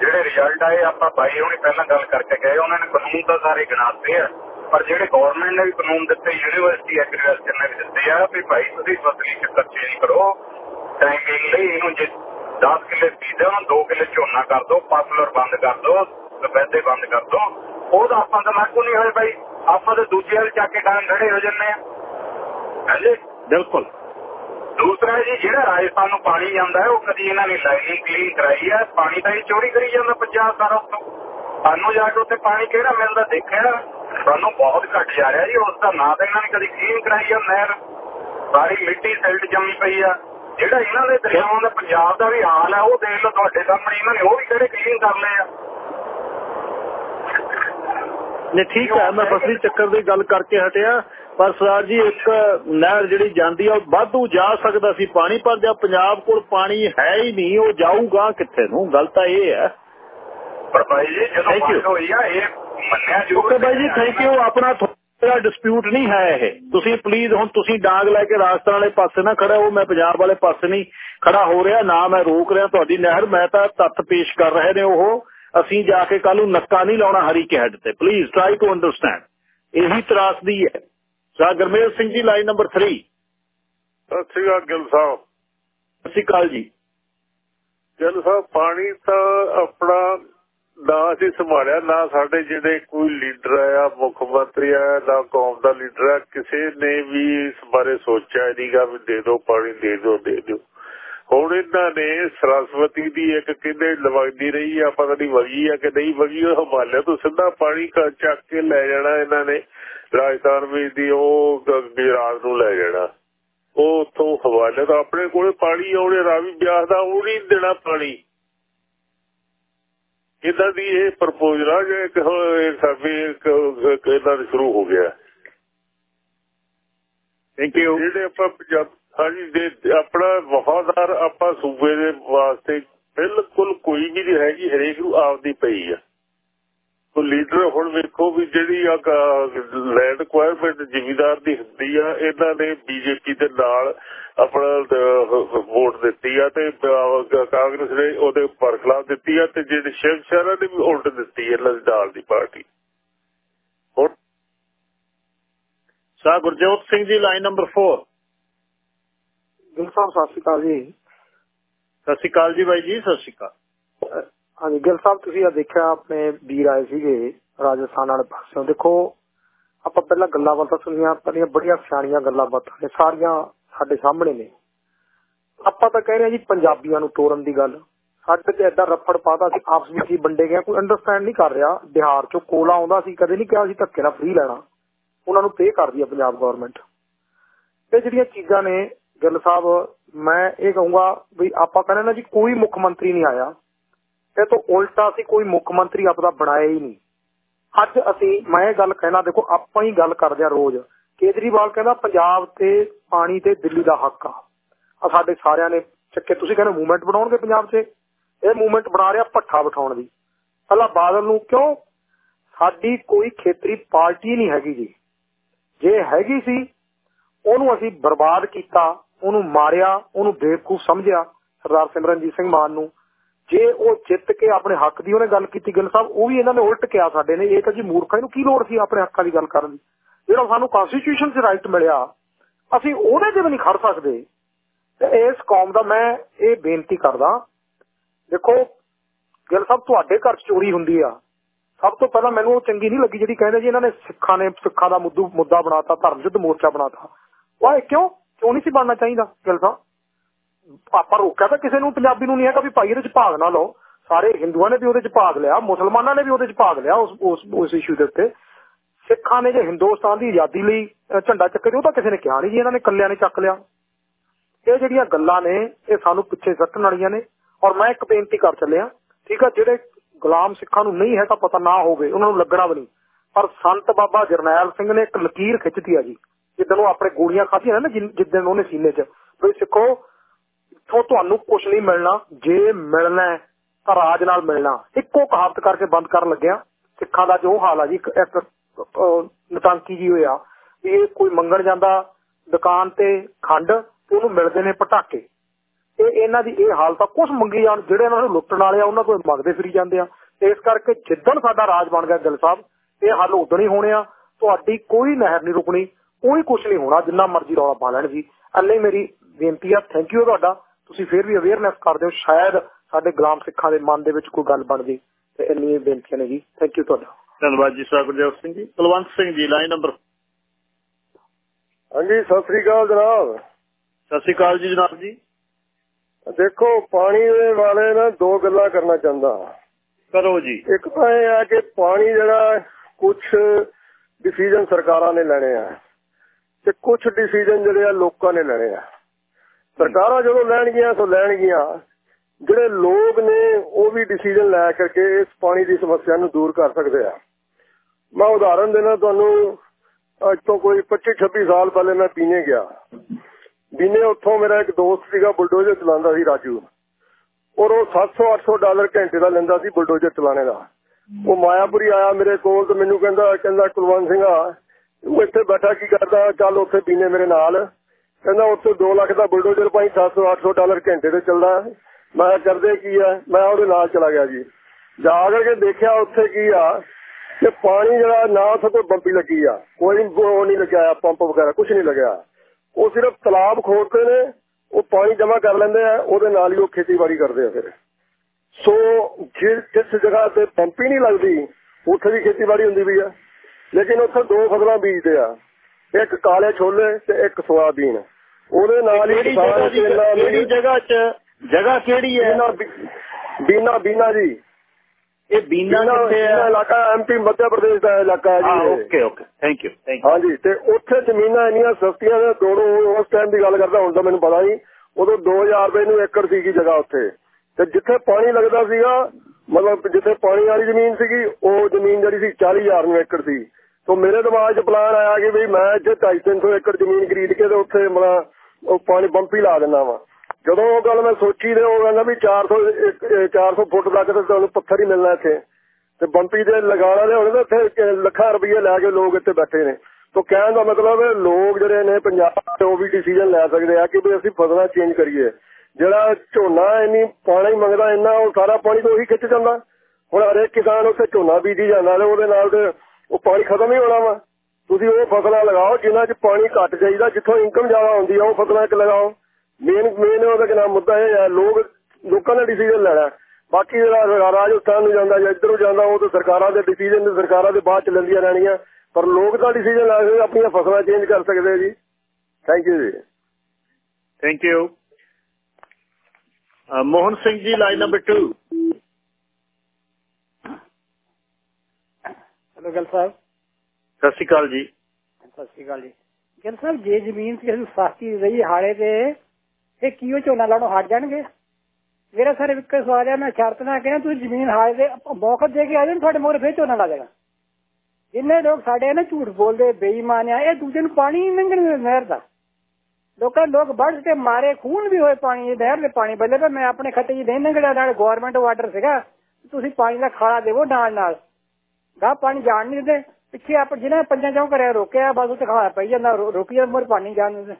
ਜਿਹੜੇ ਰਿਜ਼ਲਟ ਆਏ, ਆਪਾਂ ਬਾਈ ਹੁਣੇ ਪਹਿਲਾਂ ਗੱਲ ਕਰਕੇ ਗਏ, ਉਹਨਾਂ ਨੇ ਕਾਨੂੰਨ ਤਾਂ ਸਾਰੇ ਗਿਣਾਤੇ ਆ। ਪਰ ਜਿਹੜੇ ਗਵਰਨਮੈਂਟ ਨੇ ਵੀ ਕਾਨੂੰਨ ਦਿੱਤੇ ਯੂਨੀਵਰਸਿਟੀ ਐਗਰੀਕਲਚਰ ਨੇ ਵੀ ਦਿੱਤੇ ਆ ਵੀ ਭਾਈ ਤੁਸੀਂ ਫਸਲੀ ਚੱਕਰ ਚੇਂਜ ਕਰੋ। ਟਾਈਮਿੰਗ ਲਈ ਇਹਨੂੰ ਜੇ 10 ਕਿੱਲੇ ਬੀਜਦੇ, ਉਹਨਾਂ 2 ਕਿੱਲੇ ਝੋਨਾ ਕਰ ਦੋ ਪਾਪੂਲਰ ਬੰਦ ਕਰ ਦੋ ਸਫੈਦੇ ਬੰਦ ਕਰ ਦੋ, ਉਹਦਾ ਆਪਾਂ ਤਾਂ ਲਾਗੂ ਨਹੀਂ ਹੋਏ ਭਾਈ ਆਪਾਂ ਤੇ ਦੂਜੇ ਵਾਲੇ ਚੱਕ ਕੇ ਡਾਂ ਖੜੇ ਹੋ ਜੰਨੇ ਆ। ਹਾਂਜੀ? ਬਿਲਕੁਲ। ਦੂਸਰਾ ਜੀ, ਜਿਹੜਾ ਰਾਜਸਥਾਨ ਨੂੰ ਪਾਣੀ ਜਾਂਦਾ ਹੈ, ਉਹ ਕਦੀ ਇਹਨਾਂ ਨੇ ਲਾਈਨਿੰਗ ਕਲੀਨ ਕਰਾਈ ਹੈ। ਪਾਣੀ ਤਾਂ ਇਹ ਚੋਰੀ ਕਰੀ ਜਾਂਦਾ ਪੰਜਾਬ ਸਾਰਾ ਤੋਂ ਸਾਨੂੰ ਜਾ ਕੇ ਉੱਥੇ ਪਾਣੀ ਕਿਹੜਾ ਮਿਲਦਾ ਦੇਖਿਆ? ਸਾਨੂੰ ਬਹੁਤ ਘੱਟ ਜਾ ਰਿਹਾ ਜੀ। ਉਸ ਦਾ ਨਾਂ ਤਾਂ ਇਹਨਾਂ ਨੇ ਕਦੀ ਕਲੀਨ ਕਰਾਈ ਆ ਨਹਿਰ। ਸਾਰੀ ਮਿੱਟੀ ਸਿਲਟ ਜੰਮੀ ਪਈ ਆ। ਜਿਹੜਾ ਇਹਨਾਂ ਦੇ ਦਰਿਆਵਾਂ ਦਾ ਪੰਜਾਬ ਦਾ ਵੀ ਹਾਲ ਹੈ ਉਹ ਦੇਖ ਲਓ ਤੁਹਾਡੇ ਸਾਹਮਣੇ। ਇਹਨਾਂ ਨੇ ਉਹ ਵੀ ਕਿਹੜੇ ਕਲੀਨ ਕਰ ਲਏ ਆ। ਨੇ ਠੀਕ ਹੈ ਮੈਂ ਫਸਲੀ ਚੱਕਰ ਦੀ ਗੱਲ ਕਰਕੇ ਹਟਿਆ। ਪਰ ਸਰਦਾਰ ਜੀ ਇੱਕ ਨਹਿਰ ਜਿਹੜੀ ਜਾਂਦੀ ਆ ਉਹ ਵਾਧੂ ਜਾ ਸਕਦਾ ਸੀ। ਪਾਣੀ ਪਰ ਜਦ ਪੰਜਾਬ ਕੋਲ ਪਾਣੀ ਹੈ ਹੀ ਨਹੀਂ ਉਹ ਜਾਊਗਾ ਕਿੱਥੇ ਨੂੰ? ਗੱਲ ਤਾਂ ਇਹ ਹੈ। ਪਰ ਭਾਈ ਜੀ ਜਦੋਂ ਹੋਈ ਆ ਇਹ ਮੰਨਿਆ ਜੋ ਓਕੇ ਬਾਈ ਜੀ ਥੈਂਕ ਯੂ ਆਪਣਾ ਥੋੜਾ ਡਿਸਪਿਊਟ ਨਹੀਂ ਹੈ ਇਹ। ਤੁਸੀਂ ਪਲੀਜ਼ ਹੁਣ ਤੁਸੀਂ ਡਾਂਗ ਲੈ ਕੇ ਰਾਜਸਥਾਨ ਵਾਲੇ ਪਾਸੇ ਨਾ ਖੜਾ ਹੋ ਮੈਂ ਪੰਜਾਬ ਵਾਲੇ ਪਾਸੇ ਨਹੀਂ ਖੜਾ ਹੋ ਰਿਹਾ ਨਾ ਮੈਂ ਰੋਕ ਰਿਹਾ ਤੁਹਾਡੀ ਨਹਿਰ। ਮੈਂ ਤਾਂ ਤੱਥ ਪੇਸ਼ ਕਰ ਰਹੇ ਨੇ ਉਹ। ਅਸੀਂ ਜਾ ਕੇ ਕੱਲ ਨੂੰ ਨੱਕਾ ਨਹੀਂ ਲਾਉਣਾ ਹਰੀ ਕੇ ਹੈਡ ਤੇ। ਪਲੀਜ਼ ਟਰਾਈ ਟੂ ਅੰਡਰਸਟੈਂਡ ਇਹੀ ਤਰਾਸਦੀ ਹੈ। ਸਾ ਗਰਮੇਲ ਸਿੰਘ ਜੀ ਲਾਈਨ ਨੰਬਰ 3 ਸਤਿ ਸ੍ਰੀ ਅਕਾਲ ਗਿੱਲ ਸਾਹਿਬ। ਸਤਿ ਸ਼੍ਰੀ ਅਕਾਲ ਜੀ। ਗਿੱਲ ਸਾਹਿਬ ਪਾਣੀ ਤਾਂ ਆਪਣਾ ਨਾ ਅਸੀਂ ਸੰਭਾਲਿਆ ਨਾ ਸਾਡੇ ਜਿਹੜੇ ਕੋਈ ਲੀਡਰ ਆਇਆ ਮੁੱਖ ਮੰਤਰੀ ਆਇਆ ਨਾ ਕੌਮ ਦਾ ਲੀਡਰ ਆ ਕਿਸੇ ਨੇ ਵੀ ਇਸ ਬਾਰੇ ਸੋਚਿਆ ਨਹੀਂਗਾ ਵੀ ਦੇ ਦਿਓ ਪਾਣੀ ਦੇ ਦਿਓ ਦੇ ਦਿਓ। ਹੁਣ ਇਹਨਾਂ ਨੇ ਸਰਸਵਤੀ ਦੀ ਇੱਕ ਕਿੰਨੇ ਲਵਾਈਦੀ ਰਹੀ ਆ ਪਤਾ ਨਹੀਂ ਵਗੀ ਆ ਕਿ ਨਹੀਂ ਵਗੀ ਉਹ ਹਿਮਾਲਿਆ ਤੋਂ ਸਿੱਧਾ ਪਾਣੀ ਚੱਕ ਕੇ ਲੈ ਜਾਣਾ ਇਹਨਾਂ ਨੇ। ਰਾਜਸਥਾਨ ਵਿੱਚ ਦੀ ਉਹ ਗੁਜਰਾਤ ਨੂੰ ਲੈ ਜਾਣਾ। ਉਹ ਤੋਂ ਹਵਾਲੇ ਤਾਂ ਆਪਣੇ ਕੋਲੇ ਪਾਣੀ ਆਉਣੇ ਰਾਵੀ ਬਿਆਸ ਦਾ ਉਹ ਨਹੀਂ ਦੇਣਾ ਪਾਣੀ। ਇਦਾਂ ਦੀ ਇਹ ਪ੍ਰਪੋਜ਼ਲ ਆ ਜੇ ਇੱਕ ਸਰਵੇ ਇਹਦਾ ਸ਼ੁਰੂ ਹੋ ਗਿਆ। ਥੈਂਕ ਯੂ ਜਿਹੜੇ ਆਪਾਂ ਪੰਜਾਬ ਹਾਂਜੀ, ਜੇ ਆਪਣਾ ਵਫਾਦਾਰ ਆਪਾਂ ਸੂਬੇ ਦੇ ਵਾਸਤੇ ਬਿਲਕੁਲ ਕੋਈ ਵੀ ਨਹੀਂ ਹੈਗੀ, ਹਰੇਕ ਨੂੰ ਆਪਦੀ ਪਈ ਆ। ਕੋ ਲੀਡਰ ਹੁਣ ਵੇਖੋ ਵੀ ਜਿਹੜੀ ਆ ਲੈਂਡ ਕੁਆਇਰਮੈਂਟ ਜ਼ਿਮੀਦਾਰ ਦੀ ਹੁੰਦੀ ਆ, ਇਹਨਾਂ ਨੇ ਬੀਜੇਪੀ ਦੇ ਨਾਲ ਆਪਣਾ ਵੋਟ ਦਿੱਤੀ ਆ ਤੇ ਕਾਂਗਰਸ ਨੇ ਉਹਦੇ ਉੱਪਰ ਖਿਲਾਫ ਦਿੱਤੀ ਆ ਤੇ ਜਿਹੜੇ ਸ਼ਿਵ ਸ਼ਹਿਰਾ ਨੇ ਵੀ ਉਲਟ ਦਿੱਤੀ ਇਹਨਾਂ ਦੀ ਨਾਲ ਦੀ ਪਾਰਟੀ। ਹੁਣ ਸਾ ਗੁਰਜੋਤ ਸਿੰਘ ਜੀ ਲਾਈਨ ਨੰਬਰ 4 ਗਿਲ ਸਾਹਿਬ ਸਤਿ ਸ਼੍ਰੀ ਅਕਾਲ ਜੀ। ਸਤਿ ਸ਼੍ਰੀ ਅਕਾਲ ਜੀ ਬਾਈ ਜੀ ਸਤਿ ਸ਼੍ਰੀ ਅਕਾਲ। ਹਾਂਜੀ ਗਿਲ ਸਾਹਿਬ ਤੁਸੀਂ ਆ ਦੇਖਿਆ ਆਪਣੇ ਵੀਰ ਆਏ ਸੀਗੇ ਰਾਜਸਥਾਨ ਵਾਲੇ ਪਾਸਿਓਂ। ਦੇਖੋ ਆਪਾਂ ਪਹਿਲਾਂ ਗੱਲਾਂ ਬਾਤਾਂ ਸੁਣੀਆਂ ਪਹਿਲੀਆਂ ਬੜੀਆਂ ਸਿਆਣੀਆਂ ਗੱਲਾਂ ਬਾਤਾਂ ਨੇ ਸਾਰੀਆਂ ਸਾਡੇ ਸਾਹਮਣੇ ਨੇ। ਆਪਾਂ ਤਾਂ ਕਹਿ ਰਹੇ ਜੀ ਪੰਜਾਬੀਆਂ ਨੂੰ ਤੋੜਨ ਦੀ ਗੱਲ। ਸਾਡੇ ਤੇ ਐਡਾ ਰੱਫੜ ਪਾਦਾ ਸੀ ਆਪਸ ਵਿੱਚ ਹੀ ਵੰਡੇ ਗਏ ਕੋਈ ਅੰਡਰਸਟੈਂਡ ਨਹੀਂ ਕਰ ਰਿਹਾ ਬਿਹਾਰ ਚੋਂ ਕੋਲਾ ਆਉਂਦਾ ਸੀ ਕਦੇ ਨਹੀਂ ਕਿਹਾ ਸੀ ਧੱਕੇ ਨਾਲ ਫ੍ਰੀ ਲੈਣਾ। ਉਹਨਾਂ ਨੂੰ ਪੇ ਕਰਦੀ ਆ ਪੰਜਾਬ ਗਵਰਨਮੈਂਟ ਇਹ ਜਿਹੜੀਆਂ ਚੀਜ਼ਾਂ ਨੇ ਗਿੱਲ ਸਾਹਿਬ, ਮੈਂ ਇਹ ਕਹੂੰਗਾ ਵੀ ਆਪਾਂ ਕਹਿੰਦੇ ਨਾ ਜੀ ਕੋਈ ਮੁੱਖ ਮੰਤਰੀ ਨਹੀਂ ਆਇਆ। ਇਹ ਤੋਂ ਉਲਟਾ ਸੀ ਕੋਈ ਮੁੱਖ ਮੰਤਰੀ ਆਪਦਾ ਬਣਾਇਆ ਹੀ ਨਹੀਂ। ਅੱਜ ਅਸੀਂ, ਮੈਂ ਇਹ ਗੱਲ ਕਹਿਣਾ, ਦੇਖੋ ਆਪਾਂ ਹੀ ਗੱਲ ਕਰਦੇ ਆ ਰੋਜ਼। ਕੇਜਰੀਵਾਲ ਕਹਿੰਦਾ ਪੰਜਾਬ ਤੇ ਪਾਣੀ ਤੇ ਦਿੱਲੀ ਦਾ ਹੱਕ ਆ। ਆ ਸਾਡੇ ਸਾਰਿਆਂ ਨੇ ਚੱਕੇ, ਤੁਸੀਂ ਕਹਿੰਦੇ ਮੂਵਮੈਂਟ ਬਣਾਉਣਗੇ ਪੰਜਾਬ 'ਚ? ਇਹ ਮੂਵਮੈਂਟ ਬਣਾ ਰਿਹਾ ਪੱਠਾ ਬਿਠਾਉਣ ਦੀ। ਪਹਿਲਾਂ ਬਾਦਲ ਨੂੰ ਕਿਉਂ? ਸਾਡੀ ਕੋਈ ਖੇਤਰੀ ਪਾਰਟੀ ਨਹੀਂ ਹੈਗੀ ਜੀ। ਜੇ ਹੈਗੀ ਸੀ, ਉਹਨੂੰ ਅਸੀਂ ਬਰਬਾਦ ਕੀਤਾ। ਉਹਨੂੰ ਮਾਰਿਆ, ਉਹਨੂੰ ਬੇਵਕੂਫ ਸਮਝਿਆ ਸਰਦਾਰ ਸਿਮਰਨਜੀਤ ਸਿੰਘ ਮਾਨ ਨੂੰ। ਜੇ ਉਹ ਜਿੱਤ ਕੇ ਆਪਣੇ ਹੱਕ ਦੀ ਉਹਨੇ ਗੱਲ ਕੀਤੀ, ਗਿੱਲ ਸਾਹਿਬ, ਉਹ ਵੀ ਇਹਨਾਂ ਨੇ ਉਲਟ ਕਿਹਾ ਸਾਡੇ ਨੇ, ਇਹ ਤਾਂ ਜੀ ਮੂਰਖਾਂ ਨੂੰ ਕੀ ਲੋੜ ਸੀ ਆਪਣੇ ਹੱਕਾਂ ਦੀ ਗੱਲ ਕਰਨ ਦੀ? ਜਿਹੜਾ ਸਾਨੂੰ ਕਨਸਟੀਟਿਊਸ਼ਨ 'ਚ ਰਾਈਟ ਮਿਲਿਆ, ਅਸੀਂ ਉਹਦੇ ਤੇ ਵੀ ਨਹੀਂ ਖੜ ਸਕਦੇ। ਤੇ ਇਸ ਕੌਮ ਦਾ ਮੈਂ ਇਹ ਬੇਨਤੀ ਕਰਦਾ, ਦੇਖੋ, ਗਿੱਲ ਸਾਹਿਬ, ਤੁਹਾਡੇ ਘਰ 'ਚ ਚੋਰੀ ਹੁੰਦੀ ਆ। ਸਭ ਤੋਂ ਪਹਿਲਾਂ ਮੈਨੂੰ ਉਹ ਚੰਗੀ ਨਹੀਂ ਲੱਗੀ ਜਿਹੜੀ ਕਹਿੰਦੇ ਜੀ ਇਹਨਾਂ ਨੇ ਸਿੱਖਾਂ ਨੇ ਸਿੱਖਾਂ ਦਾ ਮੁੱਦੂ ਮੁੱਦਾ ਬਣਾਤਾ, ਧਰਮ ਯੁੱਧ ਮੋਰਚਾ ਬਣਾਤਾ। ਵਾਹ ਕਿਉਂ? ਕਿਉਂ ਨਹੀਂ ਸੀ ਬਣਨਾ ਚਾਹੀਦਾ? ਗਿੱਲ ਸਾਹਿਬ ਆਪਾਂ ਰੋਕਿਆ ਤਾਂ ਕਿਸੇ ਨੂੰ, ਪੰਜਾਬੀ ਨੂੰ ਨਹੀਂ ਹੈਗਾ ਵੀ ਭਾਈ ਇਹਦੇ 'ਚ ਭਾਗ ਨਾ ਲਓ। ਸਾਰੇ ਹਿੰਦੂਆਂ ਨੇ ਵੀ ਉਹਦੇ 'ਚ ਭਾਗ ਲਿਆ, ਮੁਸਲਮਾਨਾਂ ਨੇ ਵੀ ਉਹਦੇ 'ਚ ਭਾਗ ਲਿਆ ਉਸ ਉਸ ਉਸ ਇਸ਼ੂ ਦੇ ਉੱਤੇ। ਸਿੱਖਾਂ ਨੇ ਜੇ ਹਿੰਦੁਸਤਾਨ ਦੀ ਆਜ਼ਾਦੀ ਲਈ ਝੰਡਾ ਚੱਕੇ ਉਹ ਤਾਂ ਕਿਸੇ ਨੇ ਕਿਹਾ ਨਹੀਂ ਜੀ, ਇਹਨਾਂ ਨੇ ਕੱਲਿਆਂ ਨੇ ਚੱਕ ਲਿਆ। ਇਹ ਜਿਹੜੀਆਂ ਗੱਲਾਂ ਨੇ, ਇਹ ਸਾਨੂੰ ਪਿੱਛੇ ਸੱਟਣ ਵਾਲੀਆਂ ਨੇ। ਔਰ ਮੈਂ ਇੱਕ ਬੇਨਤੀ ਕਰ ਚੱਲਿਆ, ਠੀਕ ਆ, ਜਿਹੜੇ ਗੁਲਾਮ ਸਿੱਖਾਂ ਨੂੰ ਨਹੀਂ ਹੈ ਤਾਂ ਪਤਾ ਨਾ ਹੋਵੇ, ਉਹਨਾਂ ਨੂੰ ਲੱਗਣਾ ਵੀ ਨਹੀਂ। ਪਰ ਸੰਤ ਬਾਬਾ ਜਰਨੈਲ ਸਿੰਘ ਨੇ ਇੱਕ ਲਕੀਰ ਖਿੱਚਤੀ ਆ ਜੀ। ਜਿੱਦਣ ਉਹ ਆਪਣੇ ਗੋਲੀਆਂ ਖਾਧੀਆਂ ਨਾ ਜਿੱਦਣ ਉਹਨੇ ਸੀਨੇ 'ਚ। ਵੀ ਸਿੱਖੋ, ਇੱਥੋਂ ਤੁਹਾਨੂੰ ਕੁਝ ਨਹੀਂ ਮਿਲਣਾ, ਜੇ ਮਿਲਣਾ ਤਾਂ ਰਾਜ ਨਾਲ ਮਿਲਣਾ। ਇੱਕੋ ਕਹਾਵਤ ਕਰਕੇ ਬੰਦ ਕਰਨ ਲੱਗਿਆ। ਸਿੱਖਾਂ ਦਾ ਜੋ ਹਾਲ ਆ ਜੀ, ਇੱਕ ਨਟਾਂਕੀ ਜੀ ਹੋਇਆ, ਵੀ ਇਹ ਕੋਈ ਮੰਗਣ ਜਾਂਦਾ ਦੁਕਾਨ ਤੇ ਖੰਡ, ਤੇ ਉਹਨੂੰ ਮਿਲਦੇ ਨੇ ਪਟਾਕੇ। ਇਹ, ਇਹਨਾਂ ਦੀ ਇਹ ਹਾਲਤ ਤਾਂ ਕੁਝ ਮੰਗੀ ਜਾਣ, ਜਿਹੜੇ ਇਹਨਾਂ ਨੂੰ ਲੁੱਟਣ ਵਾਲੇ ਆ, ਉਹਨਾਂ ਕੋਲ ਮੰਗਦੇ ਫਿਰੀ ਜਾਂਦੇ ਆ। ਤੇ ਇਸ ਕਰਕੇ ਜਿੱਦਣ ਸਾਡਾ ਰਾਜ ਬਣ ਗਿਆ, ਗਿਲ ਸਾਹਿਬ, ਇਹ ਹੱਲ ਉਦੋਂ ਹੀ ਹੋਣੇ ਆ। ਤੁਹਾਡੀ ਕੋਈ ਨਹਿਰ ਨਹੀਂ ਰੁਕਣੀ। ਕੋਈ ਕੁਝ ਨਹੀਂ ਹੋਣਾ ਜਿੰਨਾ ਮਰਜ਼ੀ ਰੌਲਾ ਪਾ ਲੈਣ ਜੀ। ਅੱਲੇ ਮੇਰੀ ਬੇਨਤੀ ਆ ਥੈਂਕ ਯੂ ਤੁਹਾਡਾ। ਤੁਸੀਂ ਫੇਰ ਵੀ ਅਵੇਅਰਨੈਸ ਕਰਦੇ ਹੋ ਸ਼ਾਇਦ ਸਾਡੇ ਗ੍ਰਾਮ ਸਿੱਖਾਂ ਦੇ ਮਨ ਦੇ ਵਿੱਚ ਕੋਈ ਗੱਲ ਬਣ ਜੇ। ਤੇ ਇੰਨੀ ਬੇਨਤੀਆਂ ਨੇ ਜੀ। ਥੈਂਕ ਯੂ ਤੁਹਾਡਾ। ਧੰਨਵਾਦ ਜੀ sir Gurjot Singh ji. Kulwant Singh ji line number ਹਾਂਜੀ ਸਤਿ ਸ੍ਰੀ ਅਕਾਲ ਜਨਾਬ। ਸਤਿ ਸ੍ਰੀ ਅਕਾਲ ਜੀ ਜਨਾਬ ਜੀ। ਦੇਖੋ ਪਾਣੀ ਦੇ ਵਾਲੇ ਨਾ ਦੋ ਗੱਲਾਂ ਕਰਨਾ ਚਾਹੁੰਦਾ। ਕਰੋ ਜੀ। ਇੱਕ ਤਾਂ ਇਹ ਆ ਕਿ ਪਾਣੀ ਜਿਹੜਾ ਕੁਝ ਡਿਸੀਜਨ ਸਰਕਾਰਾਂ ਨੇ ਲੈਣੇ ਆ। ਤੇ ਕੁਝ ਡਿਸੀਜਨ ਜਿਹੜੇ ਆ ਲੋਕਾਂ ਨੇ ਲੈਣੇ ਆ। ਸਰਕਾਰਾਂ ਜਦੋਂ ਲੈਣਗੀਆਂ, ਸੋ ਲੈਣਗੀਆਂ। ਜਿਹੜੇ ਲੋਕ ਨੇ, ਉਹ ਵੀ ਡਿਸੀਜਨ ਲੈ ਕਰਕੇ ਇਸ ਪਾਣੀ ਦੀ ਸਮੱਸਿਆ ਨੂੰ ਦੂਰ ਕਰ ਸਕਦੇ ਆ। ਮੈਂ ਉਦਾਹਰਨ ਦੇਣਾ ਤੁਹਾਨੂੰ, ਅੱਜ ਤੋਂ ਕੋਈ 25 26 ਸਾਲ ਪਹਿਲੇ ਮੈਂ ਪੀਨੇ ਗਿਆ। ਪੀਨੇ ਉੱਥੋਂ ਮੇਰਾ ਇੱਕ ਦੋਸਤ ਸੀਗਾ, ਬੁਲਡੋਜ਼ਰ ਚਲਾਉਂਦਾ ਸੀ ਰਾਜੂ। ਔਰ ਉਹ 700 800 ਡਾਲਰ ਘੰਟੇ ਦਾ ਲੈਂਦਾ ਸੀ ਬੁਲਡੋਜ਼ਰ ਚਲਾਣੇ ਦਾ। ਉਹ ਮਾਇਆਪੁਰੀ ਆਇਆ ਮੇਰੇ ਕੋਲ ਤੇ ਮੈਨੂੰ ਕਹਿੰਦਾ ਕਹਿੰਦਾ ਕੁਲਵੰਤ ਸਿੰਘ ਆ ਉਹ ਇੱਥੇ ਬੈਠਾ ਕੀ ਕਰਦਾ, ਚੱਲ ਉੱਥੇ ਪੀਨੇ ਮੇਰੇ ਨਾਲ। ਕਹਿੰਦਾ ਉੱਥੇ 2 ਲੱਖ ਦਾ ਬੁਲਡੋਜ਼ਰ ਪਾਈ 700 800 ਡਾਲਰ ਘੰਟੇ ਤੇ ਚੱਲਦਾ। ਮੈਂ ਕਰਦੇ ਕੀ ਆ? ਮੈਂ ਉਹਦੇ ਨਾਲ ਚਲਾ ਗਿਆ ਜੀ। ਜਾ ਕੇ ਦੇਖਿਆ ਉੱਥੇ ਕੀ ਆ, ਕਿ ਪਾਣੀ ਜਿਹੜਾ ਨਾ ਉੱਥੇ ਕੋਈ ਬੰਪੀ ਲੱਗੀ ਆ। ਕੋਈ ਉਹ ਨਹੀਂ ਲੱਗਿਆ ਪੰਪ ਵਗੈਰਾ ਕੁਝ ਨਹੀਂ ਲੱਗਿਆ। ਉਹ ਸਿਰਫ ਤਲਾਬ ਖੋਦਦੇ ਨੇ, ਉਹ ਪਾਣੀ ਜਮਾ ਕਰ ਲੈਂਦੇ ਆ, ਉਹਦੇ ਨਾਲ ਹੀ ਉਹ ਖੇਤੀਬਾੜੀ ਕਰਦੇ ਆ ਫਿਰ। ਸੋ ਜਿਸ ਜਗ੍ਹਾ ਤੇ ਪੰਪ ਹੀ ਨਹੀਂ ਲੱਗਦੀ, ਉੱਥੇ ਵੀ ਖੇਤੀਬਾੜੀ ਹੁੰਦੀ ਵੀ ਆ। ਲੇਕਿਨ ਉੱਥੇ ਦੋ ਫਸਲਾਂ ਬੀਜਦੇ ਆ। ਇੱਕ ਕਾਲੇ ਛੋਲੇ ਤੇ ਇੱਕ ਸੋਆਬੀਨ ਉਹਦੇ ਨਾਲ ਹੀ ਕਿਸਾਨ ਕਿਹੜੀ ਜਗ੍ਹਾ 'ਚ ਜਗ੍ਹਾ ਕਿਹੜੀ ਹੈ? ਬੀਨਾ ਬੀਨਾ ਜੀ। ਇਹ ਬੀਨਾ ਕਿੱਥੇ ਹੈ ਇਲਾਕਾ ਐਮਪੀ ਮੱਧ ਪ੍ਰਦੇਸ਼ ਦਾ ਇਲਾਕਾ ਹੈ ਜੀ okay okay. Thank you thank you ਹਾਂਜੀ ਤੇ ਉੱਥੇ ਜ਼ਮੀਨਾਂ ਇੰਨੀਆਂ ਸਸਤੀਆਂ ਨੇ ਦੋਨੋਂ ਉਸ ਟਾਈਮ ਦੀ ਗੱਲ ਕਰਦਾ ਹੁਣ ਤਾਂ ਮੈਨੂੰ ਪਤਾ ਨਹੀਂ। ਉਦੋਂ 2000 ਰੁਪਏ ਨੂੰ ਏਕੜ ਸੀਗੀ ਜਗ੍ਹਾ ਉੱਥੇ। ਤੇ ਜਿੱਥੇ ਪਾਣੀ ਲੱਗਦਾ ਸੀਗਾ ਮਤਲਬ ਜਿੱਥੇ ਪਾਣੀ ਵਾਲੀ ਜ਼ਮੀਨ ਸੀਗੀ, ਉਹ ਜ਼ਮੀਨ ਜਿਹੜੀ ਸੀ 40000 ਨੂੰ ਏਕੜ ਸੀ। ਤੋਂ ਮੇਰੇ ਦਿਮਾਗ 'ਚ ਪਲਾਨ ਆਇਆ ਕਿ ਵੀ ਮੈਂ ਇੱਥੇ 250 ਏਕੜ ਜ਼ਮੀਨ ਖਰੀਦ ਕੇ ਤੇ ਉੱਥੇ ਮਤਲਬ ਉਹ ਪਾਣੀ ਬੰਪੀ ਲਾ ਦਿੰਦਾ ਵਾ। ਜਦੋਂ ਉਹ ਗੱਲ ਮੈਂ ਸੋਚੀ ਤੇ ਉਹ ਕਹਿੰਦਾ ਵੀ 400 400 ਫੁੱਟ ਤੱਕ ਤੇ ਤੁਹਾਨੂੰ ਪੱਥਰ ਹੀ ਮਿਲਣਾ ਇੱਥੇ। ਤੇ ਬੰਪੀ ਦੇ ਲਗਾਉਣ ਵਾਲੇ ਹੋਣੇ ਤਾਂ ਇੱਥੇ ਲੱਖਾਂ ਰੁਪਏ ਲੈ ਕੇ ਲੋਕ ਇੱਥੇ ਬੈਠੇ ਨੇ। ਤੋਂ ਕਹਿਣ ਦਾ ਮਤਲਬ ਲੋਕ ਜਿਹੜੇ ਨੇ ਪੰਜਾਬ ਤੇ ਉਹ ਵੀ ਡਿਸੀਜਨ ਲੈ ਸਕਦੇ ਆ ਕਿ ਵੀ ਅਸੀਂ ਫਸਲਾਂ ਚੇਂਜ ਕਰੀਏ। ਜਿਹੜਾ ਝੋਨਾ ਇੰਨੀ ਪਾਣੀ ਮੰਗਦਾ, ਇੰਨਾ ਉਹ ਸਾਰਾ ਪਾਣੀ ਤੋਂ ਉਹੀ ਖਿੱਚ ਜਾਂਦਾ। ਹੁਣ ਹਰੇਕ ਕਿਸਾਨ ਉੱਥੇ ਝੋਨਾ ਬੀਜੀ ਜਾਂਦਾ ਤੇ ਉਹਦੇ ਨਾਲ ਤੇ ਉਹ ਪਾਣੀ ਖਤਮ ਹੀ ਹੋਣਾ ਵਾ। ਤੁਸੀਂ ਉਹ ਫਸਲਾਂ ਲਗਾਓ, ਜਿਨ੍ਹਾਂ 'ਚ ਪਾਣੀ ਘੱਟ ਜਾਈਦਾ ਜਿੱਥੋਂ ਇਨਕਮ ਜ਼ਿਆਦਾ ਹੁੰਦੀ ਆ, ਉਹ ਫਸਲਾਂ 'ਚ ਲਗਾਓ। ਮੇਨ ਮੇਨ ਉਹਦਾ ਕਿਨਾ ਮੁੱਦਾ ਇਹ ਹੈ ਲੋਕ, ਲੋਕਾਂ ਦਾ ਡਿਸੀਜਨ ਲੈਣਾ। ਬਾਕੀ ਜਿਹੜਾ ਰਾਜਸਥਾਨ ਨੂੰ ਜਾਂਦਾ ਜਾਂ ਇੱਧਰੋਂ ਜਾਂਦਾ, ਉਹ ਤਾਂ ਸਰਕਾਰਾਂ ਦੇ ਡਿਸੀਜਨ ਨੇ ਸਰਕਾਰਾਂ ਦੇ ਬਾਅਦ ਚ ਲੈਂਦੀਆਂ ਰਹਿਣੀਆਂ। ਪਰ ਲੋਕ ਤਾਂ ਡਿਸੀਜਨ ਲੈ ਕੇ ਆਪਣੀਆਂ ਫਸਲਾਂ ਚੇਂਜ ਕਰ ਸਕਦੇ ਜੀ। ਥੈਂਕ ਯੂ ਜੀ। Thank you Mohan Singh ji line number 2 hello ਗੱਲ ਸਾਹਿਬ। ਸਤਿ ਸ਼੍ਰੀ ਅਕਾਲ ਜੀ। ਸਤਿ ਸ਼੍ਰੀ ਅਕਾਲ ਜੀ। ਗੱਲ ਸਾਹਿਬ ਜੇ ਜ਼ਮੀਨ ਕਿਸੇ ਸਸਤੀ ਰਹੀ ਹਾਲੇ ਤੇ ਇਹ ਕਿਉਂ ਝੋਨਾ ਲਾਉਣੋਂ ਹਟ ਜਾਣਗੇ? ਮੇਰਾ ਸਾਰੇ ਇੱਕ ਸਵਾਲ ਹੈ ਮੈਂ ਸ਼ਰਤ ਨਾਲ ਕਹਿੰਦਾ ਤੁਸੀਂ ਜ਼ਮੀਨ ਹਾਲੇ ਦੇ ਮੌਕਾ ਦੇ ਕੇ ਆ ਜਾਣ ਤੁਹਾਡੇ ਮੋਰੇ ਫੇਰ ਝੋਨਾ ਲਾ ਦੇਗਾ ਜਿੰਨੇ ਲੋਕ ਸਾਡੇ ਨਾ ਝੂਠ ਬੋਲਦੇ ਬੇਈਮਾਨ ਆ ਇਹ ਦੂਜੇ ਨੂੰ ਪਾਣੀ ਨਹੀਂ ਲੰਘਣ ਨਹਿਰ ਦਾ। ਲੋਕਾਂ ਲੋਕ ਵੱਢ ਕੇ ਮਾਰੇ ਖੂਨ ਵੀ ਹੋਏ ਪਾਣੀ ਨਹਿਰ ਦੇ ਪਾਣੀ ਬੱਲੇ ਤੇ ਮੈਂ ਆਪਣੇ ਖੱਤੇ ਜੀ ਨਹੀਂ ਲੰਘੜਿਆ ਨਾਲ ਗਵਰਨਮੈਂਟ ਵਾਟਰ ਸੀਗਾ। ਤੁਸੀਂ ਪਾਣੀ ਦਾ ਖਾਲਾ ਦੇਵੋ ਨਾਲ ਨਾਲ। ਗਾ ਪਾਣੀ ਜਾਣ ਨਹੀਂ ਦਿੰਦੇ। ਪਿੱਛੇ ਆਪ ਜਿਹਨਾਂ ਪੰਜਾਂ ਚੋਂ ਕਰਿਆ ਰੋਕਿਆ ਬਸ ਉੱਥੇ ਖਾਲਾ ਪਈ ਜਾਂਦਾ ਰੋਕੀ ਜਾਂਦਾ ਮੋਰ ਪਾਣੀ ਜਾਣ ਦਿੰਦੇ।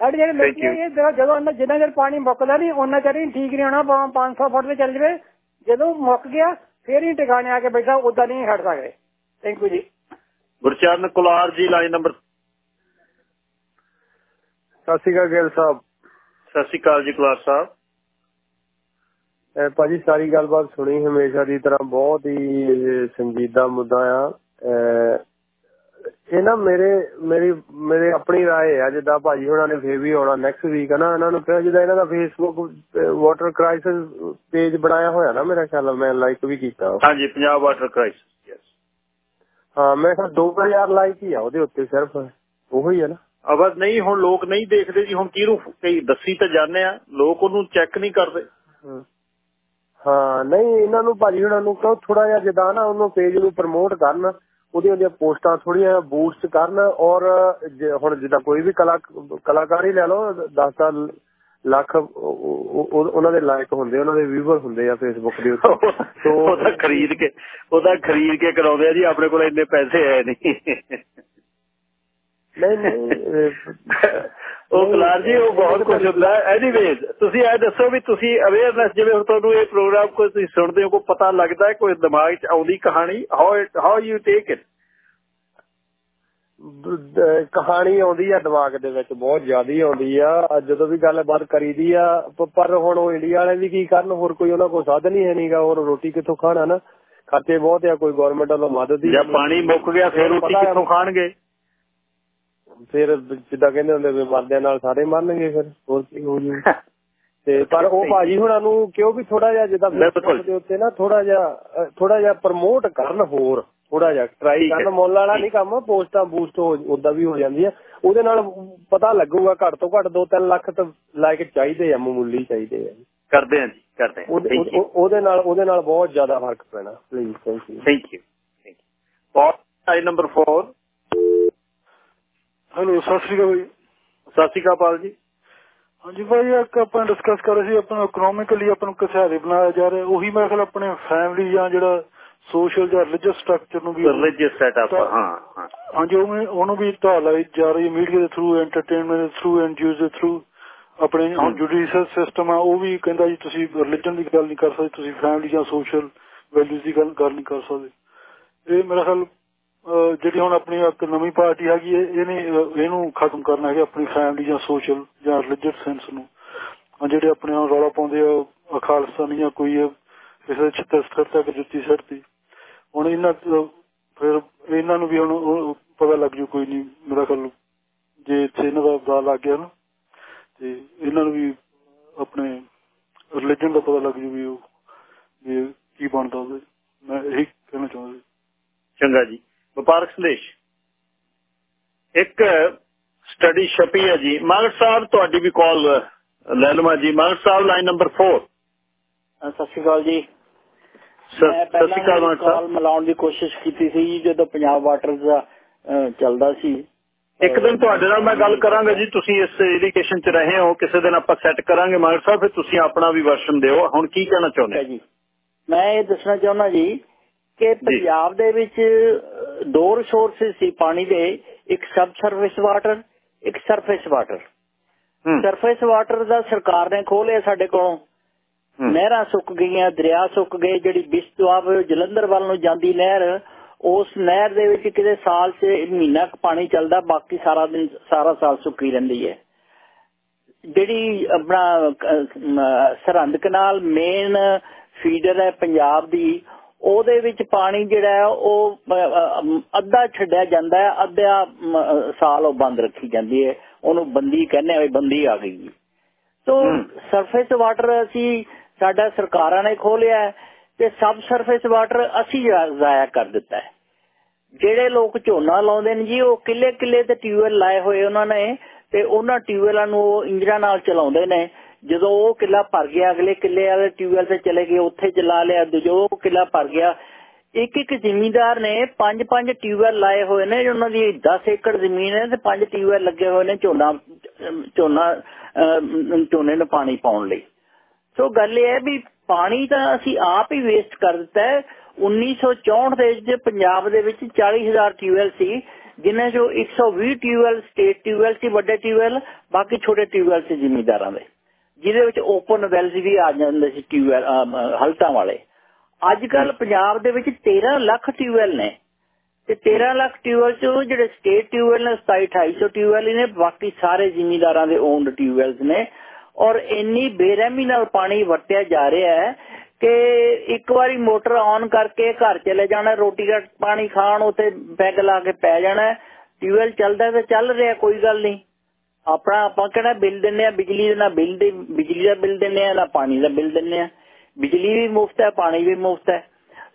ਸਾਡੇ ਜਿਹੜੇ ਲੋਕ ਇਹ ਜਦੋਂ ਅੰਦਰ ਜਿੰਨਾ ਚਿਰ ਪਾਣੀ ਮੁੱਕਦਾ ਨਹੀਂ ਉਹਨਾਂ ਚਿਰ ਹੀ ਠੀਕ ਨਹੀਂ ਹੋਣਾ 500 ਫੁੱਟ ਤੇ ਚੱਲ ਜਵੇ। ਜਦੋਂ ਮੁੱਕ ਗਿਆ ਫੇਰ ਹੀ ਟਿਕਾਣੇ ਆ ਕੇ ਬੈਠਾ ਉਦਾਂ ਨਹੀਂ ਹਟ ਸਕਦੇ। ਥੈਂਕ ਯੂ ਜੀ। ਗੁਰਚਰਨ ਕੁਲਾਰ ਜੀ ਲਾਈਨ ਨੰਬਰ ਸਤਿ ਸ਼੍ਰੀ ਅਕਾਲ ਗਿਲ ਸਾਹਿਬ ਸਤਿ ਸ਼੍ਰੀ ਅਕਾਲ ਜੀ ਕੁਲਾਰ ਸਾਹਿਬ ਭਾਜੀ ਸਾਰੀ ਗੱਲਬਾਤ ਸੁਣੀ ਹਮੇਸ਼ਾ ਦੀ ਤਰ੍ਹਾਂ ਬਹੁਤ ਹੀ ਸੰਜੀਦਾ ਮੁੱਦਾ ਆ ਇਹ ਨਾ ਮੇਰੇ ਮੇਰੀ ਮੇਰੇ ਆਪਣੀ رائے ਆ ਜਿੱਦਾਂ ਭਾਜੀ ਹੁਣਾਂ ਨੇ ਫੇਰ ਵੀ ਆਉਣਾ ਨੈਕਸਟ ਵੀਕ ਹੈ ਨਾ ਇਹਨਾਂ ਨੂੰ ਕਿਹਾ ਜਿੱਦਾਂ ਇਹਨਾਂ ਦਾ ਫੇਸਬੁੱਕ ਵਾਟਰ ਕ੍ਰਾਈਸਿਸ ਪੇਜ ਬਣਾਇਆ ਹੋਇਆ ਨਾ ਮੇਰਾ ਖਿਆਲ ਮੈਂ ਲਾਈਕ ਵੀ ਕੀਤਾ ਹਾਂਜੀ ਪੰਜਾਬ ਵਾਟਰ ਕ੍ਰਾਈਸਿਸ ਯੈਸ ਹਾਂ ਮੈਂ ਕਿਹਾ 2000 ਲਾਈਕ ਹੀ ਆ ਉਹਦੇ ਉੱਤੇ ਸਿਰਫ ਉਹੋ ਹੀ ਹੈ ਨਾ ਅਬਦ ਨਹੀਂ ਹੁਣ ਲੋਕ ਨਹੀਂ ਦੇਖਦੇ ਜੀ ਹੁਣ ਕਿਹਨੂੰ ਕਈ ਦੱਸੀ ਤਾਂ ਜਾਂਦੇ ਆ ਲੋਕ ਉਹਨੂੰ ਚੈੱਕ ਨਹੀਂ ਕਰਦੇ। ਹਾਂ। ਨਹੀਂ ਇਹਨਾਂ ਨੂੰ ਭਾਜੀ ਹੁਣਾਂ ਨੂੰ ਕਹੋ ਥੋੜਾ ਜਿਹਾ ਜਿੱਦਾਂ ਨਾ ਉਹਨੂੰ ਪੇਜ ਨੂੰ ਪ੍ਰਮੋਟ ਕਰਨ ਉਹਦੀਆਂ ਉਹਦੀਆਂ ਪੋਸਟਾਂ ਥੋੜੀਆਂ ਬੂਸਟ ਕਰਨ ਔਰ ਹੁਣ ਜਿੱਦਾਂ ਕੋਈ ਵੀ ਕਲਾ ਕਲਾਕਾਰ ਹੀ ਲੈ ਲਓ 10 ਲੱਖ ਉਹਨਾਂ ਦੇ ਲਾਇਕ ਹੁੰਦੇ ਉਹਨਾਂ ਦੇ ਵੀਵਰ ਹੁੰਦੇ ਆ ਫੇਸਬੁੱਕ ਦੇ ਉੱਤੇ। ਤੋਂ ਉਹਦਾ ਖਰੀਦ ਕੇ ਉਹਦਾ ਖਰੀਦ ਕੇ ਕਰਾਉਂਦੇ ਆ ਜੀ ਆਪਣੇ ਕੋਲ ਇੰਨੇ ਪੈਸੇ ਹੈ ਨਹੀਂ। ਨਹੀਂ ਨਹੀਂ ਉਹ ਕਲਾਰ ਜੀ ਉਹ ਬਹੁਤ ਕੁਝ ਹੁੰਦਾ। ਐਨੀਵੇਜ਼ ਤੁਸੀਂ ਇਹ ਦੱਸੋ ਵੀ ਤੁਸੀਂ ਅਵੇਅਰਨੈਸ ਜਿਵੇਂ ਹੁਣ ਤੁਹਾਨੂੰ ਇਹ ਪ੍ਰੋਗਰਾਮ ਕੋਈ ਤੁਸੀਂ ਸੁਣਦੇ ਹੋ ਕੋਈ ਪਤਾ ਲੱਗਦਾ ਹੈ ਕੋਈ ਦਿਮਾਗ 'ਚ ਆਉਂਦੀ ਕਹਾਣੀ? How how you take it ਕਹਾਣੀ ਆਉਂਦੀ ਆ ਦਿਮਾਗ ਦੇ ਵਿੱਚ ਬਹੁਤ ਜ਼ਿਆਦਾ ਆਉਂਦੀ ਆ। ਜਦੋਂ ਵੀ ਗੱਲਬਾਤ ਕਰੀਦੀ ਆ ਪਰ ਹੁਣ ਉਹ ਇੰਡੀਆ ਵਾਲੇ ਵੀ ਕੀ ਕਰਨ? ਹੋਰ ਕੋਈ ਉਹਨਾਂ ਕੋਲ ਸਾਧਨ ਹੀ ਹੈ ਨਹੀਂਗਾ ਹੋਰ ਰੋਟੀ ਕਿੱਥੋਂ ਖਾਣਾ ਨਾ? ਖਰਚੇ ਬਹੁਤ ਆ ਕੋਈ ਗਵਰਨਮੈਂਟ ਵੱਲੋਂ ਮਦਦ ਹੀ ਜਾਂ ਪਾਣੀ ਮੁੱਕ ਗਿਆ ਫਿਰ ਰੋਟੀ ਕਿੱਥੋਂ ਖਾਣਗੇ? ਫਿਰ ਜਿੱਦਾਂ ਕਹਿੰਦੇ ਹੁੰਦੇ ਵੀ ਮਰਦਿਆਂ ਨਾਲ ਸਾਰੇ ਮਰਨਗੇ ਫਿਰ ਹੋਰ ਕੀ ਹੋ ਜੂ। ਤੇ ਪਰ ਉਹ ਭਾਜੀ ਹੁਣਾਂ ਨੂੰ ਕਿਉਂ ਵੀ ਥੋੜਾ ਜਿਹਾ ਜਿੱਦਾਂ ਦੇ ਉੱਤੇ ਨਾ ਥੋੜਾ ਜਿਹਾ ਥੋੜਾ ਜਿਹਾ ਪ੍ਰਮੋਟ ਕਰਨ ਹੋਰ ਥੋੜਾ ਜਿਹਾ ਟਰਾਈ ਕਰਨ। ਮੁੱਲ ਵਾਲਾ ਨਹੀਂ ਕੰਮ ਪੋਸਟਾਂ ਬੂਸਟ ਹੋ ਉਦਾਂ ਵੀ ਹੋ ਜਾਂਦੀ ਆ ਉਹਦੇ ਨਾਲ ਪਤਾ ਲੱਗੂਗਾ ਘੱਟ ਤੋਂ ਘੱਟ 2-3 ਲੱਖ ਤਾਂ ਲਾਇਕ ਚਾਹੀਦੇ ਆ ਮਾਮੂਲੀ ਚਾਹੀਦੇ ਆ। ਕਰਦੇ ਆ ਜੀ ਕਰਦੇ ਆ। ਉਹਦੇ ਨਾਲ ਉਹਦੇ ਨਾਲ ਬਹੁਤ ਜ਼ਿਆਦਾ ਫ਼ਰਕ ਪੈਣਾ। Please thank you thank you you pot number 4 hello ਸਤਿ ਸ਼੍ਰੀ ਅਕਾਲ ਜੀ ਸਤਿ ਸ਼੍ਰੀ ਅਕਾਲ ਪਾਲ ਜੀ। ਹਾਂਜੀ ਭਾਈ ਇੱਕ ਆਪਾਂ ਡਿਸਕਸ ਕਰ ਰਹੇ ਸੀ ਆਪਣਾ ਇਕਨੋਮਿਕਲੀ ਆਪਾਂ ਨੂੰ ਕਿਸਾਰੇ ਬਣਾਇਆ ਜਾ ਰਿਹਾ ਉਹੀ ਮੈਂ ਖਿਆਲ ਆਪਣੇ ਫੈਮਿਲੀ ਜਾਂ ਜਿਹੜਾ ਸੋਸ਼ਲ ਜਾਂ ਰਿਲੀਜੀਅਸ ਸਟਰਕਚਰ ਨੂੰ ਵੀ ਰਿਲੀਜੀਅਸ ਸੈਟਅਪ ਹਾਂ ਹਾਂ। ਹਾਂਜੀ ਉਹਨੂੰ ਵੀ ਢਾਲ ਲਾਈ ਜਾ ਰਹੀ ਮੀਡੀਆ ਦੇ ਥਰੂ ਐਂਟਰਟੇਨਮੈਂਟ ਦੇ ਥਰੂ ਐਨਜੀਓਜ਼ ਦੇ ਥਰੂ ਆਪਣੇ ਹੁਣ ਜੁਡੀਸ਼ੀਅਲ ਸਿਸਟਮ ਆ ਉਹ ਵੀ ਕਹਿੰਦਾ ਜੀ ਤੁਸੀਂ ਰਿਲੀਜਨ ਦੀ ਗੱਲ ਨਹੀਂ ਕਰ ਸਕਦੇ ਤੁਸੀਂ ਫੈਮਿਲੀ ਜਾਂ ਸੋਸ਼ਲ ਵੈਲਿਊਜ਼ ਦੀ ਗੱਲ ਨਹੀਂ ਕਰ ਸਕਦੇ। ਇਹ ਮੇਰਾ ਖਿਆਲ ਜਿਹੜੀ ਹੁਣ ਆਪਣੀ ਇੱਕ ਨਵੀਂ ਪਾਰਟੀ ਹੈਗੀ ਇਹਨੇ ਇਹਨੂੰ ਖਤਮ ਕਰਨਾ ਹੈ ਆਪਣੀ ਫੈਮਿਲੀ ਜਾਂ ਸੋਸ਼ਲ ਜਾਂ ਰਿਲੀਜੀਅਸ ਸੈਂਸ ਨੂੰ। ਜਿਹੜੇ ਆਪਣੇ ਰੌਲਾ ਪਾਉਂਦੇ ਆ ਖਾਲਸਾਨੀ ਜਾਂ ਕੋਈ ਕਿਸੇ ਛੱਤਰ ਸਥਿਰਤਾ ਕਿ ਜੁੱਤੀ ਸੜਤੀ ਹੁਣ ਇਹਨਾਂ ਫਿਰ ਇਹਨਾਂ ਨੂੰ ਵੀ ਹੁਣ ਪਤਾ ਲੱਗ ਜੂ, ਕੋਈ ਨਹੀਂ ਮੇਰਾ ਖਿਆਲ ਜੇ ਇੱਥੇ ਇਹਨਾਂ ਦਾ ਦਾ ਲੱਗ ਗਿਆ ਨਾ, ਤੇ ਇਹਨਾਂ ਨੂੰ ਵੀ ਆਪਣੇ ਰਿਲੀਜਨ ਦਾ ਪਤਾ ਲੱਗ ਜੂ ਵੀ ਉਹ ਕੀ ਬਣਦਾ ਉਹਦੇ। ਮੈਂ ਇਹੀ ਕਹਿਣਾ ਚਾਹੁੰਦਾ ਚੰਗਾ ਜੀ। ਵਪਾਰਕ ਸੰਦੇਸ਼ ਇੱਕ ਸਟੱਡੀ ਛਪੀ ਹੈ ਜੀ। ਮਾਗਰ ਸਾਹਿਬ ਤੁਹਾਡੀ ਵੀ ਕਾਲ ਲੈ ਲਵਾਂ ਜੀ। ਮਾਗਰ ਸਾਹਿਬ ਲਾਈਨ ਨੰਬਰ 4 ਸਤਿ ਸ਼੍ਰੀ ਅਕਾਲ ਜੀ। ਸਤਿ ਸ਼੍ਰੀ ਅਕਾਲ ਕਾਲ ਮਿਲਾਉਣ ਦੀ ਕੋਸ਼ਿਸ਼ ਕੀਤੀ ਸੀ ਜਦੋਂ ਪੰਜਾਬ ਵਾਟਰ ਦਾ ਚੱਲਦਾ ਸੀ। ਇੱਕ ਦਿਨ ਤੁਹਾਡੇ ਨਾਲ ਮੈਂ ਗੱਲ ਕਰਾਂਗਾ ਜੀ। ਤੁਸੀਂ ਇਸ ਇਰੀਗੇਸ਼ਨ 'ਚ ਰਹੇ ਹੋ ਕਿਸੇ ਦਿਨ ਆਪਾਂ ਸੈੱਟ ਕਰਾਂਗੇ ਮਾਗਰ ਸਾਹਿਬ ਫਿਰ ਤੁਸੀਂ ਆਪਣਾ ਵੀ ਵਰਸ਼ਨ ਦਿਓ। ਹੁਣ ਕੀ ਕਹਿਣਾ ਚਾਹੁੰਦੇ ਜੀ। ਮੈਂ ਇਹ ਦੱਸਣਾ ਚਾਹੁੰਦਾ ਜੀ ਕਿ ਪੰਜਾਬ ਦੇ ਵਿੱਚ ਦੋ ਰਿਸੋਰਸਸ ਸੀ ਪਾਣੀ ਦੇ ਇੱਕ ਸਬ ਸਰਫੇਸ ਵਾਟਰ ਇੱਕ ਸਰਫੇਸ ਵਾਟਰ ਸਰਫੇਸ ਵਾਟਰ ਦਾ ਸਰਕਾਰ ਨੇ ਖੋਲਿਆ ਸਾਡੇ ਕੋਲੋਂ। ਨਹਿਰਾਂ ਸੁੱਕ ਗਈਆਂ ਦਰਿਆ ਸੁੱਕ ਗਏ ਜਿਹੜੀ ਬਿਸਤਵਾਬ ਜਲੰਧਰ ਵੱਲ ਨੂੰ ਜਾਂਦੀ ਨਹਿਰ ਉਸ ਨਹਿਰ ਦੇ ਵਿੱਚ ਕਿਤੇ ਸਾਲ 'ਚ ਮਹੀਨਾ ਪਾਣੀ ਚੱਲਦਾ ਬਾਕੀ ਸਾਰਾ ਦਿਨ ਸਾਰਾ ਸਾਲ ਸੁੱਕੀ ਰਹਿੰਦੀ ਹੈ। ਜਿਹੜੀ ਆਪਣਾ ਸਰਹੰਦ ਕਨਾਲ ਮੇਨ ਫੀਡਰ ਹੈ ਪੰਜਾਬ ਦੀ ਉਹਦੇ ਵਿੱਚ ਪਾਣੀ ਜਿਹੜਾ ਉਹ ਅੱਧਾ ਛੱਡਿਆ ਜਾਂਦਾ ਹੈ ਅੱਧਾ ਸਾਲ ਉਹ ਬੰਦ ਰੱਖੀ ਜਾਂਦੀ ਹੈ। ਉਹਨੂੰ ਬੰਦੀ ਕਹਿੰਦੇ ਆ ਬੰਦੀ ਆ ਗਈ। ਸੋ ਸਰਫੇਸ ਵਾਟਰ ਅਸੀਂ ਸਾਡਾ ਸਰਕਾਰਾਂ ਨੇ ਖੋਲਿਆ ਤੇ ਸਬ ਸਰਫੇਸ ਵਾਟਰ ਅਸੀਂ ਜ਼ਾਇਆ ਕਰ ਦਿੱਤਾ ਹੈ। ਜਿਹੜੇ ਲੋਕ ਝੋਨਾ ਲਾਉਂਦੇ ਨੇ ਜੀ ਉਹ ਕਿੱਲੇ ਕਿੱਲੇ ਤੇ ਟਿਊਬਵੈਲ ਲਾਏ ਹੋਏ ਉਹਨਾਂ ਨੇ ਤੇ ਉਹਨਾਂ ਟਿਊਬਵੈਲਾਂ ਨੂੰ ਉਹ ਇੰਜਰਾਂ ਨਾਲ ਚਲਾਉਂਦੇ ਨੇ। ਜਦੋਂ ਉਹ ਕਿੱਲਾ ਭਰ ਗਿਆ, ਅਗਲੇ ਕਿੱਲੇ ਵਾਲੇ ਟਿਊਬਵੈਲ ਤੇ ਚਲੇ ਗਏ, ਉੱਥੇ ਚਲਾ ਲਿਆ, ਦੂਜੋ ਕਿੱਲਾ ਭਰ ਗਿਆ। ਇੱਕ ਇੱਕ ਜ਼ਿਮੀਂਦਾਰ ਨੇ ਪੰਜ ਪੰਜ ਟਿਊਬਵੈਲ ਲਾਏ ਹੋਏ ਨੇ, ਉਹਨਾਂ ਦੀ 10 ਏਕੜ ਜ਼ਮੀਨ ਹੈ ਤੇ ਪੰਜ ਟਿਊਬਵੈਲ ਲੱਗੇ ਹੋਏ ਨੇ ਝੋਨਾ ਝੋਨਾ ਝੋਨੇ ਨੂੰ ਪਾਣੀ ਪਾਉਣ ਲਈ। ਸੋ ਗੱਲ ਇਹ ਹੈ ਵੀ ਪਾਣੀ ਤਾਂ ਅਸੀਂ ਆਪ ਹੀ ਵੇਸਟ ਕਰ ਦਿੱਤਾ ਹੈ। 1964 ਦੇ ਵਿੱਚ ਪੰਜਾਬ ਦੇ ਵਿੱਚ 40000 ਟਿਊਬਵੈਲ ਸੀ, ਜਿਨ੍ਹਾਂ ਚੋਂ 120 ਟਿਊਬਵੈਲ ਸਟੇਟ ਟਿਊਬਵੈਲ ਸੀ, ਵੱਡੇ ਟਿਊਬਵੈਲ, ਬਾਕੀ ਛੋਟੇ ਟਿਊਬਵੈਲ ਸੀ ਜ਼ਿਮੀਂਦਾਰਾਂ ਦੇ। ਜਿਹਦੇ ਵਿੱਚ ਓਪਨ ਵੈਲਸ ਵੀ ਆ ਜਾਂਦੇ ਸੀ ਟਿਊਬਵੈਲ ਹਲਟਾਂ ਵਾਲੇ। ਅੱਜ ਕੱਲ ਪੰਜਾਬ ਦੇ ਵਿੱਚ 13 ਲੱਖ ਟਿਊਬਵੈਲ ਨੇ। ਤੇ 13 ਲੱਖ ਟਿਊਬਵੈਲ ਚੋਂ ਜਿਹੜੇ ਸਟੇਟ ਟਿਊਬਵੈਲ ਨੇ 27 ਟਿਊਬਵੈਲ ਨੇ ਬਾਕੀ ਸਾਰੇ ਜ਼ਿਮੀਂਦਾਰਾਂ ਦੇ ਓਨਡ ਟਿਊਬਵੈਲਸ ਨੇ। ਔਰ ਇੰਨੀ ਬੇਰਹਿਮੀ ਨਾਲ ਪਾਣੀ ਵਰਤਿਆ ਜਾ ਰਿਹਾ ਹੈ ਕਿ ਇੱਕ ਵਾਰੀ ਮੋਟਰ ਆਨ ਕਰਕੇ ਘਰ ਚਲੇ ਜਾਣਾ ਰੋਟੀ ਦਾ ਪਾਣੀ ਖਾਣ ਉਤੇ ਬੈਗ ਲਾ ਕੇ ਪੈ ਜਾਣਾ ਟਿਊਬਵੈਲ ਚੱਲਦਾ ਤੇ ਚੱਲ ਰਿਹਾ ਕੋਈ ਗੱਲ ਨਹੀਂ। ਆਪਣਾ, ਆਪਾਂ ਕਿਹੜਾ ਬਿੱਲ ਦਿੰਨੇ ਆ ਬਿਜਲੀ ਦਾ ਬਿੱਲ ਦੇ, ਬਿਜਲੀ ਦਾ ਬਿੱਲ ਦਿੰਨੇ ਆ ਨਾ ਪਾਣੀ ਦਾ ਬਿੱਲ ਦਿੰਨੇ ਆ ਬਿਜਲੀ ਵੀ ਮੁਫਤ ਹੈ, ਪਾਣੀ ਵੀ ਮੁਫਤ ਹੈ।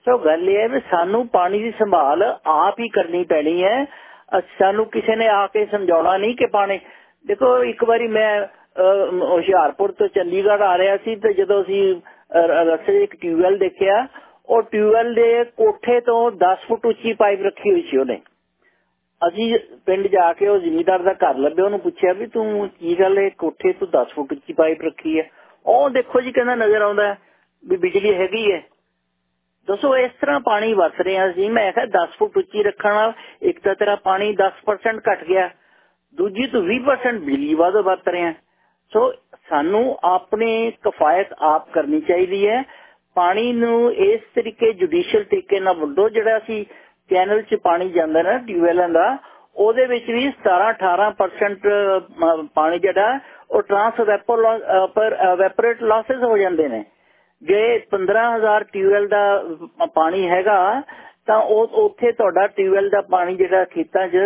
ਸੋ ਗੱਲ ਇਹ ਹੈ ਵੀ ਸਾਨੂੰ ਪਾਣੀ ਦੀ ਸੰਭਾਲ ਆਪ ਹੀ ਕਰਨੀ ਪੈਣੀ ਹੈ। ਸਾਨੂੰ ਕਿਸੇ ਨੇ ਆ ਕੇ ਸਮਝਾਉਣਾ ਨਹੀਂ ਕਿ ਪਾਣੀ, ਦੇਖੋ, ਇੱਕ ਵਾਰੀ ਮੈਂ ਹੁਸ਼ਿਆਰਪੁਰ ਤੋਂ ਚੰਡੀਗੜ੍ਹ ਆ ਰਿਹਾ ਸੀ ਤੇ ਜਦੋਂ ਅਸੀਂ ਰਸਤੇ ਇੱਕ ਟਿਊਬਵੈਲ ਦੇਖਿਆ, ਉਹ ਟਿਊਬਵੈਲ ਦੇ ਕੋਠੇ ਤੋਂ 10 ਫੁੱਟ ਉੱਚੀ ਪਾਈਪ ਰੱਖੀ ਹੋਈ ਸੀ ਉਹਨੇ। ਅਸੀਂ ਪਿੰਡ ਜਾ ਕੇ ਉਹ ਜ਼ਿਮੀਦਾਰ ਦਾ ਘਰ ਲੱਭਿਆ, ਉਹਨੂੰ ਪੁੱਛਿਆ ਵੀ ਤੂੰ ਕੀ ਗੱਲ ਹੈ, ਕੋਠੇ ਤੋਂ 10 ਫੁੱਟ ਉੱਚੀ ਪਾਈਪ ਰੱਖੀ ਹੈ। ਉਹ ਦੇਖੋ ਜੀ ਕਹਿੰਦਾ ਨਜ਼ਰ ਆਉਂਦਾ ਵੀ ਬਿਜਲੀ ਹੈਗੀ ਹੈ। ਦੱਸੋ ਇਸ ਤਰ੍ਹਾਂ ਪਾਣੀ ਵਰਤ ਰਿਹਾ ਸੀ ਮੈਂ ਕਿਹਾ 10 ਫੁੱਟ ਉੱਚੀ ਰੱਖਣ ਨਾਲ ਇੱਕ ਤਾਂ ਤੇਰਾ ਪਾਣੀ 10% ਘਟ ਗਿਆ, ਦੂਜੀ ਤੂੰ 20% ਬਿਜਲੀ ਵਾਧ ਵਰਤ ਰਿਹਾ ਸੋ ਸਾਨੂੰ ਆਪਣੀ ਕਫਾਇਤ ਆਪ ਕਰਨੀ ਚਾਹੀਦੀ ਹੈ। ਪਾਣੀ ਨੂੰ ਇਸ ਤਰੀਕੇ ਜੁਡੀਸ਼ੀਅਲ ਤਰੀਕੇ ਨਾਲ ਵੰਡੋ, ਜਿਹੜਾ ਅਸੀਂ ਚੈਨਲ 'ਚ ਪਾਣੀ ਜਾਂਦਾ ਨਾ ਟਿਊਬਵੈਲਾਂ ਦਾ, ਉਹਦੇ ਵਿੱਚ ਵੀ 17 18% ਪਾਣੀ ਜਿਹੜਾ, ਉਹ ਟ੍ਰਾਂਸਵੈਪੋਰੇਟ ਲਾਸਸ ਹੋ ਜਾਂਦੇ ਨੇ। ਜੇ 15000 ਟਿਊਬਵੈਲ ਦਾ ਪਾਣੀ ਹੈਗਾ, ਤਾਂ ਉਹ, ਉੱਥੇ ਤੁਹਾਡਾ ਟਿਊਬਵੈਲ ਦਾ ਪਾਣੀ ਜਿਹੜਾ ਖੇਤਾਂ 'ਚ,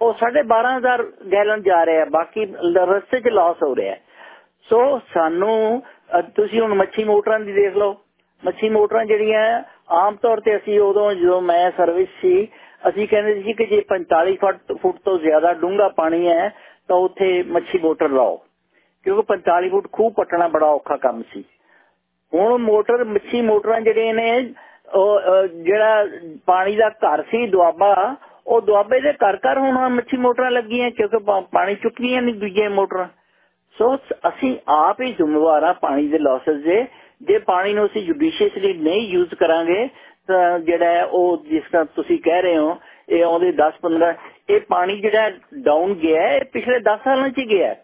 ਉਹ 12500 ਗੈਲਨ ਜਾ ਰਿਹਾ, ਬਾਕੀ ਰਸਤੇ 'ਚ ਲਾਸ ਹੋ ਰਿਹਾ। ਸੋ ਸਾਨੂੰ ਤੁਸੀਂ ਹੁਣ ਮੱਛੀ ਮੋਟਰਾਂ ਦੀ ਦੇਖ ਲਓ। ਮੱਛੀ ਮੋਟਰਾਂ ਜਿਹੜੀਆਂ ਆਮ ਤੌਰ ਤੇ ਅਸੀਂ ਉਦੋਂ ਜਦੋਂ ਮੈਂ ਸਰਵਿਸ ਸੀ, ਅਸੀਂ ਕਹਿੰਦੇ ਸੀ ਕਿ ਜੇ 45 ਫੁੱਟ ਤੋਂ ਜ਼ਿਆਦਾ ਡੂੰਘਾ ਪਾਣੀ ਹੈ, ਤਾਂ ਉੱਥੇ ਮੱਛੀ ਮੋਟਰ ਲਾਓ। ਕਿਉਂਕਿ 45 ਫੁੱਟ ਖੂਹ ਪੱਟਣਾ ਬੜਾ ਔਖਾ ਕੰਮ ਸੀ। ਹੁਣ ਮੋਟਰ, ਮੱਛੀ ਮੋਟਰਾਂ ਜਿਹੜੇ ਨੇ, ਉਹ ਜਿਹੜਾ ਪਾਣੀ ਦਾ ਘਰ ਸੀ, ਦੁਆਬਾ, ਉਹ ਦੁਆਬੇ ਦੇ ਘਰ ਘਰ ਹੁਣ ਮੱਛੀ ਮੋਟਰਾਂ ਲੱਗੀਆਂ, ਕਿਉਂਕਿ ਪਾਣੀ ਚੁੱਕੀਆਂ ਨਹੀਂ ਦੂਜੇ ਮੋਟਰਾਂ। ਸੋ, ਅਸੀਂ ਆਪ ਹੀ ਜ਼ਿੰਮੇਵਾਰ ਆ ਪਾਣੀ ਦੇ ਲਾਸਸ ਦੇ ਜੇ ਪਾਣੀ ਨੂੰ ਅਸੀਂ ਜੁਡੀਸ਼ੀਅਸਲੀ ਨਹੀਂ ਯੂਜ਼ ਕਰਾਂਗੇ ਤਾਂ ਜਿਹੜਾ ਉਹ ਜਿਸ ਤਰ੍ਹਾਂ ਤੁਸੀਂ ਕਹਿ ਰਹੇ ਹੋ ਇਹ ਆਉਂਦੇ 10 15 ਇਹ ਪਾਣੀ ਜਿਹੜਾ ਡਾਊਨ ਗਿਆ ਹੈ ਪਿਛਲੇ 10 ਸਾਲਾਂ 'ਚ ਗਿਆ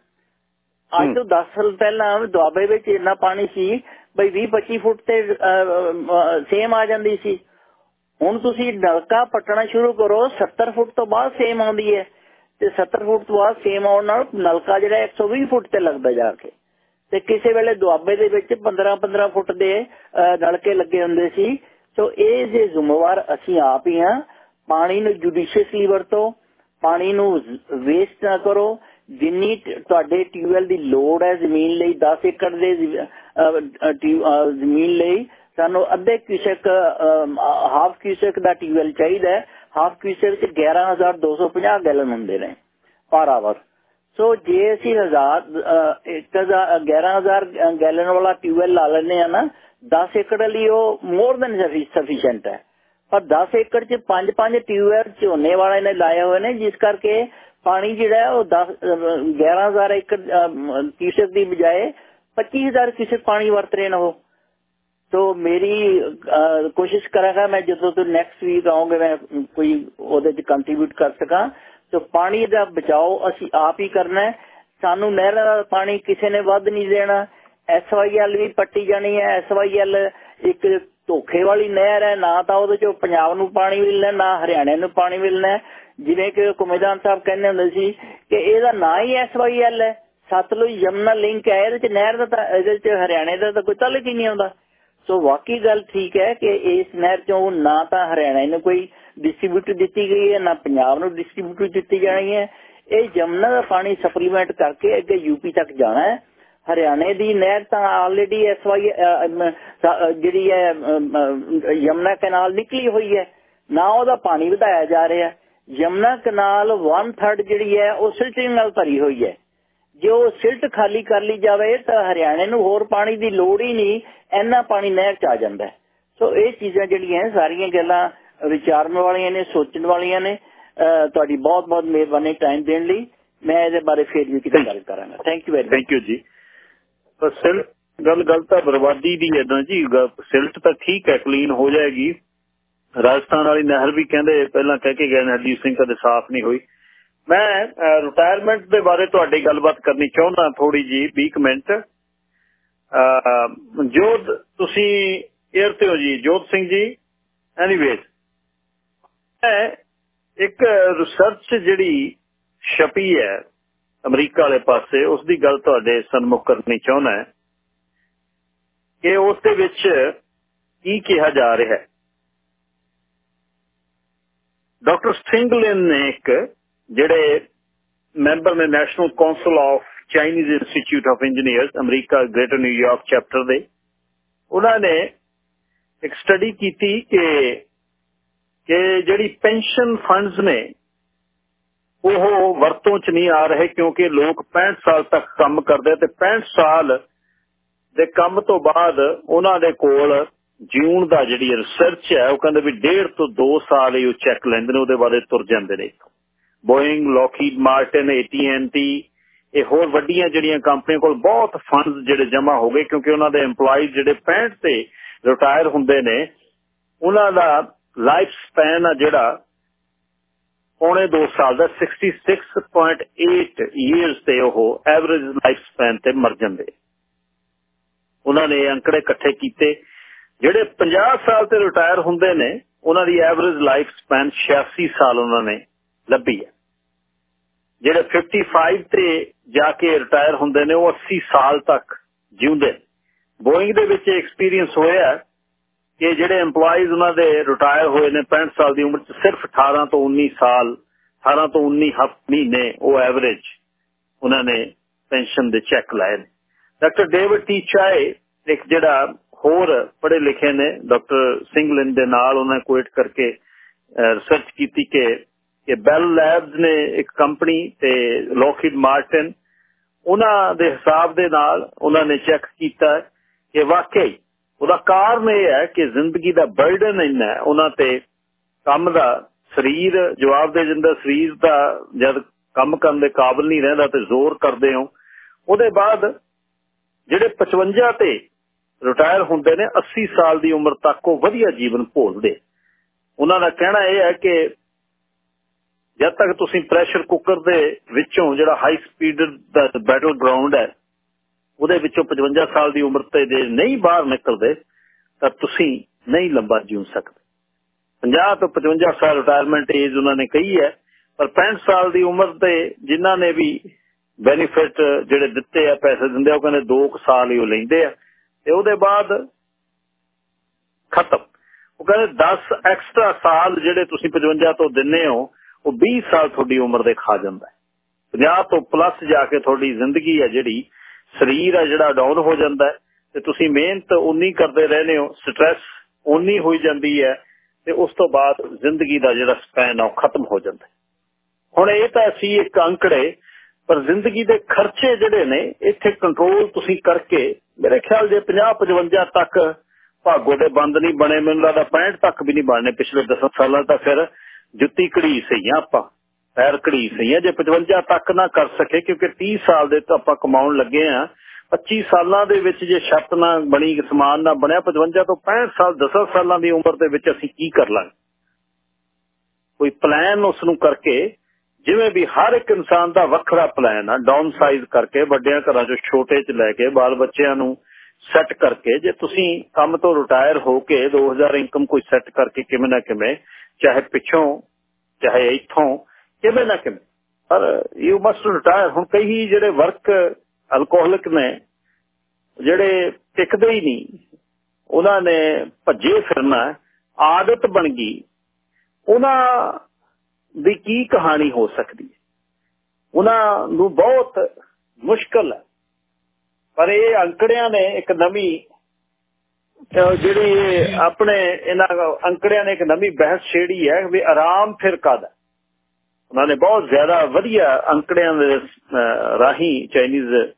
ਅੱਜ ਤੋਂ 10 ਸਾਲ ਪਹਿਲਾਂ ਦੁਆਬੇ ਵਿੱਚ ਇੰਨਾ ਪਾਣੀ ਸੀ ਬਈ 20 25 ਫੁੱਟ ਤੇ ਸੇਮ ਆ ਜਾਂਦੀ ਸੀ। ਹੁਣ ਤੁਸੀਂ ਨਲਕਾ ਪਟਣਾ ਸ਼ੁਰੂ ਕਰੋ 70 ਫੁੱਟ ਤੋਂ ਬਾਅਦ ਸੇਮ ਆਉਂਦੀ ਹੈ। ਤੇ 70 ਫੁੱਟ ਤੋਂ ਬਾਅਦ ਸੇਮ ਆਉਣ ਨਾਲ ਨਲਕਾ ਜਿਹੜਾ 120 ਫੁੱਟ ਤੇ ਲੱਗਦਾ ਜਾ ਕੇ। ਤੇ ਕਿਸੇ ਵੇਲੇ ਦੁਆਬੇ ਦੇ ਵਿੱਚ 15-15 ਫੁੱਟ ਦੇ ਨਲਕੇ ਲੱਗੇ ਹੁੰਦੇ ਸੀ। ਸੋ ਇਹ ਜੇ ਜ਼ਿੰਮੇਵਾਰ ਅਸੀਂ ਆਪ ਹੀ ਹਾਂ, ਪਾਣੀ ਨੂੰ ਜੁਡੀਸ਼ੀਅਸਲੀ ਵਰਤੋ, ਪਾਣੀ ਨੂੰ ਵੇਸਟ ਨਾ ਕਰੋ। ਜਿੰਨੀ ਤੁਹਾਡੇ ਟਿਊਬਵੈਲ ਦੀ ਲੋੜ ਹੈ ਜ਼ਮੀਨ ਲਈ 10 ਏਕੜ ਦੇ ਜ਼ਮੀਨ ਲਈ, ਸਾਨੂੰ ਅੱਧੇ ਕਿਊਸੈਕ ਹਾਫ ਕਿਊਸੈਕ ਦਾ ਟਿਊਬਵੈਲ ਚਾਹੀਦਾ ਹੈ। ਹਾਫ ਕਿਊਸੈਕ ਚ 11250 ਗੈਲਨ ਹੁੰਦੇ ਨੇ, ਪਰ ਆਵਰ ਸੋ ਜੇ ਅਸੀਂ 1000 11000 ਗੈਲਨ ਵਾਲਾ ਟਿਊਬਵੈਲ ਲਾ ਲੈਨੇ ਆ ਨਾ 10 ਏਕੜ ਲਈ ਉਹ ਮੋਰ ਦੈਨ ਸਫੀਸ਼ੀਐਂਟ ਹੈ। ਪਰ 10 ਏਕੜ ਚ 5-5 ਟਿਊਬਵੈਲ ਝੋਨੇ ਵਾਲੇ ਨੇ ਲਾਏ ਹੋਏ ਨੇ, ਜਿਸ ਕਰਕੇ ਪਾਣੀ ਜਿਹੜਾ ਉਹ 10 11000 ਏਕੜ ਕਿਊਸਕ ਦੀ ਬਜਾਏ 25000 ਕਿਊਸਕ ਪਾਣੀ ਵਰਤ ਰਹੇ ਨੇ ਉਹ। ਤੋ ਮੇਰੀ ਕੋਸ਼ਿਸ਼ ਕਰਾਂਗਾ ਮੈਂ ਜਦੋਂ ਤੋਂ ਨੈਕਸਟ ਵੀਕ ਆਉਂਗੇ ਮੈਂ ਕੋਈ ਉਹਦੇ ਚ ਕੰਟਰੀਬਿਊਟ ਕਰ ਸਕਾਂ। ਤੋ ਪਾਣੀ ਦਾ ਬਚਾਓ ਅਸੀਂ ਆਪ ਹੀ ਕਰਨਾ ਸਾਨੂੰ ਨਹਿਰਾਂ ਦਾ ਪਾਣੀ ਕਿਸੇ ਨੇ ਵੱਧ ਨਹੀਂ ਦੇਣਾ। ਐਸਵਾਈਐਲ ਵੀ ਪੱਟੀ ਜਾਣੀ ਹੈ। ਐਸਵਾਈਐਲ ਇੱਕ ਧੋਖੇ ਵਾਲੀ ਨਹਿਰ ਹੈ। ਨਾ ਤਾਂ ਉਹਦੇ ਚੋਂ ਪੰਜਾਬ ਨੂੰ ਪਾਣੀ ਮਿਲਣਾ, ਨਾ ਹਰਿਆਣੇ ਨੂੰ ਪਾਣੀ ਮਿਲਣਾ ਜਿਵੇਂ ਕਿ ਕੁਮੇਦਾਨ ਸਾਹਿਬ ਕਹਿੰਦੇ ਹੁੰਦੇ ਸੀ ਕਿ ਇਹਦਾ ਨਾਂ ਹੀ ਐਸਵਾਈਐਲ ਹੈ। ਸਤਲੁਜ ਯਮਨਾ ਲਿੰਕ ਹੈ। ਇਹਦੇ ਚ ਨਹਿਰ ਦਾ ਤਾਂ, ਇਹਦੇ ਚ ਹਰਿਆਣੇ ਦਾ ਤਾਂ ਕੋਈ ਤਾਲੁਕ ਹੀ ਨਹੀਂ ਆਉਂਦਾ। ਸੋ ਵਾਕਈ ਗੱਲ ਠੀਕ ਹੈ ਕਿ ਇਸ ਨਹਿਰ ਚੋਂ ਨਾ ਤਾਂ ਹਰਿਆਣੇ ਨੂੰ ਕੋਈ ਡਿਸਟ੍ਰੀਬਿਊਟ ਦਿੱਤੀ ਗਈ ਹੈ, ਨਾ ਪੰਜਾਬ ਨੂੰ ਡਿਸਟ੍ਰੀਬਿਊਟ ਦਿੱਤੀ ਜਾਣੀ ਹੈ। ਇਹ ਜਮਨਾ ਦਾ ਪਾਣੀ ਸਪਲੀਮੈਂਟ ਕਰਕੇ ਅੱਗੇ ਯੂਪੀ ਤੱਕ ਜਾਣਾ ਹੈ। ਹਰਿਆਣੇ ਦੀ ਨਹਿਰ ਤਾਂ ਆਲਰੇਡੀ ਐਸਵਾਈ ਜਿਹੜੀ ਹੈ ਯਮਨਾ ਕਨਾਲ ਨਿਕਲੀ ਹੋਈ ਹੈ। ਨਾ ਉਹਦਾ ਪਾਣੀ ਵਧਾਇਆ ਜਾ ਰਿਹਾ। ਯਮਨਾ ਕਨਾਲ 1/3 ਜਿਹੜੀ ਹੈ, ਉਹ ਸਿਲਟਿੰਗ ਨਾਲ ਭਰੀ ਹੋਈ ਹੈ। ਜੇ ਉਹ ਸਿਲਟ ਖਾਲੀ ਕਰ ਲਈ ਜਾਵੇ, ਤਾਂ ਹਰਿਆਣੇ ਨੂੰ ਹੋਰ ਪਾਣੀ ਦੀ ਲੋੜ ਹੀ ਨਹੀਂ। ਇੰਨਾ ਪਾਣੀ ਨਹਿਰ ਚ ਆ ਜਾਂਦਾ ਸੋ ਇਹ ਚੀਜ਼ਾਂ ਜਿਹੜੀਆਂ ਸਾਰੀਆਂ ਗੱਲਾਂ ਵਿਚਾਰਨ ਵਾਲੀਆਂ ਨੇ, ਸੋਚਣ ਵਾਲੀਆਂ ਨੇ। ਤੁਹਾਡੀ ਬਹੁਤ ਬਹੁਤ ਮਿਹਰਬਾਨੀ ਟਾਈਮ ਦੇਣ ਲਈ। ਮੈਂ ਇਹਦੇ ਬਾਰੇ ਫੇਰ ਵੀ ਕਿਤੇ ਗੱਲ ਕਰਾਂਗਾ। Thank you very thank you ਜੀ। ਪਰ ਸਿਲਟ ਗੱਲ ਗੱਲ ਤਾਂ ਬਰਬਾਦੀ ਦੀ ਇਦਾਂ ਜੀ। ਸਿਲਟ ਤਾਂ ਠੀਕ ਹੈ ਕਲੀਨ ਹੋ ਜਾਏਗੀ। ਰਾਜਸਥਾਨ ਵਾਲੀ ਨਹਿਰ ਵੀ ਕਹਿੰਦੇ, ਪਹਿਲਾਂ ਕਹਿ ਕੇ ਗਏ ਨੇ ਹਰਜੀਤ ਸਿੰਘ, ਕਦੇ ਸਾਫ਼ ਨਹੀਂ ਹੋਈ। ਮੈਂ ਰਿਟਾਇਰਮੈਂਟ ਦੇ ਬਾਰੇ ਤੁਹਾਡੀ ਗੱਲਬਾਤ ਕਰਨੀ ਚਾਹੁੰਦਾ ਥੋੜੀ ਜੀ 20 ਮਿੰਟ। ਜੋਤ ਤੁਸੀਂ 에ਅਰ ਤੇ ਹੋ ਜੀ ਜੋਤ ਸਿੰਘ ਜੀ। ਐਨੀਵੇਜ਼ ਇੱਕ ਰਿਸਰਚ ਜਿਹੜੀ ਛਪੀ ਹੈ ਅਮਰੀਕਾ ਵਾਲੇ ਪਾਸੇ ਉਸ ਦੀ ਗੱਲ ਤੁਹਾਡੇ ਸਨਮੁਖ ਕਰਨੀ ਚਾਹੁੰਦਾ ਕਿ ਉਸ ਦੇ ਵਿੱਚ ਕੀ ਕਿਹਾ ਜਾ ਰਿਹਾ ਹੈ। ਡਾਕਟਰ ਸਟਿੰਗਲਿਨ ਨੇ ਇੱਕ ਜਿਹੜੇ ਮੈਂਬਰ ਨੇ national council of Chinese institute of engineers America greater New York chapter ਦੇ, ਉਹਨਾਂ ਨੇ ਇੱਕ ਸਟੱਡੀ ਕੀਤੀ ਕਿ ਕਿ ਜਿਹੜੀ ਪੈਨਸ਼ਨ ਫੰਡਸ ਨੇ, ਉਹ ਵਰਤੋਂ 'ਚ ਨਹੀਂ ਆ ਰਹੇ ਕਿਉਂਕਿ ਲੋਕ 65 ਸਾਲ ਤੱਕ ਕੰਮ ਕਰਦੇ ਤੇ 65 ਸਾਲ ਦੇ ਕੰਮ ਤੋਂ ਬਾਅਦ ਉਹਨਾਂ ਦੇ ਕੋਲ ਜਿਉਣ ਦਾ ਜਿਹੜੀ ਰਿਸਰਚ ਹੈ, ਉਹ ਕਹਿੰਦੇ ਵੀ ਡੇਢ ਤੋਂ 2 ਸਾਲ ਹੀ ਉਹ ਚੈੱਕ ਲੈਂਦੇ ਨੇ, ਉਹਦੇ ਬਾਅਦ ਤੁਰ ਜਾਂਦੇ ਨੇ ਬੋਇੰਗ ਲੋਕਹੀਡ ਮਾਰਟਨ ਏਟੀਐਨਟੀ ਇਹ ਹੋਰ ਵੱਡੀਆਂ ਜਿਹੜੀਆਂ ਕੰਪਨੀਆਂ ਕੋਲ ਬਹੁਤ ਫੰਡਸ ਜਿਹੜੇ ਜਮ੍ਹਾਂ ਹੋ ਗਏ ਕਿਉਂਕਿ ਉਹਨਾਂ ਦੇ EMPLOYEES ਜਿਹੜੇ 65 ਤੇ ਰਿਟਾਇਰ ਹੁੰਦੇ ਨੇ, ਉਹਨਾਂ ਦਾ ਲਾਈਫ ਸਪੈਨ ਆ ਜਿਹੜਾ ਪੌਣੇ 2 ਸਾਲ ਦਾ 66.8 ਇਅਰਸ ਤੇ ਉਹ ਐਵਰੇਜ ਲਾਈਫ ਸਪੈਨ ਤੇ ਮਰ ਜਾਂਦੇ। ਉਹਨਾਂ ਨੇ ਅੰਕੜੇ ਇਕੱਠੇ ਕੀਤੇ। ਜਿਹੜੇ 50 ਸਾਲ ਤੇ ਰਿਟਾਇਰ ਹੁੰਦੇ ਨੇ, ਉਹਨਾਂ ਦੀ ਐਵਰੇਜ ਲਾਈਫ ਸਪੈਨ 86 ਸਾਲ ਉਹਨਾਂ ਨੇ ਲੱਭੀ ਹੈ। ਜਿਹੜੇ 55 ਤੇ ਜਾ ਕੇ ਰਿਟਾਇਰ ਹੁੰਦੇ ਨੇ, ਉਹ 80 ਸਾਲ ਤੱਕ ਜਿਉਂਦੇ ਬੋਇੰਗ ਦੇ ਵਿੱਚ ਐਕਸਪੀਰੀਅੰਸ ਹੋਇਆ। ਕਿ ਜਿਹੜੇ EMPLOYEES ਉਹਨਾਂ ਦੇ ਰਿਟਾਇਰ ਹੋਏ ਨੇ 65 ਸਾਲ ਦੀ ਉਮਰ 'ਚ, ਸਿਰਫ 18 ਤੋਂ 19 ਸਾਲ 18 ਤੋਂ 19 ਮਹੀਨੇ ਉਹ ਐਵਰੇਜ ਉਹਨਾਂ ਨੇ ਪੈਨਸ਼ਨ ਦੇ ਚੈੱਕ ਲਾਏ ਨੇ। ਡਾਕਟਰ ਡੇਵਿਡ ਟੀ ਚਾਏ ਇੱਕ ਜਿਹੜਾ ਹੋਰ ਪੜ੍ਹੇ ਲਿਖੇ ਨੇ, ਡਾਕਟਰ ਸਿੰਘਲਿਨ ਦੇ ਨਾਲ ਉਹਨਾਂ ਕੋਇਟ ਕਰਕੇ ਰਿਸਰਚ ਕੀਤੀ ਕਿ ਕਿ ਬੈਲ ਲੈਬਸ ਨੇ ਇੱਕ ਕੰਪਨੀ ਤੇ ਲੋਕਹੀਡ ਮਾਰਟਨ ਉਹਨਾਂ ਦੇ ਹਿਸਾਬ ਦੇ ਨਾਲ ਉਹਨਾਂ ਨੇ ਚੈੱਕ ਕੀਤਾ ਕਿ ਵਾਕਈ ਉਹਦਾ ਕਾਰਨ ਇਹ ਹੈ ਕਿ ਜ਼ਿੰਦਗੀ ਦਾ ਬਰਡਨ ਇੰਨਾ ਹੈ, ਉਹਨਾਂ ਤੇ ਕੰਮ ਦਾ ਸਰੀਰ, ਜਵਾਬ ਦੇ ਜਿੰਦਾ ਸਰੀਰ ਦਾ ਜਦ ਕੰਮ ਕਰਨ ਦੇ ਕਾਬਿਲ ਨਹੀਂ ਰਹਿੰਦਾ ਤੇ ਜ਼ੋਰ ਕਰਦੇ ਹੋ, ਉਹਦੇ ਬਾਅਦ ਜਿਹੜੇ 55 ਤੇ ਰਿਟਾਇਰ ਹੁੰਦੇ ਨੇ 80 ਸਾਲ ਦੀ ਉਮਰ ਤੱਕ ਉਹ ਵਧੀਆ ਜੀਵਨ ਭੋਲਦੇ। ਉਹਨਾਂ ਦਾ ਕਹਿਣਾ ਇਹ ਹੈ ਕਿ ਜਦ ਤੱਕ ਤੁਸੀਂ ਪ੍ਰੈਸ਼ਰ ਕੁੱਕਰ ਦੇ ਵਿੱਚੋਂ ਜਿਹੜਾ ਹਾਈ ਸਪੀਡ ਦਾ ਬੈਟਲ ਗਰਾਊਂਡ ਹੈ ਉਹਦੇ ਵਿੱਚੋਂ 55 ਸਾਲ ਦੀ ਉਮਰ ਤੇ ਜੇ ਨਹੀਂ ਬਾਹਰ ਨਿਕਲਦੇ, ਤਾਂ ਤੁਸੀਂ ਨਹੀਂ ਲੰਬਾ ਜੀਉ ਸਕਦੇ। 50 ਤੋਂ 55 ਸਾਲ ਰਿਟਾਇਰਮੈਂਟ ਏਜ ਉਹਨਾਂ ਨੇ ਕਹੀ ਹੈ, ਪਰ 65 ਸਾਲ ਦੀ ਉਮਰ ਤੇ ਜਿਨ੍ਹਾਂ ਨੇ ਵੀ ਬੈਨੀਫਿਟ ਜਿਹੜੇ ਦਿੱਤੇ ਆ, ਪੈਸੇ ਦਿੰਦੇ ਆ, ਉਹ ਕਹਿੰਦੇ 2 ਸਾਲ ਹੀ ਉਹ ਲੈਂਦੇ ਆ। ਤੇ ਉਹਦੇ ਬਾਅਦ ਖਤਮ। ਉਹ ਕਹਿੰਦੇ 10 ਐਕਸਟਰਾ ਸਾਲ ਜਿਹੜੇ ਤੁਸੀਂ 55 ਤੋਂ ਦਿੰਨੇ ਹੋ, ਉਹ 20 ਸਾਲ ਤੁਹਾਡੀ ਉਮਰ ਦੇ ਖਾ ਜਾਂਦਾ ਹੈ। 50 ਤੋਂ ਪਲੱਸ ਜਾ ਕੇ ਤੁਹਾਡੀ ਜ਼ਿੰਦਗੀ ਹੈ ਜਿਹੜੀ ਸਰੀਰ ਆ ਜਿਹੜਾ ਡਾਊਨ ਹੋ ਜਾਂਦਾ ਤੇ ਤੁਸੀਂ ਮਿਹਨਤ ਉਨੀ ਕਰਦੇ ਰਹਿੰਦੇ ਹੋ ਸਟ੍ਰੈਸ ਉਨੀ ਹੋਈ ਜਾਂਦੀ ਹੈ ਤੇ ਉਸ ਤੋਂ ਬਾਅਦ ਜ਼ਿੰਦਗੀ ਦਾ ਜਿਹੜਾ ਸਪੈਨ ਆ ਉਹ ਖਤਮ ਹੋ ਜਾਂਦਾ ਹੁਣ ਇਹ ਤਾਂ ਅਸੀਂ ਇੱਕ ਅੰਕੜੇ, ਪਰ ਜ਼ਿੰਦਗੀ ਦੇ ਖਰਚੇ ਜਿਹੜੇ ਨੇ, ਇੱਥੇ ਕੰਟਰੋਲ ਤੁਸੀਂ ਕਰਕੇ, ਮੇਰੇ ਖਿਆਲ ਜੇ 50 55 ਤੱਕ ਭਾਗੋ ਦੇ ਬੰਦ ਨਹੀਂ ਬਣੇ, ਮੈਨੂੰ ਲੱਗਦਾ 65 ਤੱਕ ਵੀ ਨਹੀਂ ਬਣਨੇ, ਪਿਛਲੇ 10 ਸਾਲਾਂ ਤੱਕ ਫਿਰ ਜੁੱਤੀ ਘੜੀ ਸਹੀ ਆ ਆਪਾਂ। ਪੈਰ ਘੜੀ ਸਹੀ ਹੈ। ਜੇ 55 ਤੱਕ ਨਾ ਕਰ ਸਕੇ, ਕਿਉਂਕਿ 30 ਸਾਲ ਦੇ ਤਾਂ ਆਪਾਂ ਕਮਾਉਣ ਲੱਗੇ ਆ 25 ਸਾਲਾਂ ਦੇ ਵਿੱਚ ਜੇ ਛੱਤ ਨਾ ਬਣੀ ਸਮਾਨ ਨਾ ਬਣਿਆ 55 ਤੋਂ 65 ਸਾਲ 10 ਸਾਲਾਂ ਦੀ ਉਮਰ ਦੇ ਵਿੱਚ ਅਸੀਂ ਕੀ ਕਰ ਲਾਂਗੇ? ਕੋਈ ਪਲਾਨ ਉਸ ਨੂੰ ਕਰਕੇ, ਜਿਵੇਂ ਵੀ ਹਰ ਇੱਕ ਇਨਸਾਨ ਦਾ ਵੱਖਰਾ ਪਲਾਨ ਆ ਡਾਊਨ ਸਾਈਜ਼ ਕਰਕੇ, ਵੱਡਿਆਂ ਘਰਾਂ ਚੋਂ ਛੋਟੇ ਚ ਲੈ ਕੇ, ਬਾਲ ਬੱਚਿਆਂ ਨੂੰ ਸੈੱਟ ਕਰਕੇ, ਜੇ ਤੁਸੀਂ ਕੰਮ ਤੋਂ ਰਿਟਾਇਰ ਹੋ ਕੇ 2000 ਇਨਕਮ ਕੋਈ ਸੈੱਟ ਕਰਕੇ ਕਿਵੇਂ ਨਾ ਕਿਵੇਂ, ਚਾਹੇ ਪਿੱਛੋਂ, ਚਾਹੇ ਇੱਥੋਂ ਕਿਵੇਂ ਨਾ ਕਿਵੇਂ। ਪਰ ਯੂ ਮਸਟ ਰਿਟਾਇਰ ਹੁਣ ਕਈ ਜਿਹੜੇ ਵਰਕ ਅਲਕੋਹਲਿਕ ਨੇ, ਜਿਹੜੇ ਟਿਕਦੇ ਹੀ ਨਹੀਂ, ਉਹਨਾਂ ਨੇ ਭੱਜੇ ਫਿਰਨਾ, ਆਦਤ ਬਣ ਗਈ। ਉਹਨਾਂ ਦੀ ਕੀ ਕਹਾਣੀ ਹੋ ਸਕਦੀ ਹੈ? ਉਹਨਾਂ ਨੂੰ ਬਹੁਤ ਮੁਸ਼ਕਲ ਹੈ। ਪਰ ਇਹ ਅੰਕੜਿਆਂ ਨੇ ਇੱਕ ਨਵੀਂ, ਜਿਹੜੀ ਆਪਣੇ ਇਹਨਾਂ ਅੰਕੜਿਆਂ ਨੇ ਇੱਕ ਨਵੀਂ ਬਹਿਸ ਛੇੜੀ ਹੈ ਵੀ ਆਰਾਮ ਫਿਰ ਕਾਦਾ ਉਹਨਾਂ ਨੇ ਬਹੁਤ ਜ਼ਿਆਦਾ ਵਧੀਆ ਅੰਕੜਿਆਂ ਦੇ ਰਾਹੀਂ ਚਾਈਨੀਜ਼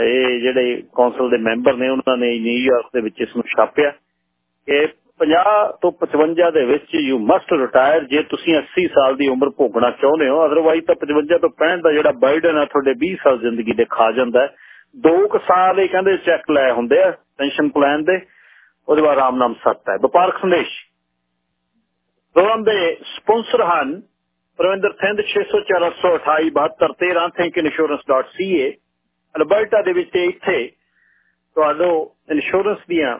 ਇਹ ਜਿਹੜੇ ਕੌਂਸਲ ਦੇ ਮੈਂਬਰ ਨੇ, ਉਹਨਾਂ ਨੇ ਨਿਊਯਾਰਕ ਦੇ ਵਿੱਚ ਇਸ ਨੂੰ ਛਾਪਿਆ। ਕਿ 50 ਤੋਂ 55 ਦੇ ਵਿੱਚ ਯੂ ਮਸਟ ਰਿਟਾਇਰ ਜੇ ਤੁਸੀਂ 80 ਸਾਲ ਦੀ ਉਮਰ ਭੋਗਣਾ ਚਾਹੁੰਦੇ ਹੋ। ਅਦਰਵਾਈਜ਼ ਤਾਂ 55 ਤੋਂ 65 ਦਾ ਜਿਹੜਾ ਬਾਈਡਨ ਆ, ਤੁਹਾਡੇ 20 ਸਾਲ ਜ਼ਿੰਦਗੀ ਦੇ ਖਾ ਜਾਂਦਾ ਦੋ ਕੁ ਸਾਲ ਇਹ ਕਹਿੰਦੇ ਚੈੱਕ ਲੈ ਹੁੰਦੇ ਆ ਪੈਨਸ਼ਨ ਪਲਾਨ ਦੇ। ਉਹਦੇ ਬਾਅਦ ਆਰਾਮ ਨਾਮ ਸੱਤ ਹੈ। ਵਪਾਰਕ ਸੰਦੇਸ਼। ਪ੍ਰੋਗਰਾਮ ਦੇ ਸਪਾਂਸਰ ਹਨ ਪ੍ਰਵਿੰਦਰ ਥਿੰਦ 604828 thinkinsurance.ca ਅਲਬਰਟਾ ਦੇ ਵਿੱਚ ਇੱਥੇ ਤੁਹਾਨੂੰ ਇੰਸ਼ੋਰੈਂਸ ਦੀਆਂ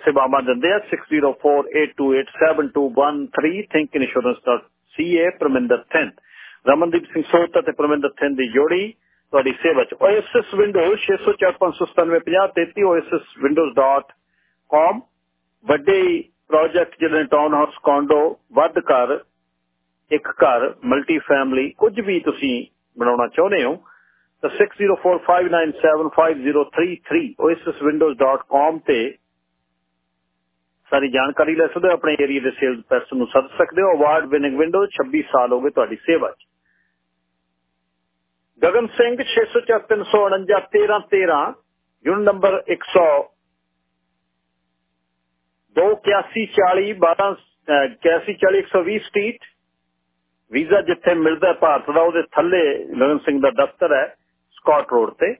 ਸੇਵਾਵਾਂ ਦਿੰਦੇ ਆ 6048287213 thinkinsurance.ca ਪ੍ਰਮਿੰਦਰ ਥਿੰਦ ਰਮਨਦੀਪ ਸਿੰਘ ਸੋਤ ਅਤੇ ਪ੍ਰਮਿੰਦਰ ਥਿੰਦ ਦੀ ਜੋੜੀ ਤੁਹਾਡੀ ਸੇਵਾ ਚ। OSS Windows 6045975033 osswindows.com ਵੱਡੇ ਪ੍ਰੋਜੈਕਟ ਜਿਹੜੇ ਟਾਊਨ ਹਾਊਸ ਕੌਂਡੋ ਵੱਧ ਕਰ ਇੱਕ ਘਰ ਮਲਟੀ ਫੈਮਿਲੀ ਕੁਝ ਵੀ ਤੁਸੀਂ ਬਣਾਉਣਾ ਚਾਹੁੰਦੇ ਹੋ, ਤਾਂ 6045975033 osswindows.com ਤੇ ਸਾਰੀ ਜਾਣਕਾਰੀ ਲੈ ਸਕਦੇ ਹੋ, ਆਪਣੇ ਏਰੀਆ ਦੇ ਸੇਲਸ ਪਰਸਨ ਨੂੰ ਸੱਦ ਸਕਦੇ ਹੋ ਅਵਾਰਡ ਵਿਨਿੰਗ ਵਿੰਡੋ 26 ਸਾਲ ਹੋ ਗਏ ਤੁਹਾਡੀ ਸੇਵਾ 'ਚ। Gagan Singh 6043491313 unit number 100 28140 120 street visa ਜਿੱਥੇ ਮਿਲਦਾ ਭਾਰਤ ਦਾ, ਉਹਦੇ ਥੱਲੇ ਗਗਨ ਸਿੰਘ ਦਾ ਦਫ਼ਤਰ ਹੈ ਸਕਾਟ ਰੋਡ ਤੇ।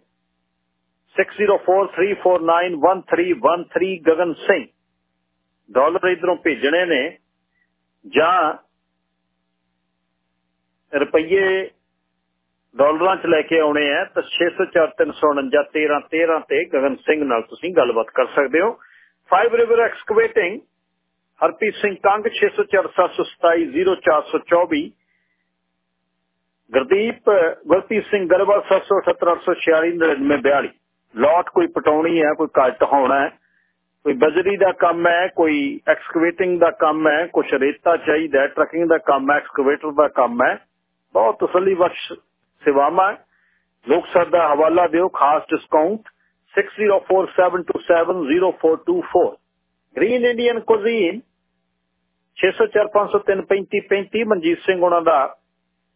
6043491313 ਗਗਨ ਸਿੰਘ। ਡਾਲਰ ਇਧਰੋਂ ਭੇਜਣੇ ਨੇ ਜਾਂ ਰੁਪਈਏ ਡਾਲਰਾਂ 'ਚ ਲੈ ਕੇ ਆਉਣੇ ਆ ਤਾਂ 6043491313 ਤੇ ਗਗਨ ਸਿੰਘ ਨਾਲ ਤੁਸੀਂ ਗੱਲਬਾਤ ਕਰ ਸਕਦੇ ਹੋ। Five river excavating Harpreet Singh Kang 6047270424 Gurdeep, Gurpreet Singh ਗਰਬਲ 7788469942 ਲੋਟ ਕੋਈ ਪਟਾਉਣੀ ਹੈ, ਕੋਈ ਕੱਟ ਹੋਣਾ ਹੈ। ਕੋਈ ਬਜਰੀ ਦਾ ਕੰਮ ਹੈ, ਕੋਈ ਐਕਸਕੇਵੇਟਿੰਗ ਦਾ ਕੰਮ ਹੈ ਕੁਝ ਰੇਤਾ ਚਾਹੀਦਾ ਟਰਕਿੰਗ ਦਾ ਕੰਮ ਹੈ ਐਕਸਕੇਵੇਟਰ ਦਾ ਕੰਮ ਹੈ। ਬਹੁਤ ਤਸੱਲੀ ਬਖਸ਼ ਸੇਵਾਵਾਂ ਲੋਕ ਸਰ ਦਾ ਹਵਾਲਾ ਦਿਓ, ਖਾਸ discount 6047270424 green Indian cuisine 6045033535 Manjit Singh ਉਹਨਾਂ ਦਾ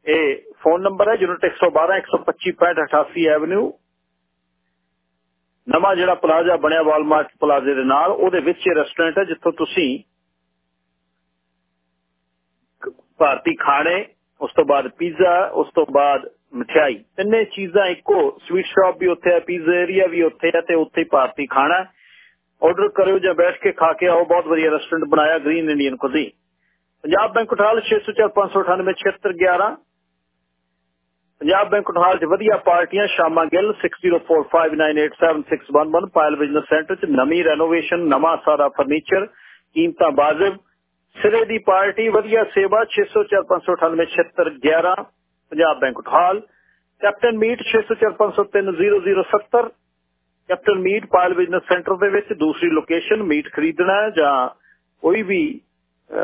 ਇਹ ਫੋਨ ਨੰਬਰ ਹੈ ਯੂਨਿਟ 112 125 88 ਐਵਨਿਊ। ਨਵਾਂ ਜਿਹੜਾ ਪਲਾਜ਼ਾ ਬਣਿਆ ਵਾਲਮਾਰਟ ਪਲਾਜ਼ੇ ਦੇ ਨਾਲ, ਉਹਦੇ ਵਿੱਚ ਇਹ ਰੈਸਟੋਰੈਂਟ ਹੈ ਜਿੱਥੋਂ ਤੁਸੀਂ ਭਾਰਤੀ ਖਾਣੇ, ਉਸ ਤੋਂ ਬਾਅਦ ਪੀਜ਼ਾ ਉਸ ਤੋਂ ਬਾਅਦ ਮਠਿਆਈ। ਤਿੰਨੇ ਚੀਜ਼ਾਂ ਇੱਕੋ ਸਵੀਟ ਸ਼ਾਪ ਵੀ ਉੱਥੇ ਹੈ ਪੀਜ਼ਾ ਏਰੀਆ ਵੀ ਉੱਥੇ ਹੈ ਤੇ ਉੱਥੇ ਭਾਰਤੀ ਖਾਣਾ ਆਰਡਰ ਕਰਿਓ ਜਾਂ ਬੈਠ ਕੇ ਖਾ ਕੇ ਆਓ, ਬਹੁਤ ਵਧੀਆ ਰੈਸਟੋਰੈਂਟ ਬਣਾਇਆ green Indian cuisine Punjab bank ਉਠਾਲ 604598 Punjab bank ਉਠਾਲ 'ਚ ਵਧੀਆ ਪਾਰਟੀਆਂ ਸ਼ਾਮਾਂ ਗਿੱਲ 6045987611 ਪਾਇਲ ਬਿਜ਼ਨਸ ਸੈਂਟਰ 'ਚ ਨਵੀਂ ਰੈਨੋਵੇਸ਼ਨ ਨਵਾਂ ਸਾਰਾ ਫਰਨੀਚਰ ਕੀਮਤਾਂ ਬਾਜ਼ਬ ਸਿਰੇ ਦੀ ਪਾਰਟੀ, ਵਧੀਆ ਸੇਵਾ 6045987611 Punjab bank ਉਠਾਲ captain meat 6045030070 captain meat, Payal business centre ਦੇ ਵਿੱਚ ਦੂਸਰੀ ਲੋਕੇਸ਼ਨ ਮੀਟ ਖਰੀਦਣਾ ਜਾਂ ਕੋਈ ਵੀ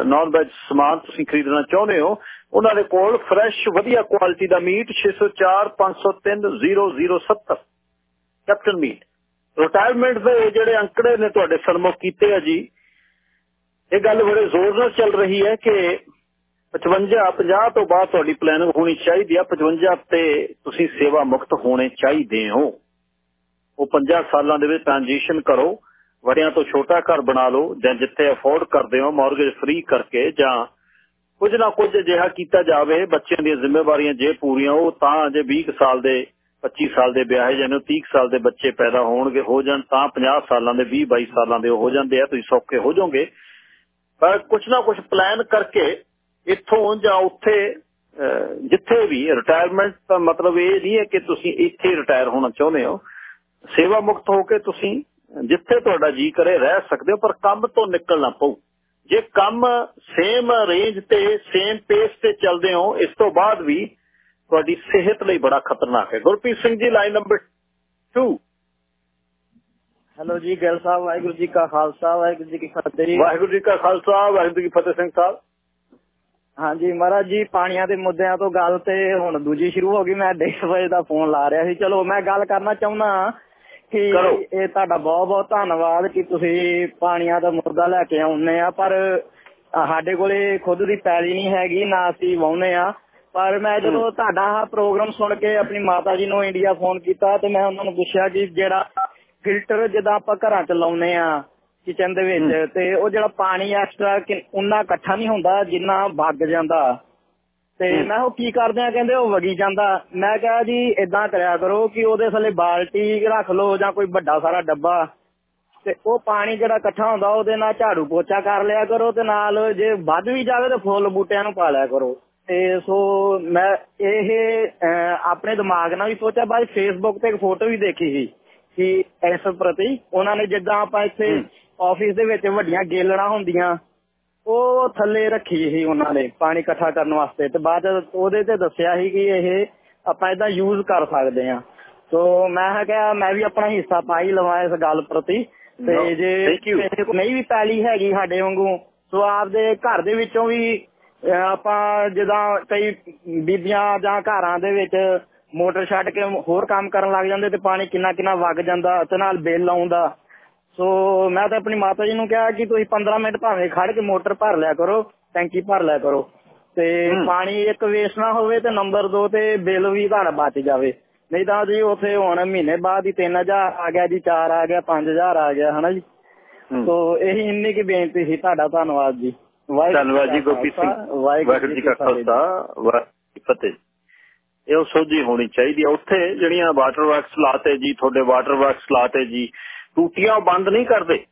ਨਾਨ ਵੈਜ ਸਮਾਨ ਤੁਸੀਂ ਖਰੀਦਣਾ ਚਾਹੁੰਦੇ ਹੋ, ਉਹਨਾਂ ਦੇ ਕੋਲ ਫਰੈਸ਼ ਵਧੀਆ ਕੁਆਲਿਟੀ ਦਾ ਮੀਟ 6045030070 ਕੈਪਟਨ ਮੀਟ ਰਿਟਾਇਰਮੈਂਟ ਦੇ ਜਿਹੜੇ ਅੰਕੜੇ ਨੇ ਤੁਹਾਡੇ ਸਨਮੁਖ ਕੀਤੇ ਆ ਜੀ, ਇਹ ਗੱਲ ਬੜੇ ਜ਼ੋਰ ਨਾਲ ਚੱਲ ਰਹੀ ਹੈ ਕਿ 55 50 ਤੋਂ ਬਾਅਦ ਤੁਹਾਡੀ ਪਲੈਨਿੰਗ ਹੋਣੀ ਚਾਹੀਦੀ ਆ 55 ਤੇ ਤੁਸੀਂ ਸੇਵਾ ਮੁਕਤ ਹੋਣੇ ਚਾਹੀਦੇ ਹੋ। ਉਹ 50 ਸਾਲਾਂ ਦੇ ਵਿੱਚ ਟ੍ਰਾਂਜੀਸ਼ਨ ਕਰੋ। ਵੜਿਆਂ ਤੋਂ ਛੋਟਾ ਘਰ ਬਣਾ ਲਓ ਜਾਂ ਜਿੱਥੇ ਅਫੋਰਡ ਕਰਦੇ ਹੋ ਮਾਰਗੇਜ ਫ੍ਰੀ ਕਰਕੇ ਜਾਂ ਕੁਝ ਨਾ ਕੁਝ ਅਜਿਹਾ ਕੀਤਾ ਜਾਵੇ, ਬੱਚਿਆਂ ਦੀਆਂ ਜ਼ਿੰਮੇਵਾਰੀਆਂ ਜੇ ਪੂਰੀਆਂ ਉਹ ਤਾਂ ਜੇ 20 ਸਾਲ ਦੇ 25 ਸਾਲ ਦੇ ਵਿਆਹੇ ਜਾਣੇ 30 ਸਾਲ ਦੇ ਬੱਚੇ ਪੈਦਾ ਹੋਣਗੇ, ਹੋ ਜਾਣ ਤਾਂ 50 ਸਾਲਾਂ ਦੇ 20 22 ਸਾਲਾਂ ਦੇ ਹੋ ਜਾਂਦੇ ਆ, ਤੁਸੀਂ ਸੌਖੇ ਹੋ ਜਾਓਗੇ। ਪਰ ਕੁਝ ਨਾ ਕੁਝ ਪਲਾਨ ਕਰਕੇ ਇੱਥੋਂ ਜਾਂ ਉੱਥੇ ਜਿੱਥੇ ਵੀ ਰਿਟਾਇਰਮੈਂਟ ਦਾ ਮਤਲਬ ਇਹ ਨਹੀਂ ਹੈ ਕਿ ਤੁਸੀਂ ਇੱਥੇ ਰਿਟਾਇਰ ਹੋਣਾ ਚਾਹੁੰਦੇ ਹੋ। ਸੇਵਾ ਮੁਕਤ ਹੋ ਕੇ ਤੁਸੀਂ ਜਿੱਥੇ ਤੁਹਾਡਾ ਜੀ ਕਰੇ ਰਹਿ ਸਕਦੇ ਹੋ ਪਰ ਕੰਮ ਤੋਂ ਨਿਕਲਣਾ ਪਊ। ਜੇ ਕੰਮ ਸੇਮ ਰੇਂਜ ਤੇ ਸੇਮ ਪੇਸ ਤੇ ਚੱਲਦੇ ਹੋ ਇਸ ਤੋਂ ਬਾਅਦ ਵੀ ਤੁਹਾਡੀ ਸਿਹਤ ਲਈ ਬੜਾ ਖਤਰਨਾਕ ਹੈ। Gurpreet Singh ji line number 2 hello ਜੀ ਗਿਲ ਸਾਹਿਬ ਵਾਹਿਗੁਰੂ ਜੀ ਕਾ ਖਾਲਸਾ ਵਾਹਿਗੁਰੂ ਜੀ ਕੀ ਫਤਿਹ। ਵਾਹਿਗੁਰੂ ਜੀ ਕਾ ਖਾਲਸਾ ਵਾਹਿਗੁਰੂ ਜੀ ਕੀ ਫਤਿਹ ਸਿੰਘ ਸਾਹਿਬ। ਹਾਂਜੀ ਮਹਾਰਾਜ ਜੀ ਪਾਣੀਆਂ ਦੇ ਮੁੱਦਿਆਂ ਤੋਂ ਗੱਲ ਤੇ ਹੁਣ ਦੂਜੀ ਸ਼ੁਰੂ ਹੋ ਗਈ। ਮੈਂ 1:30 ਵਜੇ ਦਾ ਫੋਨ ਲਾ ਰਿਹਾ ਸੀ। ਚਲੋ ਮੈਂ ਗੱਲ ਕਰਨਾ ਚਾਹੁੰਦਾ ਕਿ ਇਹ ਤੁਹਾਡਾ ਬਹੁਤ ਬਹੁਤ ਧੰਨਵਾਦ ਕਿ ਤੁਸੀਂ ਪਾਣੀਆਂ ਦਾ ਮੁੱਦਾ ਲੈ ਕੇ ਆਉਂਦੇ ਆ ਪਰ ਸਾਡੇ ਕੋਲੇ ਖੁਦ ਦੀ ਪੈਲੀ ਨਹੀਂ ਹੈਗੀ ਨਾ ਅਸੀਂ ਵਾਉਨੇ ਆ। ਪਰ ਮੈਂ ਜਦੋਂ ਤੁਹਾਡਾ ਆ ਪ੍ਰੋਗਰਾਮ ਸੁਣ ਕੇ ਆਪਣੀ ਮਾਤਾ ਜੀ ਨੂੰ ਇੰਡੀਆ ਫੋਨ ਕੀਤਾ ਤੇ ਮੈਂ ਉਹਨਾਂ ਨੂੰ ਪੁੱਛਿਆ ਕਿ ਜਿਹੜਾ ਫਿਲਟਰ ਜਿੱਦਾਂ ਆਪਾਂ ਘਰਾਂ 'ਚ ਲਾਉਨੇ ਆ ਕਿਚਨ ਦੇ ਵਿੱਚ ਤੇ ਉਹ ਜਿਹੜਾ ਪਾਣੀ ਐਕਸਟਰਾ ਉਹਨਾਂ ਇਕੱਠਾ ਨਹੀਂ ਹੁੰਦਾ ਜਿੰਨਾ ਵਗ ਜਾਂਦਾ। ਤੇ ਮੈਂ ਉਹ ਕੀ ਕਰਦੇ ਆ? ਕਹਿੰਦੇ ਉਹ ਵਗੀ ਜਾਂਦਾ। ਮੈਂ ਕਿਹਾ ਜੀ ਇਦਾਂ ਕਰਿਆ ਕਰੋ ਕਿ ਉਹਦੇ ਥੱਲੇ ਬਾਲਟੀ ਰੱਖ ਲਓ ਜਾਂ ਕੋਈ ਵੱਡਾ ਸਾਰਾ ਡੱਬਾ। ਤੇ ਉਹ ਪਾਣੀ ਜਿਹੜਾ ਇਕੱਠਾ ਹੁੰਦਾ ਉਹਦੇ ਨਾਲ ਝਾੜੂ ਪੋਚਾ ਕਰ ਲਿਆ ਕਰੋ ਤੇ ਨਾਲ ਜੇ ਵੱਧ ਵੀ ਜਾਵੇ ਤਾਂ ਫੁੱਲ ਬੂਟਿਆਂ ਨੂੰ ਪਾ ਲਿਆ ਕਰੋ। ਤੇ ਸੋ ਮੈਂ ਇਹ ਆਪਣੇ ਦਿਮਾਗ ਨਾਲ ਵੀ ਸੋਚਿਆ ਬਾਅਦ ਫੇਸਬੁੱਕ ਤੇ ਇੱਕ ਫੋਟੋ ਵੀ ਦੇਖੀ ਸੀ ਕਿ ਇਸ ਪ੍ਰਤੀ ਉਹਨਾਂ ਨੇ ਜਿੱਦਾਂ ਆਪਾਂ ਇੱਥੇ ਆਫਿਸ ਦੇ ਵਿੱਚ ਵੱਡੀਆਂ ਗੇਲਣਾ ਹੁੰਦੀਆਂ ਉਹ ਥੱਲੇ ਰੱਖੀ ਸੀ ਉਹਨਾਂ ਨੇ ਪਾਣੀ ਇਕੱਠਾ ਕਰਨ ਵਾਸਤੇ ਤੇ ਬਾਅਦ ਉਹਦੇ ਤੇ ਦੱਸਿਆ ਸੀ ਕਿ ਇਹ ਆਪਾਂ ਇਦਾਂ ਯੂਜ਼ ਕਰ ਸਕਦੇ ਆ ਸੋ ਮੈਂ ਕਿਹਾ ਮੈਂ ਵੀ ਆਪਣਾ ਹਿੱਸਾ ਪਾਈ ਲਵਾਂ ਇਸ ਗੱਲ ਪ੍ਰਤੀ। ਤੇ ਜੇ ਨਹੀਂ ਵੀ ਪੈਲੀ ਹੈਗੀ ਸਾਡੇ ਵਾਂਗੂ ਸੋ ਆਪਦੇ ਘਰ ਦੇ ਵਿੱਚੋਂ ਵੀ ਆਪਾਂ ਜਿੱਦਾਂ ਕਈ ਬੀਬੀਆਂ ਜਾਂ ਘਰਾਂ ਦੇ ਵਿੱਚ ਮੋਟਰ ਛੱਡ ਕੇ ਹੋਰ ਕੰਮ ਕਰਨ ਲੱਗ ਜਾਂਦੇ ਤੇ ਪਾਣੀ ਕਿੰਨਾ ਕਿੰਨਾ ਵਗ ਜਾਂਦਾ ਤੇ ਨਾਲ ਬਿੱਲ ਆਉਂਦਾ। ਸੋ ਮੈਂ ਤਾਂ ਆਪਣੀ ਮਾਤਾ ਜੀ ਨੂੰ ਕਿਹਾ ਕਿ ਤੁਸੀਂ 15 ਮਿੰਟ ਭਾਵੇਂ ਖੜ ਕੇ ਮੋਟਰ ਭਰ ਲਿਆ ਕਰੋ ਟੈਂਕੀ ਭਰ ਲਿਆ ਕਰੋ। ਤੇ ਪਾਣੀ ਇੱਕ ਵੇਸਟ ਨਾ ਹੋਵੇ ਤੇ ਨੰਬਰ 2 ਤੇ ਬਿੱਲ ਵੀ ਤੁਹਾਡਾ ਬਚ ਜਾਵੇ। ਨਹੀਂ ਤਾਂ ਜੀ ਉਥੇ ਹੁਣ ਮਹੀਨੇ ਬਾਅਦ ਹੀ 3000 ਆ ਗਿਆ ਜੀ 4 ਆ ਗਿਆ 5000 ਆ ਗਿਆ ਹਨਾ ਜੀ? ਸੋ ਇਹੀ ਇੰਨੀ ਕੀ ਬੇਨਤੀ ਸੀ ਤੁਹਾਡਾ ਧੰਨਵਾਦ ਜੀ। ਧੰਨਵਾਦ ਜੀ ਗੋਪੀ ਸਿੰਘ। ਵਾਹਿਗੁਰੂ ਜੀ ਕਾ ਖਾਲਸਾ ਵਾਹਿਗੁਰੂ ਫਤਿਹ। ਇਹ ਸੋਝੀ ਹੋਣੀ ਚਾਹੀਦੀ ਹੈ ਉੱਥੇ ਜਿਹੜੀਆਂ ਵਾਟਰ ਵਰਕਸ ਲਾਤੇ ਜੀ ਤੁਹਾਡੇ ਵਾਟਰ ਵਰਕਸ ਲਾਤੇ ਜੀ ਟੂਟੀਆਂ ਬੰਦ ਨਹੀਂ ਕਰਦੇ।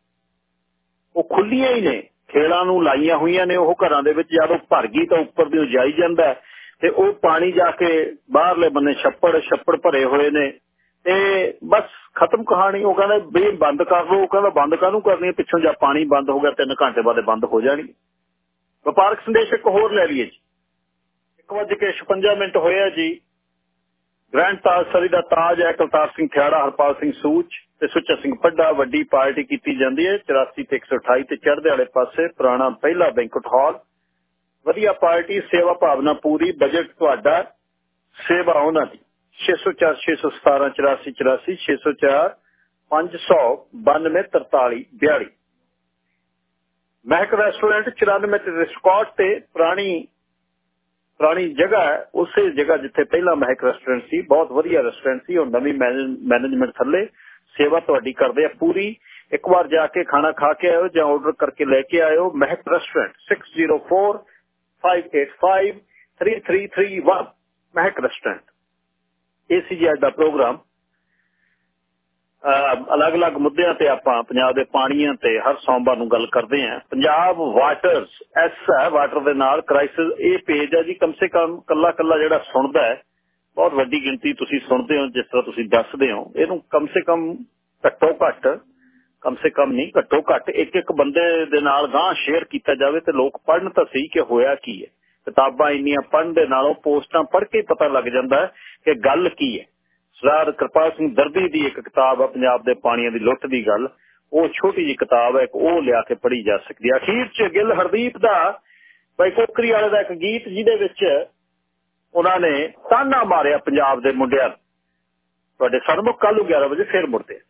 ਉਹ ਖੁੱਲੀਆਂ ਹੀ ਨੇ। ਖੇਲਾਂ ਨੂੰ ਲਾਈਆਂ ਹੋਈਆਂ ਨੇ। ਉਹ ਘਰਾਂ ਦੇ ਵਿੱਚ ਜਦੋਂ ਭਰ ਗਈ ਤਾਂ ਉੱਪਰ ਦੀ ਜਾਈ ਜਾਂਦਾ ਤੇ ਉਹ ਪਾਣੀ ਜਾ ਕੇ ਬਾਹਰਲੇ ਬੰਨੇ ਛੱਪੜ ਛੱਪੜ ਭਰੇ ਹੋਏ ਨੇ। ਤੇ ਬਸ ਖਤਮ ਕਹਾਣੀ, ਉਹ ਕਹਿੰਦਾ ਵੀ ਬੰਦ ਕਰ ਲੋ ਉਹ ਕਹਿੰਦਾ ਬੰਦ ਕਾਹਨੂੰ ਕਰਨੀ ਪਿੱਛੋਂ ਜਾਂ ਪਾਣੀ ਬੰਦ ਹੋ ਗਿਆ 3 ਘੰਟੇ ਬਾਅਦ ਬੰਦ ਹੋ ਜਾਣੀ ਵਪਾਰਕ ਸੰਦੇਸ਼ ਇੱਕ ਹੋਰ ਲੈ ਲਈਏ ਜੀ। 1:56 ਮਿੰਟ ਹੋਇਆ ਜੀ। ਗ੍ਰੈਂਡ ਤਾਜ ਸਰੀ ਦਾ ਤਾਜ ਹੈ। ਕਲਤਾਰ ਸਿੰਘ ਖਿਆੜਾ, ਹਰਪਾਲ ਸਿੰਘ ਸੂਚ। ਤੇ ਸੁੱਚਾ ਸਿੰਘ ਪੱਡਾ ਵੱਡੀ ਪਾਰਟੀ ਕੀਤੀ ਜਾਂਦੀ ਹੈ। 84 ਤੇ 128 ਤੇ ਚੜ੍ਹਦੇ ਵਾਲੇ ਪਾਸੇ ਪੁਰਾਣਾ ਪਹਿਲਾ ਬੈਂਕਟ ਹਾਲ। ਵਧੀਆ ਪਾਰਟੀ, ਸੇਵਾ ਭਾਵਨਾ ਪੂਰੀ ਬਜਟ ਤੁਹਾਡਾ, ਸੇਵਾ ਉਹਨਾਂ ਦੀ। 604 617 84 84 604 592 43 42 ਮਹਿਕ ਰੈਸਟੋਰੈਂਟ 94 ਤੇ ਰਿਸਕॉर्ड ਤੇ ਪੁਰਾਣੀ ਪੁਰਾਣੀ ਜਗ੍ਹਾ ਉਸੇ ਜਗ੍ਹਾ ਜਿੱਥੇ ਪਹਿਲਾਂ ਮਹਿਕ ਰੈਸਟੋਰੈਂਟ ਸੀ, ਬਹੁਤ ਵਧੀਆ ਰੈਸਟੋਰੈਂਟ ਸੀ। ਉਹ ਨਵੀਂ ਮੈਨੇਜਮੈਂਟ ਥੱਲੇ। ਸੇਵਾ ਤੁਹਾਡੀ ਕਰਦੇ ਆ ਪੂਰੀ। ਇੱਕ ਵਾਰ ਜਾ ਕੇ ਖਾਣਾ ਖਾ ਕੇ ਆਇਓ ਜਾਂ ਆਰਡਰ ਕਰਕੇ ਲੈ ਕੇ ਆਇਓ। ਮਹਿਕ ਰੈਸਟੋਰੈਂਟ 604 585 3331 ਮਹਿਕ ਰੈਸਟੋਰੈਂਟ ਇਹ ਸੀ ਜੀ ਅੱਜ ਦਾ ਪ੍ਰੋਗਰਾਮ ਅਲੱਗ-ਅਲੱਗ ਮੁੱਦਿਆਂ ਤੇ ਆਪਾਂ ਪੰਜਾਬ ਦੇ ਪਾਣੀਆਂ ਤੇ ਹਰ ਸੋਮਵਾਰ ਨੂੰ ਗੱਲ ਕਰਦੇ ਆਂ ਪੰਜਾਬ ਵਾਟਰਸ ਐਸ ਹੈ ਵਾਟਰ ਦੇ ਨਾਲ ਕ੍ਰਾਈਸਿਸ ਇਹ ਪੇਜ ਹੈ ਜੀ, ਕਮ ਸੇ ਕਮ ਕੱਲਾ ਕੱਲਾ ਜਿਹੜਾ ਸੁਣਦਾ ਹੈ ਬਹੁਤ ਵੱਡੀ ਗਿਣਤੀ ਤੁਸੀਂ ਸੁਣਦੇ ਹੋ, ਜਿਸ ਤਰ੍ਹਾਂ ਤੁਸੀਂ ਦੱਸਦੇ ਹੋ। ਇਹਨੂੰ ਕਮ ਸੇ ਕਮ ਘੱਟੋ ਘੱਟ, ਕਮ ਸੇ ਕਮ ਨਹੀਂ, ਘੱਟੋ ਘੱਟ ਇੱਕ ਇੱਕ ਬੰਦੇ ਦੇ ਨਾਲ ਗਾਂ ਸ਼ੇਅਰ ਕੀਤਾ ਜਾਵੇ ਤੇ ਲੋਕ ਪੜਨ ਤਾਂ ਸਹੀ ਕਿ ਹੋਇਆ ਕੀ ਹੈ। ਕਿਤਾਬਾਂ ਇੰਨੀਆਂ ਪੜਨ ਦੇ ਨਾਲੋਂ ਪੋਸਟਾਂ ਪੜ੍ਹ ਕੇ ਪਤਾ ਲੱਗ ਜਾਂਦਾ ਕਿ ਗੱਲ ਕੀ ਹੈ। ਸਰਦਾਰ ਕਿਰਪਾਲ ਸਿੰਘ ਦਰਦੀ ਦੀ ਇੱਕ ਕਿਤਾਬ ਆ, ਪੰਜਾਬ ਦੇ ਪਾਣੀਆਂ ਦੀ ਲੁੱਟ ਦੀ ਗੱਲ। ਉਹ ਛੋਟੀ ਜੀ ਕਿਤਾਬ ਹੈ, ਇੱਕ ਉਹ ਲਿਆ ਕੇ ਪੜ੍ਹੀ ਜਾ ਸਕਦੀ ਹੈ। ਅਖੀਰ ਚ ਗਿੱਲ ਹਰਦੀਪ ਦਾ ਬਾਈ ਕੋਕਰੀ ਵਾਲੇ ਦਾ ਇੱਕ ਗੀਤ ਜਿਹਦੇ ਵਿੱਚ ਉਹਨਾਂ ਨੇ ਤਾਨਾ ਮਾਰਿਆ ਪੰਜਾਬ ਦੇ ਮੁੰਡਿਆਂ ਤੁਹਾਡੇ ਸਰਮੁਖ ਕੱਲ ਨੂੰ 11 ਵਜੇ ਫੇਰ ਮੁੜਦੇ